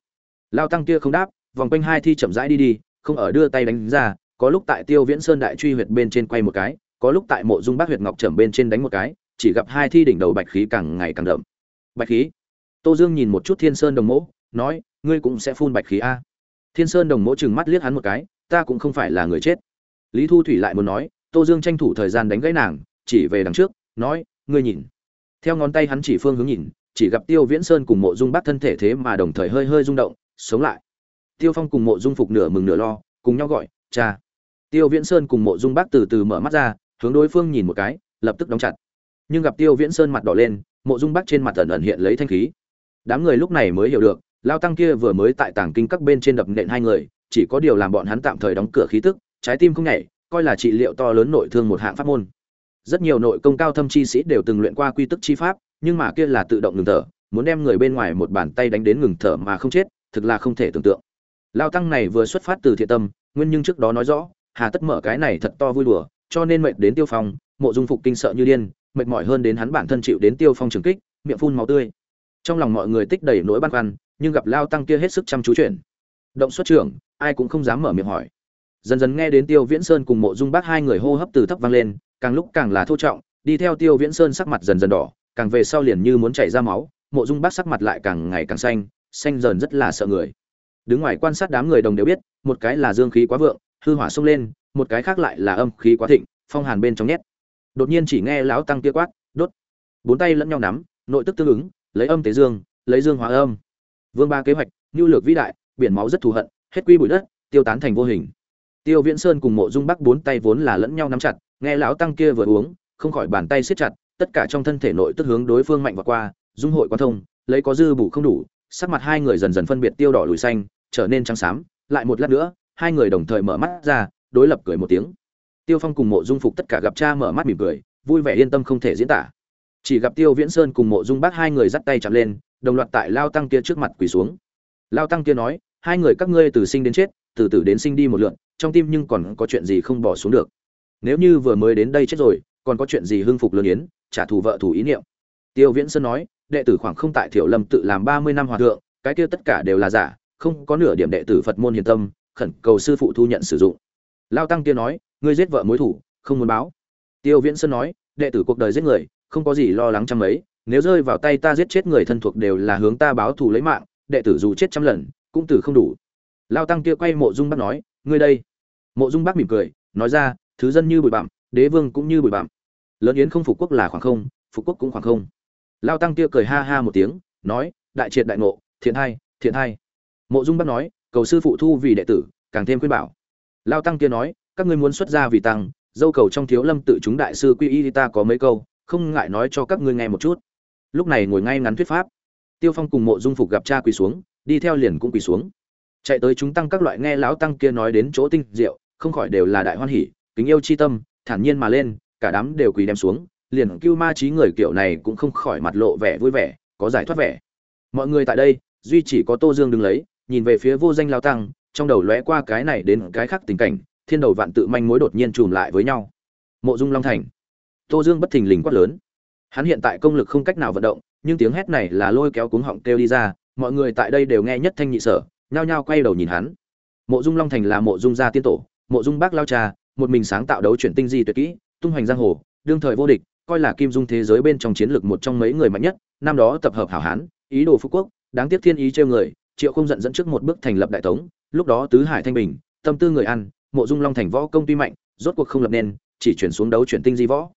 Lao tăng kia không đáp vòng quanh hai thi chậm rãi đi đi, không ở đưa tay đánh ra, có lúc tại tiêu viễn sơn đại truy huyệt bên trên quay một cái, có lúc tại mộ dung bác huyệt ngọc trầm bên trên đánh một cái, chỉ gặp hai thi đỉnh đầu bạch khí càng ngày càng đậm. Bạch khí? Tô dương nhìn một chút thiên sơn đồng mỗ, nói, ngươi cũng sẽ phun bạch khí a? Thiên sơn đồng mỗ chừng mắt liếc hắn một cái, ta cũng không phải là người chết. Lý thu thủy lại muốn nói, tô dương tranh thủ thời gian đánh gãy nàng, chỉ về đằng trước, nói, ngươi nhìn. Theo ngón tay hắn chỉ phương hướng nhìn, chỉ gặp tiêu viễn sơn cùng mộ dung bác thân thể thế mà đồng thời hơi hơi rung động, sống lại tiêu phong cùng mộ dung phục nửa mừng nửa lo, cùng nhau gọi, cha. Tiêu viễn sơn cùng mộ dung bác từ từ mở mắt ra, hướng đối phương nhìn một cái, lập tức đóng chặt. Nhưng gặp tiêu viễn sơn mặt đỏ lên, mộ dung bác trên mặt ẩn ẩn hiện lấy thanh khí. Đám người lúc này mới hiểu được, lao tăng kia vừa mới tại tàng kinh các bên trên đập nện hai người, chỉ có điều làm bọn hắn tạm thời đóng cửa khí tức, trái tim không nhảy, coi là trị liệu to lớn nội thương một hạng pháp môn. Rất nhiều nội công cao thâm chi sĩ đều từng luyện qua quy tức chi pháp, nhưng mà kia là tự động ngừng thở, muốn đem người bên ngoài một bàn tay đánh đến ngừng thở mà không chết, thực là không thể tưởng tượng lao tăng này vừa xuất phát từ thiện tâm, nguyên nhưng trước đó nói rõ, hà tất mở cái này thật to vui đùa, cho nên mệt đến tiêu phong, mộ dung phục kinh sợ như điên, mệt mỏi hơn đến hắn bản thân chịu đến tiêu phong trường kích, miệng phun máu tươi. Trong lòng mọi người tích đầy nỗi băn khoăn, nhưng gặp lao tăng kia hết sức chăm chú chuyện động xuất trưởng, ai cũng không dám mở miệng hỏi. Dần dần nghe đến tiêu viễn sơn cùng mộ dung bác hai người hô hấp từ thấp vang lên, càng lúc càng là thô trọng, đi theo tiêu viễn sơn sắc mặt dần dần đỏ, càng về sau liền như muốn chảy ra máu, mộ dung bác sắc mặt lại càng ngày càng xanh xanh dần rất là sợ người đứng ngoài quan sát đám người đồng đều biết, một cái là dương khí quá vượng, hư hỏa xông lên, một cái khác lại là âm khí quá thịnh, phong hàn bên trong nhét. Đột nhiên chỉ nghe lão tăng kia quát, đốt. Bốn tay lẫn nhau nắm, nội tức tương ứng, lấy âm tế dương, lấy dương hóa âm. Vương ba kế hoạch, nhu lược vĩ đại, biển máu rất thù hận, hết quy bụi đất, tiêu tán thành vô hình. Tiêu viễn sơn cùng mộ dung bắc bốn tay vốn là lẫn nhau nắm chặt, nghe lão tăng kia vừa uống, không khỏi bàn tay siết chặt, tất cả trong thân thể nội tức hướng đối phương mạnh và qua, dung hội quan thông, lấy có dư bù không đủ, sắc mặt hai người dần dần phân biệt tiêu đỏ lùi xanh trở nên trắng xám, lại một lát nữa, hai người đồng thời mở mắt ra, đối lập cười một tiếng. Tiêu phong cùng mộ dung phục tất cả gặp cha mở mắt mỉm cười, vui vẻ yên tâm không thể diễn tả. Chỉ gặp tiêu viễn sơn cùng mộ dung bác hai người dắt tay chạm lên, đồng loạt tại lao tăng kia trước mặt quỳ xuống. Lao tăng kia nói, hai người các ngươi từ sinh đến chết, từ tử đến sinh đi một lượn trong tim nhưng còn có chuyện gì không bỏ xuống được? Nếu như vừa mới đến đây chết rồi, còn có chuyện gì hưng phục lương yến, trả thù vợ thủ ý niệm? Tiêu viễn sơn nói, đệ tử khoảng không tại thiểu lâm tự làm ba mươi năm hòa thượng, cái kia tất cả đều là giả không có nửa điểm đệ tử phật môn hiền tâm, khẩn cầu sư phụ thu nhận sử dụng. Lao tăng kia nói, ngươi giết vợ mối thủ, không muốn báo. Tiêu viễn sơn nói, đệ tử cuộc đời giết người, không có gì lo lắng trăm ấy nếu rơi vào tay ta giết chết người thân thuộc đều là hướng ta báo thù lấy mạng, đệ tử dù chết trăm lần, cũng tử không đủ. Lao tăng kia quay mộ dung bác nói, ngươi đây. Mộ dung bác mỉm cười, nói ra, thứ dân như bụi bặm, đế vương cũng như bụi bặm. Lớn yến không phục quốc là khoảng không, phục quốc cũng khoảng không. Lao tăng kia cười ha ha một tiếng, nói, đại triệt đại ngộ, thiện hai thiện hai mộ dung bác nói, cầu sư phụ thu vì đệ tử, càng thêm khuyên bảo. Lao tăng kia nói, các ngươi muốn xuất gia vì tăng, dâu cầu trong thiếu lâm tự chúng đại sư quy y ta có mấy câu, không ngại nói cho các ngươi nghe một chút. Lúc này ngồi ngay ngắn thuyết pháp, tiêu phong cùng mộ dung phục gặp cha quỳ xuống, đi theo liền cũng quỳ xuống. Chạy tới chúng tăng các loại nghe lão tăng kia nói đến chỗ tinh diệu, không khỏi đều là đại hoan hỉ, kính yêu chi tâm, thản nhiên mà lên, cả đám đều quỳ đem xuống, liền cưu ma trí người kiểu này cũng không khỏi mặt lộ vẻ vui vẻ, có giải thoát vẻ. Mọi người tại đây, duy chỉ có tô dương đứng lấy nhìn về phía vô danh lao tăng, trong đầu lóe qua cái này đến cái khác tình cảnh, thiên đầu vạn tự manh mối đột nhiên chùm lại với nhau. Mộ dung long thành. Tô dương bất thình lình quát lớn. Hắn hiện tại công lực không cách nào vận động, nhưng tiếng hét này là lôi kéo cuống họng kêu đi ra, mọi người tại đây đều nghe nhất thanh nhị sở, nhao nhao quay đầu nhìn hắn. Mộ dung long thành là mộ dung gia tiên tổ, mộ dung bác lao trà một mình sáng tạo đấu chuyển tinh di tuyệt kỹ, tung hoành giang hồ, đương thời vô địch, coi là kim dung thế giới bên trong chiến lược một trong mấy người mạnh nhất, năm đó tập hợp hảo hán, ý đồ phú quốc, đáng tiếc thiên ý trêu người triệu không giận dẫn trước một bước thành lập đại tống, lúc đó tứ hải thanh bình, tâm tư người ăn, mộ dung long thành võ công tuy mạnh, rốt cuộc không lập nên, chỉ chuyển xuống đấu chuyển tinh di võ.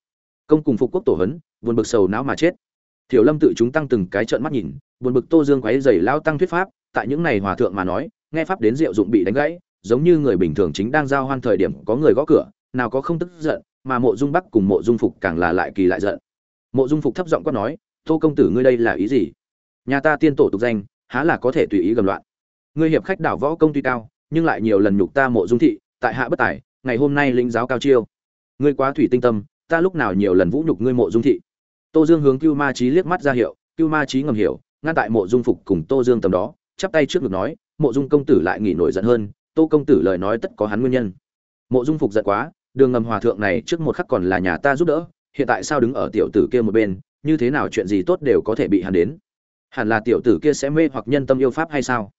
Công cùng phục quốc tổ hấn buồn bực sầu não mà chết. Thiểu lâm tự chúng tăng từng cái trợn mắt nhìn, buồn bực tô dương quấy dày lao tăng thuyết pháp, tại những này hòa thượng mà nói, nghe pháp đến rượu dụng bị đánh gãy, giống như người bình thường chính đang giao hoan thời điểm có người gõ cửa, nào có không tức giận, mà mộ dung bắc cùng mộ dung phục càng là lại kỳ lại giận. Mộ dung phục thấp giọng quát nói, tô công tử ngươi đây là ý gì? Nhà ta tiên tổ tục danh há là có thể tùy ý gầm loạn. Ngươi hiệp khách đảo võ công tuy cao, nhưng lại nhiều lần nhục ta mộ dung thị, tại hạ bất tài, ngày hôm nay linh giáo cao chiêu. Ngươi quá thủy tinh tâm, ta lúc nào nhiều lần vũ nhục ngươi mộ dung thị. Tô dương hướng cưu ma trí liếc mắt ra hiệu, cưu ma trí ngầm hiểu, ngăn tại mộ dung phục cùng tô dương tầm đó, chắp tay trước ngực nói, mộ dung công tử lại nghỉ nổi giận hơn, tô công tử lời nói tất có hắn nguyên nhân. Mộ dung phục giận quá, đường ngầm hòa thượng này trước một khắc còn là nhà ta giúp đỡ, hiện tại sao đứng ở tiểu tử kia một bên, như thế nào chuyện gì tốt đều có thể bị hắn đến hẳn là tiểu tử kia sẽ mê hoặc nhân tâm yêu pháp hay sao?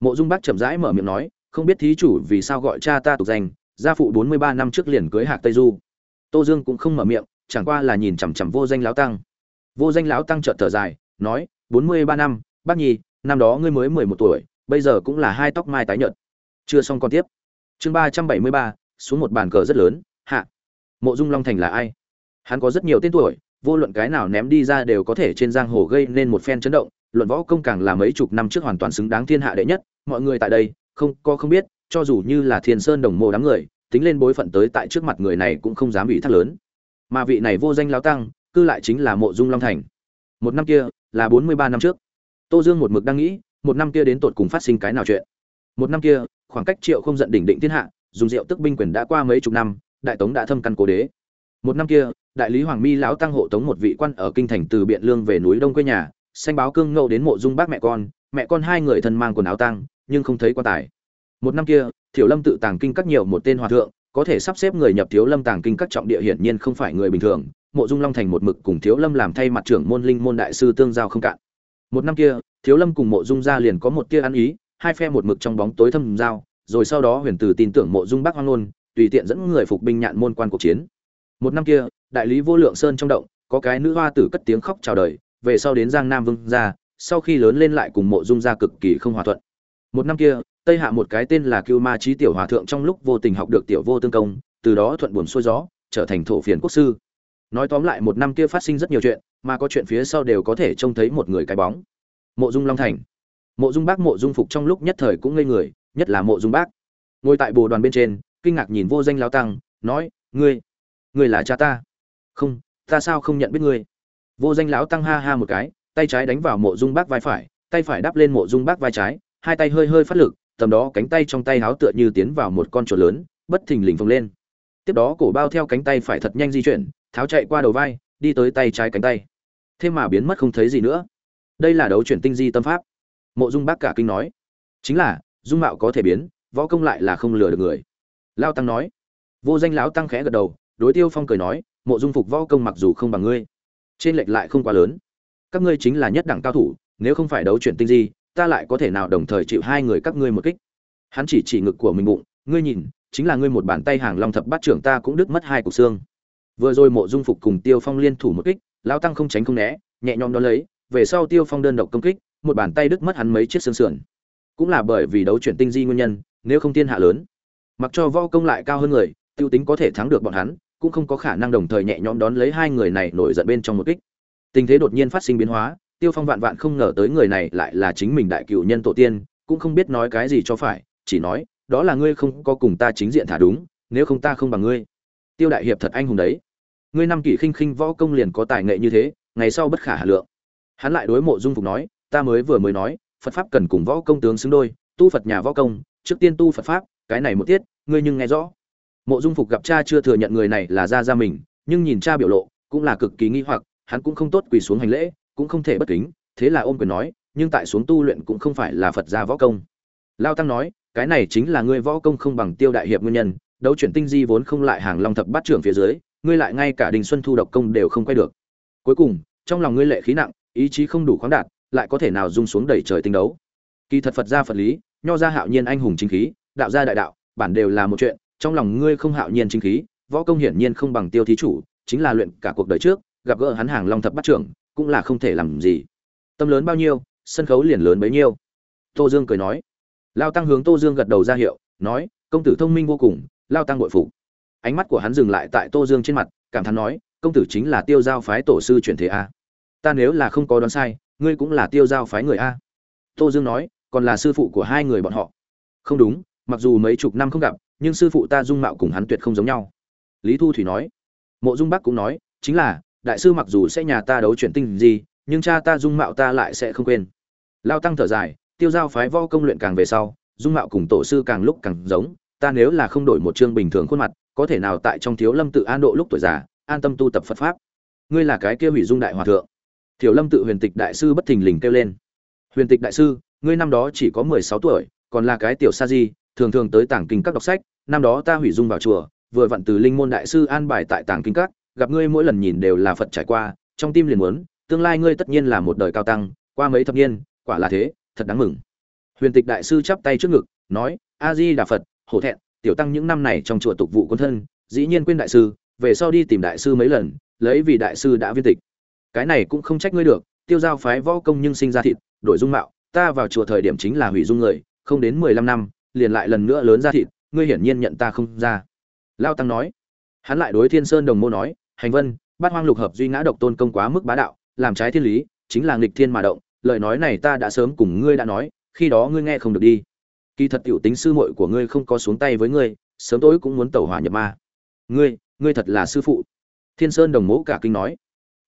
Mộ dung bác chậm rãi mở miệng nói, không biết thí chủ vì sao gọi cha ta tục danh, gia phụ bốn mươi ba năm trước liền cưới hạc tây du. Tô dương cũng không mở miệng, chẳng qua là nhìn chằm chằm vô danh lão tăng. Vô danh lão tăng trợn thở dài, nói, bốn mươi ba năm, bác nhi, năm đó ngươi mới mười một tuổi, bây giờ cũng là hai tóc mai tái nhợt. Chưa xong còn tiếp. Chương ba trăm bảy mươi ba, xuống một bàn cờ rất lớn, hạ. Mộ dung long thành là ai? Hắn có rất nhiều tên tuổi, vô luận cái nào ném đi ra đều có thể trên giang hồ gây nên một phen chấn động luận võ công càng là mấy chục năm trước hoàn toàn xứng đáng thiên hạ đệ nhất, mọi người tại đây, không, có không biết, cho dù như là thiên sơn đồng mộ đám người, tính lên bối phận tới tại trước mặt người này cũng không dám bị thác lớn. Mà vị này vô danh lao tăng, cư lại chính là mộ dung long thành. Một năm kia, là bốn mươi ba năm trước. Tô dương một mực đang nghĩ, một năm kia đến tột cùng phát sinh cái nào chuyện. Một năm kia, khoảng cách triệu không giận đỉnh định thiên hạ, dùng rượu tức binh quyền đã qua mấy chục năm, đại tống đã thâm căn cố đế. Một năm kia, đại lý hoàng mi lão tăng hộ tống một vị quan ở kinh thành từ biện lương về núi đông quê nhà xanh báo cương ngẫu đến mộ dung bác mẹ con mẹ con hai người thân mang quần áo tăng nhưng không thấy quan tài. Một năm kia, thiểu lâm tự tàng kinh các nhiều một tên hòa thượng, có thể sắp xếp người nhập thiếu lâm tàng kinh các trọng địa hiển nhiên không phải người bình thường, mộ dung long thành một mực cùng thiếu lâm làm thay mặt trưởng môn linh môn đại sư tương giao không cạn. Một năm kia thiếu lâm cùng mộ dung gia liền có một tia ăn ý, hai phe một mực trong bóng tối thâm giao, rồi sau đó huyền từ tin tưởng mộ dung bác hoang nôn tùy tiện dẫn người phục binh nhạn môn quan cuộc chiến. Một năm kia, đại lý vô lượng sơn trong động, có cái nữ hoa tử cất tiếng khóc chào đời về sau đến giang nam vương gia, sau khi lớn lên lại cùng mộ dung gia cực kỳ không hòa thuận. Một năm kia, tây hạ một cái tên là cưu ma trí tiểu hòa thượng trong lúc vô tình học được tiểu vô tương công, từ đó thuận buồn xuôi gió, trở thành thổ phiền quốc sư. Nói tóm lại một năm kia phát sinh rất nhiều chuyện, mà có chuyện phía sau đều có thể trông thấy một người cái bóng. Mộ dung long thành. Mộ dung bác, mộ dung phục trong lúc nhất thời cũng ngây người, nhất là mộ dung bác. Ngồi tại bồ đoàn bên trên, kinh ngạc nhìn vô danh lao tăng, nói, ngươi ngươi là cha ta? Không, ta sao không nhận biết ngươi? Vô danh lão tăng ha ha một cái, tay trái đánh vào mộ dung bác vai phải, tay phải đắp lên mộ dung bác vai trái, hai tay hơi hơi phát lực, tầm đó cánh tay trong tay háo tựa như tiến vào một con chuột lớn, bất thình lình phồng lên. Tiếp đó cổ bao theo cánh tay phải thật nhanh di chuyển, tháo chạy qua đầu vai, đi tới tay trái cánh tay. Thế mà biến mất không thấy gì nữa. Đây là đấu chuyển tinh di tâm pháp. Mộ dung bác cả kinh nói. Chính là, dung mạo có thể biến, võ công lại là không lừa được người. Lao tăng nói. Vô danh lão tăng khẽ gật đầu, đối tiêu phong cười nói, mộ dung phục võ công mặc dù không bằng ngươi trên lệch lại không quá lớn. Các ngươi chính là nhất đẳng cao thủ, nếu không phải đấu chuyển tinh di, ta lại có thể nào đồng thời chịu hai người các ngươi một kích? Hắn chỉ chỉ ngực của mình bụng, ngươi nhìn, chính là ngươi một bàn tay hàng long thập bát trưởng ta cũng đứt mất hai cục xương. Vừa rồi mộ dung phục cùng tiêu phong liên thủ một kích, lão tăng không tránh không né, nhẹ nhõm đón lấy, về sau tiêu phong đơn độc công kích, một bàn tay đứt mất hắn mấy chiếc xương sườn. Cũng là bởi vì đấu chuyển tinh di nguyên nhân, nếu không thiên hạ lớn, mặc cho võ công lại cao hơn người, tiêu tính có thể thắng được bọn hắn cũng không có khả năng đồng thời nhẹ nhõm đón lấy hai người này nổi giận bên trong một kích. Tình thế đột nhiên phát sinh biến hóa, tiêu phong vạn vạn không ngờ tới người này lại là chính mình đại cựu nhân tổ tiên, cũng không biết nói cái gì cho phải, chỉ nói, đó là ngươi không có cùng ta chính diện thả đúng, nếu không ta không bằng ngươi. Tiêu đại hiệp thật anh hùng đấy. Ngươi năm kỷ khinh khinh võ công liền có tài nghệ như thế, ngày sau bất khả hà lượng. Hắn lại đối mộ dung phục nói, ta mới vừa mới nói, phật pháp cần cùng võ công tướng xứng đôi, tu phật nhà võ công, trước tiên tu phật pháp, cái này một tiết, ngươi nhưng nghe rõ mộ dung phục gặp cha chưa thừa nhận người này là ra ra mình, nhưng nhìn cha biểu lộ, cũng là cực kỳ nghi hoặc, hắn cũng không tốt quỳ xuống hành lễ, cũng không thể bất kính, thế là ôm quyền nói, nhưng tại xuống tu luyện cũng không phải là phật gia võ công. Lao tăng nói, cái này chính là ngươi võ công không bằng tiêu đại hiệp nguyên nhân, đấu chuyển tinh di vốn không lại hàng long thập bát trưởng phía dưới, ngươi lại ngay cả đình xuân thu độc công đều không quay được. Cuối cùng, trong lòng ngươi lệ khí nặng, ý chí không đủ khoáng đạt, lại có thể nào dung xuống đẩy trời tinh đấu? Kỳ thật phật gia phật lý, nho gia hạo nhiên anh hùng chính khí, đạo gia đại đạo, bản đều là một chuyện trong lòng ngươi không hạo nhiên chính khí, võ công hiển nhiên không bằng tiêu thí chủ, chính là luyện cả cuộc đời trước, gặp gỡ hắn hàng long thập bắt trưởng, cũng là không thể làm gì. Tâm lớn bao nhiêu, sân khấu liền lớn bấy nhiêu. Tô dương cười nói. Lao tăng hướng tô dương gật đầu ra hiệu, nói, công tử thông minh vô cùng, lao tăng bội phục. Ánh mắt của hắn dừng lại tại tô dương trên mặt, cảm thán nói, công tử chính là tiêu giao phái tổ sư chuyển thế a. Ta nếu là không có đoán sai, ngươi cũng là tiêu giao phái người a. Tô dương nói, còn là sư phụ của hai người bọn họ. Không đúng, mặc dù mấy chục năm không gặp nhưng sư phụ ta dung mạo cùng hắn tuyệt không giống nhau. Lý thu thủy nói. Mộ dung bắc cũng nói, chính là, đại sư mặc dù sẽ nhà ta đấu chuyển tinh gì, nhưng cha ta dung mạo ta lại sẽ không quên. Lao tăng thở dài, tiêu giao phái vo công luyện càng về sau, dung mạo cùng tổ sư càng lúc càng giống, ta nếu là không đổi một chương bình thường khuôn mặt, có thể nào tại trong thiếu lâm tự an độ lúc tuổi già, an tâm tu tập phật pháp? Ngươi là cái kia hủy dung đại hòa thượng. Thiếu lâm tự huyền tịch đại sư bất thình lình kêu lên. Huyền tịch đại sư, ngươi năm đó chỉ có mười sáu tuổi, còn là cái tiểu sa di thường thường tới tảng kinh các đọc sách, năm đó ta hủy dung vào chùa, vừa vặn từ linh môn đại sư an bài tại tảng kinh các, gặp ngươi mỗi lần nhìn đều là phật trải qua, trong tim liền muốn, tương lai ngươi tất nhiên là một đời cao tăng, qua mấy thập niên, quả là thế, thật đáng mừng. Huyền tịch đại sư chắp tay trước ngực, nói a di đà phật, hổ thẹn, tiểu tăng những năm này trong chùa tục vụ quân thân, dĩ nhiên quên đại sư, về sau đi tìm đại sư mấy lần, lấy vì đại sư đã viên tịch. Cái này cũng không trách ngươi được, tiêu giao phái võ công nhưng sinh ra thịt, đổi dung mạo, ta vào chùa thời điểm chính là hủy dung người, không đến mười lăm năm liền lại lần nữa lớn ra thịt, ngươi hiển nhiên nhận ta không ra. Lao tăng nói. Hắn lại đối thiên sơn đồng mô nói, hành vân, bát hoang lục hợp duy ngã độc tôn công quá mức bá đạo, làm trái thiên lý, chính là nghịch thiên mà động, lời nói này ta đã sớm cùng ngươi đã nói, khi đó ngươi nghe không được đi. Kỳ thật tiểu tính sư muội của ngươi không có xuống tay với ngươi, sớm tối cũng muốn tẩu hỏa nhập ma. Ngươi ngươi thật là sư phụ. Thiên sơn đồng mẫu cả kinh nói.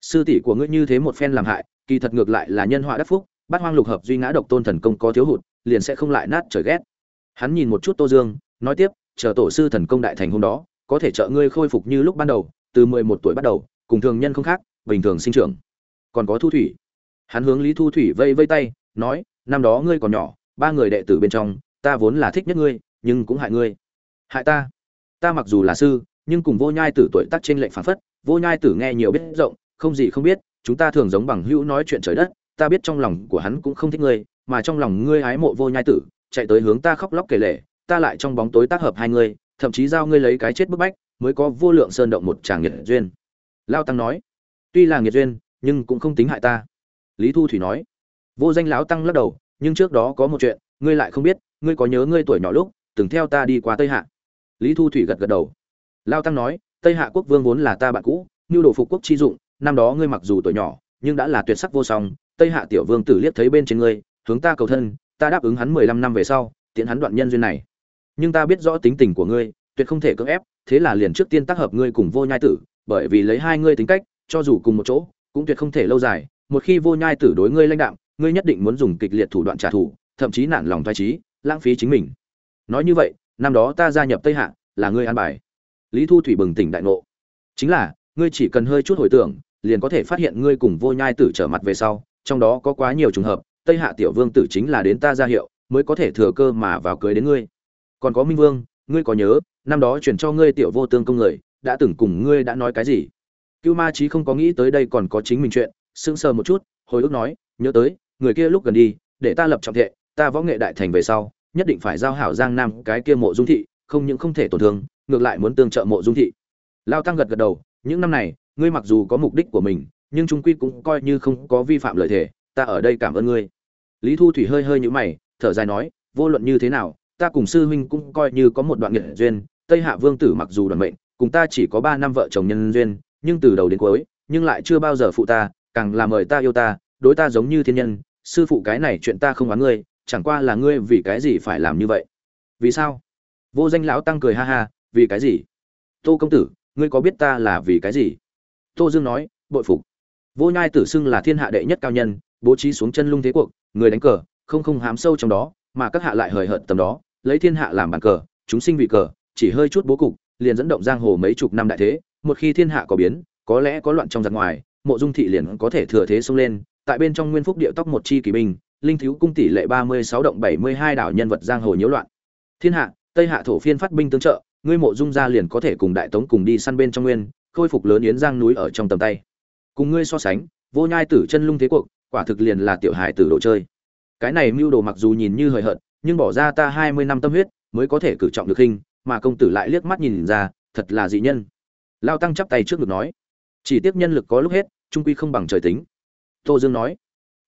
Sư tỷ của ngươi như thế một phen làm hại, kỳ thật ngược lại là nhân họa đắc phúc, bát hoang lục hợp duy ngã độc tôn thần công có thiếu hụt, liền sẽ không lại nát trời ghét hắn nhìn một chút tô dương, nói tiếp, chờ tổ sư thần công đại thành hôm đó, có thể trợ ngươi khôi phục như lúc ban đầu, từ mười một tuổi bắt đầu, cùng thường nhân không khác, bình thường sinh trưởng. Còn có thu thủy. Hắn hướng lý thu thủy vây vây tay, nói, năm đó ngươi còn nhỏ, ba người đệ tử bên trong, ta vốn là thích nhất ngươi, nhưng cũng hại ngươi. Hại ta? Ta mặc dù là sư, nhưng cùng vô nhai tử tuổi tác trên lệnh phản phất, vô nhai tử nghe nhiều biết rộng, không gì không biết, chúng ta thường giống bằng hữu nói chuyện trời đất, ta biết trong lòng của hắn cũng không thích ngươi, mà trong lòng ngươi ái mộ vô nhai tử chạy tới hướng ta khóc lóc kể lể, ta lại trong bóng tối tác hợp hai ngươi thậm chí giao ngươi lấy cái chết bức bách, mới có vô lượng sơn động một tràng nhiệt duyên. Lao tăng nói. Tuy là nghiệt duyên, nhưng cũng không tính hại ta. Lý thu thủy nói. Vô danh lão tăng lắc đầu, nhưng trước đó có một chuyện, ngươi lại không biết, ngươi có nhớ ngươi tuổi nhỏ lúc, từng theo ta đi qua tây hạ? Lý thu thủy gật gật đầu. Lao tăng nói. Tây hạ quốc vương vốn là ta bạn cũ như đồ phục quốc chi dụng, năm đó ngươi mặc dù tuổi nhỏ, nhưng đã là tuyệt sắc vô song, tây hạ tiểu vương tử liếc thấy bên trên ngươi, hướng ta cầu thân ta đáp ứng hắn mười lăm năm về sau tiến hắn đoạn nhân duyên này. Nhưng ta biết rõ tính tình của ngươi, tuyệt không thể cưỡng ép, thế là liền trước tiên tác hợp ngươi cùng vô nhai tử, bởi vì lấy hai ngươi tính cách, cho dù cùng một chỗ, cũng tuyệt không thể lâu dài. Một khi vô nhai tử đối ngươi lãnh đạm, ngươi nhất định muốn dùng kịch liệt thủ đoạn trả thù, thậm chí nản lòng thoái trí lãng phí chính mình. Nói như vậy, năm đó ta gia nhập tây hạ, là ngươi an bài. Lý thu thủy bừng tỉnh đại ngộ. Chính là, ngươi chỉ cần hơi chút hồi tưởng, liền có thể phát hiện ngươi cùng vô nhai tử trở mặt về sau, trong đó có quá nhiều trường hợp tây hạ tiểu vương tử chính là đến ta ra hiệu, mới có thể thừa cơ mà vào cưới đến ngươi. Còn có minh vương, ngươi có nhớ, năm đó chuyển cho ngươi tiểu vô tương công người, đã từng cùng ngươi đã nói cái gì? Cưu ma trí không có nghĩ tới đây còn có chính mình chuyện, sững sờ một chút, hồi ức nói, nhớ tới, người kia lúc gần đi, để ta lập trọng thệ, ta võ nghệ đại thành về sau, nhất định phải giao hảo giang nam cái kia mộ dung thị, không những không thể tổn thương, ngược lại muốn tương trợ mộ dung thị. Lao tăng gật gật đầu, những năm này, ngươi mặc dù có mục đích của mình, nhưng trung quy cũng coi như không có vi phạm lợi thể ta ở đây cảm ơn ngươi. Lý thu thủy hơi hơi nhũ mày, thở dài nói, vô luận như thế nào, ta cùng sư huynh cũng coi như có một đoạn nghệ duyên, tây hạ vương tử mặc dù đoàn mệnh, cùng ta chỉ có ba năm vợ chồng nhân duyên, nhưng từ đầu đến cuối, nhưng lại chưa bao giờ phụ ta, càng là mời ta yêu ta, đối ta giống như thiên nhân, sư phụ cái này chuyện ta không oán ngươi, chẳng qua là ngươi vì cái gì phải làm như vậy. Vì sao? Vô danh lão tăng cười ha ha, vì cái gì? Tô công tử, ngươi có biết ta là vì cái gì? Tô dương nói, bội phục. Vô nhai tử xưng là thiên hạ đệ nhất cao nhân bố trí xuống chân lung thế cuộc, người đánh cờ, không không hám sâu trong đó, mà các hạ lại hời hợt tầm đó, lấy thiên hạ làm bàn cờ, chúng sinh vì cờ, chỉ hơi chút bố cục, liền dẫn động giang hồ mấy chục năm đại thế, một khi thiên hạ có biến, có lẽ có loạn trong giặc ngoài, mộ dung thị liền có thể thừa thế xông lên, tại bên trong nguyên phúc địa tóc một chi kỳ binh linh thiếu cung tỷ lệ ba mươi sáu động bảy mươi hai đảo nhân vật giang hồ nhiễu loạn. Thiên hạ, tây hạ thổ phiên phát binh tương trợ, ngươi mộ dung gia liền có thể cùng đại tống cùng đi săn bên trong nguyên, khôi phục lớn yến giang núi ở trong tầm tay. Cùng ngươi so sánh, vô nhai tử chân lung thế cuộc quả thực liền là tiểu hài tử đồ chơi. Cái này mưu đồ mặc dù nhìn như hời hợt, nhưng bỏ ra ta hai mươi năm tâm huyết, mới có thể cử trọng được hình, mà công tử lại liếc mắt nhìn ra, thật là dị nhân. Lao tăng chắp tay trước ngực nói, chỉ tiếc nhân lực có lúc hết, trung quy không bằng trời tính. Tô dương nói,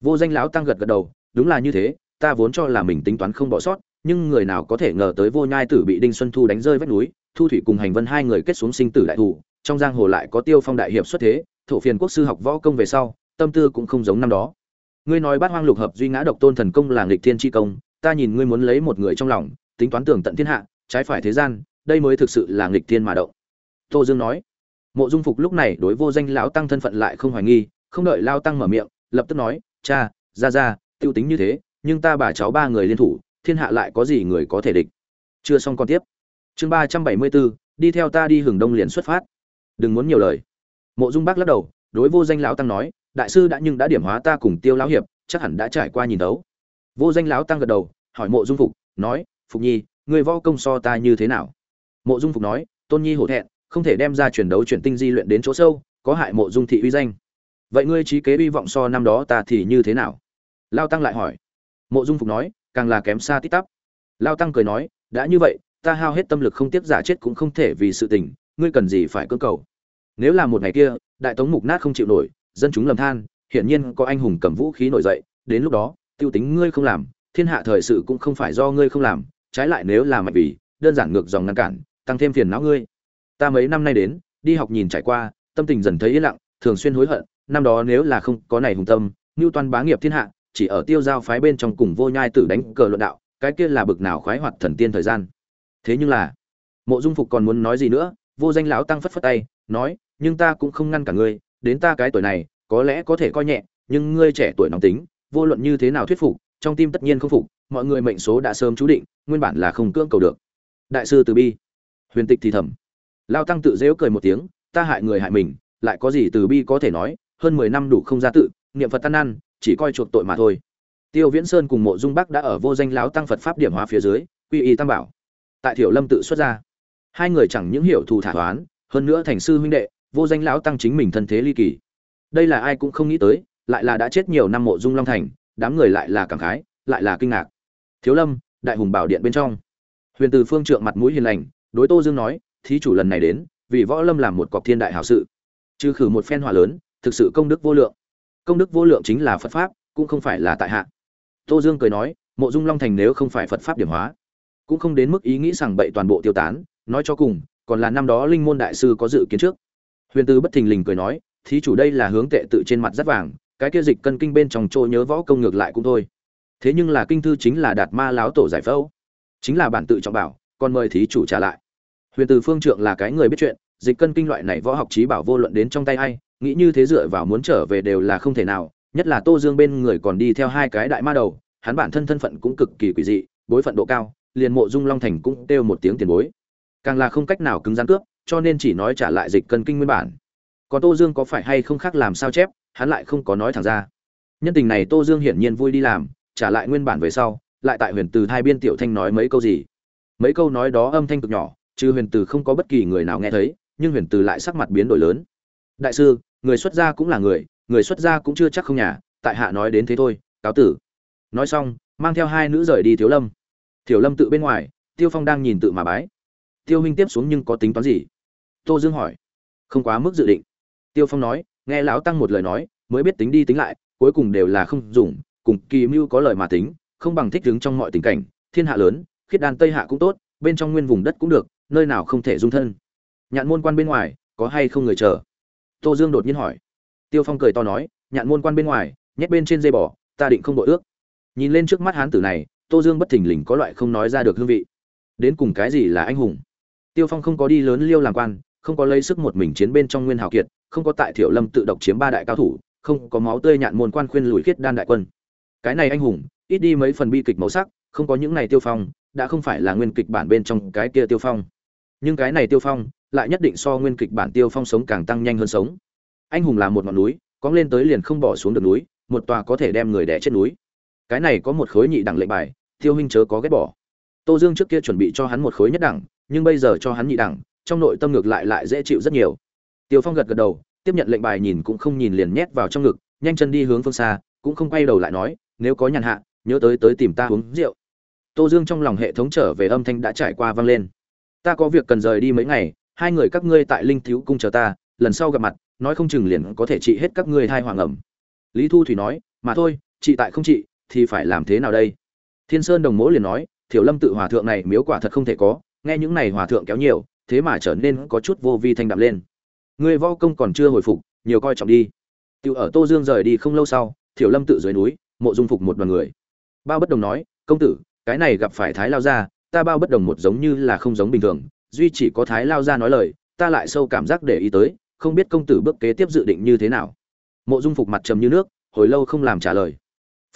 vô danh lão tăng gật gật đầu, đúng là như thế, ta vốn cho là mình tính toán không bỏ sót, nhưng người nào có thể ngờ tới vô nhai tử bị đinh xuân thu đánh rơi vách núi, thu thủy cùng hành vân hai người kết xuống sinh tử đại thủ, trong giang hồ lại có tiêu phong đại hiệp xuất thế, thổ phiền quốc sư học võ công về sau tâm tư cũng không giống năm đó. Ngươi nói bát hoang lục hợp duy ngã độc tôn thần công là nghịch thiên chi công, ta nhìn ngươi muốn lấy một người trong lòng, tính toán tưởng tận thiên hạ, trái phải thế gian, đây mới thực sự là nghịch thiên mà động. Tô dương nói. Mộ dung phục lúc này đối vô danh lão tăng thân phận lại không hoài nghi, không đợi lao tăng mở miệng, lập tức nói, cha, ra ra, tiêu tính như thế, nhưng ta bà cháu ba người liên thủ, thiên hạ lại có gì người có thể địch. Chưa xong còn tiếp. Chương ba trăm bảy mươi bốn, đi theo ta đi hưởng đông liền xuất phát. Đừng muốn nhiều lời. Mộ dung bác lắc đầu, đối vô danh lão tăng nói đại sư đã nhưng đã điểm hóa ta cùng tiêu lão hiệp, chắc hẳn đã trải qua nhìn đấu vô danh lão tăng gật đầu, hỏi mộ dung phục, nói, phục nhi người võ công so ta như thế nào? Mộ dung phục nói, tôn nhi hổ thẹn, không thể đem ra chuyển đấu chuyển tinh di luyện đến chỗ sâu, có hại mộ dung thị uy danh. Vậy ngươi trí kế uy vọng so năm đó ta thì như thế nào? Lao tăng lại hỏi. Mộ dung phục nói, càng là kém xa tít tắp. Lao tăng cười nói, đã như vậy, ta hao hết tâm lực không tiếp giả chết cũng không thể vì sự tình, ngươi cần gì phải cơ cầu? Nếu là một ngày kia, đại tống mục nát không chịu nổi dân chúng lầm than, hiển nhiên có anh hùng cầm vũ khí nổi dậy, đến lúc đó, tiêu tính ngươi không làm, thiên hạ thời sự cũng không phải do ngươi không làm, trái lại nếu là mạnh vì, đơn giản ngược dòng ngăn cản, tăng thêm phiền não ngươi. Ta mấy năm nay đến, đi học nhìn trải qua, tâm tình dần thấy yên lặng, thường xuyên hối hận, năm đó nếu là không có này hùng tâm như toàn bá nghiệp thiên hạ, chỉ ở tiêu giao phái bên trong cùng vô nhai tử đánh cờ luận đạo, cái kia là bực nào khoái hoạt thần tiên thời gian. Thế nhưng là, mộ dung phục còn muốn nói gì nữa, vô danh lão tăng phất phất tay, nói, nhưng ta cũng không ngăn cả ngươi đến ta cái tuổi này, có lẽ có thể coi nhẹ, nhưng ngươi trẻ tuổi nóng tính, vô luận như thế nào thuyết phục, trong tim tất nhiên không phục, mọi người mệnh số đã sớm chú định, nguyên bản là không cưỡng cầu được. Đại sư từ bi, huyền tịch thì thầm. Lao tăng tự dễu cười một tiếng, ta hại người hại mình, lại có gì từ bi có thể nói, hơn mười năm đủ không ra tự, niệm phật tan ăn, chỉ coi chuộc tội mà thôi. Tiêu viễn sơn cùng mộ dung bắc đã ở vô danh lão tăng phật pháp điểm hóa phía dưới, quy y tam bảo. Tại thiểu lâm tự xuất ra. Hai người chẳng những hiểu thù thả toán hơn nữa thành sư huynh đệ vô danh lão tăng chính mình thân thế ly kỳ. Đây là ai cũng không nghĩ tới, lại là đã chết nhiều năm mộ dung long thành, đám người lại là cảm khái, lại là kinh ngạc. Thiếu lâm, đại hùng bảo điện bên trong. Huyền từ phương trượng mặt mũi hiền lành, đối tô dương nói, thí chủ lần này đến, vì võ lâm làm một cọc thiên đại hảo sự. Trừ khử một phen hỏa lớn, thực sự công đức vô lượng. Công đức vô lượng chính là phật pháp, cũng không phải là tại hạ. Tô dương cười nói, mộ dung long thành nếu không phải phật pháp điểm hóa, cũng không đến mức ý nghĩ rằng bậy toàn bộ tiêu tán, nói cho cùng, còn là năm đó linh môn đại sư có dự kiến trước huyền tư bất thình lình cười nói, thí chủ đây là hướng tệ tự trên mặt rất vàng, cái kia dịch cân kinh bên trong trôi nhớ võ công ngược lại cũng thôi. Thế nhưng là kinh thư chính là đạt ma láo tổ giải phẫu, chính là bản tự trọng bảo, còn mời thí chủ trả lại. Huyền từ phương trượng là cái người biết chuyện, dịch cân kinh loại này võ học trí bảo vô luận đến trong tay ai, nghĩ như thế dựa vào muốn trở về đều là không thể nào, nhất là tô dương bên người còn đi theo hai cái đại ma đầu, hắn bản thân thân phận cũng cực kỳ quỷ dị, bối phận độ cao, liền mộ dung long thành cũng kêu một tiếng tiền bối. Càng là không cách nào cứng rắn cướp cho nên chỉ nói trả lại dịch cân kinh nguyên bản. Còn tô dương có phải hay không khác làm sao chép, hắn lại không có nói thẳng ra. Nhân tình này tô dương hiển nhiên vui đi làm, trả lại nguyên bản về sau, lại tại huyền từ hai biên tiểu thanh nói mấy câu gì. Mấy câu nói đó âm thanh cực nhỏ, chứ huyền từ không có bất kỳ người nào nghe thấy, nhưng huyền từ lại sắc mặt biến đổi lớn. Đại sư, người xuất gia cũng là người người xuất gia cũng chưa chắc không nhà, tại hạ nói đến thế thôi, cáo tử. Nói xong, mang theo hai nữ rời đi thiếu lâm. Thiếu lâm tự bên ngoài, tiêu phong đang nhìn tự mà bái. Tiêu huynh tiếp xuống nhưng có tính toán gì? Tô dương hỏi. Không quá mức dự định. Tiêu phong nói, nghe lão tăng một lời nói, mới biết tính đi tính lại, cuối cùng đều là không dùng, cùng kỳ mưu có lời mà tính, không bằng thích đứng trong mọi tình cảnh, thiên hạ lớn, khiết đan tây hạ cũng tốt, bên trong nguyên vùng đất cũng được, nơi nào không thể dung thân. Nhạn môn quan bên ngoài, có hay không người chờ? Tô dương đột nhiên hỏi. Tiêu phong cười to nói, nhạn môn quan bên ngoài, nhét bên trên dây bò, ta định không đội ước. Nhìn lên trước mắt hán tử này, tô dương bất thình lình có loại không nói ra được hương vị. Đến cùng cái gì là anh hùng? Tiêu phong không có đi lớn liêu làm quan không có lấy sức một mình chiến bên trong nguyên hào kiệt, không có tại thiểu lâm tự độc chiếm ba đại cao thủ, không có máu tươi nhạn môn quan khuyên lùi khiết đan đại quân. Cái này anh hùng, ít đi mấy phần bi kịch màu sắc, không có những này tiêu phong, đã không phải là nguyên kịch bản bên trong cái kia tiêu phong. Nhưng cái này tiêu phong, lại nhất định so nguyên kịch bản tiêu phong sống càng tăng nhanh hơn sống. Anh hùng là một ngọn núi có lên tới liền không bỏ xuống được núi, một tòa có thể đem người đẻ chết núi. Cái này có một khối nhị đẳng lệnh bài, tiêu huynh chớ có ghét bỏ. Tô dương trước kia chuẩn bị cho hắn một khối nhất đẳng, nhưng bây giờ cho hắn nhị đẳng trong nội tâm ngược lại lại dễ chịu rất nhiều. Tiêu phong gật gật đầu, tiếp nhận lệnh bài nhìn cũng không nhìn liền nhét vào trong ngực, nhanh chân đi hướng phương xa, cũng không quay đầu lại nói, nếu có nhàn hạ, nhớ tới tới tìm ta uống rượu. Tô dương trong lòng hệ thống trở về âm thanh đã trải qua vang lên. Ta có việc cần rời đi mấy ngày, hai người các ngươi tại linh thiếu cung chờ ta, lần sau gặp mặt, nói không chừng liền có thể trị hết các ngươi thai hoàng ẩm. Lý thu thủy nói, mà thôi trị tại không trị, thì phải làm thế nào đây? Thiên sơn đồng mỗ liền nói, thiểu lâm tự hòa thượng này miếu quả thật không thể có, nghe những này hòa thượng kéo nhiều thế mà trở nên có chút vô vi thanh đạm lên. Người võ công còn chưa hồi phục, nhiều coi trọng đi. Tiểu ở tô dương rời đi không lâu sau, thiểu lâm tự dưới núi, mộ dung phục một đoàn người. Bao bất đồng nói, công tử, cái này gặp phải thái lao gia, ta bao bất đồng một giống như là không giống bình thường, duy chỉ có thái lao gia nói lời, ta lại sâu cảm giác để ý tới, không biết công tử bước kế tiếp dự định như thế nào. Mộ dung phục mặt trầm như nước, hồi lâu không làm trả lời.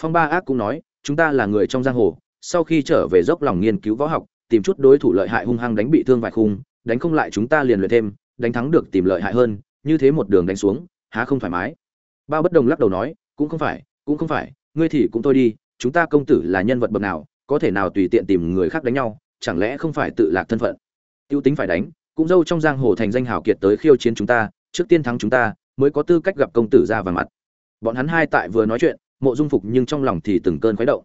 Phong ba ác cũng nói, chúng ta là người trong giang hồ, sau khi trở về dốc lòng nghiên cứu võ học, tìm chút đối thủ lợi hại hung hăng đánh bị thương vài khung đánh không lại chúng ta liền luyện thêm, đánh thắng được tìm lợi hại hơn, như thế một đường đánh xuống, há không thoải mái. Bao bất đồng lắc đầu nói, cũng không phải, cũng không phải, ngươi thì cũng thôi đi, chúng ta công tử là nhân vật bậc nào, có thể nào tùy tiện tìm người khác đánh nhau, chẳng lẽ không phải tự lạc thân phận? Tiêu tính phải đánh, cũng dâu trong giang hồ thành danh hào kiệt tới khiêu chiến chúng ta, trước tiên thắng chúng ta, mới có tư cách gặp công tử ra và mặt. Bọn hắn hai tại vừa nói chuyện, mộ dung phục nhưng trong lòng thì từng cơn khuấy động.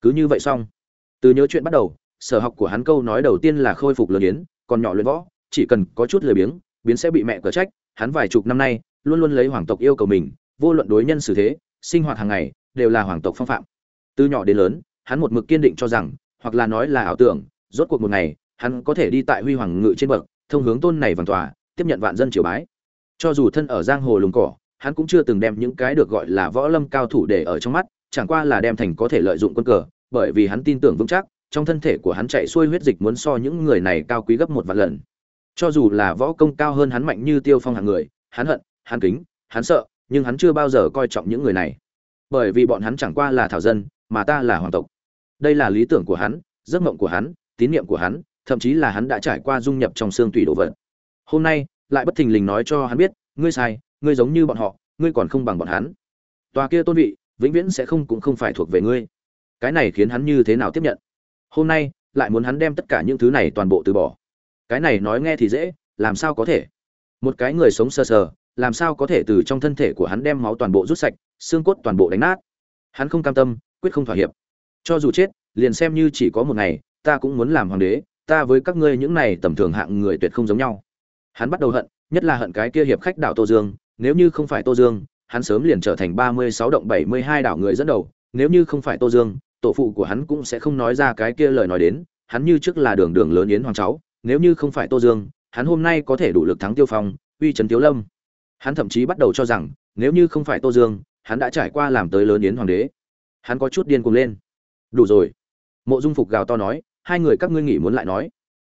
Cứ như vậy xong. Từ nhớ chuyện bắt đầu, sở học của hắn câu nói đầu tiên là khôi phục lớn yến còn nhỏ luyện võ, chỉ cần có chút lười biếng, biến sẽ bị mẹ cờ trách. Hắn vài chục năm nay, luôn luôn lấy hoàng tộc yêu cầu mình, vô luận đối nhân xử thế, sinh hoạt hàng ngày, đều là hoàng tộc phong phạm. Từ nhỏ đến lớn, hắn một mực kiên định cho rằng, hoặc là nói là ảo tưởng, rốt cuộc một ngày, hắn có thể đi tại huy hoàng ngự trên bậc, thông hướng tôn này vàng tòa, tiếp nhận vạn dân triều bái. Cho dù thân ở giang hồ lùng cỏ, hắn cũng chưa từng đem những cái được gọi là võ lâm cao thủ để ở trong mắt, chẳng qua là đem thành có thể lợi dụng quân cờ, bởi vì hắn tin tưởng vững chắc trong thân thể của hắn chạy xuôi huyết dịch muốn so những người này cao quý gấp một vạn lần. Cho dù là võ công cao hơn hắn mạnh như tiêu phong hạng người, hắn hận, hắn kính, hắn sợ, nhưng hắn chưa bao giờ coi trọng những người này. Bởi vì bọn hắn chẳng qua là thảo dân, mà ta là hoàng tộc. Đây là lý tưởng của hắn, giấc mộng của hắn, tín niệm của hắn, thậm chí là hắn đã trải qua dung nhập trong xương tùy đồ vật. Hôm nay, lại bất thình lình nói cho hắn biết, ngươi sai, ngươi giống như bọn họ, ngươi còn không bằng bọn hắn. Tòa kia tôn vị, vĩnh viễn sẽ không cũng không phải thuộc về ngươi. Cái này khiến hắn như thế nào tiếp nhận? Hôm nay lại muốn hắn đem tất cả những thứ này toàn bộ từ bỏ. Cái này nói nghe thì dễ, làm sao có thể? Một cái người sống sờ sờ, làm sao có thể từ trong thân thể của hắn đem máu toàn bộ rút sạch, xương cốt toàn bộ đánh nát? Hắn không cam tâm, quyết không thỏa hiệp. Cho dù chết, liền xem như chỉ có một ngày, ta cũng muốn làm hoàng đế, ta với các ngươi những này tầm thường hạng người tuyệt không giống nhau. Hắn bắt đầu hận, nhất là hận cái kia hiệp khách đảo tô dương, nếu như không phải tô dương, hắn sớm liền trở thành ba mươi sáu động bảy mươi hai đảo người dẫn đầu, nếu như không phải tô dương tổ phụ của hắn cũng sẽ không nói ra cái kia lời nói đến, hắn như trước là đường đường lớn yến hoàng cháu, nếu như không phải tô dương, hắn hôm nay có thể đủ lực thắng tiêu phong, uy trấn tiếu lâm. Hắn thậm chí bắt đầu cho rằng, nếu như không phải tô dương, hắn đã trải qua làm tới lớn yến hoàng đế. Hắn có chút điên cuồng lên. Đủ rồi. Mộ dung phục gào to nói, hai người các ngươi nghỉ muốn lại nói.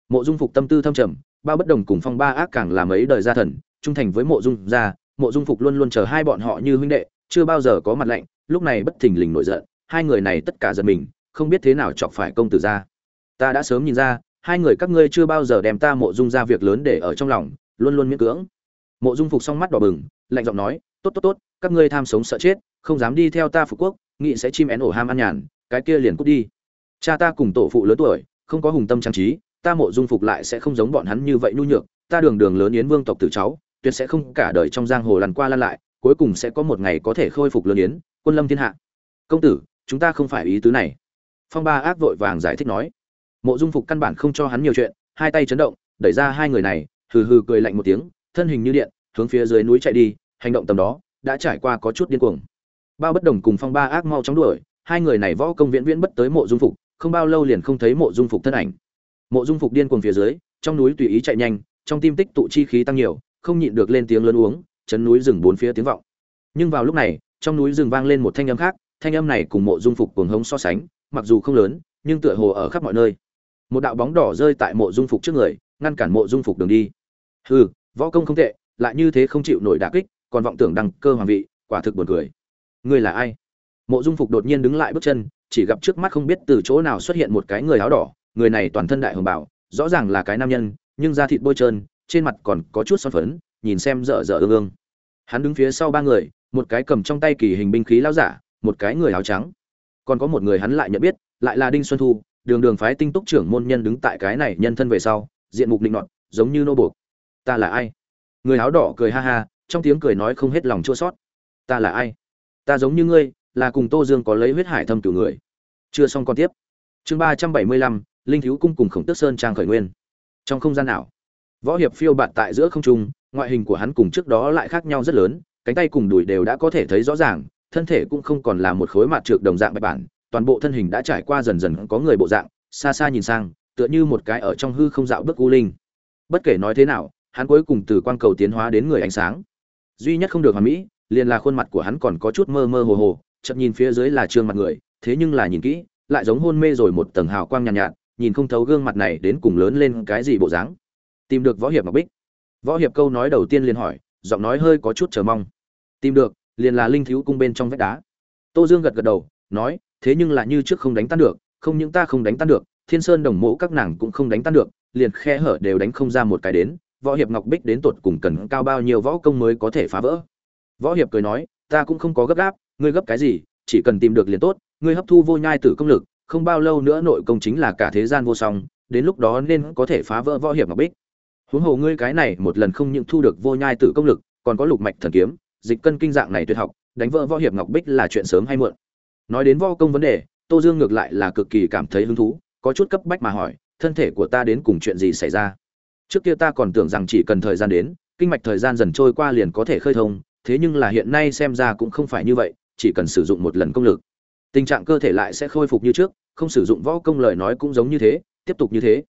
Mộ dung phục tâm tư thâm trầm ba bất đồng cùng phong ba ác càng làm ấy đời gia thần, trung thành với mộ dung gia, mộ dung phục luôn luôn chờ hai bọn họ như huynh đệ, chưa bao giờ có mặt lạnh, lúc này bất thình lình nổi giận hai người này tất cả giật mình, không biết thế nào chọc phải công tử gia ta đã sớm nhìn ra, hai người các ngươi chưa bao giờ đem ta mộ dung ra việc lớn để ở trong lòng, luôn luôn miễn cưỡng. Mộ dung phục xong mắt đỏ bừng, lạnh giọng nói, tốt tốt tốt, các ngươi tham sống sợ chết, không dám đi theo ta phục quốc nghị sẽ chim én ổ ham ăn nhàn, cái kia liền cút đi. Cha ta cùng tổ phụ lớn tuổi, không có hùng tâm trang trí, ta mộ dung phục lại sẽ không giống bọn hắn như vậy nhu nhược, ta đường đường lớn yến vương tộc tử cháu, tuyệt sẽ không cả đời trong giang hồ lăn qua lăn lại, cuối cùng sẽ có một ngày có thể khôi phục lớn yến, quân lâm thiên hạ. Công tử chúng ta không phải ý tứ này. Phong ba ác vội vàng giải thích nói. Mộ dung phục căn bản không cho hắn nhiều chuyện, hai tay chấn động, đẩy ra hai người này, hừ hừ cười lạnh một tiếng, thân hình như điện, hướng phía dưới núi chạy đi, hành động tầm đó, đã trải qua có chút điên cuồng. Bao bất đồng cùng phong ba ác mau chóng đuổi, hai người này võ công viễn viễn bất tới mộ dung phục, không bao lâu liền không thấy mộ dung phục thân ảnh. Mộ dung phục điên cuồng phía dưới, trong núi tùy ý chạy nhanh, trong tim tích tụ chi khí tăng nhiều, không nhịn được lên tiếng lớn uống, chấn núi rừng bốn phía tiếng vọng. Nhưng vào lúc này, trong núi rừng vang lên một thanh âm khác thanh âm này cùng mộ dung phục cuồng hống so sánh, mặc dù không lớn, nhưng tựa hồ ở khắp mọi nơi. Một đạo bóng đỏ rơi tại mộ dung phục trước người, ngăn cản mộ dung phục đường đi. Hừ, võ công không tệ, lại như thế không chịu nổi đả kích, còn vọng tưởng đăng cơ hoàng vị, quả thực buồn cười. Ngươi là ai? Mộ dung phục đột nhiên đứng lại bước chân, chỉ gặp trước mắt không biết từ chỗ nào xuất hiện một cái người áo đỏ, người này toàn thân đại hồng bảo rõ ràng là cái nam nhân, nhưng da thịt bôi trơn, trên mặt còn có chút son phấn, nhìn xem dở dở ương ương. Hắn đứng phía sau ba người, một cái cầm trong tay kỳ hình binh khí lao giả một cái người áo trắng. Còn có một người hắn lại nhận biết, lại là đinh xuân thu, đường đường phái tinh túc trưởng môn nhân đứng tại cái này nhân thân về sau, diện mục định nọt, giống như nô buộc. Ta là ai? Người áo đỏ cười ha ha, trong tiếng cười nói không hết lòng chua sót. Ta là ai? Ta giống như ngươi, là cùng tô dương có lấy huyết hải thâm cửu người. Chưa xong con tiếp. Chương ba trăm bảy mươi lăm, linh thiếu cung cùng khổng tước sơn trang khởi nguyên. Trong không gian nào? Võ hiệp phiêu bạt tại giữa không trung, ngoại hình của hắn cùng trước đó lại khác nhau rất lớn, cánh tay cùng đùi đều đã có thể thấy rõ ràng thân thể cũng không còn là một khối mặt trược đồng dạng bạch bản toàn bộ thân hình đã trải qua dần dần có người bộ dạng xa xa nhìn sang tựa như một cái ở trong hư không dạo bước u linh. Bất kể nói thế nào hắn cuối cùng từ quan cầu tiến hóa đến người ánh sáng. Duy nhất không được hoàn mỹ liền là khuôn mặt của hắn còn có chút mơ mơ hồ hồ chợt nhìn phía dưới là trương mặt người thế nhưng là nhìn kỹ lại giống hôn mê rồi một tầng hào quang nhàn nhạt, nhạt nhìn không thấu gương mặt này đến cùng lớn lên cái gì bộ dáng. Tìm được võ hiệp ngọc bích. Võ hiệp câu nói đầu tiên liền hỏi giọng nói hơi có chút chờ mong. Tìm được liền là linh thiếu cung bên trong vách đá. Tô dương gật gật đầu, nói, thế nhưng là như trước không đánh tan được, không những ta không đánh tan được, thiên sơn đồng mộ các nàng cũng không đánh tan được, liền khe hở đều đánh không ra một cái đến, võ hiệp ngọc bích đến tột cùng cần cao bao nhiêu võ công mới có thể phá vỡ? Võ hiệp cười nói, ta cũng không có gấp gáp, ngươi gấp cái gì, chỉ cần tìm được liền tốt, ngươi hấp thu vô nhai tử công lực, không bao lâu nữa nội công chính là cả thế gian vô song, đến lúc đó nên có thể phá vỡ võ hiệp ngọc bích. Huống hồ ngươi cái này một lần không những thu được vô nhai tử công lực, còn có lục mạch thần kiếm dịch cân kinh dạng này tuyệt học, đánh vỡ võ hiệp ngọc bích là chuyện sớm hay muộn. Nói đến võ công vấn đề, tô dương ngược lại là cực kỳ cảm thấy hứng thú, có chút cấp bách mà hỏi, thân thể của ta đến cùng chuyện gì xảy ra? Trước kia ta còn tưởng rằng chỉ cần thời gian đến, kinh mạch thời gian dần trôi qua liền có thể khơi thông, thế nhưng là hiện nay xem ra cũng không phải như vậy, chỉ cần sử dụng một lần công lực, tình trạng cơ thể lại sẽ khôi phục như trước, không sử dụng võ công lời nói cũng giống như thế, tiếp tục như thế.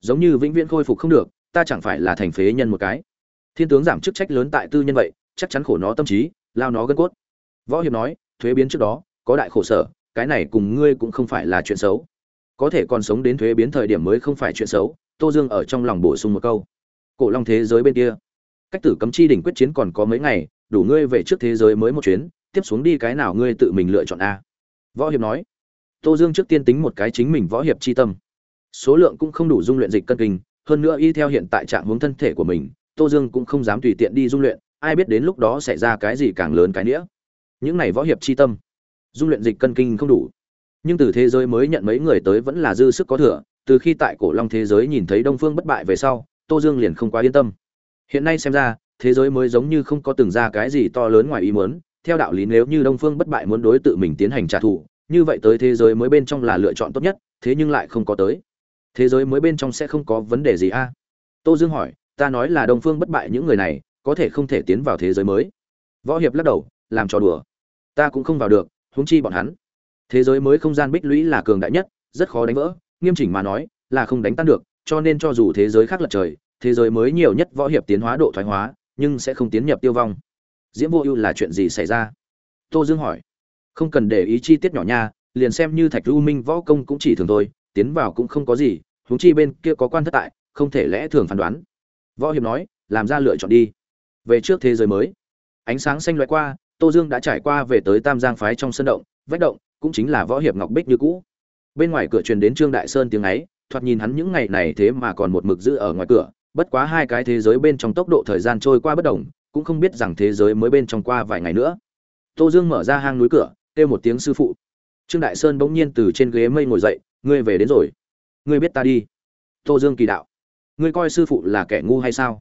Giống như vĩnh viễn khôi phục không được, ta chẳng phải là thành phế nhân một cái. Thiên tướng giảm chức trách lớn tại tư nhân vậy chắc chắn khổ nó tâm trí, lao nó gân cốt. Võ hiệp nói, thuế biến trước đó, có đại khổ sở, cái này cùng ngươi cũng không phải là chuyện xấu. Có thể còn sống đến thuế biến thời điểm mới không phải chuyện xấu, tô dương ở trong lòng bổ sung một câu. Cổ long thế giới bên kia. Cách tử cấm chi đỉnh quyết chiến còn có mấy ngày, đủ ngươi về trước thế giới mới một chuyến, tiếp xuống đi cái nào ngươi tự mình lựa chọn a. Võ hiệp nói, tô dương trước tiên tính một cái chính mình võ hiệp chi tâm. Số lượng cũng không đủ dung luyện dịch cân kinh, hơn nữa y theo hiện tại trạng hướng thân thể của mình, tô dương cũng không dám tùy tiện đi dung luyện ai biết đến lúc đó xảy ra cái gì càng lớn cái nĩa. Những này võ hiệp chi tâm, dung luyện dịch cân kinh không đủ. Nhưng từ thế giới mới nhận mấy người tới vẫn là dư sức có thừa, từ khi tại cổ long thế giới nhìn thấy đông phương bất bại về sau, tô dương liền không quá yên tâm. Hiện nay xem ra, thế giới mới giống như không có từng ra cái gì to lớn ngoài ý muốn, theo đạo lý nếu như đông phương bất bại muốn đối tự mình tiến hành trả thù, như vậy tới thế giới mới bên trong là lựa chọn tốt nhất, thế nhưng lại không có tới. Thế giới mới bên trong sẽ không có vấn đề gì a? Tô dương hỏi, ta nói là đông phương bất bại những người này có thể không thể tiến vào thế giới mới. Võ hiệp lắc đầu, làm trò đùa. Ta cũng không vào được, huống chi bọn hắn. Thế giới mới không gian bích lũy là cường đại nhất, rất khó đánh vỡ, nghiêm chỉnh mà nói, là không đánh tan được, cho nên cho dù thế giới khác lật trời, thế giới mới nhiều nhất võ hiệp tiến hóa độ thoái hóa, nhưng sẽ không tiến nhập tiêu vong. Diễm vô ưu là chuyện gì xảy ra? Tô dương hỏi. Không cần để ý chi tiết nhỏ nha, liền xem như thạch lưu minh võ công cũng chỉ thường thôi, tiến vào cũng không có gì, huống chi bên kia có quan thất tại, không thể lẽ thường phán đoán. Võ hiệp nói, làm ra lựa chọn đi về trước thế giới mới. Ánh sáng xanh loại qua, tô dương đã trải qua về tới tam giang phái trong sân động, vách động, cũng chính là võ hiệp ngọc bích như cũ. Bên ngoài cửa truyền đến trương đại sơn tiếng ấy, thoạt nhìn hắn những ngày này thế mà còn một mực giữ ở ngoài cửa, bất quá hai cái thế giới bên trong tốc độ thời gian trôi qua bất đồng, cũng không biết rằng thế giới mới bên trong qua vài ngày nữa. Tô dương mở ra hang núi cửa, kêu một tiếng sư phụ. Trương đại sơn bỗng nhiên từ trên ghế mây ngồi dậy, ngươi về đến rồi. Ngươi biết ta đi. Tô dương kỳ đạo. Ngươi coi sư phụ là kẻ ngu hay sao?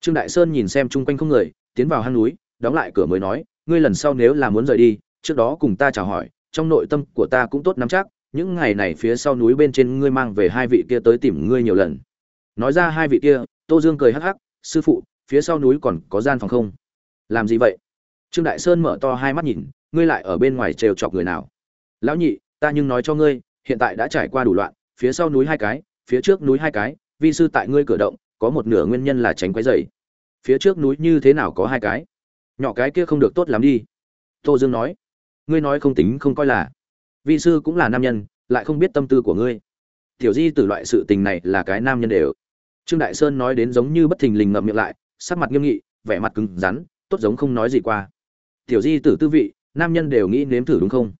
Trương đại sơn nhìn xem chung quanh không người, tiến vào hang núi, đóng lại cửa mới nói, ngươi lần sau nếu là muốn rời đi, trước đó cùng ta chào hỏi, trong nội tâm của ta cũng tốt nắm chắc, những ngày này phía sau núi bên trên ngươi mang về hai vị kia tới tìm ngươi nhiều lần. Nói ra hai vị kia, tô dương cười hắc hắc, sư phụ, phía sau núi còn có gian phòng không? Làm gì vậy? Trương đại sơn mở to hai mắt nhìn, ngươi lại ở bên ngoài trêu chọc người nào? Lão nhị, ta nhưng nói cho ngươi, hiện tại đã trải qua đủ loạn, phía sau núi hai cái, phía trước núi hai cái, vi sư tại ngươi cửa động có một nửa nguyên nhân là tránh quấy dày phía trước núi như thế nào có hai cái? Nhỏ cái kia không được tốt lắm đi. Tô dương nói. Ngươi nói không tính không coi là. Vị sư cũng là nam nhân, lại không biết tâm tư của ngươi. Tiểu di từ loại sự tình này là cái nam nhân đều. Trương đại sơn nói đến giống như bất thình lình ngậm miệng lại, sắc mặt nghiêm nghị, vẻ mặt cứng rắn, tốt giống không nói gì qua. Tiểu di tử tư vị, nam nhân đều nghĩ nếm thử đúng không?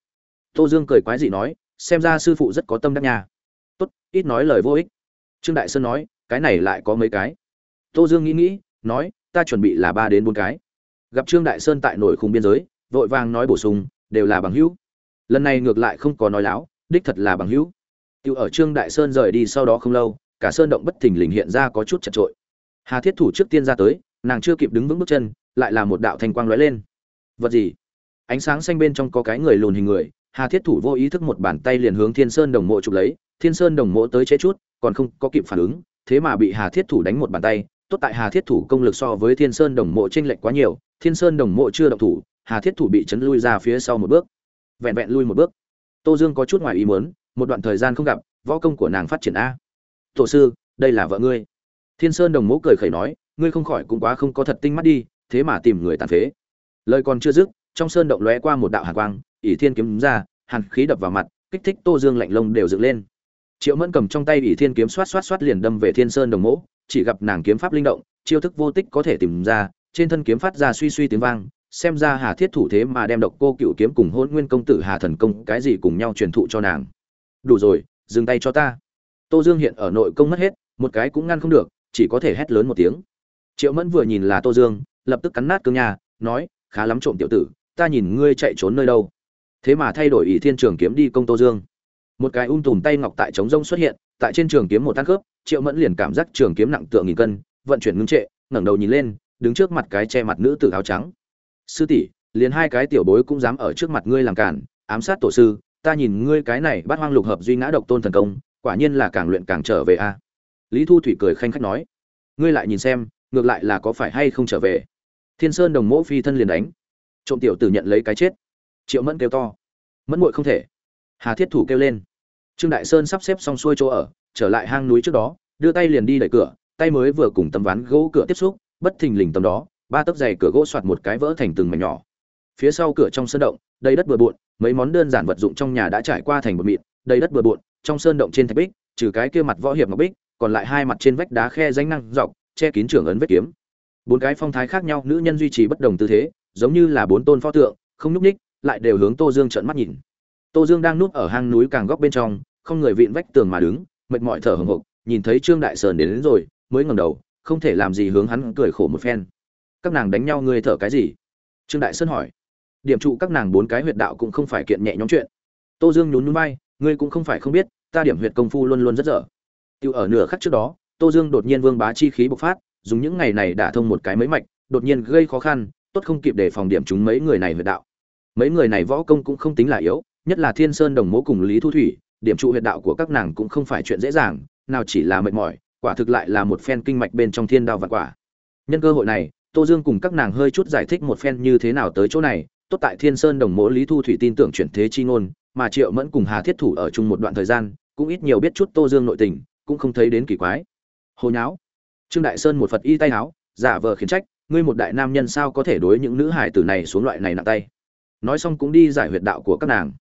Tô dương cười quái dị nói, xem ra sư phụ rất có tâm đắc nhà tốt, ít nói lời vô ích. Trương đại sơn nói cái này lại có mấy cái. Tô dương nghĩ nghĩ, nói, ta chuẩn bị là ba đến bốn cái. Gặp trương đại sơn tại nổi khung biên giới, vội vàng nói bổ sung, đều là bằng hữu. Lần này ngược lại không có nói láo, đích thật là bằng hữu. Tiêu ở trương đại sơn rời đi sau đó không lâu, cả sơn động bất thình lình hiện ra có chút chật trội. Hà thiết thủ trước tiên ra tới, nàng chưa kịp đứng vững bước chân, lại là một đạo thanh quang lóe lên. Vật gì? Ánh sáng xanh bên trong có cái người lùn hình người, hà thiết thủ vô ý thức một bàn tay liền hướng thiên sơn đồng mộ chụp lấy, thiên sơn đồng mộ tới chế chút, còn không có kịp phản ứng thế mà bị hà thiết thủ đánh một bàn tay, tốt tại hà thiết thủ công lực so với thiên sơn đồng mộ chênh lệch quá nhiều, thiên sơn đồng mộ chưa động thủ, hà thiết thủ bị chấn lui ra phía sau một bước. Vẹn vẹn lui một bước. Tô dương có chút ngoài ý muốn, một đoạn thời gian không gặp, võ công của nàng phát triển a. Tổ sư, đây là vợ ngươi. Thiên sơn đồng mộ cười khẩy nói, ngươi không khỏi cũng quá không có thật tinh mắt đi, thế mà tìm người tàn phế. Lời còn chưa dứt, trong sơn động lóe qua một đạo hàn quang, ỷ thiên kiếm ra, hàn khí đập vào mặt, kích thích tô dương lạnh lông đều dựng lên triệu mẫn cầm trong tay ỷ thiên kiếm xoát xoát xoát liền đâm về thiên sơn đồng mỗ, chỉ gặp nàng kiếm pháp linh động, chiêu thức vô tích có thể tìm ra, trên thân kiếm phát ra suy suy tiếng vang, xem ra hà thiết thủ thế mà đem độc cô cựu kiếm cùng hôn nguyên công tử hà thần công cái gì cùng nhau truyền thụ cho nàng. Đủ rồi, dừng tay cho ta. Tô dương hiện ở nội công mất hết, một cái cũng ngăn không được, chỉ có thể hét lớn một tiếng. Triệu mẫn vừa nhìn là tô dương, lập tức cắn nát cương nhà nói, khá lắm trộm tiểu tử, ta nhìn ngươi chạy trốn nơi đâu. Thế mà thay đổi ỷ thiên trường kiếm đi công tô dương một cái ung tùm tay ngọc tại trống rông xuất hiện, tại trên trường kiếm một tăng khớp, triệu mẫn liền cảm giác trường kiếm nặng tượng nghìn cân, vận chuyển ngưng trệ, ngẩng đầu nhìn lên, đứng trước mặt cái che mặt nữ tử áo trắng. Sư tỷ, liền hai cái tiểu bối cũng dám ở trước mặt ngươi làm cản, ám sát tổ sư, ta nhìn ngươi cái này bắt hoang lục hợp duy ngã độc tôn thần công, quả nhiên là càng luyện càng trở về a. Lý thu thủy cười khanh khách nói, ngươi lại nhìn xem, ngược lại là có phải hay không trở về? Thiên sơn đồng mỗ phi thân liền đánh. Trộm tiểu tử nhận lấy cái chết. Triệu mẫn kêu to, mẫn muội không thể. Hà thiết thủ kêu lên trương đại sơn sắp xếp xong xuôi chỗ ở, trở lại hang núi trước đó, đưa tay liền đi đẩy cửa, tay mới vừa cùng tấm ván gỗ cửa tiếp xúc, bất thình lình tầm đó, ba tấc dày cửa gỗ soạt một cái vỡ thành từng mảnh nhỏ. Phía sau cửa trong sơn động, đầy đất bừa bộn, mấy món đơn giản vật dụng trong nhà đã trải qua thành một mịn, đầy đất bừa bộn, trong sơn động trên thạch bích, trừ cái kia mặt võ hiệp ngọc bích, còn lại hai mặt trên vách đá khe danh năng dọc, che kín trưởng ấn vết kiếm. Bốn cái phong thái khác nhau, nữ nhân duy trì bất đồng tư thế, giống như là bốn tôn pho tượng, không nhúc ních lại đều hướng tô dương trợn mắt nhìn. Tô dương đang núp ở hang núi càng góc bên trong không người vịn vách tường mà đứng mệt mỏi thở hổn hộc nhìn thấy trương đại sơn đến, đến rồi mới ngẩng đầu không thể làm gì hướng hắn cười khổ một phen. Các nàng đánh nhau ngươi thở cái gì? Trương đại sơn hỏi. Điểm trụ các nàng bốn cái huyệt đạo cũng không phải kiện nhẹ nhõm chuyện. Tô dương nhún nhún vai ngươi cũng không phải không biết ta điểm huyệt công phu luôn luôn rất dở. Tiêu ở nửa khắc trước đó tô dương đột nhiên vương bá chi khí bộc phát dùng những ngày này đả thông một cái mấy mạch đột nhiên gây khó khăn tốt không kịp để phòng điểm chúng mấy người này huyệt đạo. Mấy người này võ công cũng không tính là yếu nhất là thiên sơn đồng Mỗ cùng lý thu thủy điểm trụ huyệt đạo của các nàng cũng không phải chuyện dễ dàng, nào chỉ là mệt mỏi, quả thực lại là một phen kinh mạch bên trong thiên đao vạn quả. Nhân cơ hội này, tô dương cùng các nàng hơi chút giải thích một phen như thế nào tới chỗ này. Tốt tại thiên sơn đồng mỗ lý thu thủy tin tưởng chuyển thế chi ngôn, mà triệu mẫn cùng hà thiết thủ ở chung một đoạn thời gian, cũng ít nhiều biết chút tô dương nội tình, cũng không thấy đến kỳ quái. Hồ nháo. Trương đại sơn một phật y tay áo, giả vờ khiển trách, ngươi một đại nam nhân sao có thể đối những nữ hải tử này xuống loại này nặng tay? Nói xong cũng đi giải huyệt đạo của các nàng.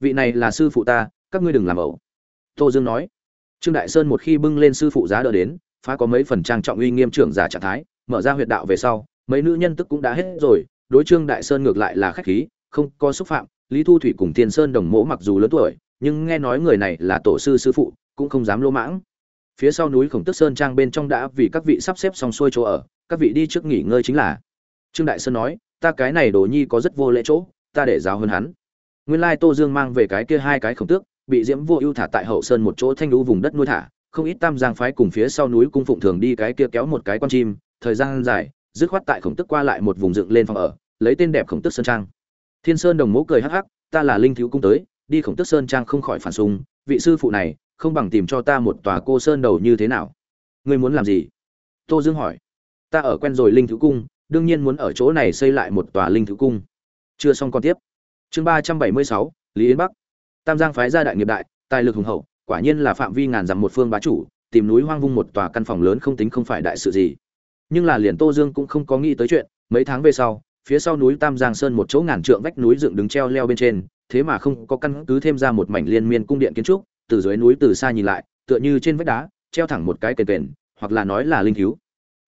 Vị này là sư phụ ta các ngươi đừng làm ẩu. Tô dương nói. Trương đại sơn một khi bưng lên sư phụ giá đỡ đến, phá có mấy phần trang trọng uy nghiêm trưởng giả trạng thái, mở ra huyệt đạo về sau, mấy nữ nhân tức cũng đã hết rồi, đối trương đại sơn ngược lại là khách khí, không có xúc phạm, lý thu thủy cùng thiên sơn đồng mỗ mặc dù lớn tuổi, nhưng nghe nói người này là tổ sư sư phụ, cũng không dám lỗ mãng. Phía sau núi khổng tức sơn trang bên trong đã vì các vị sắp xếp xong xuôi chỗ ở, các vị đi trước nghỉ ngơi chính là. Trương đại sơn nói, ta cái này đồ nhi có rất vô lễ chỗ, ta để giáo hơn hắn. Nguyên lai tô dương mang về cái kia hai cái khổng tước bị diễm vô ưu thả tại hậu sơn một chỗ thanh lũ vùng đất nuôi thả, không ít tam giang phái cùng phía sau núi cung phụng thường đi cái kia kéo một cái con chim, thời gian dài, dứt khoát tại khổng tức qua lại một vùng dựng lên phòng ở, lấy tên đẹp khổng tức sơn trang. Thiên sơn đồng mẫu cười hắc hắc, ta là linh thiếu cung tới, đi khổng tức sơn trang không khỏi phản xung, vị sư phụ này, không bằng tìm cho ta một tòa cô sơn đầu như thế nào. Ngươi muốn làm gì? Tô dương hỏi. Ta ở quen rồi linh thiếu cung, đương nhiên muốn ở chỗ này xây lại một tòa linh thiếu cung. Chưa xong còn tiếp. Chương ba trăm bảy mươi sáu, lý yến bắc tam giang phái gia đại nghiệp đại, tài lực hùng hậu, quả nhiên là phạm vi ngàn dặm một phương bá chủ, tìm núi hoang vung một tòa căn phòng lớn không tính không phải đại sự gì. Nhưng là liền tô dương cũng không có nghĩ tới chuyện, mấy tháng về sau, phía sau núi tam giang sơn một chỗ ngàn trượng vách núi dựng đứng treo leo bên trên, thế mà không có căn cứ thêm ra một mảnh liên miên cung điện kiến trúc, từ dưới núi từ xa nhìn lại, tựa như trên vách đá, treo thẳng một cái kền kền, hoặc là nói là linh thiếu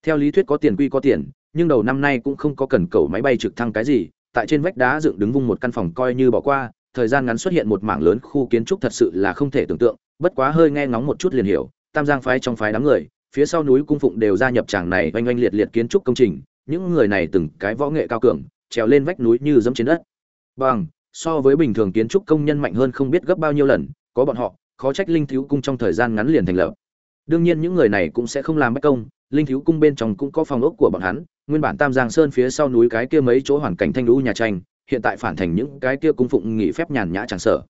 theo lý thuyết có tiền quy có tiền, nhưng đầu năm nay cũng không có cần cầu máy bay trực thăng cái gì, tại trên vách đá dựng đứng vung một căn phòng coi như bỏ qua thời gian ngắn xuất hiện một mảng lớn khu kiến trúc thật sự là không thể tưởng tượng, bất quá hơi nghe ngóng một chút liền hiểu, tam giang phái trong phái đám người, phía sau núi cung phụng đều gia nhập tràng này oanh oanh liệt liệt kiến trúc công trình, những người này từng cái võ nghệ cao cường, trèo lên vách núi như dẫm trên đất. Bằng, so với bình thường kiến trúc công nhân mạnh hơn không biết gấp bao nhiêu lần, có bọn họ, khó trách linh thiếu cung trong thời gian ngắn liền thành lập. Đương nhiên những người này cũng sẽ không làm bất công, linh thiếu cung bên trong cũng có phòng ốc của bọn hắn, nguyên bản tam giang sơn phía sau núi cái kia mấy chỗ hoàn cảnh thanh lũ nhà tranh hiện tại phản thành những cái kia cung phụng nghỉ phép nhàn nhã chẳng sở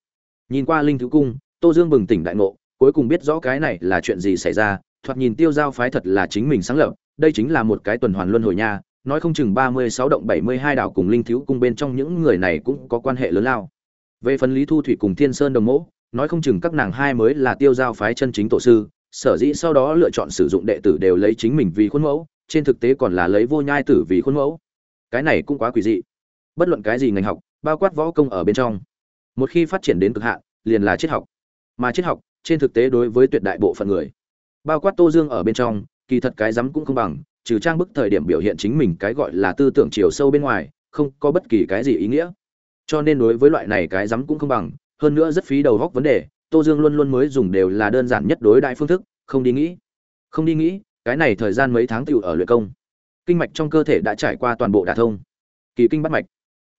nhìn qua linh thứ cung, tô dương bừng tỉnh đại ngộ, cuối cùng biết rõ cái này là chuyện gì xảy ra, thoạt nhìn tiêu giao phái thật là chính mình sáng lập, đây chính là một cái tuần hoàn luân hồi nha, nói không chừng ba mươi sáu động bảy mươi hai đảo cùng linh thiếu cung bên trong những người này cũng có quan hệ lớn lao. Về phần lý thu thủy cùng thiên sơn đồng mẫu nói không chừng các nàng hai mới là tiêu giao phái chân chính tổ sư, sở dĩ sau đó lựa chọn sử dụng đệ tử đều lấy chính mình vì khuôn mẫu, trên thực tế còn là lấy vô nhai tử vì khuôn mẫu. Cái này cũng quá quỷ dị bất luận cái gì ngành học, bao quát võ công ở bên trong, một khi phát triển đến cực hạn, liền là triết học. Mà triết học, trên thực tế đối với tuyệt đại bộ phận người, bao quát tô dương ở bên trong, kỳ thật cái rắm cũng không bằng, trừ trang bức thời điểm biểu hiện chính mình cái gọi là tư tưởng chiều sâu bên ngoài, không có bất kỳ cái gì ý nghĩa. Cho nên đối với loại này cái rắm cũng không bằng, hơn nữa rất phí đầu góc vấn đề, tô dương luôn luôn mới dùng đều là đơn giản nhất đối đại phương thức, không đi nghĩ. Không đi nghĩ, cái này thời gian mấy tháng tựu ở luyện công. Kinh mạch trong cơ thể đã trải qua toàn bộ đả thông. Kỳ kinh bắt mạch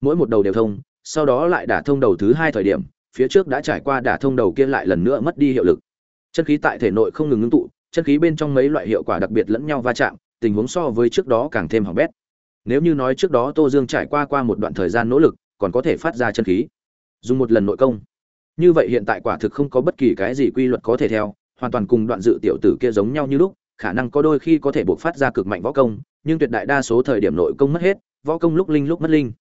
mỗi một đầu đều thông, sau đó lại đả thông đầu thứ hai thời điểm, phía trước đã trải qua đả thông đầu kia lại lần nữa mất đi hiệu lực. Chân khí tại thể nội không ngừng ngưng tụ, chân khí bên trong mấy loại hiệu quả đặc biệt lẫn nhau va chạm, tình huống so với trước đó càng thêm hỏng bét. Nếu như nói trước đó tô dương trải qua qua một đoạn thời gian nỗ lực, còn có thể phát ra chân khí. Dùng một lần nội công. Như vậy hiện tại quả thực không có bất kỳ cái gì quy luật có thể theo, hoàn toàn cùng đoạn dự tiểu tử kia giống nhau như lúc, khả năng có đôi khi có thể buộc phát ra cực mạnh võ công, nhưng tuyệt đại đa số thời điểm nội công mất hết, võ công lúc linh lúc mất linh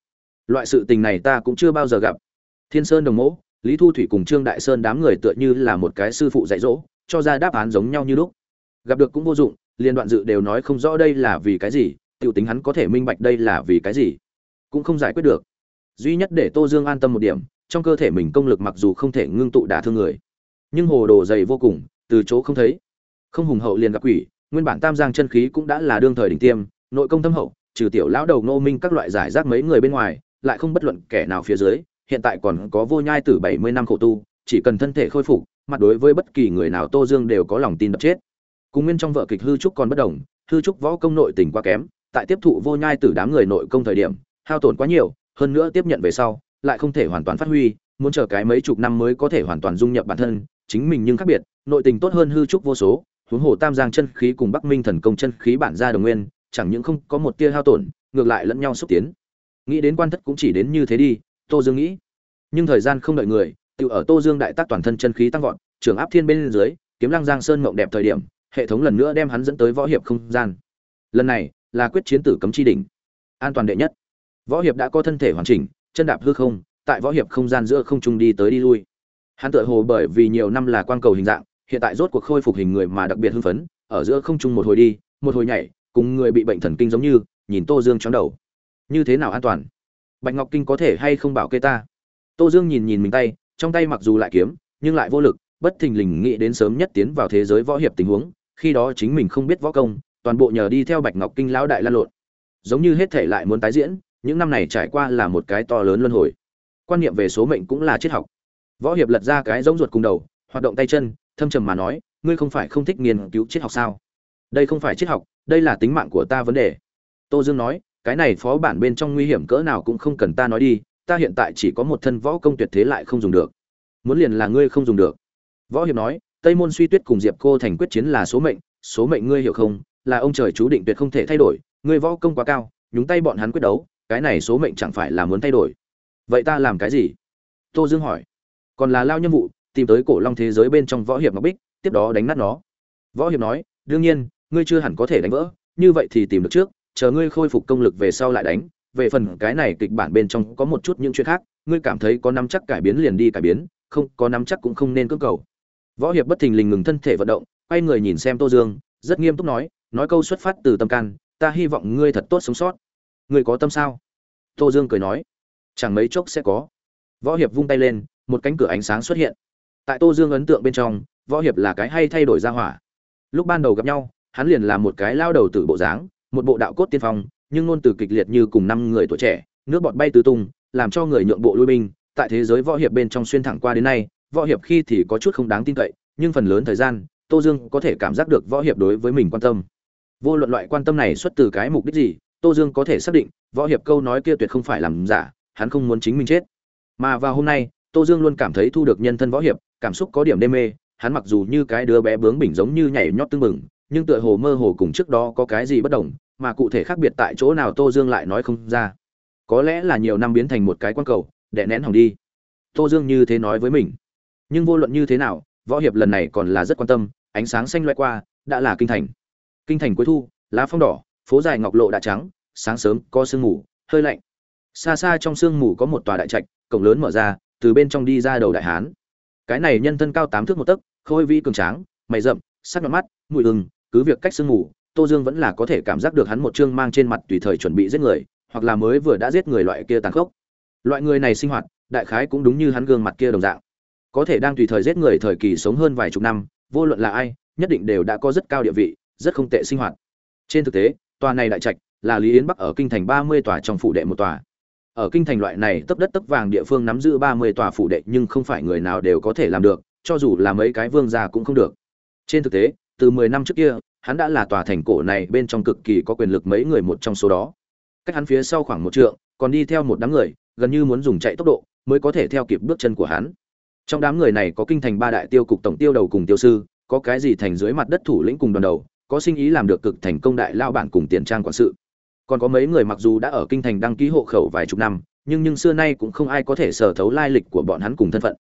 loại sự tình này ta cũng chưa bao giờ gặp. Thiên sơn đồng mẫu lý thu thủy cùng trương đại sơn đám người tựa như là một cái sư phụ dạy dỗ, cho ra đáp án giống nhau như lúc. Gặp được cũng vô dụng, liên đoạn dự đều nói không rõ đây là vì cái gì, tiểu tính hắn có thể minh bạch đây là vì cái gì. Cũng không giải quyết được. Duy nhất để tô dương an tâm một điểm, trong cơ thể mình công lực mặc dù không thể ngưng tụ đả thương người, nhưng hồ đồ dày vô cùng, từ chỗ không thấy. Không hùng hậu liền gặp quỷ, nguyên bản tam giang chân khí cũng đã là đương thời đỉnh tiêm, nội công thâm hậu, trừ tiểu lão đầu nô minh các loại giải rác mấy người bên ngoài lại không bất luận kẻ nào phía dưới, hiện tại còn có vô nhai tử bảy mươi năm khổ tu, chỉ cần thân thể khôi phục, mặt đối với bất kỳ người nào tô dương đều có lòng tin đập chết. Cùng nguyên trong vợ kịch hư trúc còn bất đồng, hư trúc võ công nội tình quá kém, tại tiếp thụ vô nhai tử đám người nội công thời điểm, hao tổn quá nhiều, hơn nữa tiếp nhận về sau, lại không thể hoàn toàn phát huy, muốn chờ cái mấy chục năm mới có thể hoàn toàn dung nhập bản thân, chính mình nhưng khác biệt, nội tình tốt hơn hư trúc vô số, huống hồ tam giang chân khí cùng bắc minh thần công chân khí bản ra đồng nguyên, chẳng những không có một tia hao tổn, ngược lại lẫn nhau xúc tiến nghĩ đến quan thất cũng chỉ đến như thế đi, tô dương nghĩ. Nhưng thời gian không đợi người tự ở tô dương đại tác toàn thân chân khí tăng vọt, trường áp thiên bên dưới, kiếm lăng giang sơn mộng đẹp thời điểm, hệ thống lần nữa đem hắn dẫn tới võ hiệp không gian. Lần này, là quyết chiến tử cấm chi đỉnh. An toàn đệ nhất. Võ hiệp đã có thân thể hoàn chỉnh, chân đạp hư không, tại võ hiệp không gian giữa không trung đi tới đi lui. Hắn tựa hồ bởi vì nhiều năm là quan cầu hình dạng, hiện tại rốt cuộc khôi phục hình người mà đặc biệt hưng phấn, ở giữa không trung một hồi đi, một hồi nhảy, cùng người bị bệnh thần kinh giống như, nhìn tô dương chóng đầu như thế nào an toàn? Bạch ngọc kinh có thể hay không bảo kê ta? Tô dương nhìn nhìn mình tay, trong tay mặc dù lại kiếm, nhưng lại vô lực, bất thình lình nghĩ đến sớm nhất tiến vào thế giới võ hiệp tình huống, khi đó chính mình không biết võ công, toàn bộ nhờ đi theo bạch ngọc kinh lão đại lan lộn. Giống như hết thể lại muốn tái diễn, những năm này trải qua là một cái to lớn luân hồi. Quan niệm về số mệnh cũng là triết học. Võ hiệp lật ra cái giống ruột cùng đầu, hoạt động tay chân, thâm trầm mà nói, ngươi không phải không thích nghiên cứu triết học sao? Đây không phải triết học, đây là tính mạng của ta vấn đề. Tô dương nói cái này phó bản bên trong nguy hiểm cỡ nào cũng không cần ta nói đi, ta hiện tại chỉ có một thân võ công tuyệt thế lại không dùng được. Muốn liền là ngươi không dùng được. Võ hiệp nói, tây môn suy tuyết cùng diệp cô thành quyết chiến là số mệnh số mệnh ngươi hiểu không? Là ông trời chú định tuyệt không thể thay đổi, ngươi võ công quá cao, nhúng tay bọn hắn quyết đấu, cái này số mệnh chẳng phải là muốn thay đổi. Vậy ta làm cái gì? Tô dương hỏi. Còn là lao nhiệm vụ, tìm tới cổ long thế giới bên trong võ hiệp ngọc bích, tiếp đó đánh nát nó. Võ hiệp nói, đương nhiên, ngươi chưa hẳn có thể đánh vỡ, như vậy thì tìm được trước chờ ngươi khôi phục công lực về sau lại đánh. Về phần cái này kịch bản bên trong có một chút những chuyện khác, ngươi cảm thấy có nắm chắc cải biến liền đi cải biến, không, có nắm chắc cũng không nên cưỡng cầu. Võ hiệp bất thình lình ngừng thân thể vận động, quay người nhìn xem tô dương, rất nghiêm túc nói nói câu xuất phát từ tâm can, ta hy vọng ngươi thật tốt sống sót. Ngươi có tâm sao? Tô dương cười nói, chẳng mấy chốc sẽ có. Võ hiệp vung tay lên, một cánh cửa ánh sáng xuất hiện. Tại tô dương ấn tượng bên trong, võ hiệp là cái hay thay đổi ra hỏa. Lúc ban đầu gặp nhau, hắn liền là một cái lao đầu từ bộ dáng một bộ đạo cốt tiên phong, nhưng ngôn từ kịch liệt như cùng năm người tuổi trẻ, nước bọt bay tứ tung, làm cho người nhượng bộ lui binh. Tại thế giới võ hiệp bên trong xuyên thẳng qua đến nay, võ hiệp khi thì có chút không đáng tin cậy, nhưng phần lớn thời gian, tô dương có thể cảm giác được võ hiệp đối với mình quan tâm. Vô luận loại quan tâm này xuất từ cái mục đích gì, tô dương có thể xác định, võ hiệp câu nói kia tuyệt không phải làm giả, hắn không muốn chính mình chết. Mà vào hôm nay, tô dương luôn cảm thấy thu được nhân thân võ hiệp, cảm xúc có điểm đê mê, hắn mặc dù như cái đứa bé bướng bỉnh giống như nhảy nhót tưng bừng nhưng tựa hồ mơ hồ cùng trước đó có cái gì bất đồng, mà cụ thể khác biệt tại chỗ nào tô dương lại nói không ra. Có lẽ là nhiều năm biến thành một cái quan cầu, đè nén hỏng đi. Tô dương như thế nói với mình. Nhưng vô luận như thế nào, võ hiệp lần này còn là rất quan tâm, ánh sáng xanh loay qua, đã là kinh thành. Kinh thành cuối thu, lá phong đỏ, phố dài ngọc lộ đã trắng, sáng sớm có sương mù, hơi lạnh. Xa xa trong sương mù có một tòa đại trạch, cổng lớn mở ra, từ bên trong đi ra đầu đại hán. Cái này nhân thân cao tám thước một tấc, khôi vi cường tráng, mày rậm, sắc nhọn mắt, mùi ừng cứ việc cách sương mù, tô dương vẫn là có thể cảm giác được hắn một chương mang trên mặt tùy thời chuẩn bị giết người, hoặc là mới vừa đã giết người loại kia tàn khốc. Loại người này sinh hoạt, đại khái cũng đúng như hắn gương mặt kia đồng dạng. Có thể đang tùy thời giết người thời kỳ sống hơn vài chục năm, vô luận là ai, nhất định đều đã có rất cao địa vị, rất không tệ sinh hoạt. Trên thực tế, tòa này đại trạch là lý yến bắc ở kinh thành ba mươi tòa trong phủ đệ một tòa. Ở kinh thành loại này tấp đất tấp vàng địa phương nắm giữ ba mươi tòa phủ đệ nhưng không phải người nào đều có thể làm được, cho dù là mấy cái vương gia cũng không được. Trên thực tế từ mười năm trước kia, hắn đã là tòa thành cổ này bên trong cực kỳ có quyền lực mấy người một trong số đó. Cách hắn phía sau khoảng một trượng, còn đi theo một đám người, gần như muốn dùng chạy tốc độ mới có thể theo kịp bước chân của hắn. Trong đám người này có kinh thành ba đại tiêu cục tổng tiêu đầu cùng tiêu sư, có cái gì thành dưới mặt đất thủ lĩnh cùng đoàn đầu, có sinh ý làm được cực thành công đại lao bản cùng tiền trang quản sự. Còn có mấy người mặc dù đã ở kinh thành đăng ký hộ khẩu vài chục năm, nhưng nhưng xưa nay cũng không ai có thể sở thấu lai lịch của bọn hắn cùng thân phận.